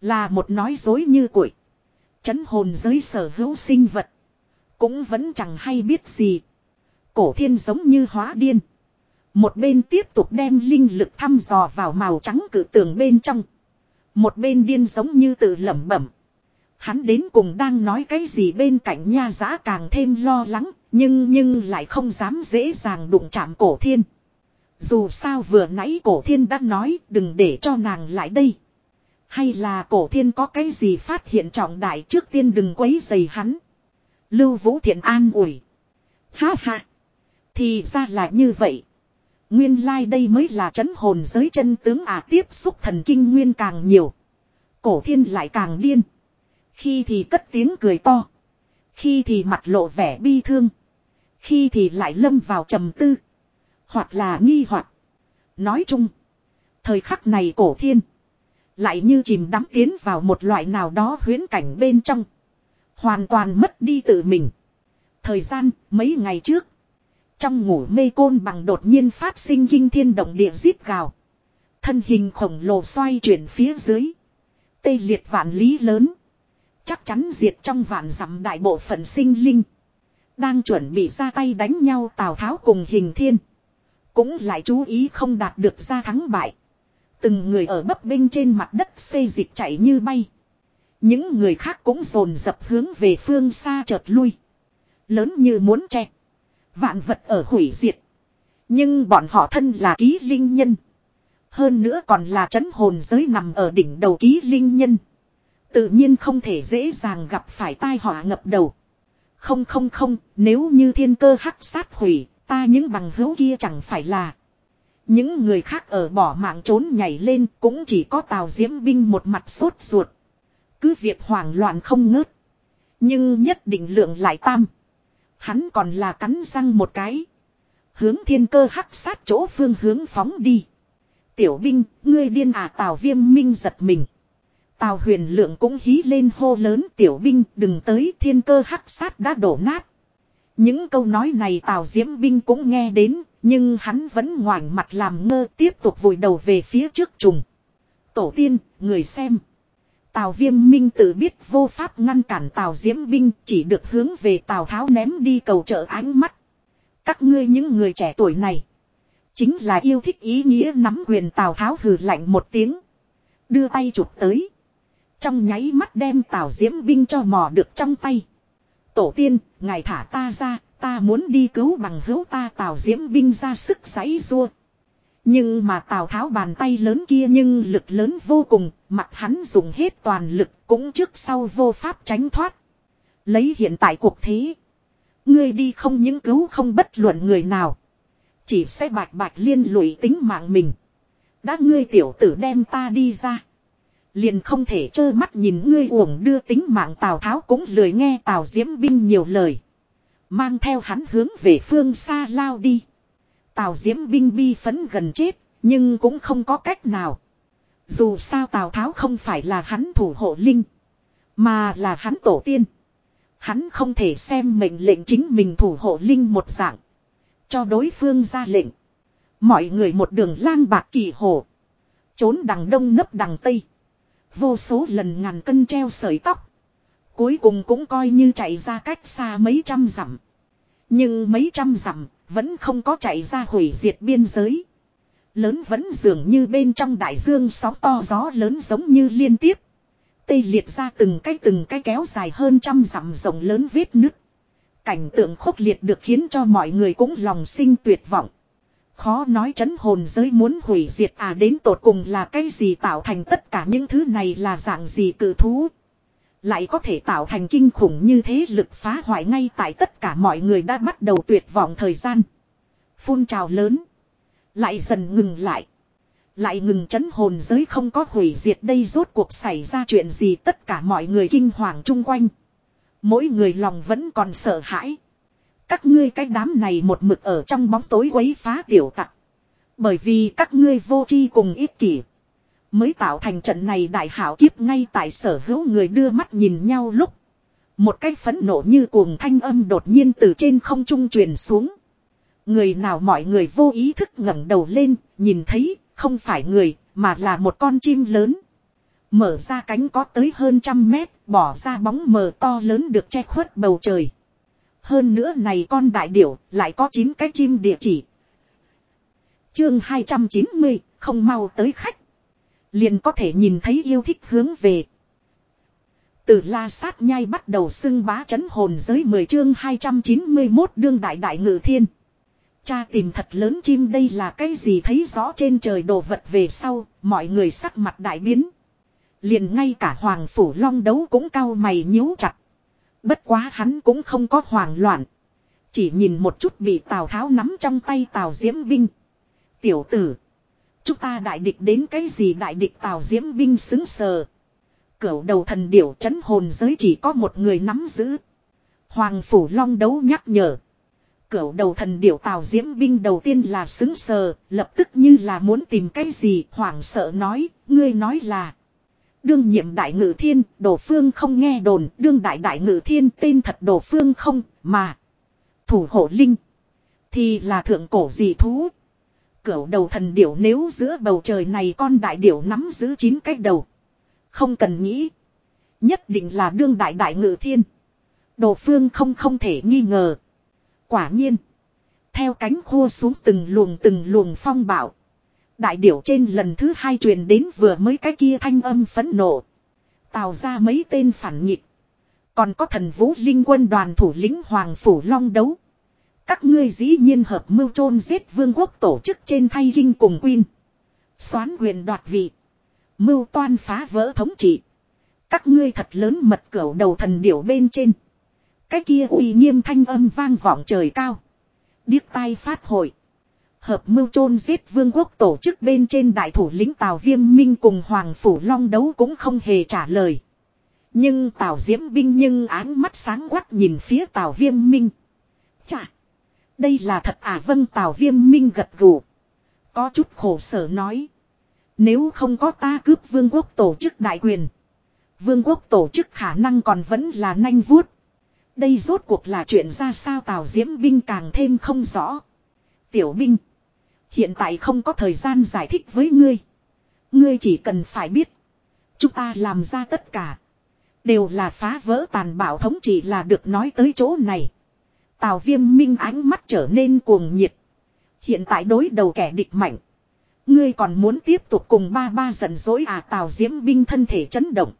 Là một nói dối như củi. Chấn hồn giới sở hữu sinh vật. Cũng vẫn chẳng hay biết gì. Cổ thiên giống như hóa điên. Một bên tiếp tục đem linh lực thăm dò vào màu trắng cử tường bên trong. Một bên điên giống như tự lẩm bẩm. Hắn đến cùng đang nói cái gì bên cạnh nha giá càng thêm lo lắng, nhưng nhưng lại không dám dễ dàng đụng chạm cổ thiên. Dù sao vừa nãy cổ thiên đã nói, đừng để cho nàng lại đây. Hay là cổ thiên có cái gì phát hiện trọng đại trước tiên đừng quấy dày hắn. Lưu Vũ Thiện an ủi. Ha ha. Thì ra là như vậy. Nguyên lai like đây mới là chấn hồn giới chân tướng à tiếp xúc thần kinh nguyên càng nhiều. Cổ thiên lại càng điên. Khi thì cất tiếng cười to. Khi thì mặt lộ vẻ bi thương. Khi thì lại lâm vào trầm tư. Hoặc là nghi hoặc. Nói chung. Thời khắc này cổ thiên. Lại như chìm đắm tiến vào một loại nào đó huyến cảnh bên trong. Hoàn toàn mất đi tự mình. Thời gian, mấy ngày trước. Trong ngủ mê côn bằng đột nhiên phát sinh kinh thiên động địa giết gào. Thân hình khổng lồ xoay chuyển phía dưới. Tê liệt vạn lý lớn. Chắc chắn diệt trong vạn dặm đại bộ phận sinh linh. Đang chuẩn bị ra tay đánh nhau Tào Tháo cùng hình thiên. Cũng lại chú ý không đạt được ra thắng bại. Từng người ở bấp bênh trên mặt đất xây dịch chạy như bay. Những người khác cũng dồn dập hướng về phương xa chợt lui. Lớn như muốn che. Vạn vật ở hủy diệt. Nhưng bọn họ thân là ký linh nhân. Hơn nữa còn là chấn hồn giới nằm ở đỉnh đầu ký linh nhân. Tự nhiên không thể dễ dàng gặp phải tai họa ngập đầu. Không không không, nếu như thiên cơ hắc sát hủy, ta những bằng hữu kia chẳng phải là. Những người khác ở bỏ mạng trốn nhảy lên cũng chỉ có tàu diễm binh một mặt sốt ruột. Cứ việc hoảng loạn không ngớt. Nhưng nhất định lượng lại tam. Hắn còn là cắn răng một cái. Hướng thiên cơ hắc sát chỗ phương hướng phóng đi. Tiểu binh, ngươi điên à tào viêm minh giật mình. Tào huyền lượng cũng hí lên hô lớn tiểu binh đừng tới thiên cơ hắc sát đã đổ nát. Những câu nói này tào diễm binh cũng nghe đến, nhưng hắn vẫn ngoảnh mặt làm ngơ tiếp tục vùi đầu về phía trước trùng. Tổ tiên, người xem. Tào viêm minh tự biết vô pháp ngăn cản tào diễm binh chỉ được hướng về tào tháo ném đi cầu trợ ánh mắt. Các ngươi những người trẻ tuổi này. Chính là yêu thích ý nghĩa nắm quyền tào tháo hừ lạnh một tiếng. Đưa tay chụp tới. Trong nháy mắt đem tào diễm binh cho mò được trong tay. Tổ tiên, ngài thả ta ra, ta muốn đi cứu bằng hữu ta tào diễm binh ra sức giấy rua. Nhưng mà Tào Tháo bàn tay lớn kia nhưng lực lớn vô cùng, mặt hắn dùng hết toàn lực cũng trước sau vô pháp tránh thoát. Lấy hiện tại cuộc thế. Ngươi đi không những cứu không bất luận người nào. Chỉ sẽ bạch bạch liên lụy tính mạng mình. Đã ngươi tiểu tử đem ta đi ra. Liền không thể trơ mắt nhìn ngươi uổng đưa tính mạng Tào Tháo cũng lười nghe Tào Diễm Binh nhiều lời. Mang theo hắn hướng về phương xa lao đi. Tào Diễm binh bi phấn gần chết, nhưng cũng không có cách nào. Dù sao Tào Tháo không phải là hắn thủ hộ linh, mà là hắn tổ tiên. Hắn không thể xem mệnh lệnh chính mình thủ hộ linh một dạng. Cho đối phương ra lệnh. Mọi người một đường lang bạc kỳ hồ. Trốn đằng đông nấp đằng tây. Vô số lần ngàn cân treo sợi tóc. Cuối cùng cũng coi như chạy ra cách xa mấy trăm dặm. Nhưng mấy trăm dặm vẫn không có chạy ra hủy diệt biên giới. Lớn vẫn dường như bên trong đại dương sóng to gió lớn giống như liên tiếp. Tây liệt ra từng cái từng cái kéo dài hơn trăm dặm rộng lớn vết nứt. Cảnh tượng khốc liệt được khiến cho mọi người cũng lòng sinh tuyệt vọng. Khó nói chấn hồn giới muốn hủy diệt à đến tột cùng là cái gì tạo thành tất cả những thứ này là dạng gì cử thú. Lại có thể tạo thành kinh khủng như thế lực phá hoại ngay tại tất cả mọi người đã bắt đầu tuyệt vọng thời gian. Phun trào lớn. Lại dần ngừng lại. Lại ngừng chấn hồn giới không có hủy diệt đây rốt cuộc xảy ra chuyện gì tất cả mọi người kinh hoàng chung quanh. Mỗi người lòng vẫn còn sợ hãi. Các ngươi cái đám này một mực ở trong bóng tối quấy phá tiểu tặc. Bởi vì các ngươi vô tri cùng ích kỷ. Mới tạo thành trận này đại hảo kiếp ngay tại sở hữu người đưa mắt nhìn nhau lúc. Một cái phẫn nộ như cuồng thanh âm đột nhiên từ trên không trung truyền xuống. Người nào mọi người vô ý thức ngẩng đầu lên, nhìn thấy, không phải người, mà là một con chim lớn. Mở ra cánh có tới hơn trăm mét, bỏ ra bóng mờ to lớn được che khuất bầu trời. Hơn nữa này con đại điểu, lại có 9 cái chim địa chỉ. Chương 290, không mau tới khách. Liền có thể nhìn thấy yêu thích hướng về. Từ la sát nhai bắt đầu xưng bá chấn hồn giới 10 chương 291 đương đại đại ngự thiên. Cha tìm thật lớn chim đây là cái gì thấy rõ trên trời đồ vật về sau, mọi người sắc mặt đại biến. Liền ngay cả hoàng phủ long đấu cũng cao mày nhíu chặt. Bất quá hắn cũng không có hoảng loạn. Chỉ nhìn một chút bị Tào Tháo nắm trong tay Tào Diễm Binh. Tiểu tử. Chúng ta đại địch đến cái gì đại địch Tào Diễm Binh xứng sờ. Cửu đầu thần điểu chấn hồn giới chỉ có một người nắm giữ. Hoàng Phủ Long đấu nhắc nhở. Cửu đầu thần điểu Tào Diễm Binh đầu tiên là xứng sờ, lập tức như là muốn tìm cái gì, hoảng sợ nói, ngươi nói là. Đương nhiệm đại ngự thiên, đồ phương không nghe đồn, đương đại đại ngự thiên tên thật đồ phương không, mà. Thủ hộ linh. Thì là thượng cổ dị thú. Cửu đầu thần điểu nếu giữa bầu trời này con đại điểu nắm giữ chín cái đầu. Không cần nghĩ. Nhất định là đương đại đại ngự thiên. Đồ phương không không thể nghi ngờ. Quả nhiên. Theo cánh khô xuống từng luồng từng luồng phong bảo. Đại điểu trên lần thứ hai truyền đến vừa mới cái kia thanh âm phẫn nộ. tào ra mấy tên phản nghịch. Còn có thần vũ linh quân đoàn thủ lĩnh Hoàng Phủ Long đấu. Các ngươi dĩ nhiên hợp mưu chôn giết vương quốc tổ chức trên thay kinh cùng Quyên. Xoán quyền đoạt vị. Mưu toan phá vỡ thống trị. Các ngươi thật lớn mật cửu đầu thần điểu bên trên. Cái kia uy nghiêm thanh âm vang vọng trời cao. Điếc tai phát hội. Hợp mưu chôn giết vương quốc tổ chức bên trên đại thủ lĩnh Tào Viêm Minh cùng Hoàng Phủ Long đấu cũng không hề trả lời. Nhưng Tào Diễm Binh nhưng áng mắt sáng quắc nhìn phía Tào Viêm Minh. Chà! Đây là thật à vâng Tào Viêm Minh gật gù. Có chút khổ sở nói. Nếu không có ta cướp vương quốc tổ chức đại quyền. Vương quốc tổ chức khả năng còn vẫn là nanh vuốt. Đây rốt cuộc là chuyện ra sao Tào Diễm Binh càng thêm không rõ. Tiểu binh. Hiện tại không có thời gian giải thích với ngươi. Ngươi chỉ cần phải biết. Chúng ta làm ra tất cả. Đều là phá vỡ tàn bạo thống trị là được nói tới chỗ này. Tào viêm minh ánh mắt trở nên cuồng nhiệt. Hiện tại đối đầu kẻ địch mạnh. Ngươi còn muốn tiếp tục cùng ba ba giận dỗi à tào diễm binh thân thể chấn động.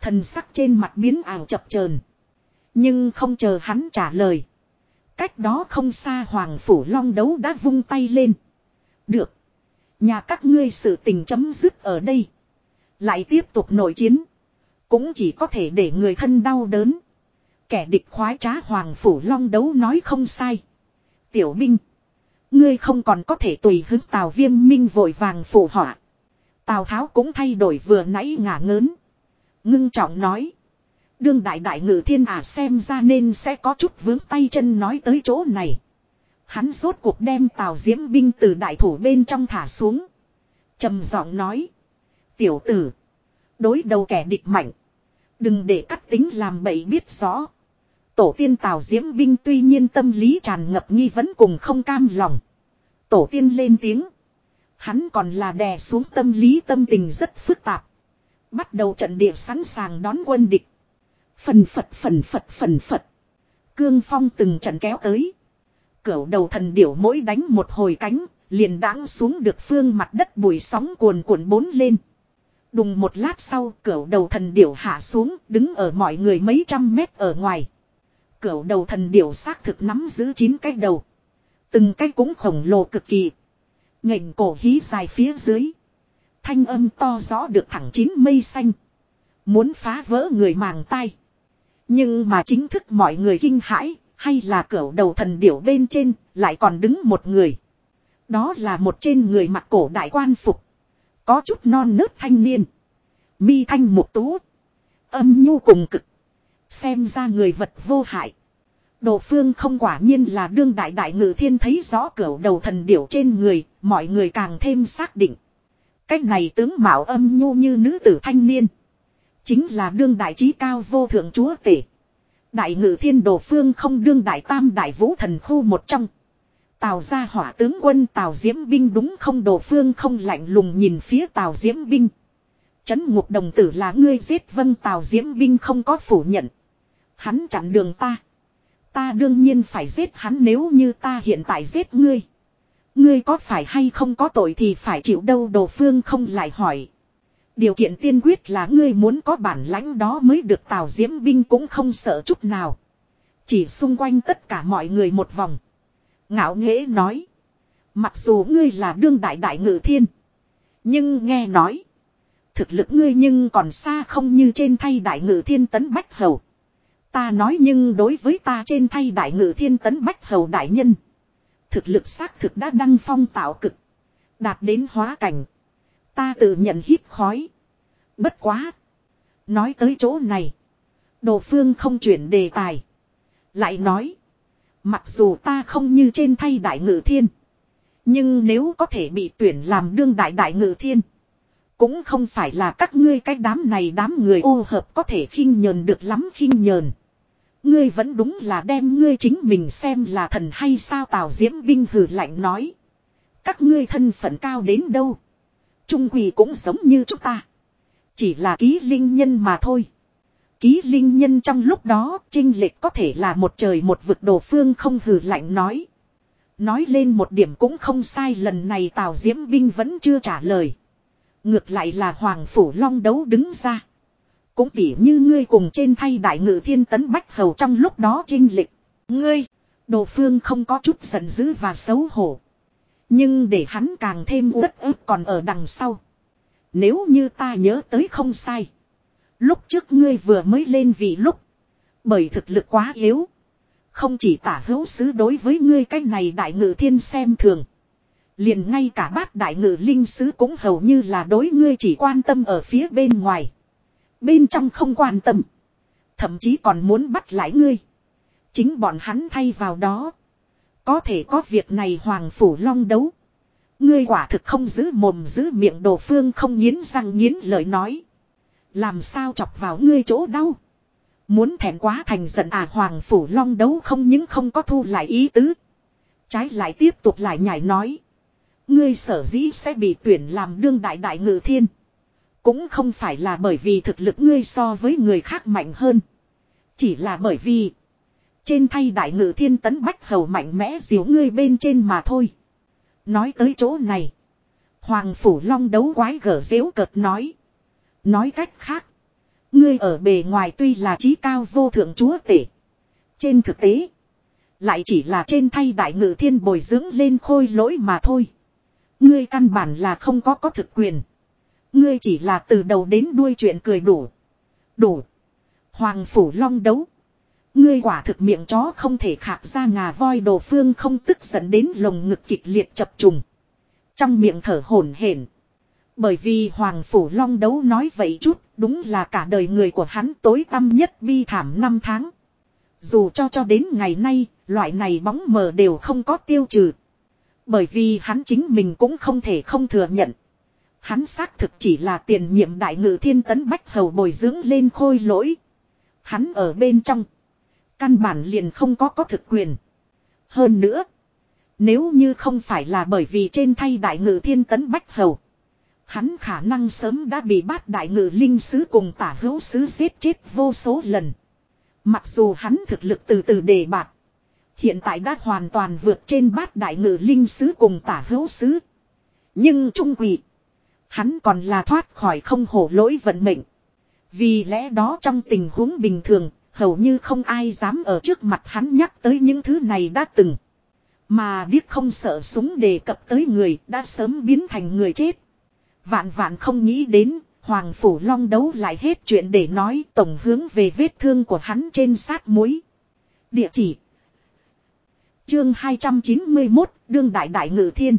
Thần sắc trên mặt biến ảo chập chờn Nhưng không chờ hắn trả lời. Cách đó không xa Hoàng Phủ Long đấu đã vung tay lên. Được. Nhà các ngươi sự tình chấm dứt ở đây. Lại tiếp tục nội chiến. Cũng chỉ có thể để người thân đau đớn. Kẻ địch khoái trá Hoàng Phủ Long đấu nói không sai. Tiểu binh. Ngươi không còn có thể tùy hứng Tào Viêm Minh vội vàng phụ họa. Tào Tháo cũng thay đổi vừa nãy ngả ngớn. Ngưng trọng nói. Đương đại đại ngự thiên ả xem ra nên sẽ có chút vướng tay chân nói tới chỗ này. Hắn rốt cuộc đem tào diễm binh từ đại thủ bên trong thả xuống. trầm giọng nói. Tiểu tử. Đối đầu kẻ địch mạnh. Đừng để cắt tính làm bậy biết rõ. Tổ tiên tào diễm binh tuy nhiên tâm lý tràn ngập nghi vấn cùng không cam lòng. Tổ tiên lên tiếng. Hắn còn là đè xuống tâm lý tâm tình rất phức tạp. Bắt đầu trận địa sẵn sàng đón quân địch. Phần phật phần phật phần phật. Cương phong từng trận kéo tới. Cửu đầu thần điểu mỗi đánh một hồi cánh, liền đãng xuống được phương mặt đất bùi sóng cuồn cuộn bốn lên. Đùng một lát sau cửu đầu thần điểu hạ xuống đứng ở mọi người mấy trăm mét ở ngoài. Cửu đầu thần điểu xác thực nắm giữ chín cái đầu. Từng cái cũng khổng lồ cực kỳ. Ngệnh cổ hí dài phía dưới. Thanh âm to rõ được thẳng chín mây xanh. Muốn phá vỡ người màng tai. Nhưng mà chính thức mọi người kinh hãi, hay là cửa đầu thần điểu bên trên, lại còn đứng một người. Đó là một trên người mặc cổ đại quan phục. Có chút non nớt thanh niên. Mi thanh một tú. Âm nhu cùng cực. Xem ra người vật vô hại. Đồ phương không quả nhiên là đương đại đại ngự thiên thấy rõ cửa đầu thần điểu trên người, mọi người càng thêm xác định. Cách này tướng mạo âm nhu như nữ tử thanh niên. Chính là đương đại trí cao vô thượng chúa tể. Đại ngự thiên đồ phương không đương đại tam đại vũ thần khu một trong. Tào ra hỏa tướng quân Tào Diễm Binh đúng không đồ phương không lạnh lùng nhìn phía Tào Diễm Binh. Chấn ngục đồng tử là ngươi giết vân Tào Diễm Binh không có phủ nhận. Hắn chặn đường ta. Ta đương nhiên phải giết hắn nếu như ta hiện tại giết ngươi. Ngươi có phải hay không có tội thì phải chịu đâu đồ phương không lại hỏi. Điều kiện tiên quyết là ngươi muốn có bản lãnh đó mới được Tào Diễm Binh cũng không sợ chút nào. Chỉ xung quanh tất cả mọi người một vòng. Ngạo nghễ nói. Mặc dù ngươi là đương đại đại ngự thiên. Nhưng nghe nói. Thực lực ngươi nhưng còn xa không như trên thay đại ngự thiên tấn bách hầu. Ta nói nhưng đối với ta trên thay đại ngự thiên tấn bách hầu đại nhân. Thực lực xác thực đã đăng phong tạo cực. Đạt đến hóa cảnh. Ta tự nhận hít khói. Bất quá. Nói tới chỗ này. Đồ phương không chuyển đề tài. Lại nói. Mặc dù ta không như trên thay đại ngự thiên. Nhưng nếu có thể bị tuyển làm đương đại đại ngự thiên. Cũng không phải là các ngươi cái đám này đám người ô hợp có thể khinh nhờn được lắm khinh nhờn. Ngươi vẫn đúng là đem ngươi chính mình xem là thần hay sao Tào Diễm Binh hừ lạnh nói. Các ngươi thân phận cao đến đâu. Trung quỳ cũng giống như chúng ta. Chỉ là ký linh nhân mà thôi. Ký linh nhân trong lúc đó trinh lệch có thể là một trời một vực đồ phương không hừ lạnh nói. Nói lên một điểm cũng không sai lần này Tào Diễm Binh vẫn chưa trả lời. Ngược lại là Hoàng Phủ Long đấu đứng ra. Cũng tỉ như ngươi cùng trên thay đại ngự thiên tấn bách hầu trong lúc đó trinh lịch. Ngươi, đồ phương không có chút giận dữ và xấu hổ. Nhưng để hắn càng thêm uất ức còn ở đằng sau. Nếu như ta nhớ tới không sai. Lúc trước ngươi vừa mới lên vị lúc. Bởi thực lực quá yếu. Không chỉ tả hữu sứ đối với ngươi cái này đại ngự thiên xem thường. Liền ngay cả bát đại ngự linh sứ cũng hầu như là đối ngươi chỉ quan tâm ở phía bên ngoài. Bên trong không quan tâm. Thậm chí còn muốn bắt lại ngươi. Chính bọn hắn thay vào đó. Có thể có việc này Hoàng Phủ Long đấu. Ngươi quả thực không giữ mồm giữ miệng đồ phương không nghiến răng nghiến lời nói. Làm sao chọc vào ngươi chỗ đau. Muốn thẹn quá thành giận à Hoàng Phủ Long đấu không những không có thu lại ý tứ. Trái lại tiếp tục lại nhảy nói. Ngươi sở dĩ sẽ bị tuyển làm đương đại đại ngự thiên. Cũng không phải là bởi vì thực lực ngươi so với người khác mạnh hơn. Chỉ là bởi vì. Trên thay đại ngự thiên tấn bách hầu mạnh mẽ diếu ngươi bên trên mà thôi. Nói tới chỗ này. Hoàng Phủ Long đấu quái gở dễu cợt nói. Nói cách khác. Ngươi ở bề ngoài tuy là trí cao vô thượng chúa tể. Trên thực tế. Lại chỉ là trên thay đại ngự thiên bồi dưỡng lên khôi lỗi mà thôi. Ngươi căn bản là không có có thực quyền. Ngươi chỉ là từ đầu đến đuôi chuyện cười đủ. Đủ. Hoàng Phủ Long đấu. Ngươi quả thực miệng chó không thể khạc ra ngà voi đồ phương không tức giận đến lồng ngực kịch liệt chập trùng. Trong miệng thở hổn hển. Bởi vì Hoàng Phủ Long đấu nói vậy chút, đúng là cả đời người của hắn tối tăm nhất bi thảm năm tháng. Dù cho cho đến ngày nay, loại này bóng mờ đều không có tiêu trừ. Bởi vì hắn chính mình cũng không thể không thừa nhận. Hắn xác thực chỉ là tiền nhiệm đại ngự thiên tấn bách hầu bồi dưỡng lên khôi lỗi. Hắn ở bên trong. Căn bản liền không có có thực quyền. Hơn nữa. Nếu như không phải là bởi vì trên thay đại ngự thiên tấn bách hầu. Hắn khả năng sớm đã bị bát đại ngự linh sứ cùng tả hữu sứ giết chết vô số lần. Mặc dù hắn thực lực từ từ đề bạt. Hiện tại đã hoàn toàn vượt trên bát đại ngự linh sứ cùng tả hữu sứ. Nhưng trung quỷ. Hắn còn là thoát khỏi không hổ lỗi vận mệnh. Vì lẽ đó trong tình huống bình thường, hầu như không ai dám ở trước mặt hắn nhắc tới những thứ này đã từng. Mà biết không sợ súng đề cập tới người đã sớm biến thành người chết. Vạn vạn không nghĩ đến, Hoàng Phủ Long đấu lại hết chuyện để nói tổng hướng về vết thương của hắn trên sát muối. Địa chỉ Chương 291, Đương Đại Đại Ngự Thiên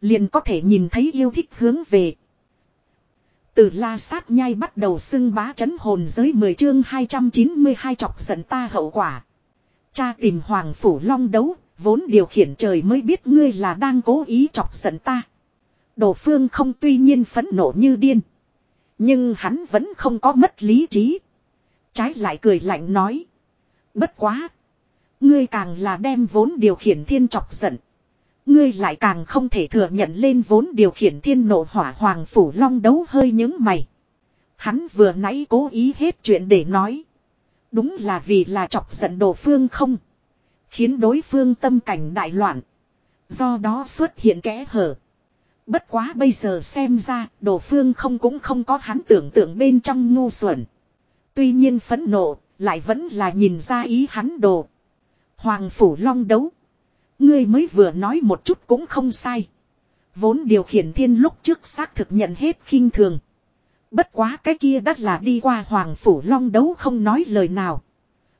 Liền có thể nhìn thấy yêu thích hướng về. Từ la sát nhai bắt đầu xưng bá chấn hồn giới 10 chương 292 chọc giận ta hậu quả. Cha tìm Hoàng Phủ Long đấu, vốn điều khiển trời mới biết ngươi là đang cố ý chọc giận ta. Đồ phương không tuy nhiên phẫn nộ như điên. Nhưng hắn vẫn không có mất lý trí. Trái lại cười lạnh nói. Bất quá. Ngươi càng là đem vốn điều khiển thiên chọc giận. Ngươi lại càng không thể thừa nhận lên vốn điều khiển thiên nộ hỏa hoàng phủ long đấu hơi những mày. Hắn vừa nãy cố ý hết chuyện để nói. Đúng là vì là chọc giận đồ phương không. Khiến đối phương tâm cảnh đại loạn. Do đó xuất hiện kẽ hở. Bất quá bây giờ xem ra, đồ phương không cũng không có hắn tưởng tượng bên trong ngu xuẩn. Tuy nhiên phẫn nộ, lại vẫn là nhìn ra ý hắn đồ. Hoàng Phủ Long đấu. Ngươi mới vừa nói một chút cũng không sai. Vốn điều khiển thiên lúc trước xác thực nhận hết khinh thường. Bất quá cái kia đắt là đi qua Hoàng Phủ Long đấu không nói lời nào.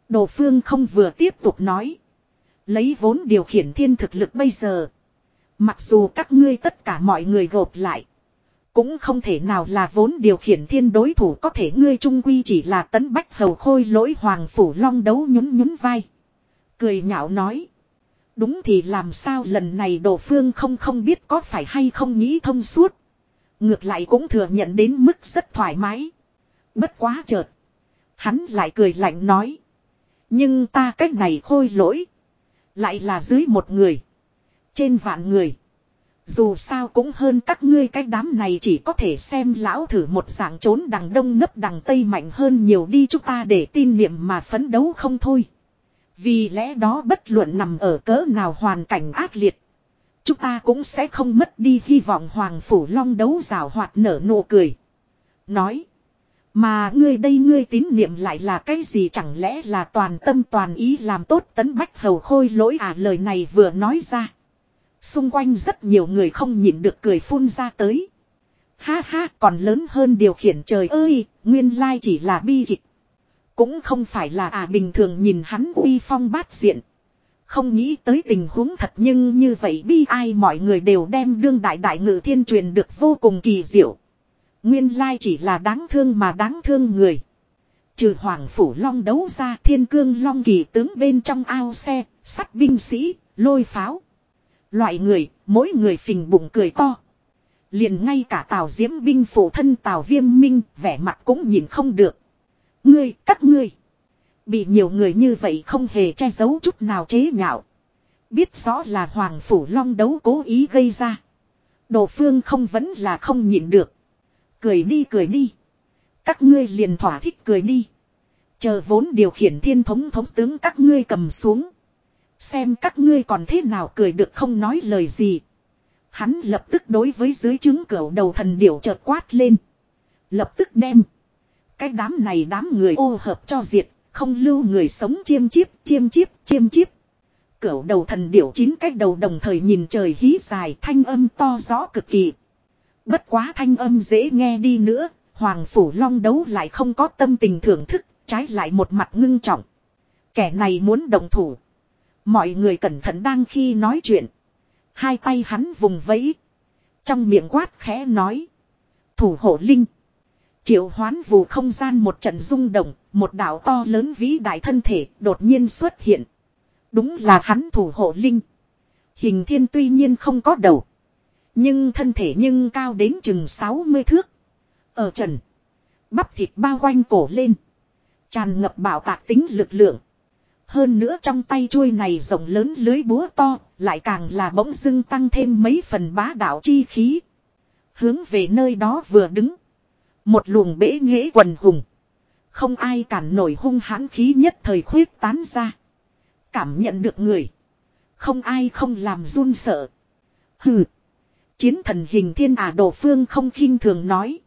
Đồ phương không vừa tiếp tục nói. Lấy vốn điều khiển thiên thực lực bây giờ. Mặc dù các ngươi tất cả mọi người gộp lại. Cũng không thể nào là vốn điều khiển thiên đối thủ có thể ngươi trung quy chỉ là tấn bách hầu khôi lỗi hoàng phủ long đấu nhún nhún vai. Cười nhạo nói. Đúng thì làm sao lần này đồ phương không không biết có phải hay không nghĩ thông suốt. Ngược lại cũng thừa nhận đến mức rất thoải mái. Bất quá chợt. Hắn lại cười lạnh nói. Nhưng ta cách này khôi lỗi. Lại là dưới một người. Trên vạn người. Dù sao cũng hơn các ngươi cái đám này chỉ có thể xem lão thử một dạng trốn đằng đông nấp đằng tây mạnh hơn nhiều đi chúng ta để tin niệm mà phấn đấu không thôi. Vì lẽ đó bất luận nằm ở cỡ nào hoàn cảnh ác liệt. Chúng ta cũng sẽ không mất đi hy vọng Hoàng Phủ Long đấu rào hoạt nở nụ cười. Nói. Mà ngươi đây ngươi tín niệm lại là cái gì chẳng lẽ là toàn tâm toàn ý làm tốt tấn bách hầu khôi lỗi à lời này vừa nói ra. Xung quanh rất nhiều người không nhịn được cười phun ra tới. Ha ha còn lớn hơn điều khiển trời ơi, nguyên lai chỉ là bi kịch. Cũng không phải là à bình thường nhìn hắn uy phong bát diện. Không nghĩ tới tình huống thật nhưng như vậy bi ai mọi người đều đem đương đại đại ngự thiên truyền được vô cùng kỳ diệu. Nguyên lai chỉ là đáng thương mà đáng thương người. Trừ hoàng phủ long đấu ra thiên cương long kỳ tướng bên trong ao xe, sắt binh sĩ, lôi pháo. Loại người, mỗi người phình bụng cười to. Liền ngay cả tào diễm binh phụ thân tào viêm minh, vẻ mặt cũng nhìn không được. Ngươi, các ngươi. Bị nhiều người như vậy không hề che giấu chút nào chế nhạo. Biết rõ là Hoàng Phủ Long đấu cố ý gây ra. Đồ phương không vẫn là không nhịn được. Cười đi cười đi. Các ngươi liền thỏa thích cười đi. Chờ vốn điều khiển thiên thống thống tướng các ngươi cầm xuống. Xem các ngươi còn thế nào cười được không nói lời gì. Hắn lập tức đối với dưới trứng cửa đầu thần điểu chợt quát lên. Lập tức đem. Cái đám này đám người ô hợp cho diệt. Không lưu người sống chiêm chiếp, chiêm chiếp, chiêm chiếp. Cửu đầu thần điểu chín cách đầu đồng thời nhìn trời hí dài thanh âm to rõ cực kỳ. Bất quá thanh âm dễ nghe đi nữa, Hoàng Phủ Long đấu lại không có tâm tình thưởng thức, trái lại một mặt ngưng trọng. Kẻ này muốn đồng thủ. Mọi người cẩn thận đang khi nói chuyện. Hai tay hắn vùng vẫy. Trong miệng quát khẽ nói. Thủ hộ linh. Triệu hoán vù không gian một trận rung động, một đảo to lớn vĩ đại thân thể đột nhiên xuất hiện. Đúng là hắn thủ hộ linh. Hình thiên tuy nhiên không có đầu. Nhưng thân thể nhưng cao đến chừng 60 thước. Ở trần. Bắp thịt bao quanh cổ lên. Tràn ngập bảo tạc tính lực lượng. Hơn nữa trong tay chuôi này rộng lớn lưới búa to, lại càng là bỗng dưng tăng thêm mấy phần bá đạo chi khí. Hướng về nơi đó vừa đứng. Một luồng bể nghễ quần hùng. Không ai cản nổi hung hãn khí nhất thời khuyết tán ra. Cảm nhận được người. Không ai không làm run sợ. Hừ. Chiến thần hình thiên ả đồ phương không khinh thường nói.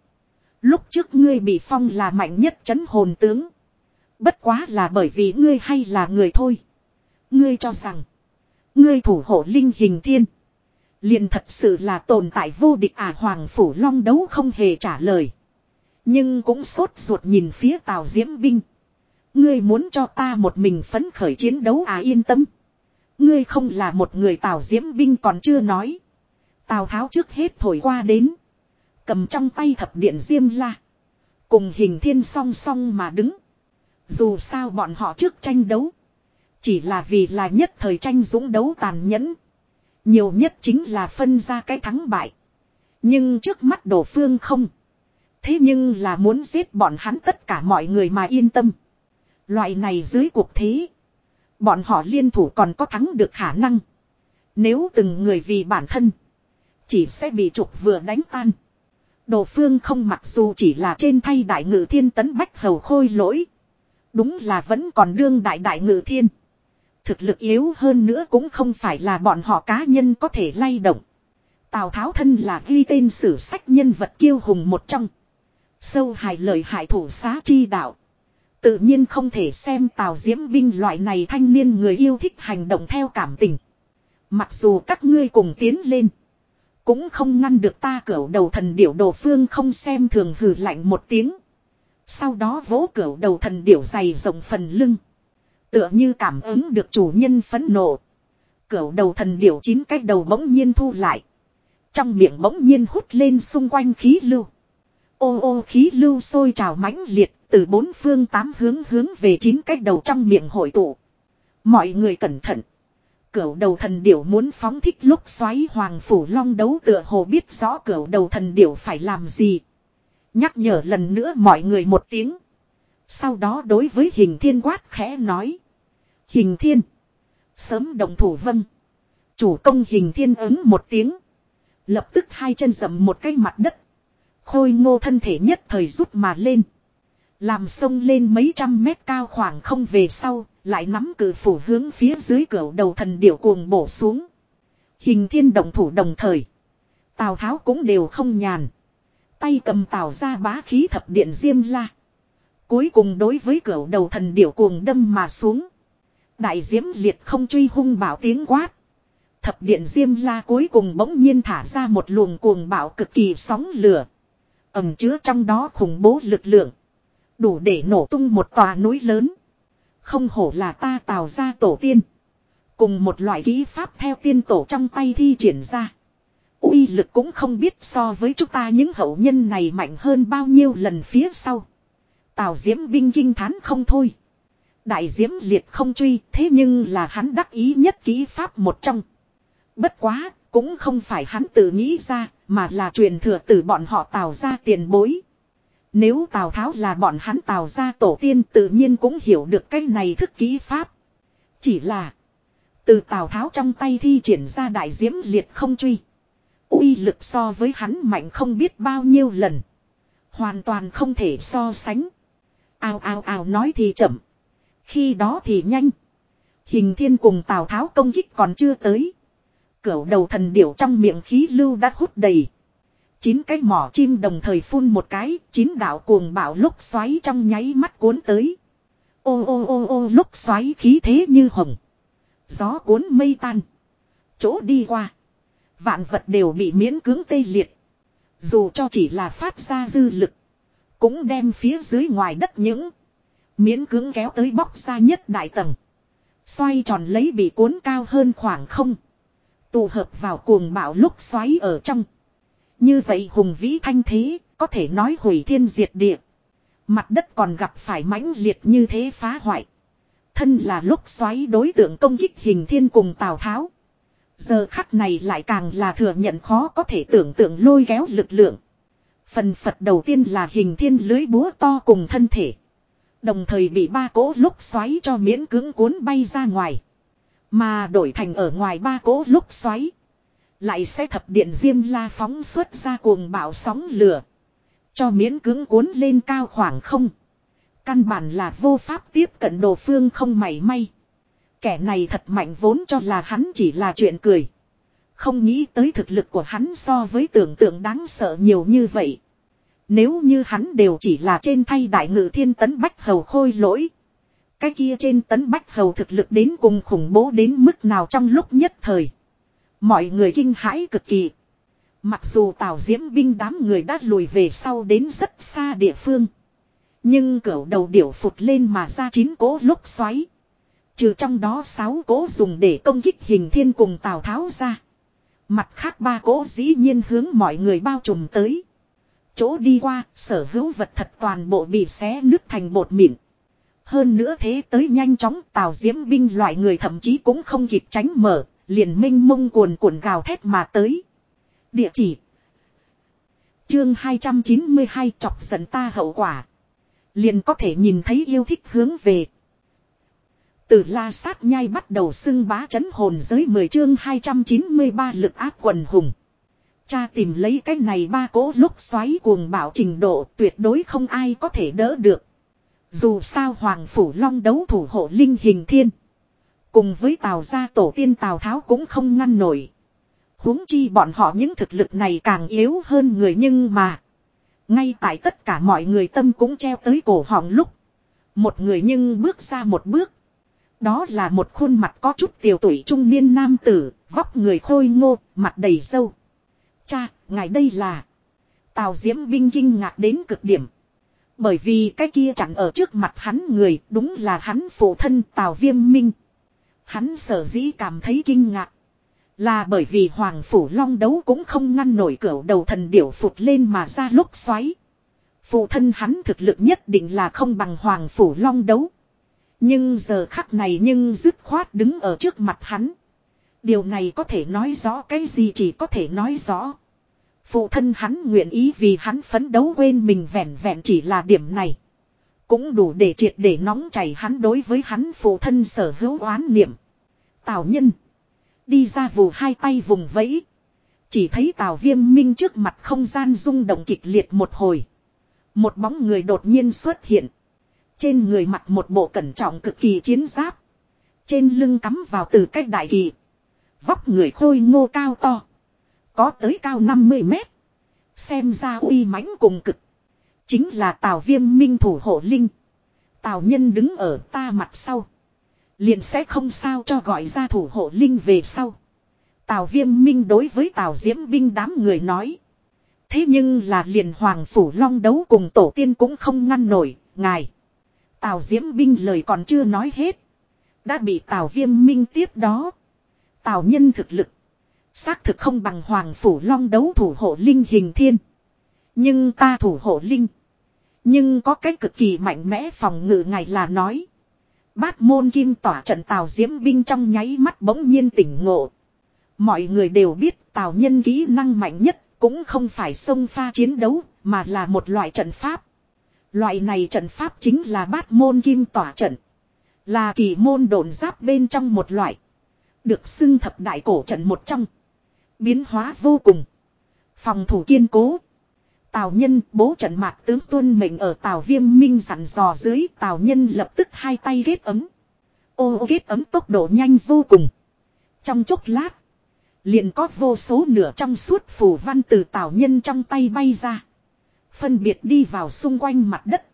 Lúc trước ngươi bị phong là mạnh nhất chấn hồn tướng. Bất quá là bởi vì ngươi hay là người thôi. Ngươi cho rằng. Ngươi thủ hộ linh hình thiên. liền thật sự là tồn tại vô địch à hoàng phủ long đấu không hề trả lời. Nhưng cũng sốt ruột nhìn phía tàu diễm binh. Ngươi muốn cho ta một mình phấn khởi chiến đấu à yên tâm. Ngươi không là một người tàu diễm binh còn chưa nói. Tào Tháo trước hết thổi qua đến. Cầm trong tay thập điện diêm la. Cùng hình thiên song song mà đứng. Dù sao bọn họ trước tranh đấu. Chỉ là vì là nhất thời tranh dũng đấu tàn nhẫn. Nhiều nhất chính là phân ra cái thắng bại. Nhưng trước mắt đổ phương không. Thế nhưng là muốn giết bọn hắn tất cả mọi người mà yên tâm. Loại này dưới cuộc thế. Bọn họ liên thủ còn có thắng được khả năng. Nếu từng người vì bản thân. Chỉ sẽ bị trục vừa đánh tan. Đồ phương không mặc dù chỉ là trên thay đại ngự thiên tấn bách hầu khôi lỗi. Đúng là vẫn còn đương đại đại ngự thiên. Thực lực yếu hơn nữa cũng không phải là bọn họ cá nhân có thể lay động. Tào Tháo thân là ghi tên sử sách nhân vật kiêu hùng một trong. Sâu hài lời hại thủ xá chi đạo. Tự nhiên không thể xem Tào Diễm binh loại này thanh niên người yêu thích hành động theo cảm tình. Mặc dù các ngươi cùng tiến lên. Cũng không ngăn được ta cỡ đầu thần điểu đồ phương không xem thường hừ lạnh một tiếng. Sau đó vỗ cỡ đầu thần điểu dày rộng phần lưng. Tựa như cảm ứng được chủ nhân phẫn nộ. Cỡ đầu thần điểu chín cái đầu bỗng nhiên thu lại. Trong miệng bỗng nhiên hút lên xung quanh khí lưu. Ô ô khí lưu sôi trào mãnh liệt, từ bốn phương tám hướng hướng về chín cái đầu trong miệng hội tụ. Mọi người cẩn thận. Cửu đầu thần điểu muốn phóng thích lúc xoáy hoàng phủ long đấu tựa hồ biết rõ cửu đầu thần điểu phải làm gì. Nhắc nhở lần nữa mọi người một tiếng. Sau đó đối với hình thiên quát khẽ nói. Hình thiên. Sớm đồng thủ vân. Chủ công hình thiên ứng một tiếng. Lập tức hai chân dầm một cái mặt đất. Khôi ngô thân thể nhất thời rút mà lên. Làm sông lên mấy trăm mét cao khoảng không về sau, lại nắm cử phủ hướng phía dưới cửa đầu thần điểu cuồng bổ xuống. Hình thiên động thủ đồng thời. Tào Tháo cũng đều không nhàn. Tay cầm tào ra bá khí thập điện diêm la. Cuối cùng đối với cửa đầu thần điểu cuồng đâm mà xuống. Đại diễm liệt không truy hung bảo tiếng quát. Thập điện diêm la cuối cùng bỗng nhiên thả ra một luồng cuồng bạo cực kỳ sóng lửa. Ẩm chứa trong đó khủng bố lực lượng. Đủ để nổ tung một tòa núi lớn. Không hổ là ta tạo ra tổ tiên. Cùng một loại kỹ pháp theo tiên tổ trong tay thi triển ra. uy lực cũng không biết so với chúng ta những hậu nhân này mạnh hơn bao nhiêu lần phía sau. Tào diễm binh kinh thán không thôi. Đại diễm liệt không truy thế nhưng là hắn đắc ý nhất kỹ pháp một trong. Bất quá, cũng không phải hắn tự nghĩ ra, mà là truyền thừa từ bọn họ tào ra tiền bối. Nếu Tào Tháo là bọn hắn Tào ra tổ tiên tự nhiên cũng hiểu được cái này thức ký pháp. Chỉ là từ Tào Tháo trong tay thi triển ra đại diễm liệt không truy. uy lực so với hắn mạnh không biết bao nhiêu lần. Hoàn toàn không thể so sánh. Ao ao ao nói thì chậm. Khi đó thì nhanh. Hình thiên cùng Tào Tháo công kích còn chưa tới. Cửu đầu thần điểu trong miệng khí lưu đã hút đầy. Chín cái mỏ chim đồng thời phun một cái, chín đạo cuồng bạo lúc xoáy trong nháy mắt cuốn tới. Ô ô ô ô lúc xoáy khí thế như hồng. Gió cuốn mây tan. Chỗ đi qua. Vạn vật đều bị miễn cưỡng tê liệt. Dù cho chỉ là phát ra dư lực. Cũng đem phía dưới ngoài đất những. Miễn cưỡng kéo tới bóc ra nhất đại tầng. Xoay tròn lấy bị cuốn cao hơn khoảng không. Tụ hợp vào cuồng bạo lúc xoáy ở trong. Như vậy hùng vĩ thanh thế, có thể nói hủy thiên diệt địa. Mặt đất còn gặp phải mãnh liệt như thế phá hoại. Thân là lúc xoáy đối tượng công kích hình thiên cùng Tào Tháo. Giờ khắc này lại càng là thừa nhận khó có thể tưởng tượng lôi kéo lực lượng. Phần Phật đầu tiên là hình thiên lưới búa to cùng thân thể. Đồng thời bị ba cỗ lúc xoáy cho miễn cứng cuốn bay ra ngoài. Mà đổi thành ở ngoài ba cỗ lúc xoáy. Lại sẽ thập điện diêm la phóng xuất ra cuồng bạo sóng lửa. Cho miễn cứng cuốn lên cao khoảng không. Căn bản là vô pháp tiếp cận đồ phương không mảy may. Kẻ này thật mạnh vốn cho là hắn chỉ là chuyện cười. Không nghĩ tới thực lực của hắn so với tưởng tượng đáng sợ nhiều như vậy. Nếu như hắn đều chỉ là trên thay đại ngự thiên tấn bách hầu khôi lỗi. Cái kia trên tấn bách hầu thực lực đến cùng khủng bố đến mức nào trong lúc nhất thời. Mọi người kinh hãi cực kỳ. Mặc dù Tào Diễm binh đám người đã lùi về sau đến rất xa địa phương. Nhưng cẩu đầu điểu phụt lên mà ra chín cỗ lúc xoáy. Trừ trong đó sáu cỗ dùng để công kích hình thiên cùng Tào Tháo ra. Mặt khác ba cỗ dĩ nhiên hướng mọi người bao trùm tới. Chỗ đi qua, sở hữu vật thật toàn bộ bị xé nứt thành bột mịn. Hơn nữa thế tới nhanh chóng tào diễm binh loại người thậm chí cũng không kịp tránh mở, liền minh mông cuồn cuộn gào thét mà tới. Địa chỉ Chương 292 chọc giận ta hậu quả. Liền có thể nhìn thấy yêu thích hướng về. Từ la sát nhai bắt đầu xưng bá chấn hồn giới 10 chương 293 lực áp quần hùng. Cha tìm lấy cái này ba cỗ lúc xoáy cuồng bảo trình độ tuyệt đối không ai có thể đỡ được. Dù sao Hoàng Phủ Long đấu thủ hộ linh hình thiên. Cùng với Tào gia tổ tiên Tào Tháo cũng không ngăn nổi huống chi bọn họ những thực lực này càng yếu hơn người nhưng mà. Ngay tại tất cả mọi người tâm cũng treo tới cổ họng lúc. Một người nhưng bước ra một bước. Đó là một khuôn mặt có chút tiểu tuổi trung niên nam tử, vóc người khôi ngô, mặt đầy sâu. Cha, ngài đây là... Tào Diễm Binh kinh ngạc đến cực điểm. Bởi vì cái kia chặn ở trước mặt hắn người, đúng là hắn phụ thân Tào Viêm Minh. Hắn sở dĩ cảm thấy kinh ngạc. Là bởi vì Hoàng Phủ Long đấu cũng không ngăn nổi cửa đầu thần điểu phụt lên mà ra lúc xoáy. Phụ thân hắn thực lực nhất định là không bằng Hoàng Phủ Long đấu. Nhưng giờ khắc này nhưng dứt khoát đứng ở trước mặt hắn. Điều này có thể nói rõ, cái gì chỉ có thể nói rõ. Phụ thân hắn nguyện ý vì hắn phấn đấu quên mình vẹn vẹn chỉ là điểm này. Cũng đủ để triệt để nóng chảy hắn đối với hắn phụ thân sở hữu oán niệm. Tào nhân. Đi ra vù hai tay vùng vẫy. Chỉ thấy Tào Viêm Minh trước mặt không gian rung động kịch liệt một hồi. Một bóng người đột nhiên xuất hiện. Trên người mặc một bộ cẩn trọng cực kỳ chiến giáp. Trên lưng cắm vào từ cách đại kỳ. Vóc người khôi ngô cao to. Có tới cao 50 mét. Xem ra uy mãnh cùng cực. Chính là Tào Viêm Minh thủ hộ linh. Tào Nhân đứng ở ta mặt sau. Liền sẽ không sao cho gọi ra thủ hộ linh về sau. Tào viêm minh đối với tào diễm binh đám người nói. Thế nhưng là liền hoàng phủ long đấu cùng tổ tiên cũng không ngăn nổi, ngài. Tào diễm binh lời còn chưa nói hết. Đã bị tào viêm minh tiếp đó. Tào nhân thực lực. Xác thực không bằng hoàng phủ long đấu thủ hộ linh hình thiên. Nhưng ta thủ hộ linh. Nhưng có cái cực kỳ mạnh mẽ phòng ngự ngài là nói. Bát môn kim tỏa trận tào diễm binh trong nháy mắt bỗng nhiên tỉnh ngộ. Mọi người đều biết tào nhân kỹ năng mạnh nhất cũng không phải sông pha chiến đấu mà là một loại trận pháp. Loại này trận pháp chính là bát môn kim tỏa trận. Là kỳ môn đồn giáp bên trong một loại. Được xưng thập đại cổ trận một trong. Biến hóa vô cùng. Phòng thủ kiên cố. Tào nhân bố trận mạc tướng tuân mệnh ở tào viêm minh dặn dò dưới tào nhân lập tức hai tay ghét ấm. Ô ghét ấm tốc độ nhanh vô cùng. Trong chốc lát. Liền có vô số nửa trong suốt phủ văn từ tào nhân trong tay bay ra. Phân biệt đi vào xung quanh mặt đất.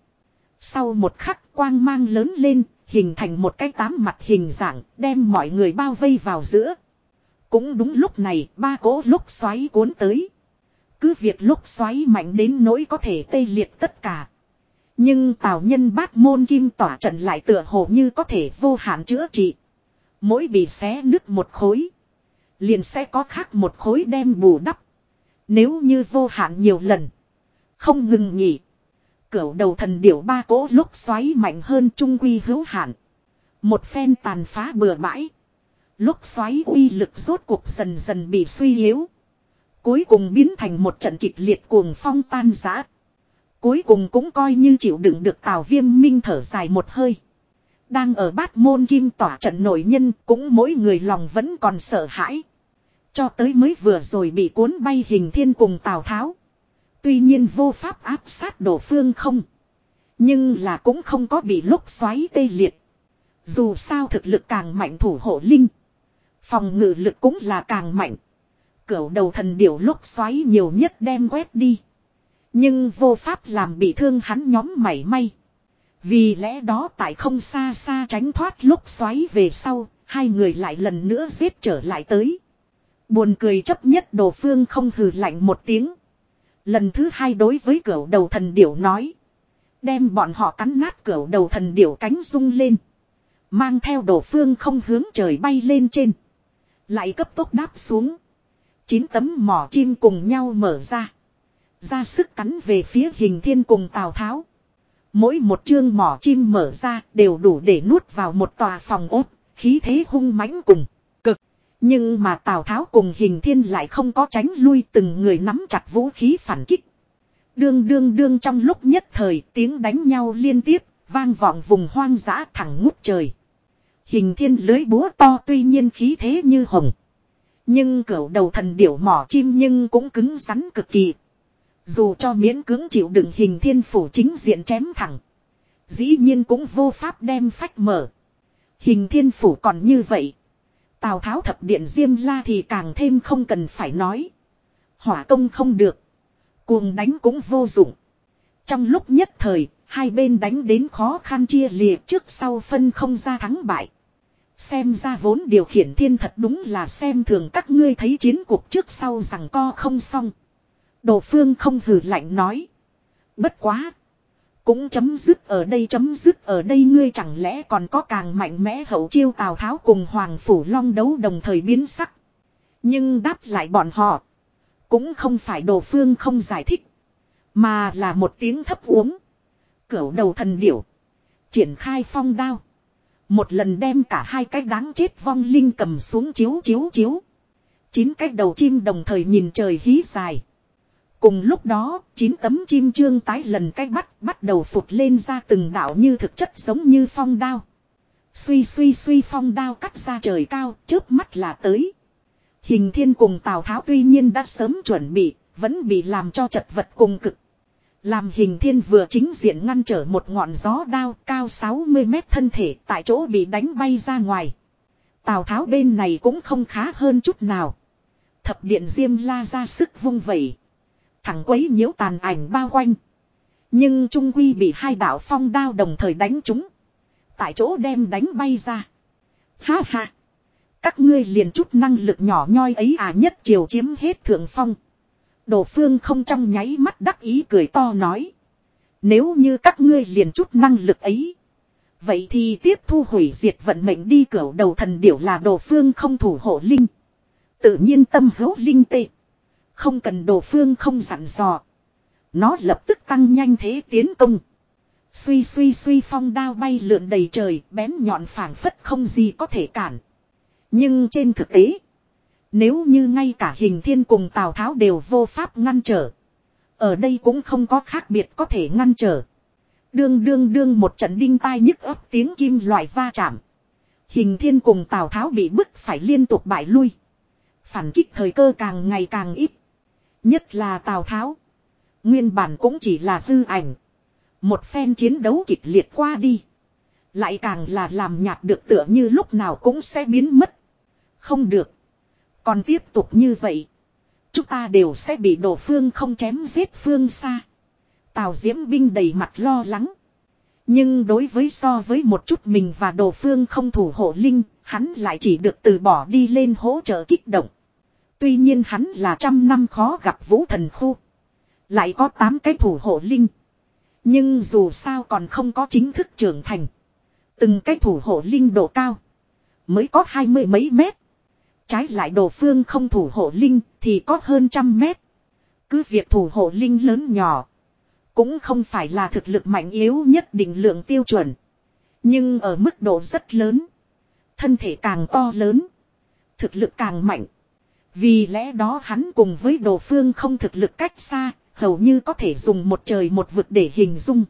Sau một khắc quang mang lớn lên, hình thành một cái tám mặt hình dạng, đem mọi người bao vây vào giữa. Cũng đúng lúc này, ba cỗ lúc xoáy cuốn tới. Cứ việc lúc xoáy mạnh đến nỗi có thể tê liệt tất cả. Nhưng tào nhân bát môn kim tỏa trận lại tựa hồ như có thể vô hạn chữa trị. Mỗi bị xé nứt một khối. Liền sẽ có khác một khối đem bù đắp. Nếu như vô hạn nhiều lần. Không ngừng nghỉ. Cửu đầu thần điểu ba cỗ lúc xoáy mạnh hơn trung quy hữu hạn. Một phen tàn phá bừa bãi. Lúc xoáy uy lực rốt cuộc dần dần bị suy yếu. Cuối cùng biến thành một trận kịch liệt cuồng phong tan giã. Cuối cùng cũng coi như chịu đựng được Tào Viêm Minh thở dài một hơi. Đang ở bát môn kim tỏa trận nổi nhân cũng mỗi người lòng vẫn còn sợ hãi. Cho tới mới vừa rồi bị cuốn bay hình thiên cùng Tào Tháo. Tuy nhiên vô pháp áp sát đổ phương không. Nhưng là cũng không có bị lúc xoáy tê liệt. Dù sao thực lực càng mạnh thủ hộ linh. Phòng ngự lực cũng là càng mạnh cửu đầu thần điểu lúc xoáy nhiều nhất đem quét đi. Nhưng vô pháp làm bị thương hắn nhóm mảy may. Vì lẽ đó tại không xa xa tránh thoát lúc xoáy về sau, hai người lại lần nữa giết trở lại tới. Buồn cười chấp nhất đồ phương không hừ lạnh một tiếng. Lần thứ hai đối với cửu đầu thần điểu nói. Đem bọn họ cắn nát cửu đầu thần điểu cánh rung lên. Mang theo đồ phương không hướng trời bay lên trên. Lại cấp tốc đáp xuống. Chín tấm mỏ chim cùng nhau mở ra. Ra sức cắn về phía hình thiên cùng Tào Tháo. Mỗi một chương mỏ chim mở ra đều đủ để nuốt vào một tòa phòng ốt, khí thế hung mãnh cùng. Cực. Nhưng mà Tào Tháo cùng hình thiên lại không có tránh lui từng người nắm chặt vũ khí phản kích. Đương đương đương trong lúc nhất thời tiếng đánh nhau liên tiếp, vang vọng vùng hoang dã thẳng ngút trời. Hình thiên lưới búa to tuy nhiên khí thế như hồng. Nhưng cửu đầu thần điểu mỏ chim nhưng cũng cứng rắn cực kỳ. Dù cho miễn cưỡng chịu đựng hình thiên phủ chính diện chém thẳng. Dĩ nhiên cũng vô pháp đem phách mở. Hình thiên phủ còn như vậy. Tào tháo thập điện diêm la thì càng thêm không cần phải nói. Hỏa công không được. Cuồng đánh cũng vô dụng. Trong lúc nhất thời, hai bên đánh đến khó khăn chia lìa trước sau phân không ra thắng bại. Xem ra vốn điều khiển thiên thật đúng là xem thường các ngươi thấy chiến cuộc trước sau rằng co không xong. Đồ phương không hử lạnh nói. Bất quá. Cũng chấm dứt ở đây, chấm dứt ở đây ngươi chẳng lẽ còn có càng mạnh mẽ hậu chiêu Tào Tháo cùng Hoàng Phủ Long đấu đồng thời biến sắc. Nhưng đáp lại bọn họ. Cũng không phải đồ phương không giải thích. Mà là một tiếng thấp uống. Cửu đầu thần điểu. Triển khai phong đao. Một lần đem cả hai cái đáng chết vong linh cầm xuống chiếu chiếu chiếu. Chín cái đầu chim đồng thời nhìn trời hí dài. Cùng lúc đó, chín tấm chim trương tái lần cách bắt bắt đầu phụt lên ra từng đảo như thực chất giống như phong đao. Suy suy suy phong đao cắt ra trời cao, chớp mắt là tới. Hình thiên cùng Tào Tháo tuy nhiên đã sớm chuẩn bị, vẫn bị làm cho chật vật cùng cực. Làm hình thiên vừa chính diện ngăn trở một ngọn gió đao cao 60 mét thân thể tại chỗ bị đánh bay ra ngoài. Tào Tháo bên này cũng không khá hơn chút nào. Thập điện diêm la ra sức vung vẩy. Thẳng quấy nhiễu tàn ảnh bao quanh. Nhưng trung quy bị hai đạo phong đao đồng thời đánh trúng. Tại chỗ đem đánh bay ra. Ha ha. Các ngươi liền chút năng lực nhỏ nhoi ấy à nhất chiều chiếm hết thượng phong. Đồ phương không trong nháy mắt đắc ý cười to nói. Nếu như các ngươi liền chút năng lực ấy. Vậy thì tiếp thu hủy diệt vận mệnh đi cửa đầu thần điểu là đồ phương không thủ hộ linh. Tự nhiên tâm hữu linh tệ. Không cần đồ phương không dặn dò. Nó lập tức tăng nhanh thế tiến công. Suy suy suy phong đao bay lượn đầy trời, bén nhọn phảng phất không gì có thể cản. Nhưng trên thực tế. Nếu như ngay cả hình thiên cùng Tào Tháo đều vô pháp ngăn trở. Ở đây cũng không có khác biệt có thể ngăn trở. Đương đương đương một trận đinh tai nhức ấp tiếng kim loại va chạm. Hình thiên cùng Tào Tháo bị bức phải liên tục bại lui. Phản kích thời cơ càng ngày càng ít. Nhất là Tào Tháo. Nguyên bản cũng chỉ là hư ảnh. Một phen chiến đấu kịch liệt qua đi. Lại càng là làm nhạt được tựa như lúc nào cũng sẽ biến mất. Không được. Còn tiếp tục như vậy. Chúng ta đều sẽ bị đổ phương không chém giết phương xa. Tào diễm binh đầy mặt lo lắng. Nhưng đối với so với một chút mình và đồ phương không thủ hộ linh, hắn lại chỉ được từ bỏ đi lên hỗ trợ kích động. Tuy nhiên hắn là trăm năm khó gặp vũ thần khu. Lại có tám cái thủ hộ linh. Nhưng dù sao còn không có chính thức trưởng thành. Từng cái thủ hộ linh độ cao. Mới có hai mươi mấy mét. Trái lại đồ phương không thủ hộ linh thì có hơn trăm mét. Cứ việc thủ hộ linh lớn nhỏ. Cũng không phải là thực lực mạnh yếu nhất định lượng tiêu chuẩn. Nhưng ở mức độ rất lớn. Thân thể càng to lớn. Thực lực càng mạnh. Vì lẽ đó hắn cùng với đồ phương không thực lực cách xa. Hầu như có thể dùng một trời một vực để hình dung.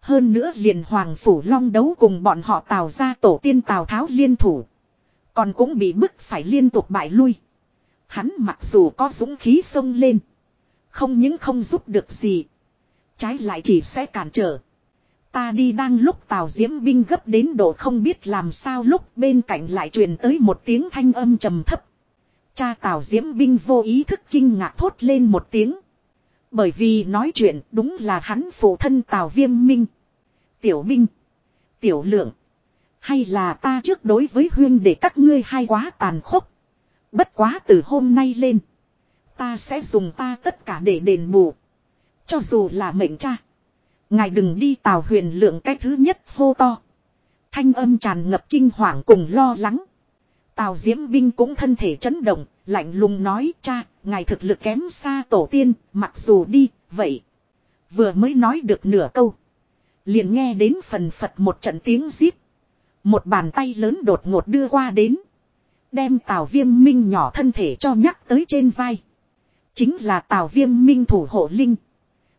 Hơn nữa liền Hoàng Phủ Long đấu cùng bọn họ tào ra tổ tiên tào tháo liên thủ. Còn cũng bị bức phải liên tục bại lui. Hắn mặc dù có dũng khí xông lên. Không những không giúp được gì. Trái lại chỉ sẽ cản trở. Ta đi đang lúc tàu diễm binh gấp đến độ không biết làm sao lúc bên cạnh lại truyền tới một tiếng thanh âm trầm thấp. Cha tàu diễm binh vô ý thức kinh ngạc thốt lên một tiếng. Bởi vì nói chuyện đúng là hắn phụ thân tàu viêm minh. Tiểu binh. Tiểu lượng. Hay là ta trước đối với huyên để các ngươi hai quá tàn khốc. Bất quá từ hôm nay lên. Ta sẽ dùng ta tất cả để đền bù. Cho dù là mệnh cha. Ngài đừng đi tào huyền lượng cái thứ nhất hô to. Thanh âm tràn ngập kinh hoàng cùng lo lắng. Tào Diễm Binh cũng thân thể chấn động, lạnh lùng nói cha, ngài thực lực kém xa tổ tiên, mặc dù đi, vậy. Vừa mới nói được nửa câu. Liền nghe đến phần phật một trận tiếng zip. Một bàn tay lớn đột ngột đưa qua đến. Đem tào viêm minh nhỏ thân thể cho nhắc tới trên vai. Chính là tào viêm minh thủ hộ linh.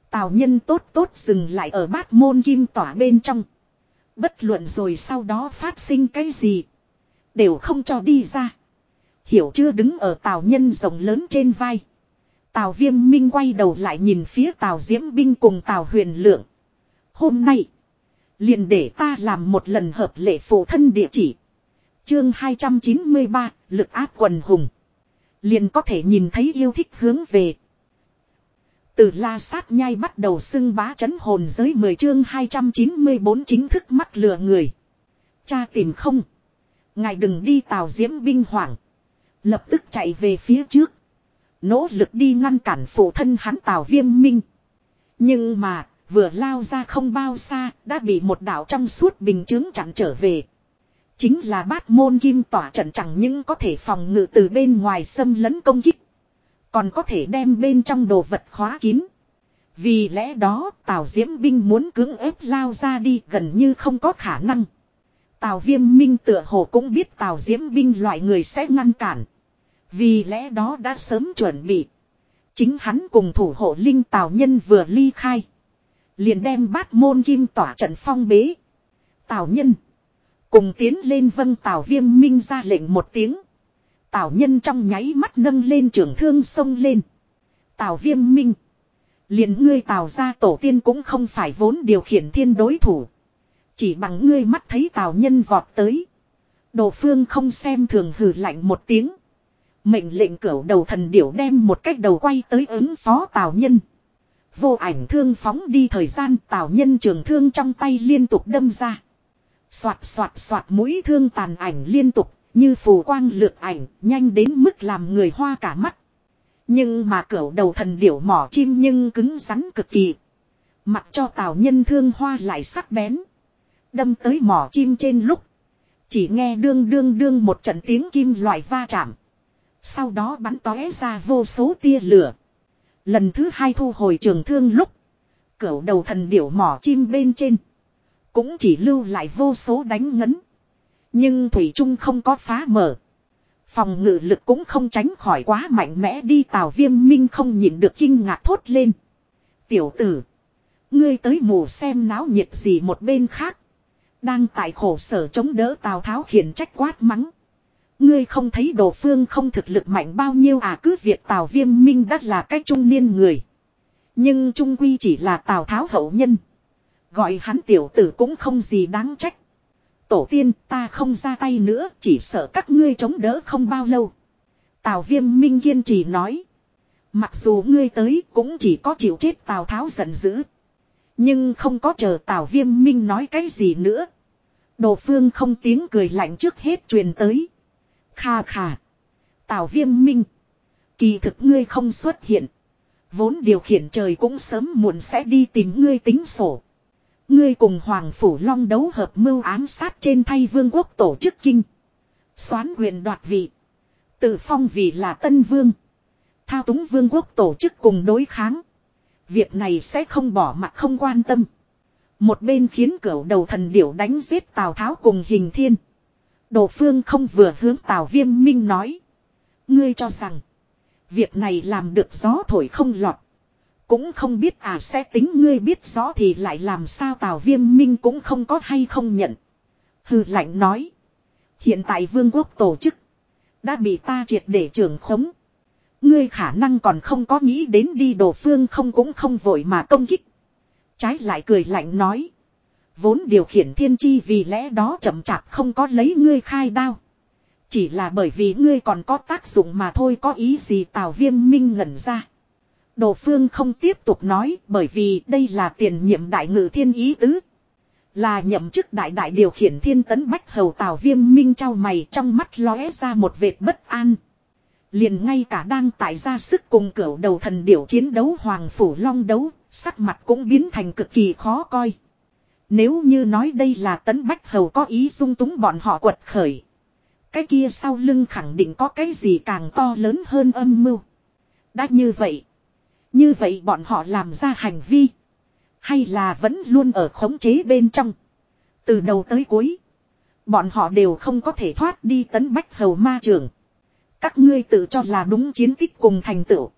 Tào nhân tốt tốt dừng lại ở bát môn kim tỏa bên trong. Bất luận rồi sau đó phát sinh cái gì. Đều không cho đi ra. Hiểu chưa đứng ở tào nhân rộng lớn trên vai. Tào viêm minh quay đầu lại nhìn phía tào diễm binh cùng tào huyền lượng. Hôm nay. Liền để ta làm một lần hợp lệ phụ thân địa chỉ. Chương 293, lực áp quần hùng. Liền có thể nhìn thấy yêu thích hướng về. Từ la sát nhai bắt đầu xưng bá chấn hồn giới 10 chương 294 chính thức mắc lừa người. Cha tìm không. Ngài đừng đi tàu diễm binh hoảng. Lập tức chạy về phía trước. Nỗ lực đi ngăn cản phụ thân hắn tàu viêm minh. Nhưng mà, vừa lao ra không bao xa, đã bị một đảo trong suốt bình chứng chặn trở về. Chính là bát môn kim tỏa trận chẳng những có thể phòng ngự từ bên ngoài xâm lấn công kích. Còn có thể đem bên trong đồ vật khóa kín. Vì lẽ đó Tào Diễm Binh muốn cưỡng ép lao ra đi gần như không có khả năng. Tào Viêm Minh tựa hồ cũng biết Tào Diễm Binh loại người sẽ ngăn cản. Vì lẽ đó đã sớm chuẩn bị. Chính hắn cùng thủ hộ Linh Tào Nhân vừa ly khai. Liền đem bát môn kim tỏa trận phong bế. Tào Nhân. Cùng tiến lên vân Tào Viêm Minh ra lệnh một tiếng. Tào Nhân trong nháy mắt nâng lên trường thương sông lên. Tào Viêm Minh. Liền ngươi Tào ra tổ tiên cũng không phải vốn điều khiển thiên đối thủ. Chỉ bằng ngươi mắt thấy Tào Nhân vọt tới. Đồ phương không xem thường hừ lạnh một tiếng. Mệnh lệnh cửu đầu thần điểu đem một cách đầu quay tới ứng phó Tào Nhân. Vô ảnh thương phóng đi thời gian Tào Nhân trường thương trong tay liên tục đâm ra. Xoạt xoạt xoạt mũi thương tàn ảnh liên tục, như phù quang lược ảnh, nhanh đến mức làm người hoa cả mắt. Nhưng mà cẩu đầu thần điểu mỏ chim nhưng cứng rắn cực kỳ. Mặc cho tào nhân thương hoa lại sắc bén. Đâm tới mỏ chim trên lúc. Chỉ nghe đương đương đương một trận tiếng kim loại va chạm. Sau đó bắn tóe ra vô số tia lửa. Lần thứ hai thu hồi trường thương lúc. Cửu đầu thần điểu mỏ chim bên trên. Cũng chỉ lưu lại vô số đánh ngấn. Nhưng Thủy Trung không có phá mở. Phòng ngự lực cũng không tránh khỏi quá mạnh mẽ đi, tào viêm minh không nhìn được kinh ngạc thốt lên. Tiểu tử. Ngươi tới mù xem náo nhiệt gì một bên khác. Đang tại khổ sở chống đỡ tào tháo khiển trách quát mắng. Ngươi không thấy đồ phương không thực lực mạnh bao nhiêu à cứ việc tào viêm minh đắt là cách trung niên người. Nhưng trung quy chỉ là tào tháo hậu nhân. Gọi hắn tiểu tử cũng không gì đáng trách. Tổ tiên, ta không ra tay nữa, chỉ sợ các ngươi chống đỡ không bao lâu. Tào viêm minh kiên trì nói. Mặc dù ngươi tới cũng chỉ có chịu chết Tào Tháo giận dữ. Nhưng không có chờ Tào viêm minh nói cái gì nữa. Đồ phương không tiếng cười lạnh trước hết truyền tới. Kha kha. Tào viêm minh. Kỳ thực ngươi không xuất hiện. Vốn điều khiển trời cũng sớm muộn sẽ đi tìm ngươi tính sổ. Ngươi cùng Hoàng Phủ Long đấu hợp mưu ám sát trên thay vương quốc tổ chức kinh. Xoán quyền đoạt vị. Tự phong vị là tân vương. Thao túng vương quốc tổ chức cùng đối kháng. Việc này sẽ không bỏ mặt không quan tâm. Một bên khiến cửu đầu thần điểu đánh giết Tào Tháo cùng hình thiên. Đồ phương không vừa hướng Tào Viêm Minh nói. Ngươi cho rằng. Việc này làm được gió thổi không lọt. Cũng không biết à sẽ tính ngươi biết rõ thì lại làm sao Tào Viêm Minh cũng không có hay không nhận. Hừ lạnh nói. Hiện tại vương quốc tổ chức. Đã bị ta triệt để trưởng khống. Ngươi khả năng còn không có nghĩ đến đi đồ phương không cũng không vội mà công kích. Trái lại cười lạnh nói. Vốn điều khiển thiên chi vì lẽ đó chậm chạp không có lấy ngươi khai đao. Chỉ là bởi vì ngươi còn có tác dụng mà thôi có ý gì tào viêm minh ngẩn ra. Đồ phương không tiếp tục nói bởi vì đây là tiền nhiệm đại ngự thiên ý tứ. Là nhậm chức đại đại điều khiển thiên tấn bách hầu tào viêm minh trao mày trong mắt lóe ra một vệt bất an. Liền ngay cả đang tại ra sức cùng cửu đầu thần điểu chiến đấu hoàng phủ long đấu, sắc mặt cũng biến thành cực kỳ khó coi. Nếu như nói đây là tấn bách hầu có ý dung túng bọn họ quật khởi. Cái kia sau lưng khẳng định có cái gì càng to lớn hơn âm mưu. Đã như vậy. Như vậy bọn họ làm ra hành vi. Hay là vẫn luôn ở khống chế bên trong. Từ đầu tới cuối. Bọn họ đều không có thể thoát đi tấn bách hầu ma trường. Các ngươi tự cho là đúng chiến tích cùng thành tựu.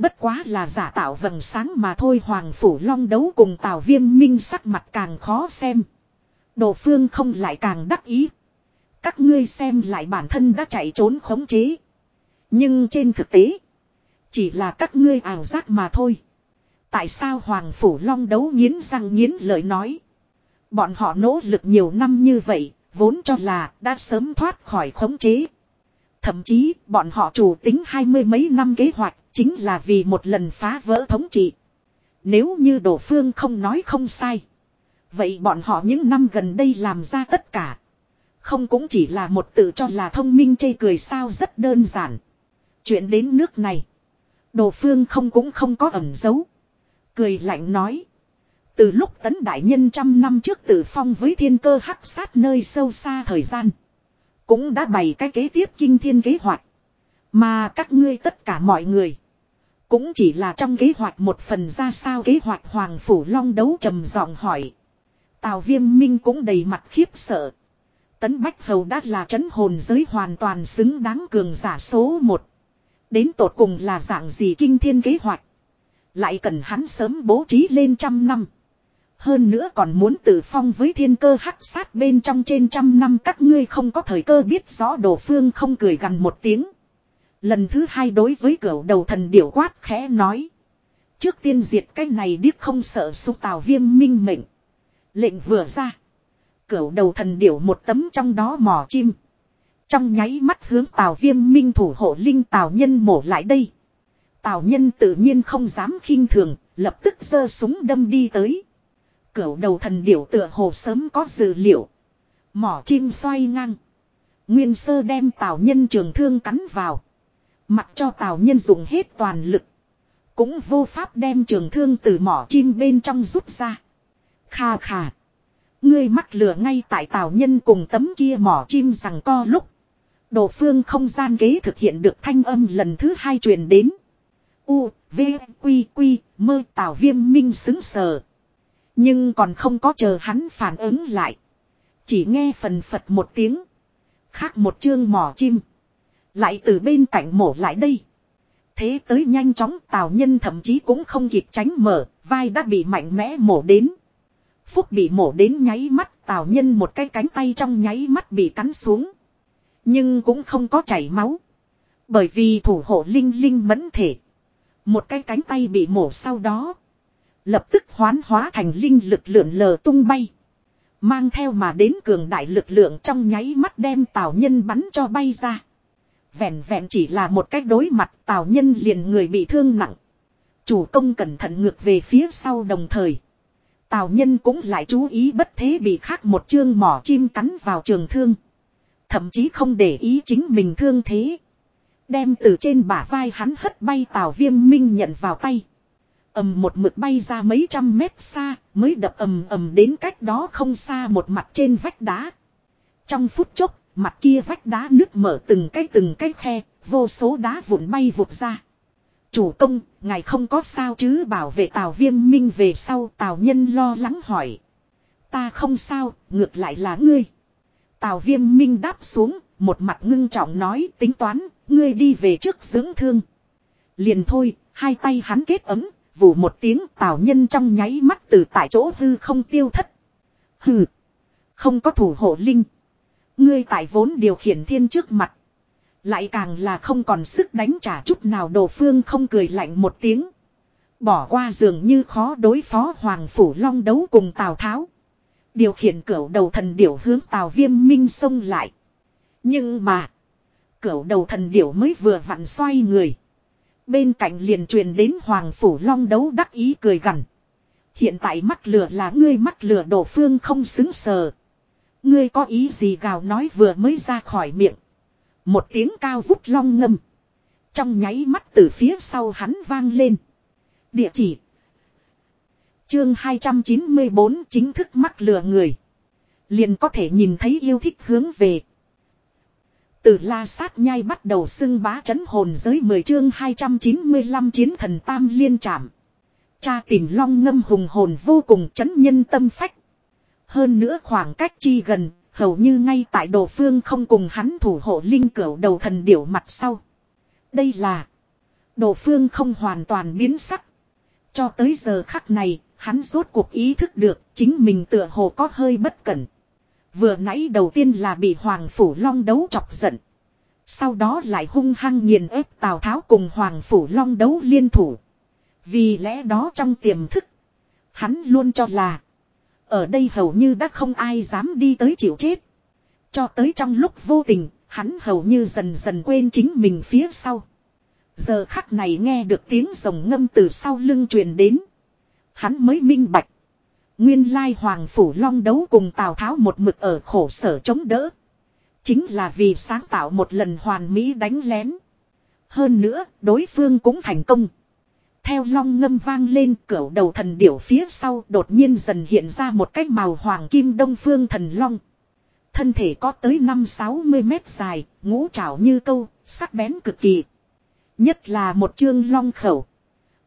Bất quá là giả tạo vầng sáng mà thôi, Hoàng Phủ Long đấu cùng Tào Viêm Minh sắc mặt càng khó xem. Đồ phương không lại càng đắc ý. Các ngươi xem lại bản thân đã chạy trốn khống chế. Nhưng trên thực tế. Chỉ là các ngươi ảo giác mà thôi. Tại sao Hoàng Phủ Long đấu nghiến răng nghiến lời nói. Bọn họ nỗ lực nhiều năm như vậy. Vốn cho là đã sớm thoát khỏi khống chế. Thậm chí, bọn họ chủ tính hai mươi mấy năm kế hoạch chính là vì một lần phá vỡ thống trị. Nếu như đổ phương không nói không sai. Vậy bọn họ những năm gần đây làm ra tất cả. Không cũng chỉ là một tự cho là thông minh chê cười sao rất đơn giản. Chuyện đến nước này. Đồ phương không cũng không có ẩn giấu. Cười lạnh nói. Từ lúc tấn đại nhân trăm năm trước tử phong với thiên cơ hắc sát nơi sâu xa thời gian. Cũng đã bày cái kế tiếp kinh thiên kế hoạch. Mà các ngươi tất cả mọi người. Cũng chỉ là trong kế hoạch một phần ra sao kế hoạch Hoàng Phủ Long đấu trầm giọng hỏi. Tào Viêm Minh cũng đầy mặt khiếp sợ. Tấn Bách Hầu đã là chấn hồn giới hoàn toàn xứng đáng cường giả số một. Đến tột cùng là dạng gì kinh thiên kế hoạch. Lại cần hắn sớm bố trí lên trăm năm. Hơn nữa còn muốn tự phong với thiên cơ hắc sát bên trong trên trăm năm các ngươi không có thời cơ biết rõ đồ phương không cười gần một tiếng. Lần thứ hai đối với cửa đầu thần điểu quát khẽ nói. Trước tiên diệt cái này điếc không sợ xúc tào viêm minh mệnh. Lệnh vừa ra. Cửa đầu thần điểu một tấm trong đó mò chim. Trong nháy mắt hướng tào viêm minh thủ hộ linh tào nhân mổ lại đây. Tào nhân tự nhiên không dám khinh thường, lập tức giơ súng đâm đi tới. Cửu đầu thần điểu tựa hồ sớm có dự liệu. Mỏ chim xoay ngang. Nguyên sơ đem tào nhân trường thương cắn vào. Mặc cho tào nhân dùng hết toàn lực. Cũng vô pháp đem trường thương từ mỏ chim bên trong rút ra. Kha kha. Ngươi mắc lửa ngay tại tào nhân cùng tấm kia mỏ chim rằng co lúc. Đồ phương không gian kế thực hiện được thanh âm lần thứ hai truyền đến. U, V, Quy, Quy, mơ tào viêm minh xứng sờ. Nhưng còn không có chờ hắn phản ứng lại. Chỉ nghe phần phật một tiếng. Khác một chương mỏ chim. Lại từ bên cạnh mổ lại đây. Thế tới nhanh chóng tào nhân thậm chí cũng không kịp tránh mở, vai đã bị mạnh mẽ mổ đến. Phúc bị mổ đến nháy mắt tào nhân một cái cánh tay trong nháy mắt bị cắn xuống. Nhưng cũng không có chảy máu. Bởi vì thủ hộ linh linh mẫn thể. Một cái cánh tay bị mổ sau đó. Lập tức hoán hóa thành linh lực lượn lờ tung bay. Mang theo mà đến cường đại lực lượng trong nháy mắt đem tào nhân bắn cho bay ra. Vẹn vẹn chỉ là một cách đối mặt, tào nhân liền người bị thương nặng. Chủ công cẩn thận ngược về phía sau đồng thời. Tào nhân cũng lại chú ý bất thế bị khác một chương mỏ chim cắn vào trường thương. Thậm chí không để ý chính mình thương thế. Đem từ trên bả vai hắn hất bay tào viêm minh nhận vào tay. ầm một mực bay ra mấy trăm mét xa, mới đập ầm ầm đến cách đó không xa một mặt trên vách đá. Trong phút chốc Mặt kia vách đá nước mở từng cái từng cái khe, vô số đá vụn bay vụt ra. Chủ công, ngài không có sao chứ bảo vệ tào viêm minh về sau tào nhân lo lắng hỏi. Ta không sao, ngược lại là ngươi. Tào viêm minh đáp xuống, một mặt ngưng trọng nói tính toán, ngươi đi về trước dưỡng thương. Liền thôi, hai tay hắn kết ấm, vù một tiếng tào nhân trong nháy mắt từ tại chỗ hư không tiêu thất. Hừ, không có thủ hộ linh. Ngươi tại vốn điều khiển thiên trước mặt. Lại càng là không còn sức đánh trả chút nào đồ phương không cười lạnh một tiếng. Bỏ qua dường như khó đối phó Hoàng Phủ Long đấu cùng Tào Tháo. Điều khiển cửu đầu thần điểu hướng Tào Viêm Minh xông lại. Nhưng mà. Cửu đầu thần điểu mới vừa vặn xoay người. Bên cạnh liền truyền đến Hoàng Phủ Long đấu đắc ý cười gằn. Hiện tại mắt lửa là ngươi mắt lửa đổ phương không xứng sờ. Ngươi có ý gì gào nói vừa mới ra khỏi miệng. Một tiếng cao vút long ngâm. Trong nháy mắt từ phía sau hắn vang lên. Địa chỉ. Chương 294 chính thức mắc lừa người. Liền có thể nhìn thấy yêu thích hướng về. Từ la sát nhai bắt đầu xưng bá chấn hồn giới 10 chương 295 chiến thần tam liên trảm. Cha tìm long ngâm hùng hồn vô cùng chấn nhân tâm phách. Hơn nữa khoảng cách chi gần, hầu như ngay tại đồ phương không cùng hắn thủ hộ linh cửu đầu thần điểu mặt sau. Đây là đồ phương không hoàn toàn biến sắc. Cho tới giờ khắc này, hắn rốt cuộc ý thức được chính mình tựa hồ có hơi bất cẩn. Vừa nãy đầu tiên là bị Hoàng Phủ Long đấu chọc giận. Sau đó lại hung hăng nghiền ép Tào Tháo cùng Hoàng Phủ Long đấu liên thủ. Vì lẽ đó trong tiềm thức, hắn luôn cho là ở đây hầu như đã không ai dám đi tới chịu chết. Cho tới trong lúc vô tình, hắn hầu như dần dần quên chính mình phía sau. Giờ khắc này nghe được tiếng rồng ngâm từ sau lưng truyền đến. Hắn mới minh bạch. Nguyên lai Hoàng Phủ Long đấu cùng Tào Tháo một mực ở khổ sở chống đỡ. Chính là vì sáng tạo một lần hoàn mỹ đánh lén. Hơn nữa, đối phương cũng thành công. Theo long ngâm vang lên cửa đầu thần điểu phía sau đột nhiên dần hiện ra một cái màu hoàng kim đông phương thần long. Thân thể có tới 5-60 mét dài, ngũ trảo như câu, sắc bén cực kỳ. Nhất là một chương long khẩu.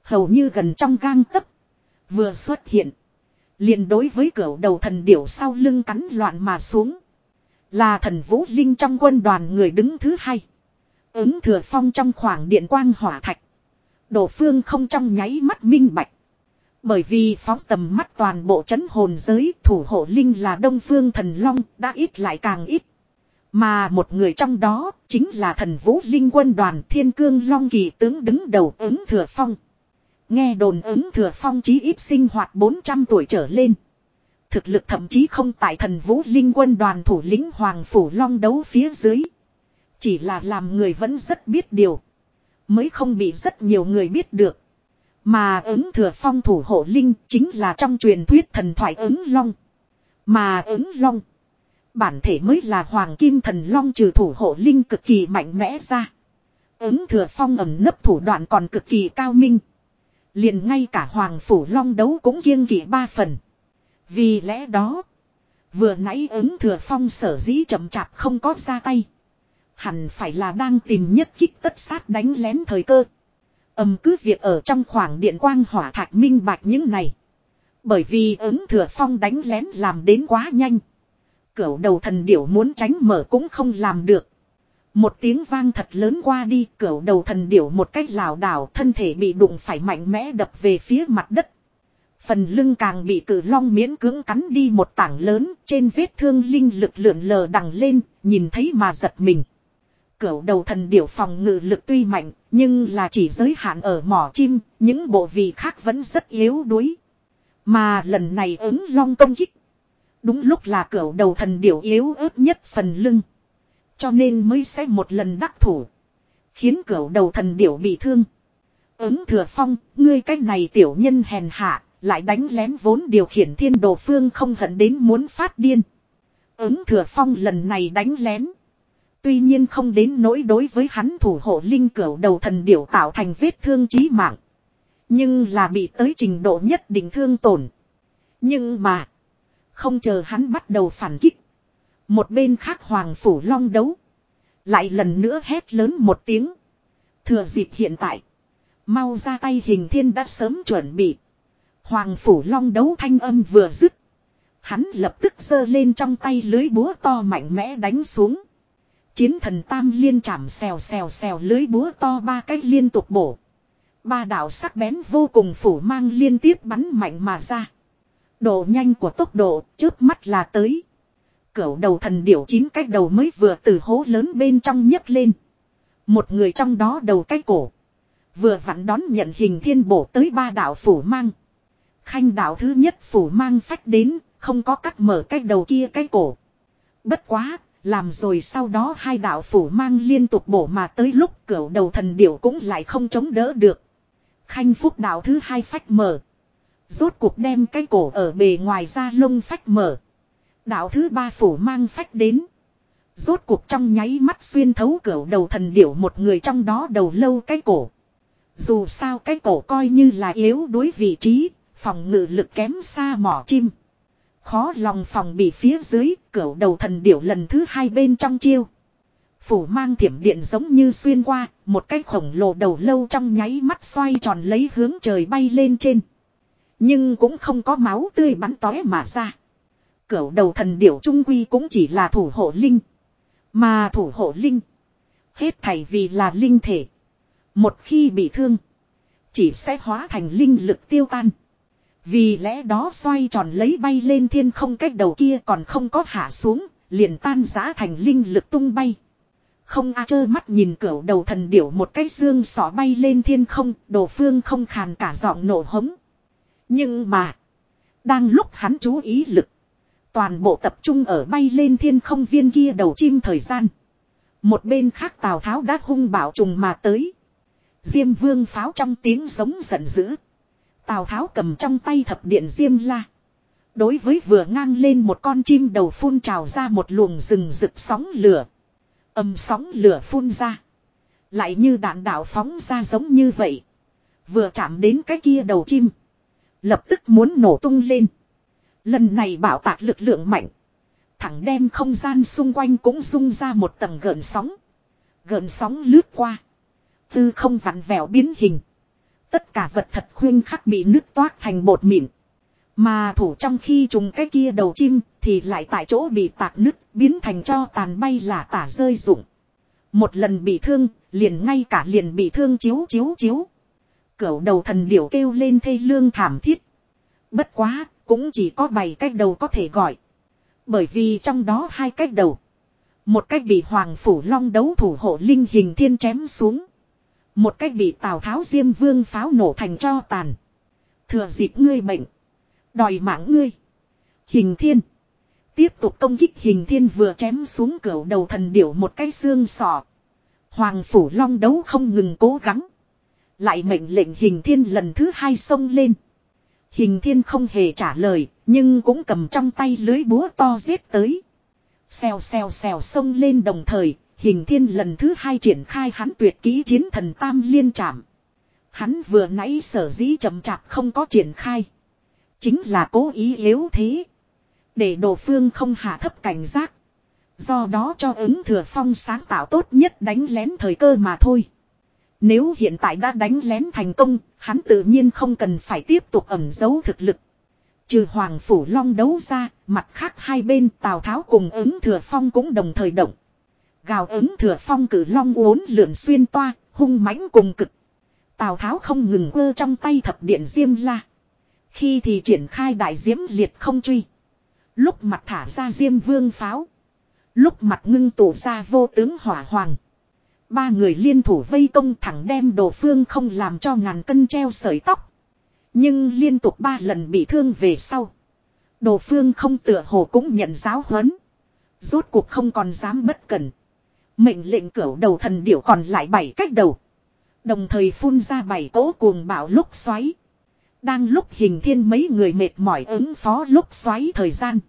Hầu như gần trong gang tấc Vừa xuất hiện. liền đối với cửa đầu thần điểu sau lưng cắn loạn mà xuống. Là thần vũ linh trong quân đoàn người đứng thứ hai. Ứng thừa phong trong khoảng điện quang hỏa thạch. Đổ phương không trong nháy mắt minh bạch. Bởi vì phóng tầm mắt toàn bộ chấn hồn giới, thủ hộ linh là đông phương thần long, đã ít lại càng ít. Mà một người trong đó, chính là thần vũ linh quân đoàn thiên cương long kỳ tướng đứng đầu ứng thừa phong. Nghe đồn ứng thừa phong chí ít sinh hoạt 400 tuổi trở lên. Thực lực thậm chí không tại thần vũ linh quân đoàn thủ lĩnh Hoàng Phủ Long đấu phía dưới. Chỉ là làm người vẫn rất biết điều. Mới không bị rất nhiều người biết được. Mà ứng thừa phong thủ hộ linh chính là trong truyền thuyết thần thoại ứng long. Mà ứng long. Bản thể mới là hoàng kim thần long trừ thủ hộ linh cực kỳ mạnh mẽ ra. Ứng thừa phong ẩm nấp thủ đoạn còn cực kỳ cao minh. Liền ngay cả hoàng phủ long đấu cũng kiêng kỵ ba phần. Vì lẽ đó. Vừa nãy ứng thừa phong sở dĩ chậm chạp không có ra tay. Hẳn phải là đang tìm nhất kích tất sát đánh lén thời cơ. Âm cứ việc ở trong khoảng điện quang hỏa thạch minh bạch những này. Bởi vì ứng thừa phong đánh lén làm đến quá nhanh. Cửu đầu thần điểu muốn tránh mở cũng không làm được. Một tiếng vang thật lớn qua đi cửu đầu thần điểu một cách lảo đảo thân thể bị đụng phải mạnh mẽ đập về phía mặt đất. Phần lưng càng bị cử long miễn cưỡng cắn đi một tảng lớn trên vết thương linh lực lượn lờ đằng lên, nhìn thấy mà giật mình. Cửu đầu thần điểu phòng ngự lực tuy mạnh, nhưng là chỉ giới hạn ở mỏ chim, những bộ vị khác vẫn rất yếu đuối. Mà lần này ứng long công kích. Đúng lúc là cửu đầu thần điểu yếu ớt nhất phần lưng. Cho nên mới sẽ một lần đắc thủ. Khiến cửu đầu thần điểu bị thương. Ứng thừa phong, ngươi cách này tiểu nhân hèn hạ, lại đánh lén vốn điều khiển thiên đồ phương không hận đến muốn phát điên. Ứng thừa phong lần này đánh lén. Tuy nhiên không đến nỗi đối với hắn thủ hộ linh cửu đầu thần điểu tạo thành vết thương chí mạng. Nhưng là bị tới trình độ nhất định thương tổn. Nhưng mà. Không chờ hắn bắt đầu phản kích. Một bên khác hoàng phủ long đấu. Lại lần nữa hét lớn một tiếng. Thừa dịp hiện tại. Mau ra tay hình thiên đã sớm chuẩn bị. Hoàng phủ long đấu thanh âm vừa dứt. Hắn lập tức giơ lên trong tay lưới búa to mạnh mẽ đánh xuống. Chiến thần tam liên chạm xèo xèo xèo lưới búa to ba cách liên tục bổ. Ba đạo sắc bén vô cùng phủ mang liên tiếp bắn mạnh mà ra. Độ nhanh của tốc độ trước mắt là tới. Cửu đầu thần điểu chín cách đầu mới vừa từ hố lớn bên trong nhấc lên. Một người trong đó đầu cái cổ. Vừa vặn đón nhận hình thiên bổ tới ba đạo phủ mang. Khanh đạo thứ nhất phủ mang phách đến, không có cắt mở cái đầu kia cái cổ. Bất quá, làm rồi sau đó hai đạo phủ mang liên tục bổ mà tới lúc cửa đầu thần điểu cũng lại không chống đỡ được. Khanh phúc đạo thứ hai phách mở. Rốt cuộc đem cái cổ ở bề ngoài ra lông phách mở. Đạo thứ ba phủ mang phách đến. Rốt cuộc trong nháy mắt xuyên thấu cửa đầu thần điểu một người trong đó đầu lâu cái cổ. Dù sao cái cổ coi như là yếu đối vị trí, phòng ngự lực kém xa mỏ chim. Khó lòng phòng bị phía dưới, cửa đầu thần điểu lần thứ hai bên trong chiêu. Phủ mang thiểm điện giống như xuyên qua, một cái khổng lồ đầu lâu trong nháy mắt xoay tròn lấy hướng trời bay lên trên. Nhưng cũng không có máu tươi bắn tóe mà ra. Cửu đầu thần điểu trung quy cũng chỉ là thủ hộ linh. Mà thủ hộ linh. Hết thảy vì là linh thể. Một khi bị thương. Chỉ sẽ hóa thành linh lực tiêu tan. Vì lẽ đó xoay tròn lấy bay lên thiên không cách đầu kia còn không có hạ xuống. Liền tan giá thành linh lực tung bay. Không a chơ mắt nhìn cửa đầu thần điểu một cái xương sỏ bay lên thiên không. Đồ phương không khàn cả giọng nổ hống. Nhưng mà. Đang lúc hắn chú ý lực. Toàn bộ tập trung ở bay lên thiên không viên kia đầu chim thời gian. Một bên khác Tào Tháo đã hung bảo trùng mà tới. Diêm vương pháo trong tiếng giống giận dữ. Tào Tháo cầm trong tay thập điện diêm la. Đối với vừa ngang lên một con chim đầu phun trào ra một luồng rừng rực sóng lửa. Âm sóng lửa phun ra. Lại như đạn đạo phóng ra giống như vậy. Vừa chạm đến cái kia đầu chim. Lập tức muốn nổ tung lên. Lần này bảo tạc lực lượng mạnh. Thẳng đem không gian xung quanh cũng rung ra một tầng gợn sóng. Gợn sóng lướt qua. Tư không vặn vẹo biến hình. Tất cả vật thật khuyên khắc bị nước toát thành bột mịn. Mà thủ trong khi trùng cái kia đầu chim thì lại tại chỗ bị tạc nứt biến thành cho tàn bay là tả rơi rụng. Một lần bị thương, liền ngay cả liền bị thương chiếu chiếu chiếu. Cửu đầu thần điểu kêu lên thê lương thảm thiết. Bất quá, cũng chỉ có bảy cách đầu có thể gọi. Bởi vì trong đó hai cách đầu. Một cách bị Hoàng Phủ Long đấu thủ hộ linh hình thiên chém xuống. Một cách bị Tào Tháo Diêm Vương pháo nổ thành cho tàn. Thừa dịp ngươi bệnh. Đòi mạng ngươi. Hình thiên. Tiếp tục công kích hình thiên vừa chém xuống cửa đầu thần điểu một cái xương sọ. Hoàng Phủ Long đấu không ngừng cố gắng. Lại mệnh lệnh hình thiên lần thứ hai xông lên. Hình thiên không hề trả lời, nhưng cũng cầm trong tay lưới búa to giết tới. Xèo xèo xèo xông lên đồng thời, hình thiên lần thứ hai triển khai hắn tuyệt kỹ chiến thần tam liên trảm. Hắn vừa nãy sở dĩ chậm chạp không có triển khai. Chính là cố ý yếu thế. Để đồ phương không hạ thấp cảnh giác. Do đó cho ứng thừa phong sáng tạo tốt nhất đánh lén thời cơ mà thôi. Nếu hiện tại đã đánh lén thành công, hắn tự nhiên không cần phải tiếp tục ẩn giấu thực lực. Trừ Hoàng Phủ Long đấu ra, mặt khác hai bên Tào Tháo cùng ứng thừa phong cũng đồng thời động. Gào ứng thừa phong cử long uốn lượn xuyên toa, hung mãnh cùng cực. Tào Tháo không ngừng quơ trong tay thập điện diêm la. Khi thì triển khai đại diễm liệt không truy. Lúc mặt thả ra diêm vương pháo. Lúc mặt ngưng tụ ra vô tướng hỏa hoàng. Ba người liên thủ vây công thẳng đem đồ phương không làm cho ngàn cân treo sợi tóc. Nhưng liên tục ba lần bị thương về sau. Đồ phương không tựa hồ cũng nhận giáo huấn. Rốt cuộc không còn dám bất cẩn. Mệnh lệnh cửu đầu thần điểu còn lại bảy cách đầu. Đồng thời phun ra bảy cỗ cuồng bạo lúc xoáy. Đang lúc hình thiên mấy người mệt mỏi ứng phó lúc xoáy thời gian.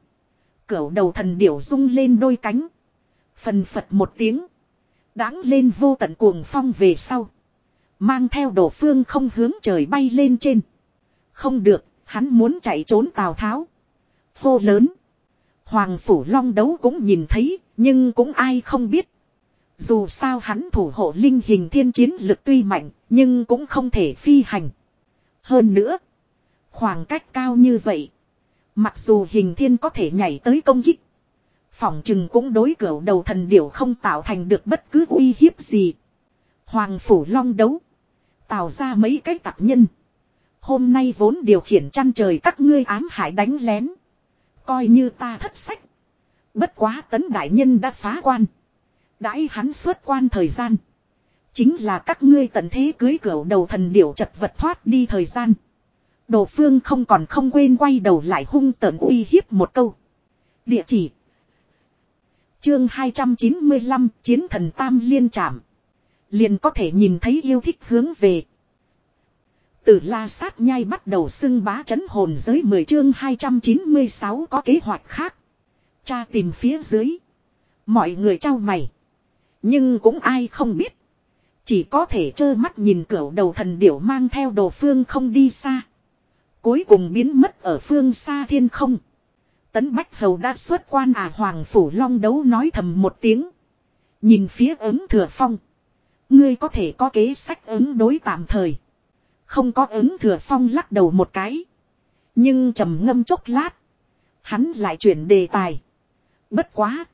Cửu đầu thần điểu rung lên đôi cánh. Phần phật một tiếng. Đáng lên vô tận cuồng phong về sau. Mang theo đổ phương không hướng trời bay lên trên. Không được, hắn muốn chạy trốn Tào Tháo. Vô lớn. Hoàng Phủ Long đấu cũng nhìn thấy, nhưng cũng ai không biết. Dù sao hắn thủ hộ linh hình thiên chiến lực tuy mạnh, nhưng cũng không thể phi hành. Hơn nữa, khoảng cách cao như vậy. Mặc dù hình thiên có thể nhảy tới công kích. Phỏng chừng cũng đối cửa đầu thần điểu không tạo thành được bất cứ uy hiếp gì. Hoàng Phủ Long đấu. Tạo ra mấy cái tạp nhân. Hôm nay vốn điều khiển chăn trời các ngươi ám hại đánh lén. Coi như ta thất sách. Bất quá tấn đại nhân đã phá quan. Đãi hắn xuất quan thời gian. Chính là các ngươi tận thế cưới cửa đầu thần điểu chật vật thoát đi thời gian. Đồ phương không còn không quên quay đầu lại hung tợn uy hiếp một câu. Địa chỉ. Chương 295 Chiến thần Tam Liên Trảm. Liền có thể nhìn thấy yêu thích hướng về. Từ la sát nhai bắt đầu xưng bá chấn hồn giới 10 chương 296 có kế hoạch khác. Cha tìm phía dưới. Mọi người trao mày. Nhưng cũng ai không biết. Chỉ có thể trơ mắt nhìn cửa đầu thần điểu mang theo đồ phương không đi xa. Cuối cùng biến mất ở phương xa thiên không. Tấn Bách Hầu đã xuất quan à Hoàng Phủ Long đấu nói thầm một tiếng. Nhìn phía ứng thừa phong. Ngươi có thể có kế sách ứng đối tạm thời. Không có ứng thừa phong lắc đầu một cái. Nhưng trầm ngâm chốc lát. Hắn lại chuyển đề tài. Bất quá.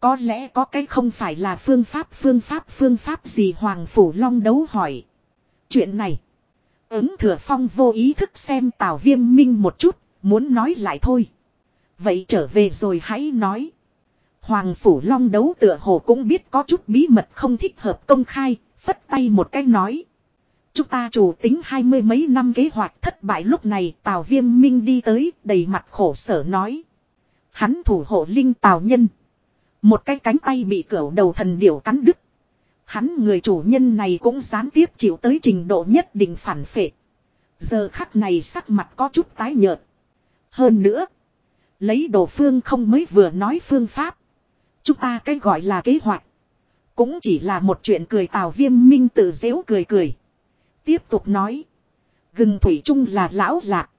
Có lẽ có cái không phải là phương pháp phương pháp phương pháp gì Hoàng Phủ Long đấu hỏi. Chuyện này. Ứng thừa phong vô ý thức xem Tào Viêm Minh một chút, muốn nói lại thôi. Vậy trở về rồi hãy nói. Hoàng Phủ Long đấu tựa hồ cũng biết có chút bí mật không thích hợp công khai, phất tay một cái nói. Chúng ta chủ tính hai mươi mấy năm kế hoạch thất bại lúc này Tào Viêm Minh đi tới đầy mặt khổ sở nói. Hắn thủ hộ linh Tào Nhân. Một cái cánh tay bị cẩu đầu thần điểu cắn đứt. Hắn người chủ nhân này cũng gián tiếp chịu tới trình độ nhất định phản phệ. Giờ khắc này sắc mặt có chút tái nhợt. Hơn nữa. Lấy đồ phương không mới vừa nói phương pháp. Chúng ta cái gọi là kế hoạch. Cũng chỉ là một chuyện cười tào viêm minh tự dễu cười cười. Tiếp tục nói. Gừng thủy chung là lão lạc.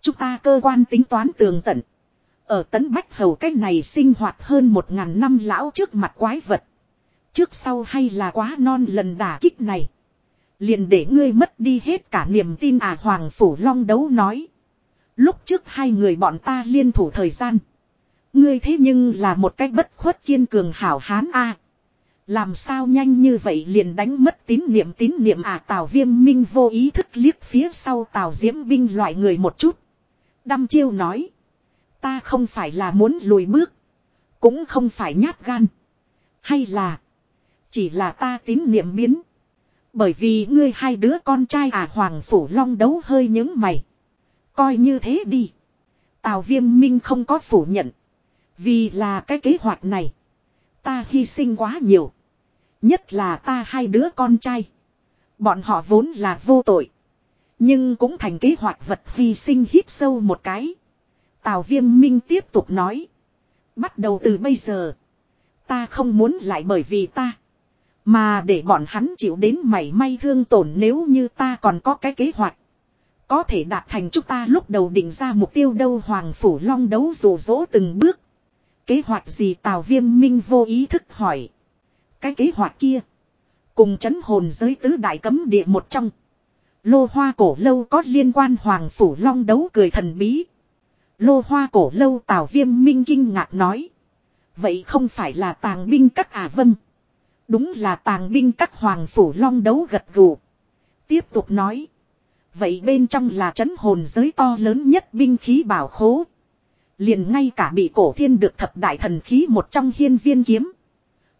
Chúng ta cơ quan tính toán tường tận. Ở tấn bách hầu cách này sinh hoạt hơn một ngàn năm lão trước mặt quái vật. Trước sau hay là quá non lần đả kích này. Liền để ngươi mất đi hết cả niềm tin à Hoàng Phủ Long đấu nói. Lúc trước hai người bọn ta liên thủ thời gian. Ngươi thế nhưng là một cách bất khuất kiên cường hảo hán a Làm sao nhanh như vậy liền đánh mất tín niệm tín niệm à Tào Viêm Minh vô ý thức liếc phía sau Tào Diễm Binh loại người một chút. Đăm chiêu nói. Ta không phải là muốn lùi bước. Cũng không phải nhát gan. Hay là. Chỉ là ta tín niệm biến. Bởi vì ngươi hai đứa con trai à Hoàng Phủ Long đấu hơi những mày. Coi như thế đi. Tào Viêm Minh không có phủ nhận. Vì là cái kế hoạch này. Ta hy sinh quá nhiều. Nhất là ta hai đứa con trai. Bọn họ vốn là vô tội. Nhưng cũng thành kế hoạch vật hy sinh hít sâu một cái. Tào Viêm Minh tiếp tục nói. Bắt đầu từ bây giờ. Ta không muốn lại bởi vì ta. Mà để bọn hắn chịu đến mảy may thương tổn nếu như ta còn có cái kế hoạch. Có thể đạt thành chúng ta lúc đầu định ra mục tiêu đâu Hoàng Phủ Long đấu rủ rỗ từng bước. Kế hoạch gì Tào Viêm Minh vô ý thức hỏi. Cái kế hoạch kia. Cùng chấn hồn giới tứ đại cấm địa một trong. Lô hoa cổ lâu có liên quan Hoàng Phủ Long đấu cười thần bí. Lô hoa cổ lâu Tào Viêm Minh kinh ngạc nói. Vậy không phải là tàng binh các à vâng. Đúng là tàng binh các Hoàng Phủ Long đấu gật gù. Tiếp tục nói. Vậy bên trong là chấn hồn giới to lớn nhất binh khí bảo khố. Liền ngay cả bị cổ thiên được thập đại thần khí một trong hiên viên kiếm.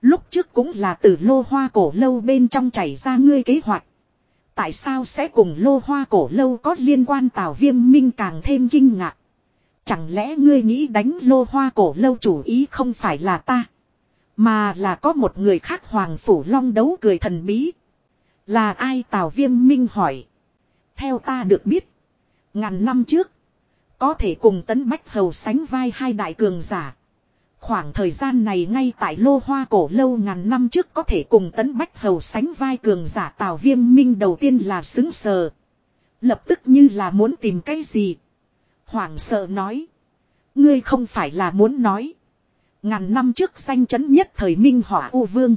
Lúc trước cũng là từ lô hoa cổ lâu bên trong chảy ra ngươi kế hoạch. Tại sao sẽ cùng lô hoa cổ lâu có liên quan tào viêm minh càng thêm kinh ngạc. Chẳng lẽ ngươi nghĩ đánh lô hoa cổ lâu chủ ý không phải là ta. Mà là có một người khác hoàng phủ long đấu cười thần bí. Là ai tào viêm minh hỏi. Theo ta được biết. Ngàn năm trước. Có thể cùng tấn bách hầu sánh vai hai đại cường giả. Khoảng thời gian này ngay tại lô hoa cổ lâu ngàn năm trước có thể cùng tấn bách hầu sánh vai cường giả tào viêm minh đầu tiên là xứng sờ. Lập tức như là muốn tìm cái gì hoảng sợ nói. Ngươi không phải là muốn nói. Ngàn năm trước danh chấn nhất thời minh hỏa U Vương.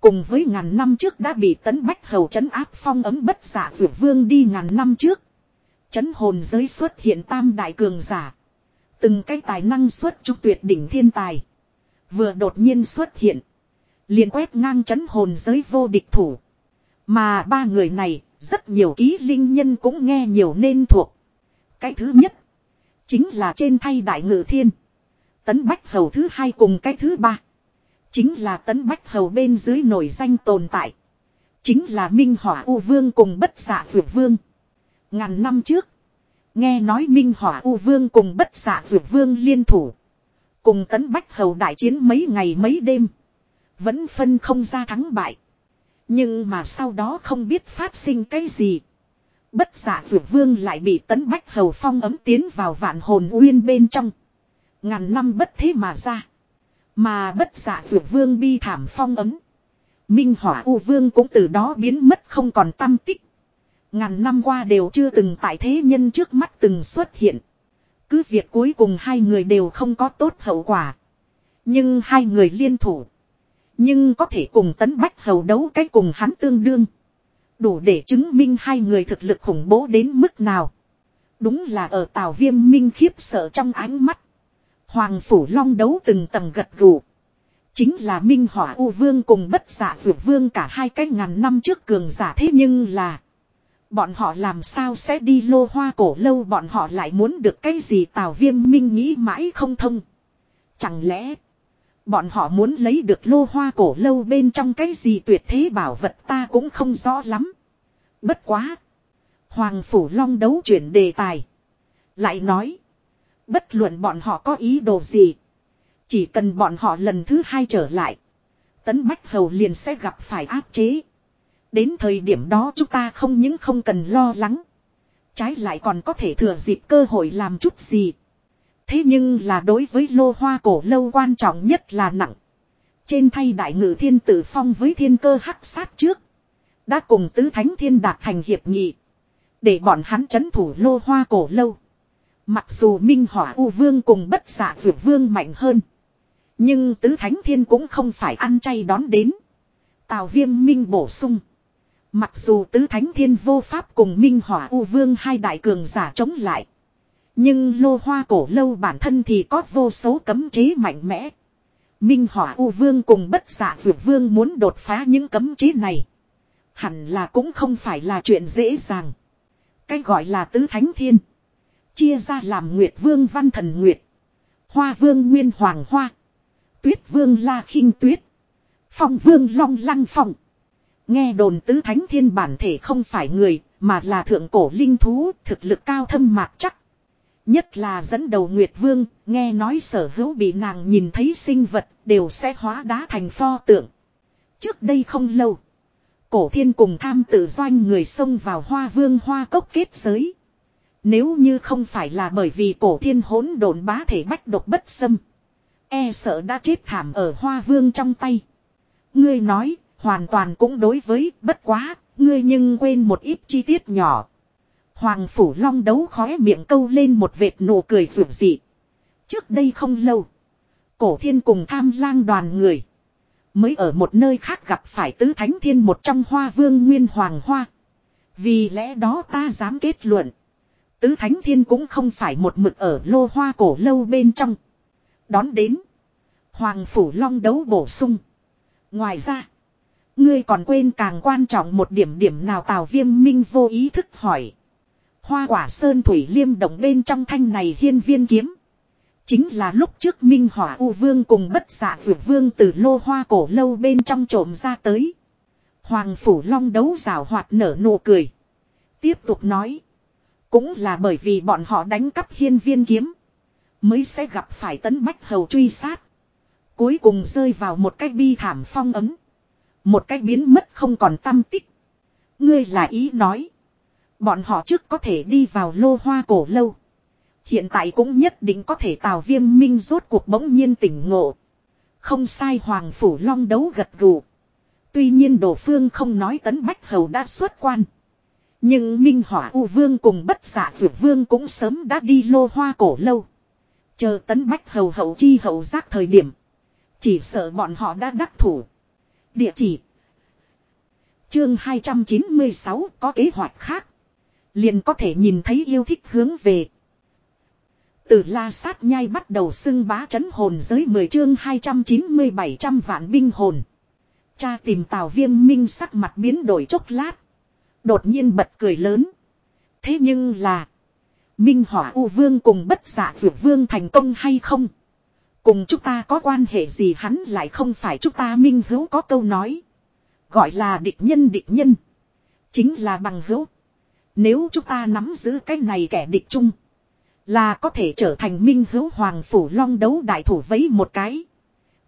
Cùng với ngàn năm trước đã bị tấn bách hầu chấn áp phong ấm bất giả dược vương đi ngàn năm trước. Chấn hồn giới xuất hiện tam đại cường giả. Từng cái tài năng xuất trúc tuyệt đỉnh thiên tài. Vừa đột nhiên xuất hiện. liền quét ngang chấn hồn giới vô địch thủ. Mà ba người này, rất nhiều ký linh nhân cũng nghe nhiều nên thuộc. Cái thứ nhất, chính là trên thay đại ngự thiên. Tấn Bách Hầu thứ hai cùng cái thứ ba. Chính là Tấn Bách Hầu bên dưới nổi danh tồn tại. Chính là Minh Hỏa U Vương cùng Bất Xạ Dược Vương. Ngàn năm trước. Nghe nói Minh Hỏa U Vương cùng Bất Xạ Dược Vương liên thủ. Cùng Tấn Bách Hầu đại chiến mấy ngày mấy đêm. Vẫn phân không ra thắng bại. Nhưng mà sau đó không biết phát sinh cái gì. Bất giả dược vương lại bị tấn bách hầu phong ấm tiến vào vạn hồn uyên bên trong. Ngàn năm bất thế mà ra. Mà bất giả dược vương bi thảm phong ấm. Minh hỏa u vương cũng từ đó biến mất không còn tâm tích. Ngàn năm qua đều chưa từng tại thế nhân trước mắt từng xuất hiện. Cứ việc cuối cùng hai người đều không có tốt hậu quả. Nhưng hai người liên thủ. Nhưng có thể cùng tấn bách hầu đấu cách cùng hắn tương đương. Đủ để chứng minh hai người thực lực khủng bố đến mức nào. Đúng là ở Tào Viêm Minh khiếp sợ trong ánh mắt. Hoàng Phủ Long đấu từng tầng gật gù. Chính là Minh Hỏa U Vương cùng bất dạ giả vượt vương cả hai cái ngàn năm trước cường giả thế nhưng là. Bọn họ làm sao sẽ đi lô hoa cổ lâu bọn họ lại muốn được cái gì Tào Viêm Minh nghĩ mãi không thông. Chẳng lẽ bọn họ muốn lấy được lô hoa cổ lâu bên trong cái gì tuyệt thế bảo vật ta cũng không rõ lắm. Bất quá. Hoàng Phủ Long đấu chuyển đề tài. Lại nói. Bất luận bọn họ có ý đồ gì. Chỉ cần bọn họ lần thứ hai trở lại. Tấn Bách Hầu liền sẽ gặp phải áp chế. Đến thời điểm đó chúng ta không những không cần lo lắng. Trái lại còn có thể thừa dịp cơ hội làm chút gì. Thế nhưng là đối với lô hoa cổ lâu quan trọng nhất là nặng. Trên thay đại ngự thiên tử phong với thiên cơ hắc sát trước. Đã cùng tứ thánh thiên đạt thành hiệp nghị. Để bọn hắn chấn thủ lô hoa cổ lâu. Mặc dù Minh Hỏa U Vương cùng bất giả dược vương mạnh hơn. Nhưng tứ thánh thiên cũng không phải ăn chay đón đến. Tào viêm minh bổ sung. Mặc dù tứ thánh thiên vô pháp cùng Minh Hỏa U Vương hai đại cường giả chống lại. Nhưng lô hoa cổ lâu bản thân thì có vô số cấm chế mạnh mẽ. Minh Hỏa U Vương cùng bất dạ giả dược vương muốn đột phá những cấm chế này. Hẳn là cũng không phải là chuyện dễ dàng. Cái gọi là tứ thánh thiên. Chia ra làm Nguyệt Vương Văn Thần Nguyệt. Hoa Vương Nguyên Hoàng Hoa. Tuyết Vương La khinh Tuyết. Phong Vương Long Lăng Phong. Nghe đồn tứ thánh thiên bản thể không phải người, mà là thượng cổ linh thú, thực lực cao thâm mạc chắc. Nhất là dẫn đầu Nguyệt Vương, nghe nói sở hữu bị nàng nhìn thấy sinh vật, đều sẽ hóa đá thành pho tượng. Trước đây không lâu, cổ thiên cùng tham tự doanh người xông vào hoa vương hoa cốc kết giới. Nếu như không phải là bởi vì cổ thiên hỗn độn bá thể bách độc bất xâm. E sợ đã chết thảm ở hoa vương trong tay. Ngươi nói, hoàn toàn cũng đối với bất quá, ngươi nhưng quên một ít chi tiết nhỏ. Hoàng Phủ Long đấu khóe miệng câu lên một vệt nụ cười rủi dị. Trước đây không lâu, cổ thiên cùng tham lang đoàn người. Mới ở một nơi khác gặp phải tứ thánh thiên một trong hoa vương nguyên hoàng hoa. Vì lẽ đó ta dám kết luận. Tứ thánh thiên cũng không phải một mực ở lô hoa cổ lâu bên trong. Đón đến. Hoàng phủ long đấu bổ sung. Ngoài ra. Ngươi còn quên càng quan trọng một điểm điểm nào tào viêm minh vô ý thức hỏi. Hoa quả sơn thủy liêm động bên trong thanh này hiên viên kiếm. Chính là lúc trước Minh Hỏa U Vương cùng bất dạ giả vượt Vương từ lô hoa cổ lâu bên trong trộm ra tới. Hoàng Phủ Long đấu rào hoạt nở nụ cười. Tiếp tục nói. Cũng là bởi vì bọn họ đánh cắp hiên viên kiếm. Mới sẽ gặp phải tấn bách hầu truy sát. Cuối cùng rơi vào một cách bi thảm phong ấm. Một cách biến mất không còn tâm tích. Ngươi là ý nói. Bọn họ trước có thể đi vào lô hoa cổ lâu. Hiện tại cũng nhất định có thể tào viêm minh rốt cuộc bỗng nhiên tỉnh ngộ. Không sai Hoàng Phủ Long đấu gật gù. Tuy nhiên Đồ Phương không nói tấn Bách Hầu đã xuất quan. Nhưng Minh Hỏa U Vương cùng bất giả Dược Vương cũng sớm đã đi lô hoa cổ lâu. Chờ tấn Bách Hầu hậu chi hậu giác thời điểm. Chỉ sợ bọn họ đã đắc thủ. Địa chỉ. Chương 296 có kế hoạch khác. Liền có thể nhìn thấy yêu thích hướng về. Từ la sát nhai bắt đầu xưng bá chấn hồn giới 10 chương 297 trăm vạn binh hồn. Cha tìm tào viêm minh sắc mặt biến đổi chốc lát. Đột nhiên bật cười lớn. Thế nhưng là. Minh hỏa U Vương cùng bất giả vượt Vương thành công hay không? Cùng chúng ta có quan hệ gì hắn lại không phải chúng ta minh hữu có câu nói. Gọi là địch nhân địch nhân. Chính là bằng hữu. Nếu chúng ta nắm giữ cái này kẻ địch chung. Là có thể trở thành minh hữu hoàng phủ long đấu đại thủ vấy một cái.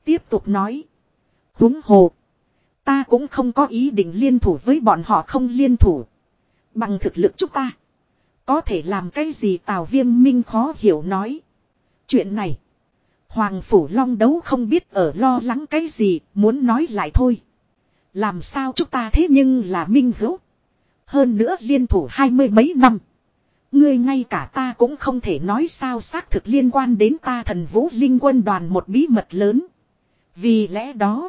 Tiếp tục nói. huống hồ. Ta cũng không có ý định liên thủ với bọn họ không liên thủ. Bằng thực lực chúng ta. Có thể làm cái gì Tào Viêm Minh khó hiểu nói. Chuyện này. Hoàng Phủ Long đấu không biết ở lo lắng cái gì, muốn nói lại thôi. Làm sao chúng ta thế nhưng là minh hữu. Hơn nữa liên thủ hai mươi mấy năm. Ngươi ngay cả ta cũng không thể nói sao xác thực liên quan đến ta thần vũ linh quân đoàn một bí mật lớn. Vì lẽ đó,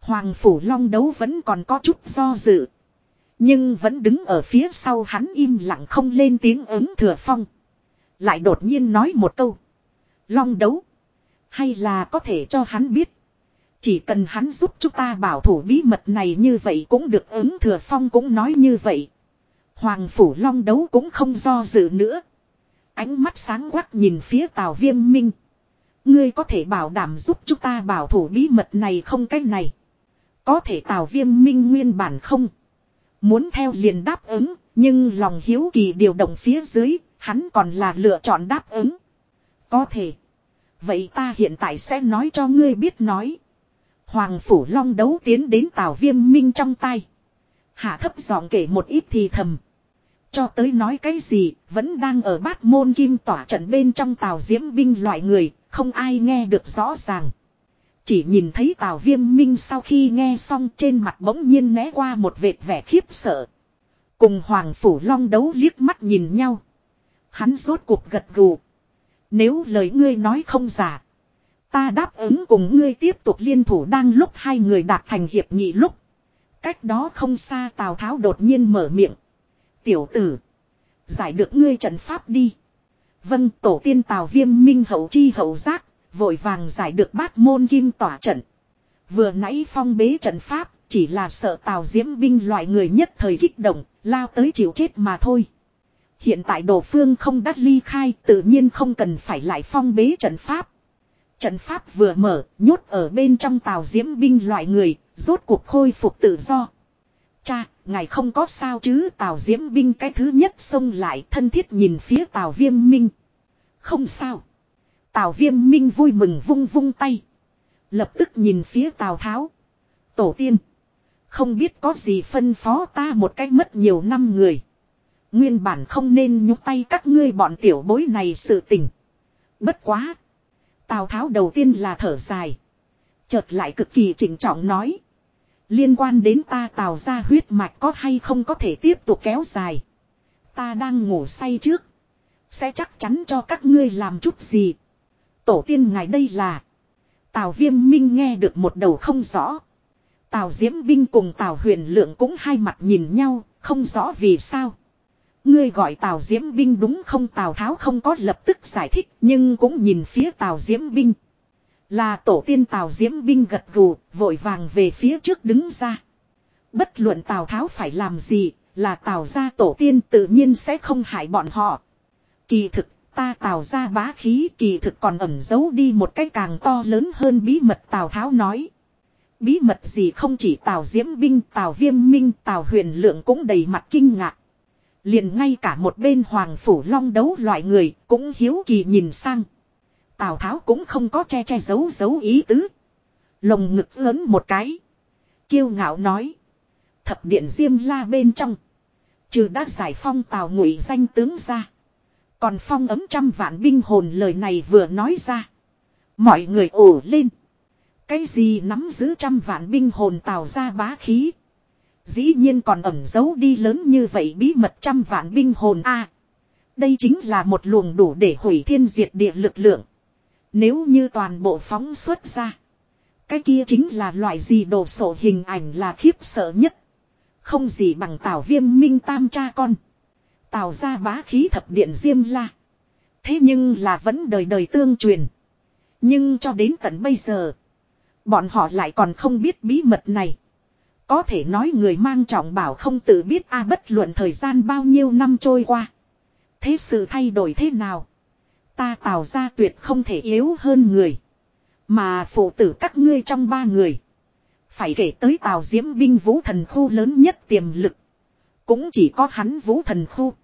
Hoàng Phủ Long đấu vẫn còn có chút do dự. Nhưng vẫn đứng ở phía sau hắn im lặng không lên tiếng ứng thừa phong. Lại đột nhiên nói một câu. Long đấu. Hay là có thể cho hắn biết. Chỉ cần hắn giúp chúng ta bảo thủ bí mật này như vậy cũng được ứng thừa phong cũng nói như vậy. Hoàng phủ long đấu cũng không do dự nữa. Ánh mắt sáng quắc nhìn phía tào viêm minh. Ngươi có thể bảo đảm giúp chúng ta bảo thủ bí mật này không cách này. Có thể tào viêm minh nguyên bản không. Muốn theo liền đáp ứng, nhưng lòng hiếu kỳ điều động phía dưới, hắn còn là lựa chọn đáp ứng. Có thể. Vậy ta hiện tại sẽ nói cho ngươi biết nói. Hoàng Phủ Long đấu tiến đến Tào Viêm Minh trong tay. Hạ thấp giọng kể một ít thì thầm. Cho tới nói cái gì, vẫn đang ở bát môn kim tỏa trận bên trong Tào Diễm binh loại người, không ai nghe được rõ ràng. Chỉ nhìn thấy Tào Viêm Minh sau khi nghe xong trên mặt bỗng nhiên né qua một vệt vẻ khiếp sợ. Cùng Hoàng Phủ Long đấu liếc mắt nhìn nhau. Hắn rốt cuộc gật gù. Nếu lời ngươi nói không giả. Ta đáp ứng cùng ngươi tiếp tục liên thủ đang lúc hai người đạt thành hiệp nghị lúc. Cách đó không xa Tào Tháo đột nhiên mở miệng. Tiểu tử. Giải được ngươi trận pháp đi. Vâng tổ tiên Tào Viêm Minh hậu chi hậu giác. Vội vàng giải được bát môn kim tỏa trận. Vừa nãy phong bế trận pháp. Chỉ là sợ Tào Diễm binh loại người nhất thời kích động. Lao tới chịu chết mà thôi. Hiện tại đồ phương không đắt ly khai, tự nhiên không cần phải lại phong bế trận pháp. Trận pháp vừa mở, nhốt ở bên trong tàu diễm binh loại người, rốt cuộc khôi phục tự do. Cha, ngài không có sao chứ tàu diễm binh cái thứ nhất xông lại thân thiết nhìn phía tàu viêm minh. Không sao. Tào viêm minh vui mừng vung vung tay. Lập tức nhìn phía tào tháo. Tổ tiên. Không biết có gì phân phó ta một cách mất nhiều năm người. Nguyên bản không nên nhúc tay các ngươi bọn tiểu bối này sự tình. Bất quá. Tào Tháo đầu tiên là thở dài. Chợt lại cực kỳ chỉnh trọng nói. Liên quan đến ta tào ra huyết mạch có hay không có thể tiếp tục kéo dài. Ta đang ngủ say trước. Sẽ chắc chắn cho các ngươi làm chút gì. Tổ tiên ngài đây là. Tào viêm minh nghe được một đầu không rõ. Tào diễm binh cùng tào huyền lượng cũng hai mặt nhìn nhau, không rõ vì sao. Ngươi gọi Tào Diễm Binh đúng không Tào Tháo không có lập tức giải thích nhưng cũng nhìn phía Tào Diễm Binh. Là tổ tiên Tào Diễm Binh gật gù, vội vàng về phía trước đứng ra. Bất luận Tào Tháo phải làm gì, là Tào gia tổ tiên tự nhiên sẽ không hại bọn họ. Kỳ thực, ta Tào gia bá khí kỳ thực còn ẩn giấu đi một cái càng to lớn hơn bí mật Tào Tháo nói. Bí mật gì không chỉ Tào Diễm Binh, Tào Viêm Minh, Tào Huyền Lượng cũng đầy mặt kinh ngạc. Liền ngay cả một bên hoàng phủ long đấu loại người cũng hiếu kỳ nhìn sang. Tào Tháo cũng không có che che giấu giấu ý tứ. Lồng ngực lớn một cái. Kiêu ngạo nói. Thập điện diêm la bên trong. Trừ đã giải phong Tào ngụy danh tướng ra. Còn phong ấm trăm vạn binh hồn lời này vừa nói ra. Mọi người ồ lên. Cái gì nắm giữ trăm vạn binh hồn Tào ra bá khí. Dĩ nhiên còn ẩn giấu đi lớn như vậy bí mật trăm vạn binh hồn a Đây chính là một luồng đủ để hủy thiên diệt địa lực lượng. Nếu như toàn bộ phóng xuất ra. Cái kia chính là loại gì đồ sổ hình ảnh là khiếp sợ nhất. Không gì bằng tào viêm minh tam cha con. Tào ra bá khí thập điện diêm la. Thế nhưng là vẫn đời đời tương truyền. Nhưng cho đến tận bây giờ. Bọn họ lại còn không biết bí mật này. Có thể nói người mang trọng bảo không tự biết a bất luận thời gian bao nhiêu năm trôi qua. Thế sự thay đổi thế nào? Ta tạo ra tuyệt không thể yếu hơn người. Mà phụ tử các ngươi trong ba người. Phải kể tới tào diễm binh vũ thần khu lớn nhất tiềm lực. Cũng chỉ có hắn vũ thần khu.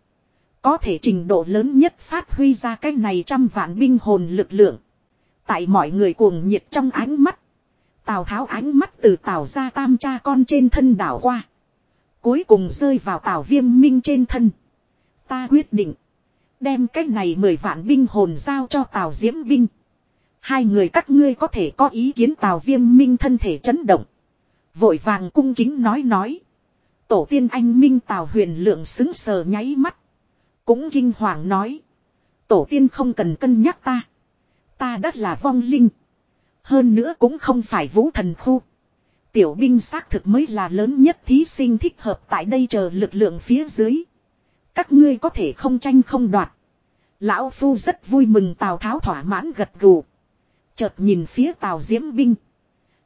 Có thể trình độ lớn nhất phát huy ra cái này trăm vạn binh hồn lực lượng. Tại mọi người cuồng nhiệt trong ánh mắt. Tào Tháo ánh mắt từ Tào ra tam cha con trên thân đảo qua. Cuối cùng rơi vào Tào Viêm Minh trên thân. Ta quyết định. Đem cách này mười vạn binh hồn giao cho Tào Diễm Binh. Hai người các ngươi có thể có ý kiến Tào Viêm Minh thân thể chấn động. Vội vàng cung kính nói nói. Tổ tiên anh Minh Tào huyền lượng xứng sờ nháy mắt. Cũng kinh hoàng nói. Tổ tiên không cần cân nhắc ta. Ta đã là vong linh. Hơn nữa cũng không phải vũ thần khu. Tiểu binh xác thực mới là lớn nhất thí sinh thích hợp tại đây chờ lực lượng phía dưới. Các ngươi có thể không tranh không đoạt. Lão Phu rất vui mừng Tào Tháo thỏa mãn gật gù. Chợt nhìn phía Tào Diễm Binh.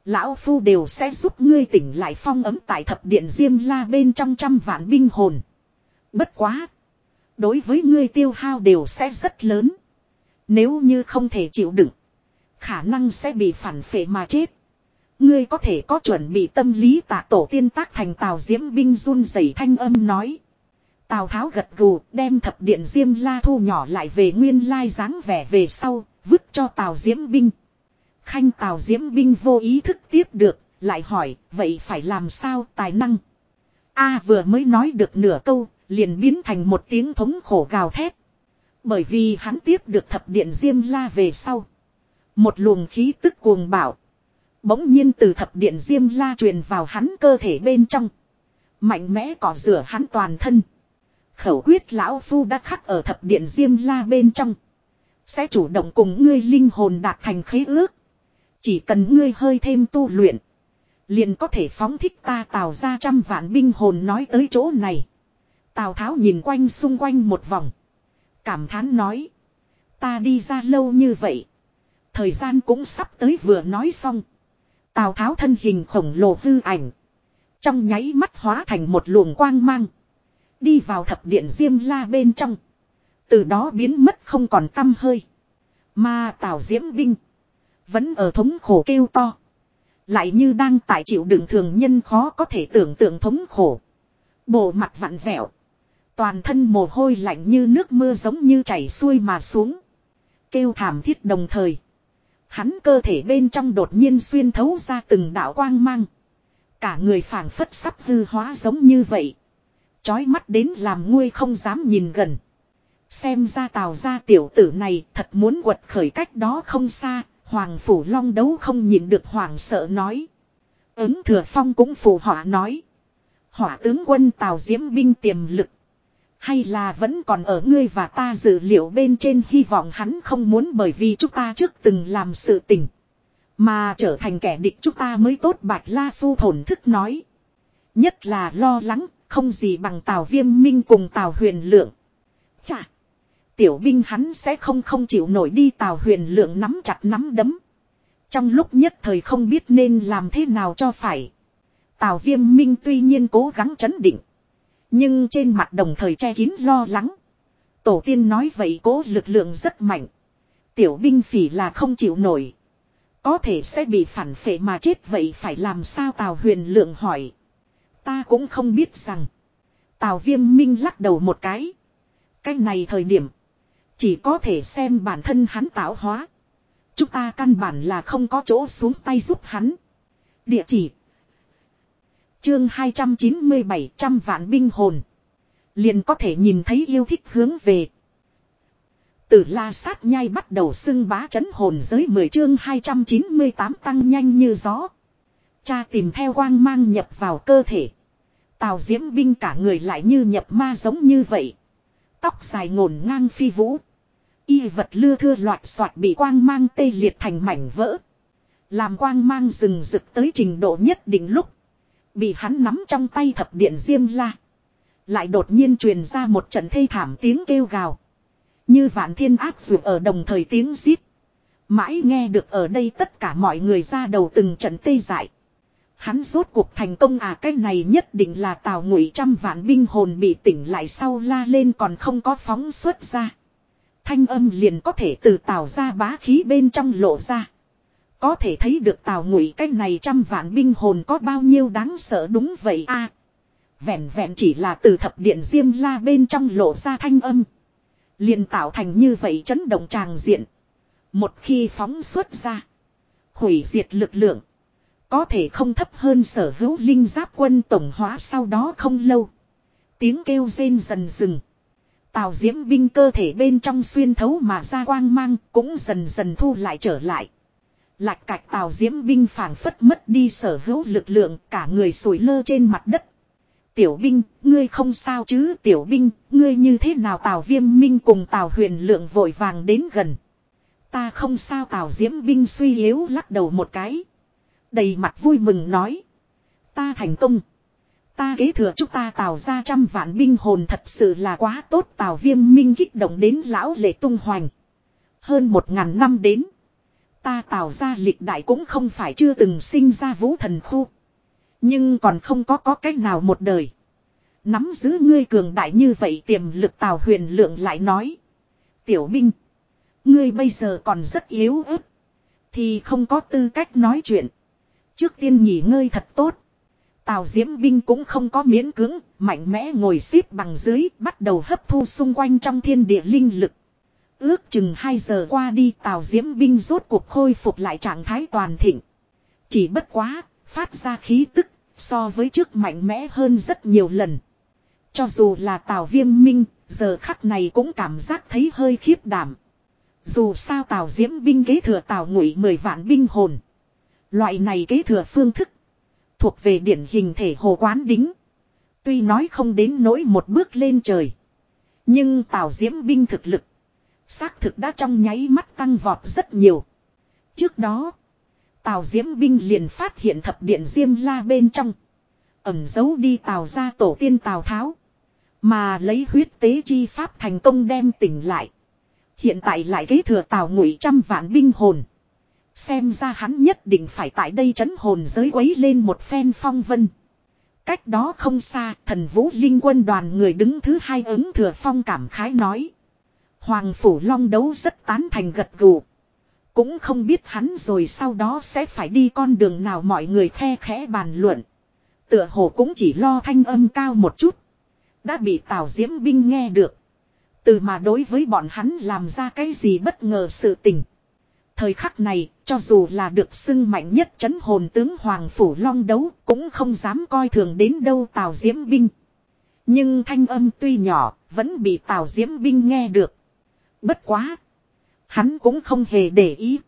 Lão Phu đều sẽ giúp ngươi tỉnh lại phong ấm tại thập điện Diêm La bên trong trăm vạn binh hồn. Bất quá. Đối với ngươi tiêu hao đều sẽ rất lớn. Nếu như không thể chịu đựng. Khả năng sẽ bị phản phệ mà chết. Ngươi có thể có chuẩn bị tâm lý tạ tổ tiên tác thành Tào Diễm binh run rẩy thanh âm nói. Tào Tháo gật gù đem thập điện Diêm La thu nhỏ lại về nguyên lai dáng vẻ về sau, vứt cho Tào Diễm binh. Khanh Tào Diễm binh vô ý thức tiếp được, lại hỏi, vậy phải làm sao tài năng? A à, vừa mới nói được nửa câu, liền biến thành một tiếng thống khổ gào thét. Bởi vì hắn tiếp được thập điện Diêm La về sau. Một luồng khí tức cuồng bảo. Bỗng nhiên từ thập điện Diêm La truyền vào hắn cơ thể bên trong. Mạnh mẽ cỏ rửa hắn toàn thân. Khẩu quyết lão phu đã khắc ở thập điện Diêm La bên trong. Sẽ chủ động cùng ngươi linh hồn đạt thành khế ước. Chỉ cần ngươi hơi thêm tu luyện. Liền có thể phóng thích ta tạo ra trăm vạn binh hồn nói tới chỗ này. Tào Tháo nhìn quanh xung quanh một vòng. Cảm thán nói. Ta đi ra lâu như vậy. Thời gian cũng sắp tới vừa nói xong. Tào Tháo thân hình khổng lồ hư ảnh. Trong nháy mắt hóa thành một luồng quang mang. Đi vào thập điện Diêm La bên trong. Từ đó biến mất không còn tâm hơi. Mà Tào Diễm Binh. Vẫn ở thống khổ kêu to. Lại như đang tại chịu đựng thường nhân khó có thể tưởng tượng thống khổ. Bộ mặt vặn vẹo. Toàn thân mồ hôi lạnh như nước mưa giống như chảy xuôi mà xuống. Kêu thảm thiết đồng thời. Hắn cơ thể bên trong đột nhiên xuyên thấu ra từng đạo quang mang. Cả người phảng phất sắp hư hóa giống như vậy. Chói mắt đến làm nguôi không dám nhìn gần. Xem ra tào ra tiểu tử này thật muốn quật khởi cách đó không xa. Hoàng Phủ Long đấu không nhìn được hoàng sợ nói. Ứng thừa phong cũng phù họa nói. Hỏa tướng quân tào diễm binh tiềm lực. Hay là vẫn còn ở ngươi và ta dự liệu bên trên hy vọng hắn không muốn bởi vì chúng ta trước từng làm sự tình. Mà trở thành kẻ địch chúng ta mới tốt bạch la phu thổn thức nói. Nhất là lo lắng, không gì bằng tào viêm minh cùng tào huyền lượng. Chà! Tiểu binh hắn sẽ không không chịu nổi đi tào huyền lượng nắm chặt nắm đấm. Trong lúc nhất thời không biết nên làm thế nào cho phải. Tào viêm minh tuy nhiên cố gắng chấn định. Nhưng trên mặt đồng thời che kín lo lắng. Tổ tiên nói vậy cố lực lượng rất mạnh. Tiểu binh phỉ là không chịu nổi. Có thể sẽ bị phản phệ mà chết vậy phải làm sao Tào huyền lượng hỏi. Ta cũng không biết rằng. Tào viêm minh lắc đầu một cái. Cái này thời điểm. Chỉ có thể xem bản thân hắn tạo hóa. Chúng ta căn bản là không có chỗ xuống tay giúp hắn. Địa chỉ Chương 297 trăm vạn binh hồn. Liền có thể nhìn thấy yêu thích hướng về. Từ la sát nhai bắt đầu xưng bá chấn hồn giới 10 chương 298 tăng nhanh như gió. Cha tìm theo quang mang nhập vào cơ thể. Tào diễm binh cả người lại như nhập ma giống như vậy. Tóc dài ngổn ngang phi vũ. Y vật lưa thưa loạt soạt bị quang mang tê liệt thành mảnh vỡ. Làm quang mang rừng rực tới trình độ nhất định lúc. Bị hắn nắm trong tay thập điện diêm la. Lại đột nhiên truyền ra một trận thê thảm tiếng kêu gào. Như vạn thiên áp dược ở đồng thời tiếng xít. Mãi nghe được ở đây tất cả mọi người ra đầu từng trận tê dại. Hắn rốt cuộc thành công à cái này nhất định là tào ngụy trăm vạn binh hồn bị tỉnh lại sau la lên còn không có phóng xuất ra. Thanh âm liền có thể từ tào ra bá khí bên trong lộ ra. Có thể thấy được tào ngụy cái này trăm vạn binh hồn có bao nhiêu đáng sợ đúng vậy a Vẹn vẹn chỉ là từ thập điện diêm la bên trong lộ ra thanh âm. liền tạo thành như vậy chấn động tràng diện. Một khi phóng xuất ra. Hủy diệt lực lượng. Có thể không thấp hơn sở hữu linh giáp quân tổng hóa sau đó không lâu. Tiếng kêu rên dần dừng. Tào diễm binh cơ thể bên trong xuyên thấu mà ra quang mang cũng dần dần thu lại trở lại. Lạch cạch tào diễm binh phảng phất mất đi sở hữu lực lượng cả người sủi lơ trên mặt đất. Tiểu binh, ngươi không sao chứ tiểu binh, ngươi như thế nào tào viêm minh cùng tào huyền lượng vội vàng đến gần. Ta không sao tào diễm binh suy yếu lắc đầu một cái. Đầy mặt vui mừng nói. Ta thành công. Ta kế thừa chúng ta tào ra trăm vạn binh hồn thật sự là quá tốt tào viêm minh kích động đến lão lệ tung hoành. Hơn một ngàn năm đến. Ta tạo ra lịch đại cũng không phải chưa từng sinh ra vũ thần khu. Nhưng còn không có có cách nào một đời. Nắm giữ ngươi cường đại như vậy tiềm lực tào huyền lượng lại nói. Tiểu minh Ngươi bây giờ còn rất yếu ớt. Thì không có tư cách nói chuyện. Trước tiên nghỉ ngơi thật tốt. Tào Diễm Binh cũng không có miễn cưỡng, mạnh mẽ ngồi xếp bằng dưới, bắt đầu hấp thu xung quanh trong thiên địa linh lực. Ước chừng 2 giờ qua đi Tào Diễm Binh rốt cuộc khôi phục lại trạng thái toàn thịnh. Chỉ bất quá, phát ra khí tức, so với trước mạnh mẽ hơn rất nhiều lần. Cho dù là Tào Viêm Minh, giờ khắc này cũng cảm giác thấy hơi khiếp đảm. Dù sao Tào Diễm Binh kế thừa Tào Ngụy 10 vạn binh hồn. Loại này kế thừa phương thức. Thuộc về điển hình thể hồ quán đính. Tuy nói không đến nỗi một bước lên trời. Nhưng Tào Diễm Binh thực lực. Xác thực đã trong nháy mắt tăng vọt rất nhiều. Trước đó. Tào Diễm Binh liền phát hiện thập điện Diêm La bên trong. Ẩm giấu đi Tào ra tổ tiên Tào Tháo. Mà lấy huyết tế chi pháp thành công đem tỉnh lại. Hiện tại lại kế thừa Tào ngụy trăm vạn binh hồn. Xem ra hắn nhất định phải tại đây chấn hồn giới quấy lên một phen phong vân. Cách đó không xa, thần vũ linh quân đoàn người đứng thứ hai ứng thừa phong cảm khái nói. Hoàng Phủ Long đấu rất tán thành gật gù. Cũng không biết hắn rồi sau đó sẽ phải đi con đường nào mọi người khe khẽ bàn luận. Tựa hồ cũng chỉ lo thanh âm cao một chút. Đã bị Tào Diễm Binh nghe được. Từ mà đối với bọn hắn làm ra cái gì bất ngờ sự tình. Thời khắc này, cho dù là được xưng mạnh nhất chấn hồn tướng Hoàng Phủ Long đấu, cũng không dám coi thường đến đâu Tào Diễm Binh. Nhưng thanh âm tuy nhỏ, vẫn bị Tào Diễm Binh nghe được. Bất quá. Hắn cũng không hề để ý.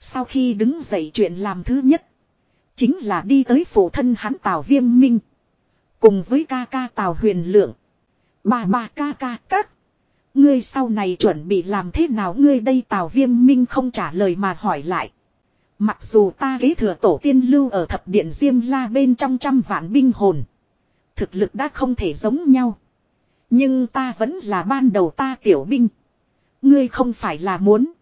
Sau khi đứng dậy chuyện làm thứ nhất. Chính là đi tới phụ thân hắn Tào Viêm Minh. Cùng với ca ca Tào Huyền Lượng. Bà bà ca ca các. Ngươi sau này chuẩn bị làm thế nào ngươi đây Tào Viêm Minh không trả lời mà hỏi lại. Mặc dù ta kế thừa tổ tiên lưu ở thập điện Diêm La bên trong trăm vạn binh hồn. Thực lực đã không thể giống nhau. Nhưng ta vẫn là ban đầu ta tiểu binh. Ngươi không phải là muốn.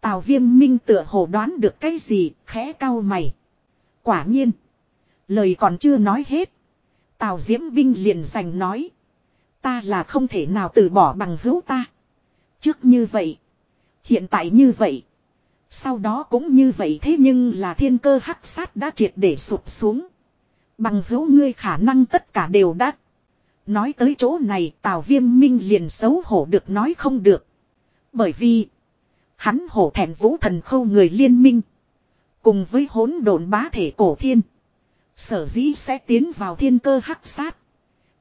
Tào viêm minh tựa hồ đoán được cái gì, khẽ cau mày. Quả nhiên. Lời còn chưa nói hết. Tào diễm binh liền giành nói. Ta là không thể nào từ bỏ bằng hữu ta. Trước như vậy. Hiện tại như vậy. Sau đó cũng như vậy thế nhưng là thiên cơ hắc sát đã triệt để sụp xuống. Bằng hữu ngươi khả năng tất cả đều đắt. Nói tới chỗ này Tào Viêm Minh liền xấu hổ được nói không được. Bởi vì. Hắn hổ thẹn vũ thần khâu người liên minh. Cùng với hỗn độn bá thể cổ thiên. Sở dĩ sẽ tiến vào thiên cơ hắc sát.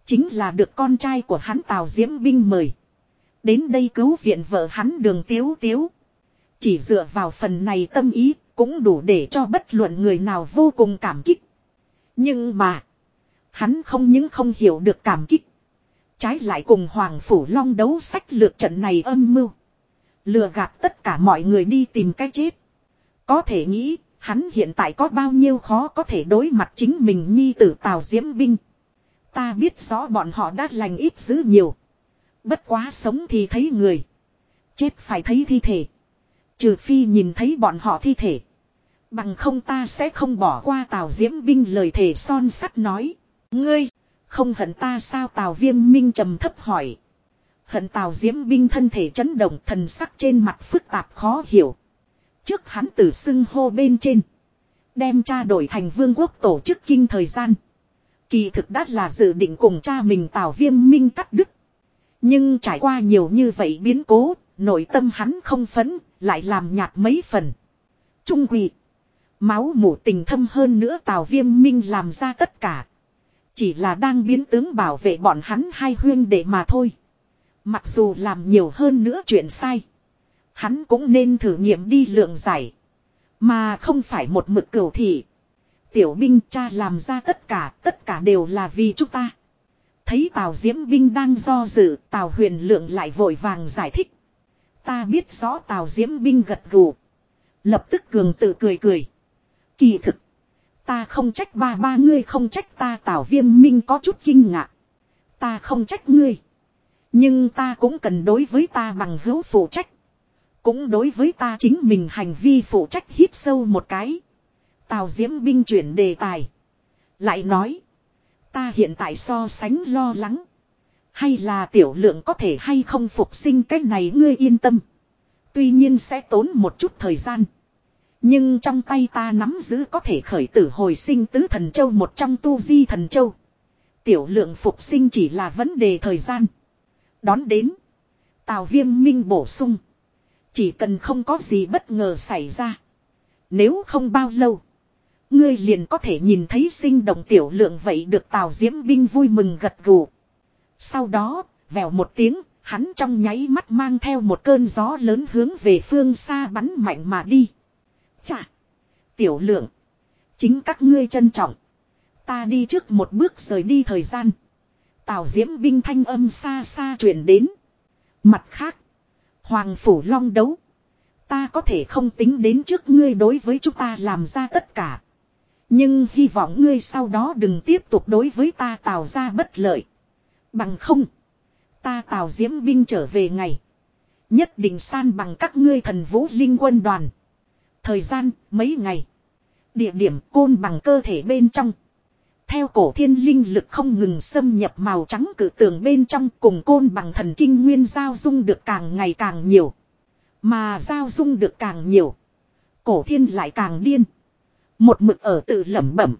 Chính là được con trai của hắn Tào Diễm Binh mời. Đến đây cứu viện vợ hắn đường tiếu tiếu. Chỉ dựa vào phần này tâm ý cũng đủ để cho bất luận người nào vô cùng cảm kích. Nhưng mà. Hắn không những không hiểu được cảm kích. Trái lại cùng Hoàng Phủ Long đấu sách lược trận này âm mưu. Lừa gạt tất cả mọi người đi tìm cái chết. Có thể nghĩ, hắn hiện tại có bao nhiêu khó có thể đối mặt chính mình nhi tử Tào Diễm Binh. Ta biết rõ bọn họ đã lành ít dữ nhiều. Bất quá sống thì thấy người. Chết phải thấy thi thể. Trừ phi nhìn thấy bọn họ thi thể. Bằng không ta sẽ không bỏ qua Tào Diễm Binh lời thể son sắt nói. Ngươi, không hận ta sao Tào Viêm Minh trầm thấp hỏi. Hận tào diễm binh thân thể chấn động thần sắc trên mặt phức tạp khó hiểu. Trước hắn tử xưng hô bên trên. Đem cha đổi thành vương quốc tổ chức kinh thời gian. Kỳ thực đắt là dự định cùng cha mình tào viêm minh cắt đứt. Nhưng trải qua nhiều như vậy biến cố, nội tâm hắn không phấn, lại làm nhạt mấy phần. Trung quỷ. Máu mủ tình thâm hơn nữa tào viêm minh làm ra tất cả. Chỉ là đang biến tướng bảo vệ bọn hắn hai huyên để mà thôi. Mặc dù làm nhiều hơn nữa chuyện sai. Hắn cũng nên thử nghiệm đi lượng giải. Mà không phải một mực cầu thị. Tiểu binh cha làm ra tất cả, tất cả đều là vì chúng ta. Thấy Tào Diễm Binh đang do dự, Tào Huyền Lượng lại vội vàng giải thích. Ta biết rõ Tào Diễm Binh gật gù. Lập tức cường tự cười cười. Kỳ thực. Ta không trách ba ba ngươi không trách ta tào viêm minh có chút kinh ngạc. Ta không trách ngươi. Nhưng ta cũng cần đối với ta bằng hữu phụ trách. Cũng đối với ta chính mình hành vi phụ trách hít sâu một cái. Tào diễm binh chuyển đề tài. Lại nói. Ta hiện tại so sánh lo lắng. Hay là tiểu lượng có thể hay không phục sinh cái này ngươi yên tâm. Tuy nhiên sẽ tốn một chút thời gian. Nhưng trong tay ta nắm giữ có thể khởi tử hồi sinh tứ thần châu một trong tu di thần châu. Tiểu lượng phục sinh chỉ là vấn đề thời gian. Đón đến. Tào viêm minh bổ sung. Chỉ cần không có gì bất ngờ xảy ra. Nếu không bao lâu. Ngươi liền có thể nhìn thấy sinh động tiểu lượng vậy được Tào Diễm Binh vui mừng gật gù. Sau đó, vèo một tiếng, hắn trong nháy mắt mang theo một cơn gió lớn hướng về phương xa bắn mạnh mà đi. Chà! Tiểu lượng! Chính các ngươi trân trọng. Ta đi trước một bước rời đi thời gian. Tào diễm binh thanh âm xa xa truyền đến. Mặt khác. Hoàng phủ long đấu. Ta có thể không tính đến trước ngươi đối với chúng ta làm ra tất cả. Nhưng hy vọng ngươi sau đó đừng tiếp tục đối với ta tạo ra bất lợi. Bằng không. Ta tào diễm binh trở về ngày. Nhất định san bằng các ngươi thần vũ linh quân đoàn. Thời gian, mấy ngày. Địa điểm, côn bằng cơ thể bên trong. Theo cổ thiên linh lực không ngừng xâm nhập màu trắng cử tường bên trong cùng côn bằng thần kinh nguyên giao dung được càng ngày càng nhiều. Mà giao dung được càng nhiều. Cổ thiên lại càng điên. Một mực ở tự lẩm bẩm.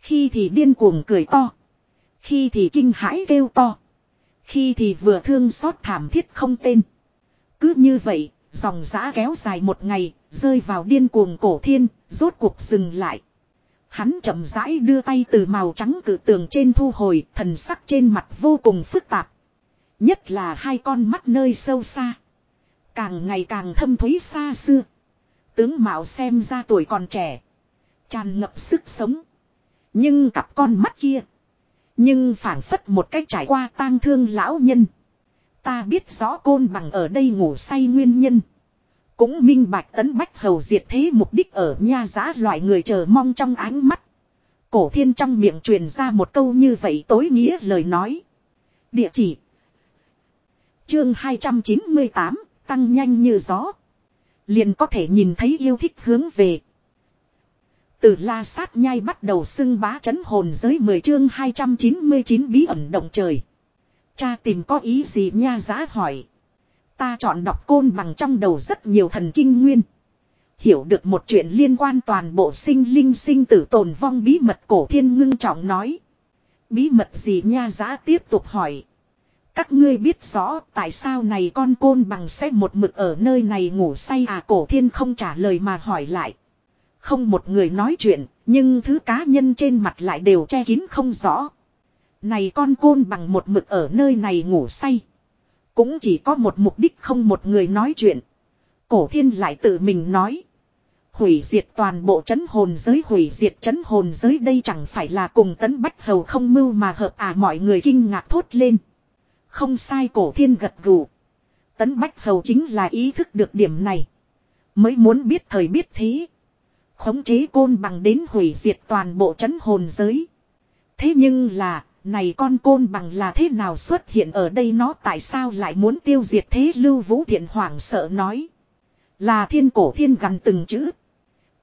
Khi thì điên cuồng cười to. Khi thì kinh hãi kêu to. Khi thì vừa thương xót thảm thiết không tên. Cứ như vậy, dòng giã kéo dài một ngày, rơi vào điên cuồng cổ thiên, rốt cuộc dừng lại. Hắn chậm rãi đưa tay từ màu trắng cử tường trên thu hồi, thần sắc trên mặt vô cùng phức tạp. Nhất là hai con mắt nơi sâu xa. Càng ngày càng thâm thúy xa xưa. Tướng mạo xem ra tuổi còn trẻ. Tràn ngập sức sống. Nhưng cặp con mắt kia. Nhưng phảng phất một cách trải qua tang thương lão nhân. Ta biết rõ côn bằng ở đây ngủ say nguyên nhân. Cũng minh bạch tấn bách hầu diệt thế mục đích ở nha giá loại người chờ mong trong ánh mắt. Cổ thiên trong miệng truyền ra một câu như vậy tối nghĩa lời nói. Địa chỉ. Chương 298, tăng nhanh như gió. Liền có thể nhìn thấy yêu thích hướng về. Từ la sát nhai bắt đầu xưng bá chấn hồn giới 10 chương 299 bí ẩn động trời. Cha tìm có ý gì nha giá hỏi. Ta chọn đọc côn bằng trong đầu rất nhiều thần kinh nguyên. Hiểu được một chuyện liên quan toàn bộ sinh linh sinh tử tồn vong bí mật cổ thiên ngưng trọng nói. Bí mật gì nha giá tiếp tục hỏi. Các ngươi biết rõ tại sao này con côn bằng sẽ một mực ở nơi này ngủ say à cổ thiên không trả lời mà hỏi lại. Không một người nói chuyện, nhưng thứ cá nhân trên mặt lại đều che kín không rõ. Này con côn bằng một mực ở nơi này ngủ say. Cũng chỉ có một mục đích không một người nói chuyện. Cổ thiên lại tự mình nói. Hủy diệt toàn bộ chấn hồn giới hủy diệt chấn hồn giới đây chẳng phải là cùng tấn bách hầu không mưu mà hợp à mọi người kinh ngạc thốt lên. Không sai cổ thiên gật gù. Tấn bách hầu chính là ý thức được điểm này. Mới muốn biết thời biết thế. Khống chế côn bằng đến hủy diệt toàn bộ chấn hồn giới. Thế nhưng là, này con côn bằng là thế nào xuất hiện ở đây nó tại sao lại muốn tiêu diệt thế lưu vũ thiện hoảng sợ nói. Là thiên cổ thiên gần từng chữ.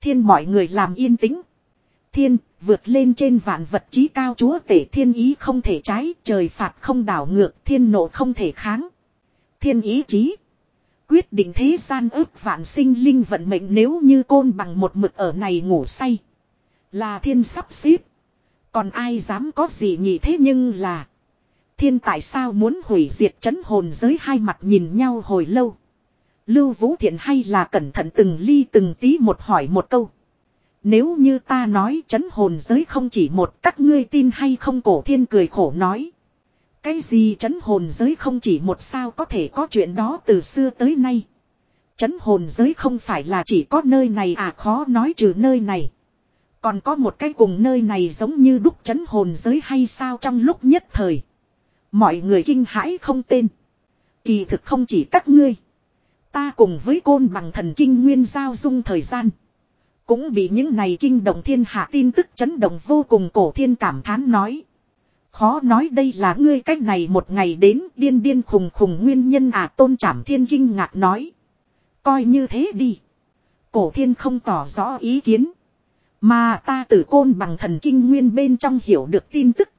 Thiên mọi người làm yên tĩnh. Thiên, vượt lên trên vạn vật trí cao chúa tể thiên ý không thể trái, trời phạt không đảo ngược, thiên nộ không thể kháng. Thiên ý chí. Quyết định thế gian ước vạn sinh linh vận mệnh nếu như côn bằng một mực ở này ngủ say. Là thiên sắp xếp. Còn ai dám có gì nhỉ thế nhưng là. Thiên tại sao muốn hủy diệt chấn hồn giới hai mặt nhìn nhau hồi lâu. Lưu Vũ Thiện hay là cẩn thận từng ly từng tí một hỏi một câu. Nếu như ta nói chấn hồn giới không chỉ một, các ngươi tin hay không cổ thiên cười khổ nói. Cái gì chấn hồn giới không chỉ một sao có thể có chuyện đó từ xưa tới nay. Chấn hồn giới không phải là chỉ có nơi này à khó nói trừ nơi này. Còn có một cái cùng nơi này giống như đúc chấn hồn giới hay sao trong lúc nhất thời. Mọi người kinh hãi không tên. Kỳ thực không chỉ các ngươi. Ta cùng với côn bằng thần kinh nguyên giao dung thời gian. Cũng bị những này kinh động thiên hạ tin tức chấn động vô cùng cổ thiên cảm thán nói. Khó nói đây là ngươi cách này một ngày đến điên điên khùng khùng nguyên nhân à tôn trảm thiên kinh ngạc nói. Coi như thế đi. Cổ thiên không tỏ rõ ý kiến. Mà ta tử côn bằng thần kinh nguyên bên trong hiểu được tin tức.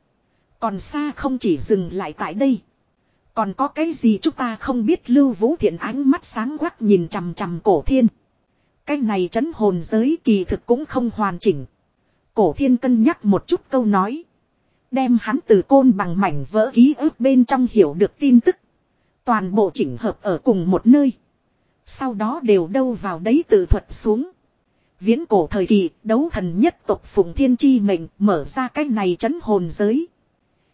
Còn xa không chỉ dừng lại tại đây. Còn có cái gì chúng ta không biết lưu vũ thiện ánh mắt sáng quắc nhìn chằm chằm cổ thiên. Cái này trấn hồn giới kỳ thực cũng không hoàn chỉnh. Cổ thiên cân nhắc một chút câu nói. Đem hắn từ côn bằng mảnh vỡ ký ức bên trong hiểu được tin tức. Toàn bộ chỉnh hợp ở cùng một nơi. Sau đó đều đâu vào đấy tự thuật xuống. Viễn cổ thời kỳ, đấu thần nhất tộc Phùng Thiên Chi mệnh mở ra cái này chấn hồn giới.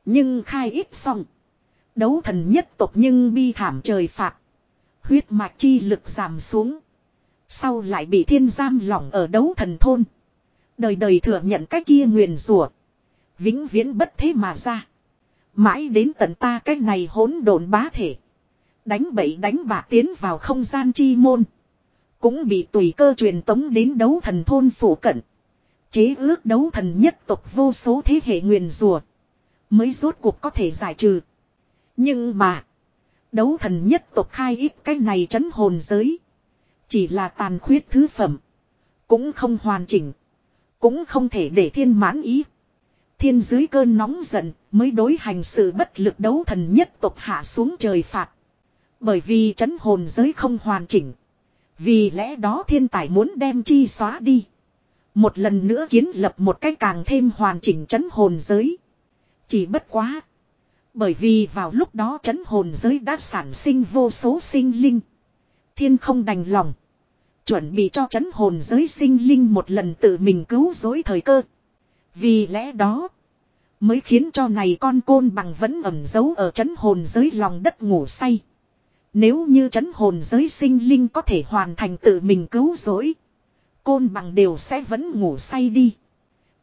Nhưng khai ít xong. Đấu thần nhất tộc nhưng bi thảm trời phạt. Huyết mạch chi lực giảm xuống. Sau lại bị thiên giam lỏng ở đấu thần thôn. Đời đời thừa nhận cái kia nguyền rủa Vĩnh viễn bất thế mà ra. Mãi đến tận ta cái này hỗn độn bá thể. Đánh bậy đánh bạ tiến vào không gian chi môn. Cũng bị tùy cơ truyền tống đến đấu thần thôn phủ cận. Chế ước đấu thần nhất tộc vô số thế hệ nguyền rùa. Mới rốt cuộc có thể giải trừ. Nhưng mà. Đấu thần nhất tộc khai ít cái này chấn hồn giới. Chỉ là tàn khuyết thứ phẩm. Cũng không hoàn chỉnh. Cũng không thể để thiên mãn ý. Thiên dưới cơn nóng giận mới đối hành sự bất lực đấu thần nhất tộc hạ xuống trời phạt. Bởi vì chấn hồn giới không hoàn chỉnh. Vì lẽ đó thiên tài muốn đem chi xóa đi. Một lần nữa kiến lập một cách càng thêm hoàn chỉnh chấn hồn giới. Chỉ bất quá. Bởi vì vào lúc đó chấn hồn giới đã sản sinh vô số sinh linh. Thiên không đành lòng. Chuẩn bị cho chấn hồn giới sinh linh một lần tự mình cứu dối thời cơ. Vì lẽ đó. Mới khiến cho này con côn bằng vẫn ẩm giấu ở chấn hồn giới lòng đất ngủ say. Nếu như chấn hồn giới sinh linh có thể hoàn thành tự mình cứu rỗi. Côn bằng đều sẽ vẫn ngủ say đi.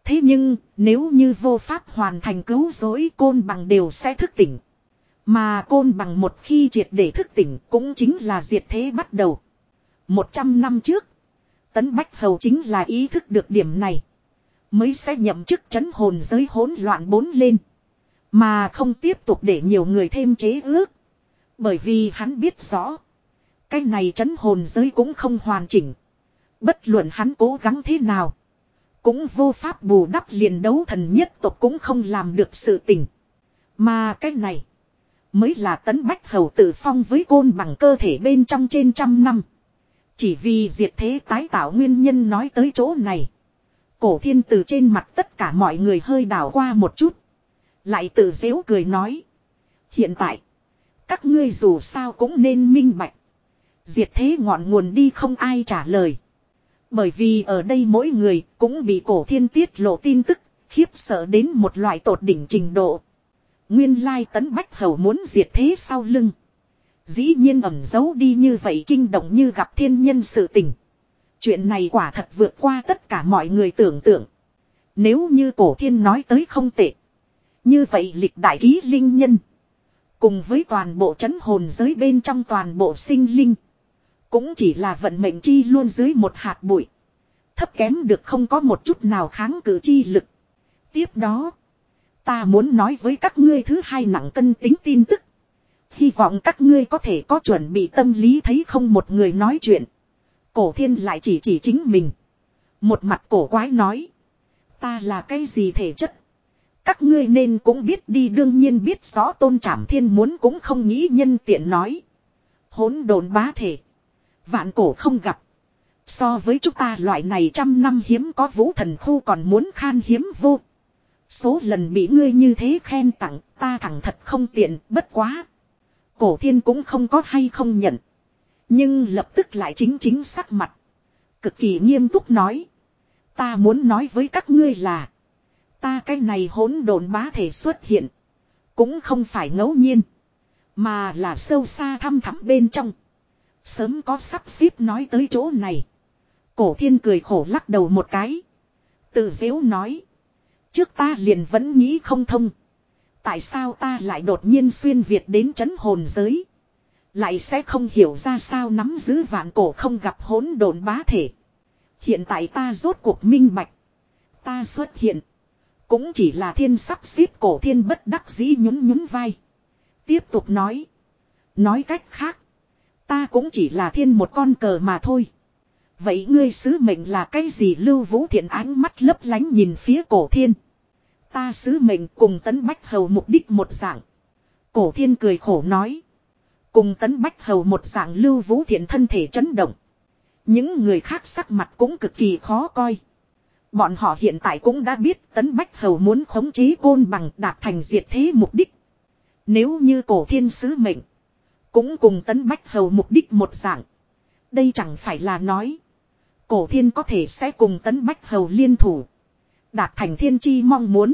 Thế nhưng, nếu như vô pháp hoàn thành cứu rỗi, côn bằng đều sẽ thức tỉnh. Mà côn bằng một khi triệt để thức tỉnh cũng chính là diệt thế bắt đầu. Một trăm năm trước. Tấn Bách Hầu chính là ý thức được điểm này. Mới sẽ nhậm chức chấn hồn giới hỗn loạn bốn lên. Mà không tiếp tục để nhiều người thêm chế ước. Bởi vì hắn biết rõ. Cái này chấn hồn giới cũng không hoàn chỉnh. Bất luận hắn cố gắng thế nào. Cũng vô pháp bù đắp liền đấu thần nhất tộc cũng không làm được sự tình. Mà cái này. Mới là tấn bách hầu tử phong với côn bằng cơ thể bên trong trên trăm năm. Chỉ vì diệt thế tái tạo nguyên nhân nói tới chỗ này. Cổ thiên từ trên mặt tất cả mọi người hơi đảo qua một chút. Lại tự dễu cười nói. Hiện tại. Các ngươi dù sao cũng nên minh bạch. Diệt thế ngọn nguồn đi không ai trả lời. Bởi vì ở đây mỗi người cũng bị cổ thiên tiết lộ tin tức, khiếp sợ đến một loại tột đỉnh trình độ. Nguyên lai tấn bách hầu muốn diệt thế sau lưng. Dĩ nhiên ẩm giấu đi như vậy kinh động như gặp thiên nhân sự tình. Chuyện này quả thật vượt qua tất cả mọi người tưởng tượng. Nếu như cổ thiên nói tới không tệ. Như vậy lịch đại ký linh nhân. Cùng với toàn bộ chấn hồn giới bên trong toàn bộ sinh linh. Cũng chỉ là vận mệnh chi luôn dưới một hạt bụi. Thấp kém được không có một chút nào kháng cự chi lực. Tiếp đó. Ta muốn nói với các ngươi thứ hai nặng cân tính tin tức. Hy vọng các ngươi có thể có chuẩn bị tâm lý thấy không một người nói chuyện. Cổ thiên lại chỉ chỉ chính mình. Một mặt cổ quái nói. Ta là cái gì thể chất? Các ngươi nên cũng biết đi, đương nhiên biết rõ tôn trảm thiên muốn cũng không nghĩ nhân tiện nói. Hỗn đồn bá thể. Vạn cổ không gặp. So với chúng ta loại này trăm năm hiếm có vũ thần khu còn muốn khan hiếm vô. Số lần bị ngươi như thế khen tặng, ta thẳng thật không tiện, bất quá. Cổ thiên cũng không có hay không nhận. Nhưng lập tức lại chính chính sắc mặt. Cực kỳ nghiêm túc nói. Ta muốn nói với các ngươi là. Ta cái này hỗn độn bá thể xuất hiện. Cũng không phải ngẫu nhiên. Mà là sâu xa thăm thẳm bên trong. Sớm có sắp xếp nói tới chỗ này. Cổ thiên cười khổ lắc đầu một cái. Tự dễu nói. Trước ta liền vẫn nghĩ không thông. Tại sao ta lại đột nhiên xuyên Việt đến chấn hồn giới. Lại sẽ không hiểu ra sao nắm giữ vạn cổ không gặp hỗn độn bá thể. Hiện tại ta rốt cuộc minh bạch. Ta xuất hiện. Cũng chỉ là thiên sắp xếp cổ thiên bất đắc dĩ nhún nhún vai. Tiếp tục nói. Nói cách khác. Ta cũng chỉ là thiên một con cờ mà thôi. Vậy ngươi sứ mệnh là cái gì lưu vũ thiện ánh mắt lấp lánh nhìn phía cổ thiên. Ta sứ mệnh cùng tấn bách hầu mục đích một dạng. Cổ thiên cười khổ nói. Cùng tấn bách hầu một dạng lưu vũ thiện thân thể chấn động. Những người khác sắc mặt cũng cực kỳ khó coi. Bọn họ hiện tại cũng đã biết tấn bách hầu muốn khống chế côn bằng đạt thành diệt thế mục đích. Nếu như cổ thiên sứ mệnh. Cũng cùng tấn bách hầu mục đích một dạng. Đây chẳng phải là nói. Cổ thiên có thể sẽ cùng tấn bách hầu liên thủ. Đạt thành thiên chi mong muốn.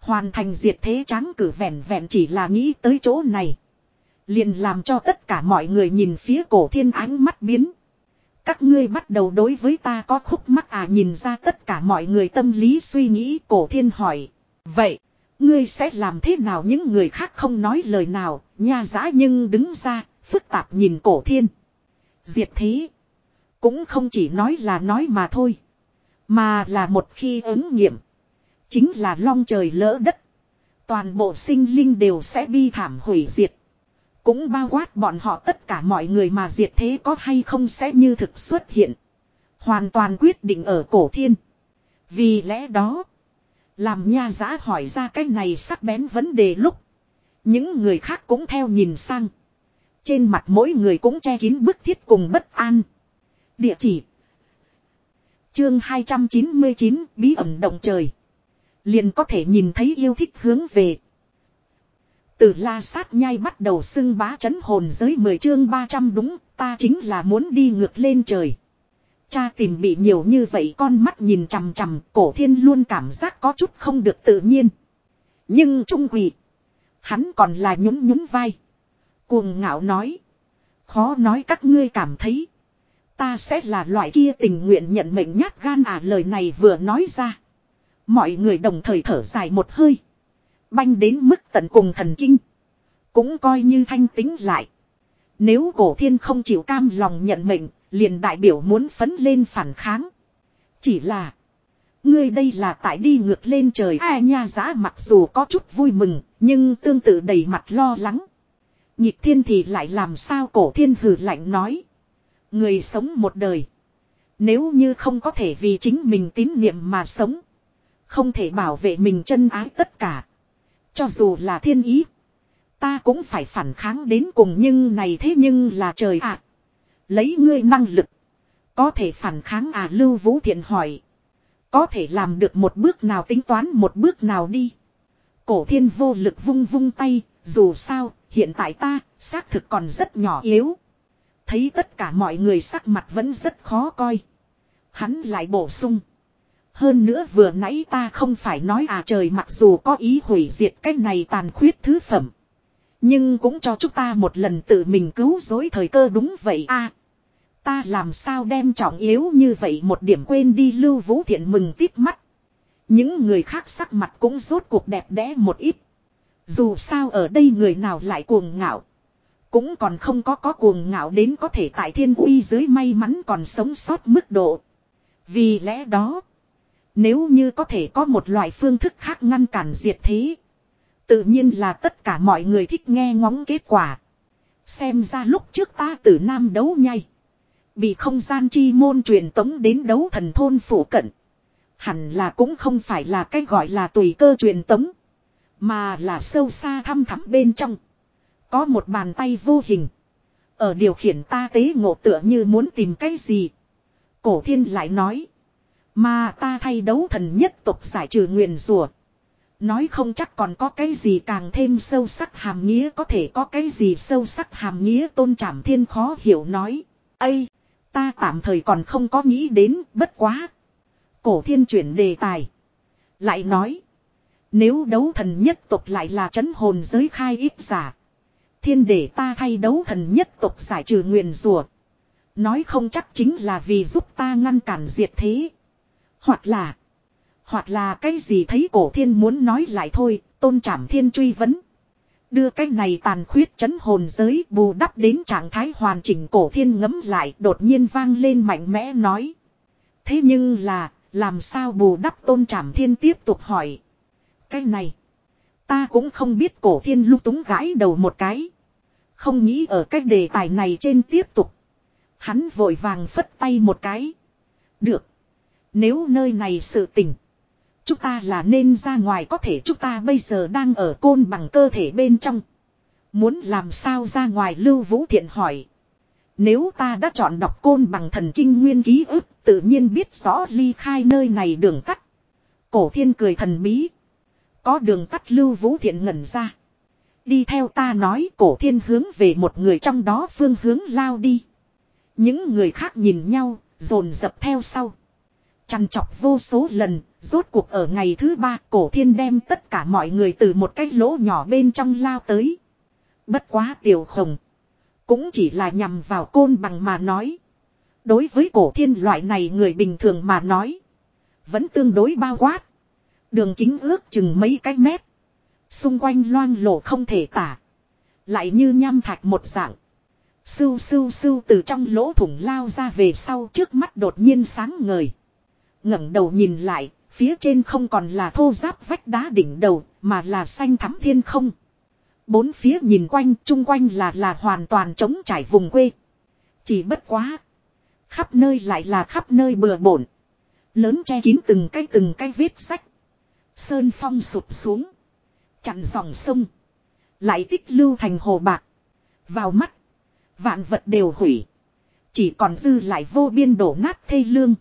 Hoàn thành diệt thế tráng cử vẹn vẹn chỉ là nghĩ tới chỗ này. Liền làm cho tất cả mọi người nhìn phía cổ thiên ánh mắt biến. Các ngươi bắt đầu đối với ta có khúc mắc à nhìn ra tất cả mọi người tâm lý suy nghĩ cổ thiên hỏi. Vậy, ngươi sẽ làm thế nào những người khác không nói lời nào, nha giã nhưng đứng ra, phức tạp nhìn cổ thiên. Diệt thế, cũng không chỉ nói là nói mà thôi, mà là một khi ứng nghiệm. Chính là long trời lỡ đất. Toàn bộ sinh linh đều sẽ bi thảm hủy diệt. Cũng bao quát bọn họ tất cả mọi người mà diệt thế có hay không sẽ như thực xuất hiện. Hoàn toàn quyết định ở cổ thiên. Vì lẽ đó. Làm nha giã hỏi ra cái này sắc bén vấn đề lúc. Những người khác cũng theo nhìn sang. Trên mặt mỗi người cũng che kín bức thiết cùng bất an. Địa chỉ. Chương 299 bí ẩn động trời. Liền có thể nhìn thấy yêu thích hướng về. Từ la sát nhai bắt đầu xưng bá chấn hồn giới 10 chương 300 đúng, ta chính là muốn đi ngược lên trời. Cha tìm bị nhiều như vậy con mắt nhìn chằm chằm, cổ thiên luôn cảm giác có chút không được tự nhiên. Nhưng trung quỷ, hắn còn là nhún nhún vai. Cuồng ngạo nói. Khó nói các ngươi cảm thấy. Ta sẽ là loại kia tình nguyện nhận mệnh nhát gan à lời này vừa nói ra. Mọi người đồng thời thở dài một hơi. Banh đến mức tận cùng thần kinh. Cũng coi như thanh tính lại. Nếu cổ thiên không chịu cam lòng nhận mệnh, liền đại biểu muốn phấn lên phản kháng. Chỉ là. Ngươi đây là tại đi ngược lên trời a nha giá mặc dù có chút vui mừng, nhưng tương tự đầy mặt lo lắng. Nhịp thiên thì lại làm sao cổ thiên hử lạnh nói. Người sống một đời. Nếu như không có thể vì chính mình tín niệm mà sống. Không thể bảo vệ mình chân ái tất cả. Cho dù là thiên ý. Ta cũng phải phản kháng đến cùng nhưng này thế nhưng là trời ạ. Lấy ngươi năng lực. Có thể phản kháng à Lưu Vũ Thiện hỏi. Có thể làm được một bước nào tính toán một bước nào đi. Cổ thiên vô lực vung vung tay. Dù sao, hiện tại ta, xác thực còn rất nhỏ yếu. Thấy tất cả mọi người sắc mặt vẫn rất khó coi. Hắn lại bổ sung. Hơn nữa vừa nãy ta không phải nói à trời mặc dù có ý hủy diệt cái này tàn khuyết thứ phẩm. Nhưng cũng cho chúng ta một lần tự mình cứu dối thời cơ đúng vậy a Ta làm sao đem trọng yếu như vậy một điểm quên đi lưu vũ thiện mừng tít mắt. Những người khác sắc mặt cũng rốt cuộc đẹp đẽ một ít. Dù sao ở đây người nào lại cuồng ngạo. Cũng còn không có có cuồng ngạo đến có thể tại thiên uy dưới may mắn còn sống sót mức độ. Vì lẽ đó. Nếu như có thể có một loại phương thức khác ngăn cản diệt thế. Tự nhiên là tất cả mọi người thích nghe ngóng kết quả. Xem ra lúc trước ta tử nam đấu nhay. Bị không gian chi môn truyền tống đến đấu thần thôn phủ cận. Hẳn là cũng không phải là cái gọi là tùy cơ truyền tống. Mà là sâu xa thăm thẳm bên trong. Có một bàn tay vô hình. Ở điều khiển ta tế ngộ tựa như muốn tìm cái gì. Cổ thiên lại nói. Mà ta thay đấu thần nhất tục giải trừ nguyền rùa. Nói không chắc còn có cái gì càng thêm sâu sắc hàm nghĩa có thể có cái gì sâu sắc hàm nghĩa tôn trảm thiên khó hiểu nói. Ây, ta tạm thời còn không có nghĩ đến, bất quá. Cổ thiên chuyển đề tài. Lại nói. Nếu đấu thần nhất tục lại là chấn hồn giới khai ít giả. Thiên để ta thay đấu thần nhất tục giải trừ nguyền rùa. Nói không chắc chính là vì giúp ta ngăn cản diệt thế. Hoặc là. Hoặc là cái gì thấy cổ thiên muốn nói lại thôi, tôn trảm thiên truy vấn. Đưa cái này tàn khuyết chấn hồn giới bù đắp đến trạng thái hoàn chỉnh cổ thiên ngấm lại đột nhiên vang lên mạnh mẽ nói. Thế nhưng là, làm sao bù đắp tôn trảm thiên tiếp tục hỏi. Cái này, ta cũng không biết cổ thiên lúc túng gãi đầu một cái. Không nghĩ ở cái đề tài này trên tiếp tục. Hắn vội vàng phất tay một cái. Được. Nếu nơi này sự tình. Chúng ta là nên ra ngoài có thể chúng ta bây giờ đang ở côn bằng cơ thể bên trong. Muốn làm sao ra ngoài Lưu Vũ Thiện hỏi. Nếu ta đã chọn đọc côn bằng thần kinh nguyên ký ức tự nhiên biết rõ ly khai nơi này đường tắt. Cổ thiên cười thần bí. Có đường tắt Lưu Vũ Thiện ngẩn ra. Đi theo ta nói cổ thiên hướng về một người trong đó phương hướng lao đi. Những người khác nhìn nhau, dồn dập theo sau. Chăn chọc vô số lần, rốt cuộc ở ngày thứ ba cổ thiên đem tất cả mọi người từ một cái lỗ nhỏ bên trong lao tới. Bất quá tiểu khổng. Cũng chỉ là nhằm vào côn bằng mà nói. Đối với cổ thiên loại này người bình thường mà nói. Vẫn tương đối bao quát. Đường kính ước chừng mấy cái mét. Xung quanh loang lổ không thể tả. Lại như nham thạch một dạng. Sưu sưu sưu từ trong lỗ thủng lao ra về sau trước mắt đột nhiên sáng ngời ngẩng đầu nhìn lại, phía trên không còn là thô giáp vách đá đỉnh đầu, mà là xanh thắm thiên không. Bốn phía nhìn quanh, chung quanh là là hoàn toàn trống trải vùng quê. Chỉ bất quá. Khắp nơi lại là khắp nơi bừa bổn. Lớn che kín từng cái từng cái vết sách. Sơn phong sụp xuống. Chặn dòng sông. Lại tích lưu thành hồ bạc. Vào mắt. Vạn vật đều hủy. Chỉ còn dư lại vô biên đổ nát thê lương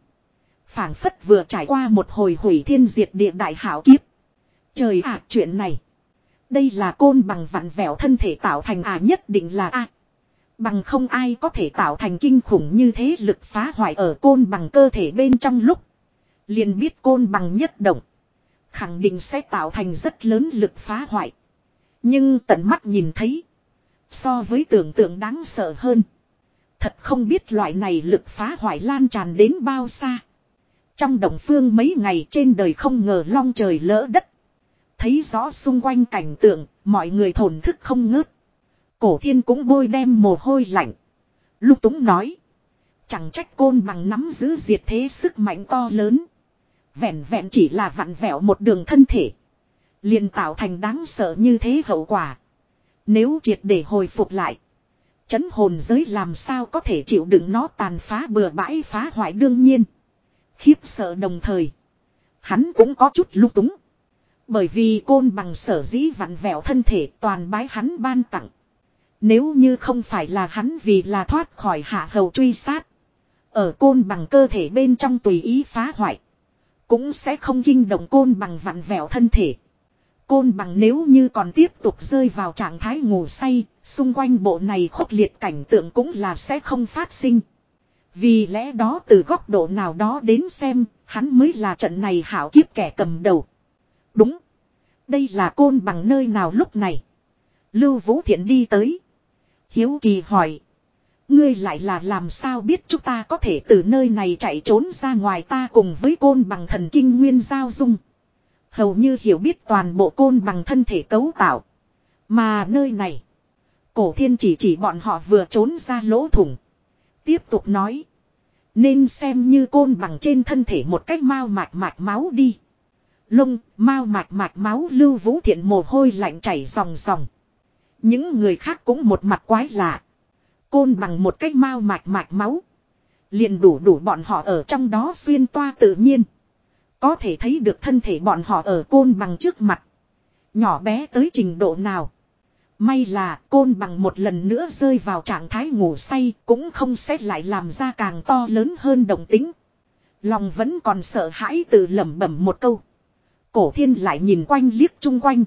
phảng phất vừa trải qua một hồi hủy thiên diệt địa đại hảo kiếp. Trời ạ, chuyện này. Đây là côn bằng vặn vẹo thân thể tạo thành à nhất định là a Bằng không ai có thể tạo thành kinh khủng như thế lực phá hoại ở côn bằng cơ thể bên trong lúc. liền biết côn bằng nhất động. Khẳng định sẽ tạo thành rất lớn lực phá hoại. Nhưng tận mắt nhìn thấy. So với tưởng tượng đáng sợ hơn. Thật không biết loại này lực phá hoại lan tràn đến bao xa. Trong đồng phương mấy ngày trên đời không ngờ long trời lỡ đất. Thấy rõ xung quanh cảnh tượng, mọi người thổn thức không ngớt. Cổ thiên cũng bôi đem mồ hôi lạnh. Lúc túng nói. Chẳng trách côn bằng nắm giữ diệt thế sức mạnh to lớn. Vẹn vẹn chỉ là vặn vẹo một đường thân thể. liền tạo thành đáng sợ như thế hậu quả. Nếu triệt để hồi phục lại. Chấn hồn giới làm sao có thể chịu đựng nó tàn phá bừa bãi phá hoại đương nhiên. Khiếp sợ đồng thời. Hắn cũng có chút lung túng. Bởi vì côn bằng sở dĩ vặn vẹo thân thể toàn bái hắn ban tặng. Nếu như không phải là hắn vì là thoát khỏi hạ hầu truy sát. Ở côn bằng cơ thể bên trong tùy ý phá hoại. Cũng sẽ không kinh động côn bằng vặn vẹo thân thể. Côn bằng nếu như còn tiếp tục rơi vào trạng thái ngủ say, xung quanh bộ này khốc liệt cảnh tượng cũng là sẽ không phát sinh. Vì lẽ đó từ góc độ nào đó đến xem, hắn mới là trận này hảo kiếp kẻ cầm đầu. Đúng. Đây là côn bằng nơi nào lúc này. Lưu Vũ Thiện đi tới. Hiếu kỳ hỏi. Ngươi lại là làm sao biết chúng ta có thể từ nơi này chạy trốn ra ngoài ta cùng với côn bằng thần kinh nguyên giao dung. Hầu như hiểu biết toàn bộ côn bằng thân thể cấu tạo. Mà nơi này. Cổ thiên chỉ chỉ bọn họ vừa trốn ra lỗ thủng. Tiếp tục nói. Nên xem như côn bằng trên thân thể một cách mau mạch mạch máu đi. Lông, mau mạch mạch máu lưu vũ thiện mồ hôi lạnh chảy ròng ròng. Những người khác cũng một mặt quái lạ. Côn bằng một cách mau mạch mạch máu. Liền đủ đủ bọn họ ở trong đó xuyên toa tự nhiên. Có thể thấy được thân thể bọn họ ở côn bằng trước mặt. Nhỏ bé tới trình độ nào. May là côn bằng một lần nữa rơi vào trạng thái ngủ say cũng không xét lại làm ra càng to lớn hơn đồng tính. Lòng vẫn còn sợ hãi tự lẩm bẩm một câu. Cổ thiên lại nhìn quanh liếc chung quanh.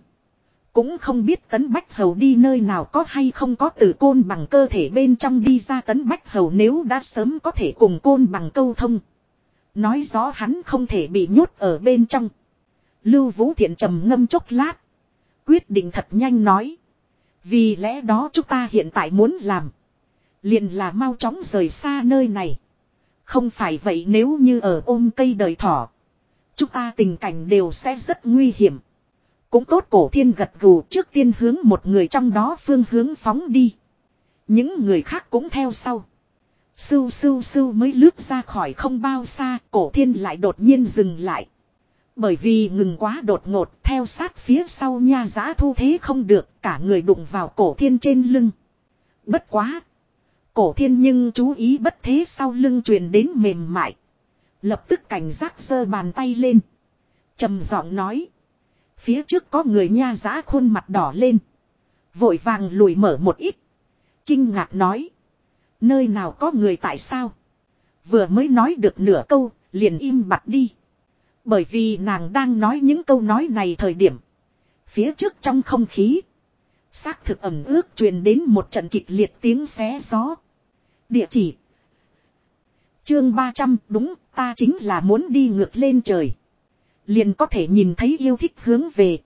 Cũng không biết tấn bách hầu đi nơi nào có hay không có từ côn bằng cơ thể bên trong đi ra tấn bách hầu nếu đã sớm có thể cùng côn bằng câu thông. Nói rõ hắn không thể bị nhốt ở bên trong. Lưu Vũ Thiện trầm ngâm chốc lát. Quyết định thật nhanh nói. Vì lẽ đó chúng ta hiện tại muốn làm. Liền là mau chóng rời xa nơi này. Không phải vậy nếu như ở ôm cây đời thỏ. Chúng ta tình cảnh đều sẽ rất nguy hiểm. Cũng tốt cổ thiên gật gù trước tiên hướng một người trong đó phương hướng phóng đi. Những người khác cũng theo sau. Sưu sưu sưu mới lướt ra khỏi không bao xa, cổ thiên lại đột nhiên dừng lại. Bởi vì ngừng quá đột ngột, theo sát phía sau nha giã thu thế không được, cả người đụng vào cổ thiên trên lưng. Bất quá. Cổ thiên nhưng chú ý bất thế sau lưng truyền đến mềm mại. Lập tức cảnh giác giơ bàn tay lên. trầm giọng nói. Phía trước có người nha giã khuôn mặt đỏ lên. Vội vàng lùi mở một ít. Kinh ngạc nói. Nơi nào có người tại sao? Vừa mới nói được nửa câu, liền im bặt đi. Bởi vì nàng đang nói những câu nói này thời điểm. Phía trước trong không khí. Xác thực ẩm ướt truyền đến một trận kịch liệt tiếng xé gió. Địa chỉ. Chương 300 đúng, ta chính là muốn đi ngược lên trời. Liền có thể nhìn thấy yêu thích hướng về.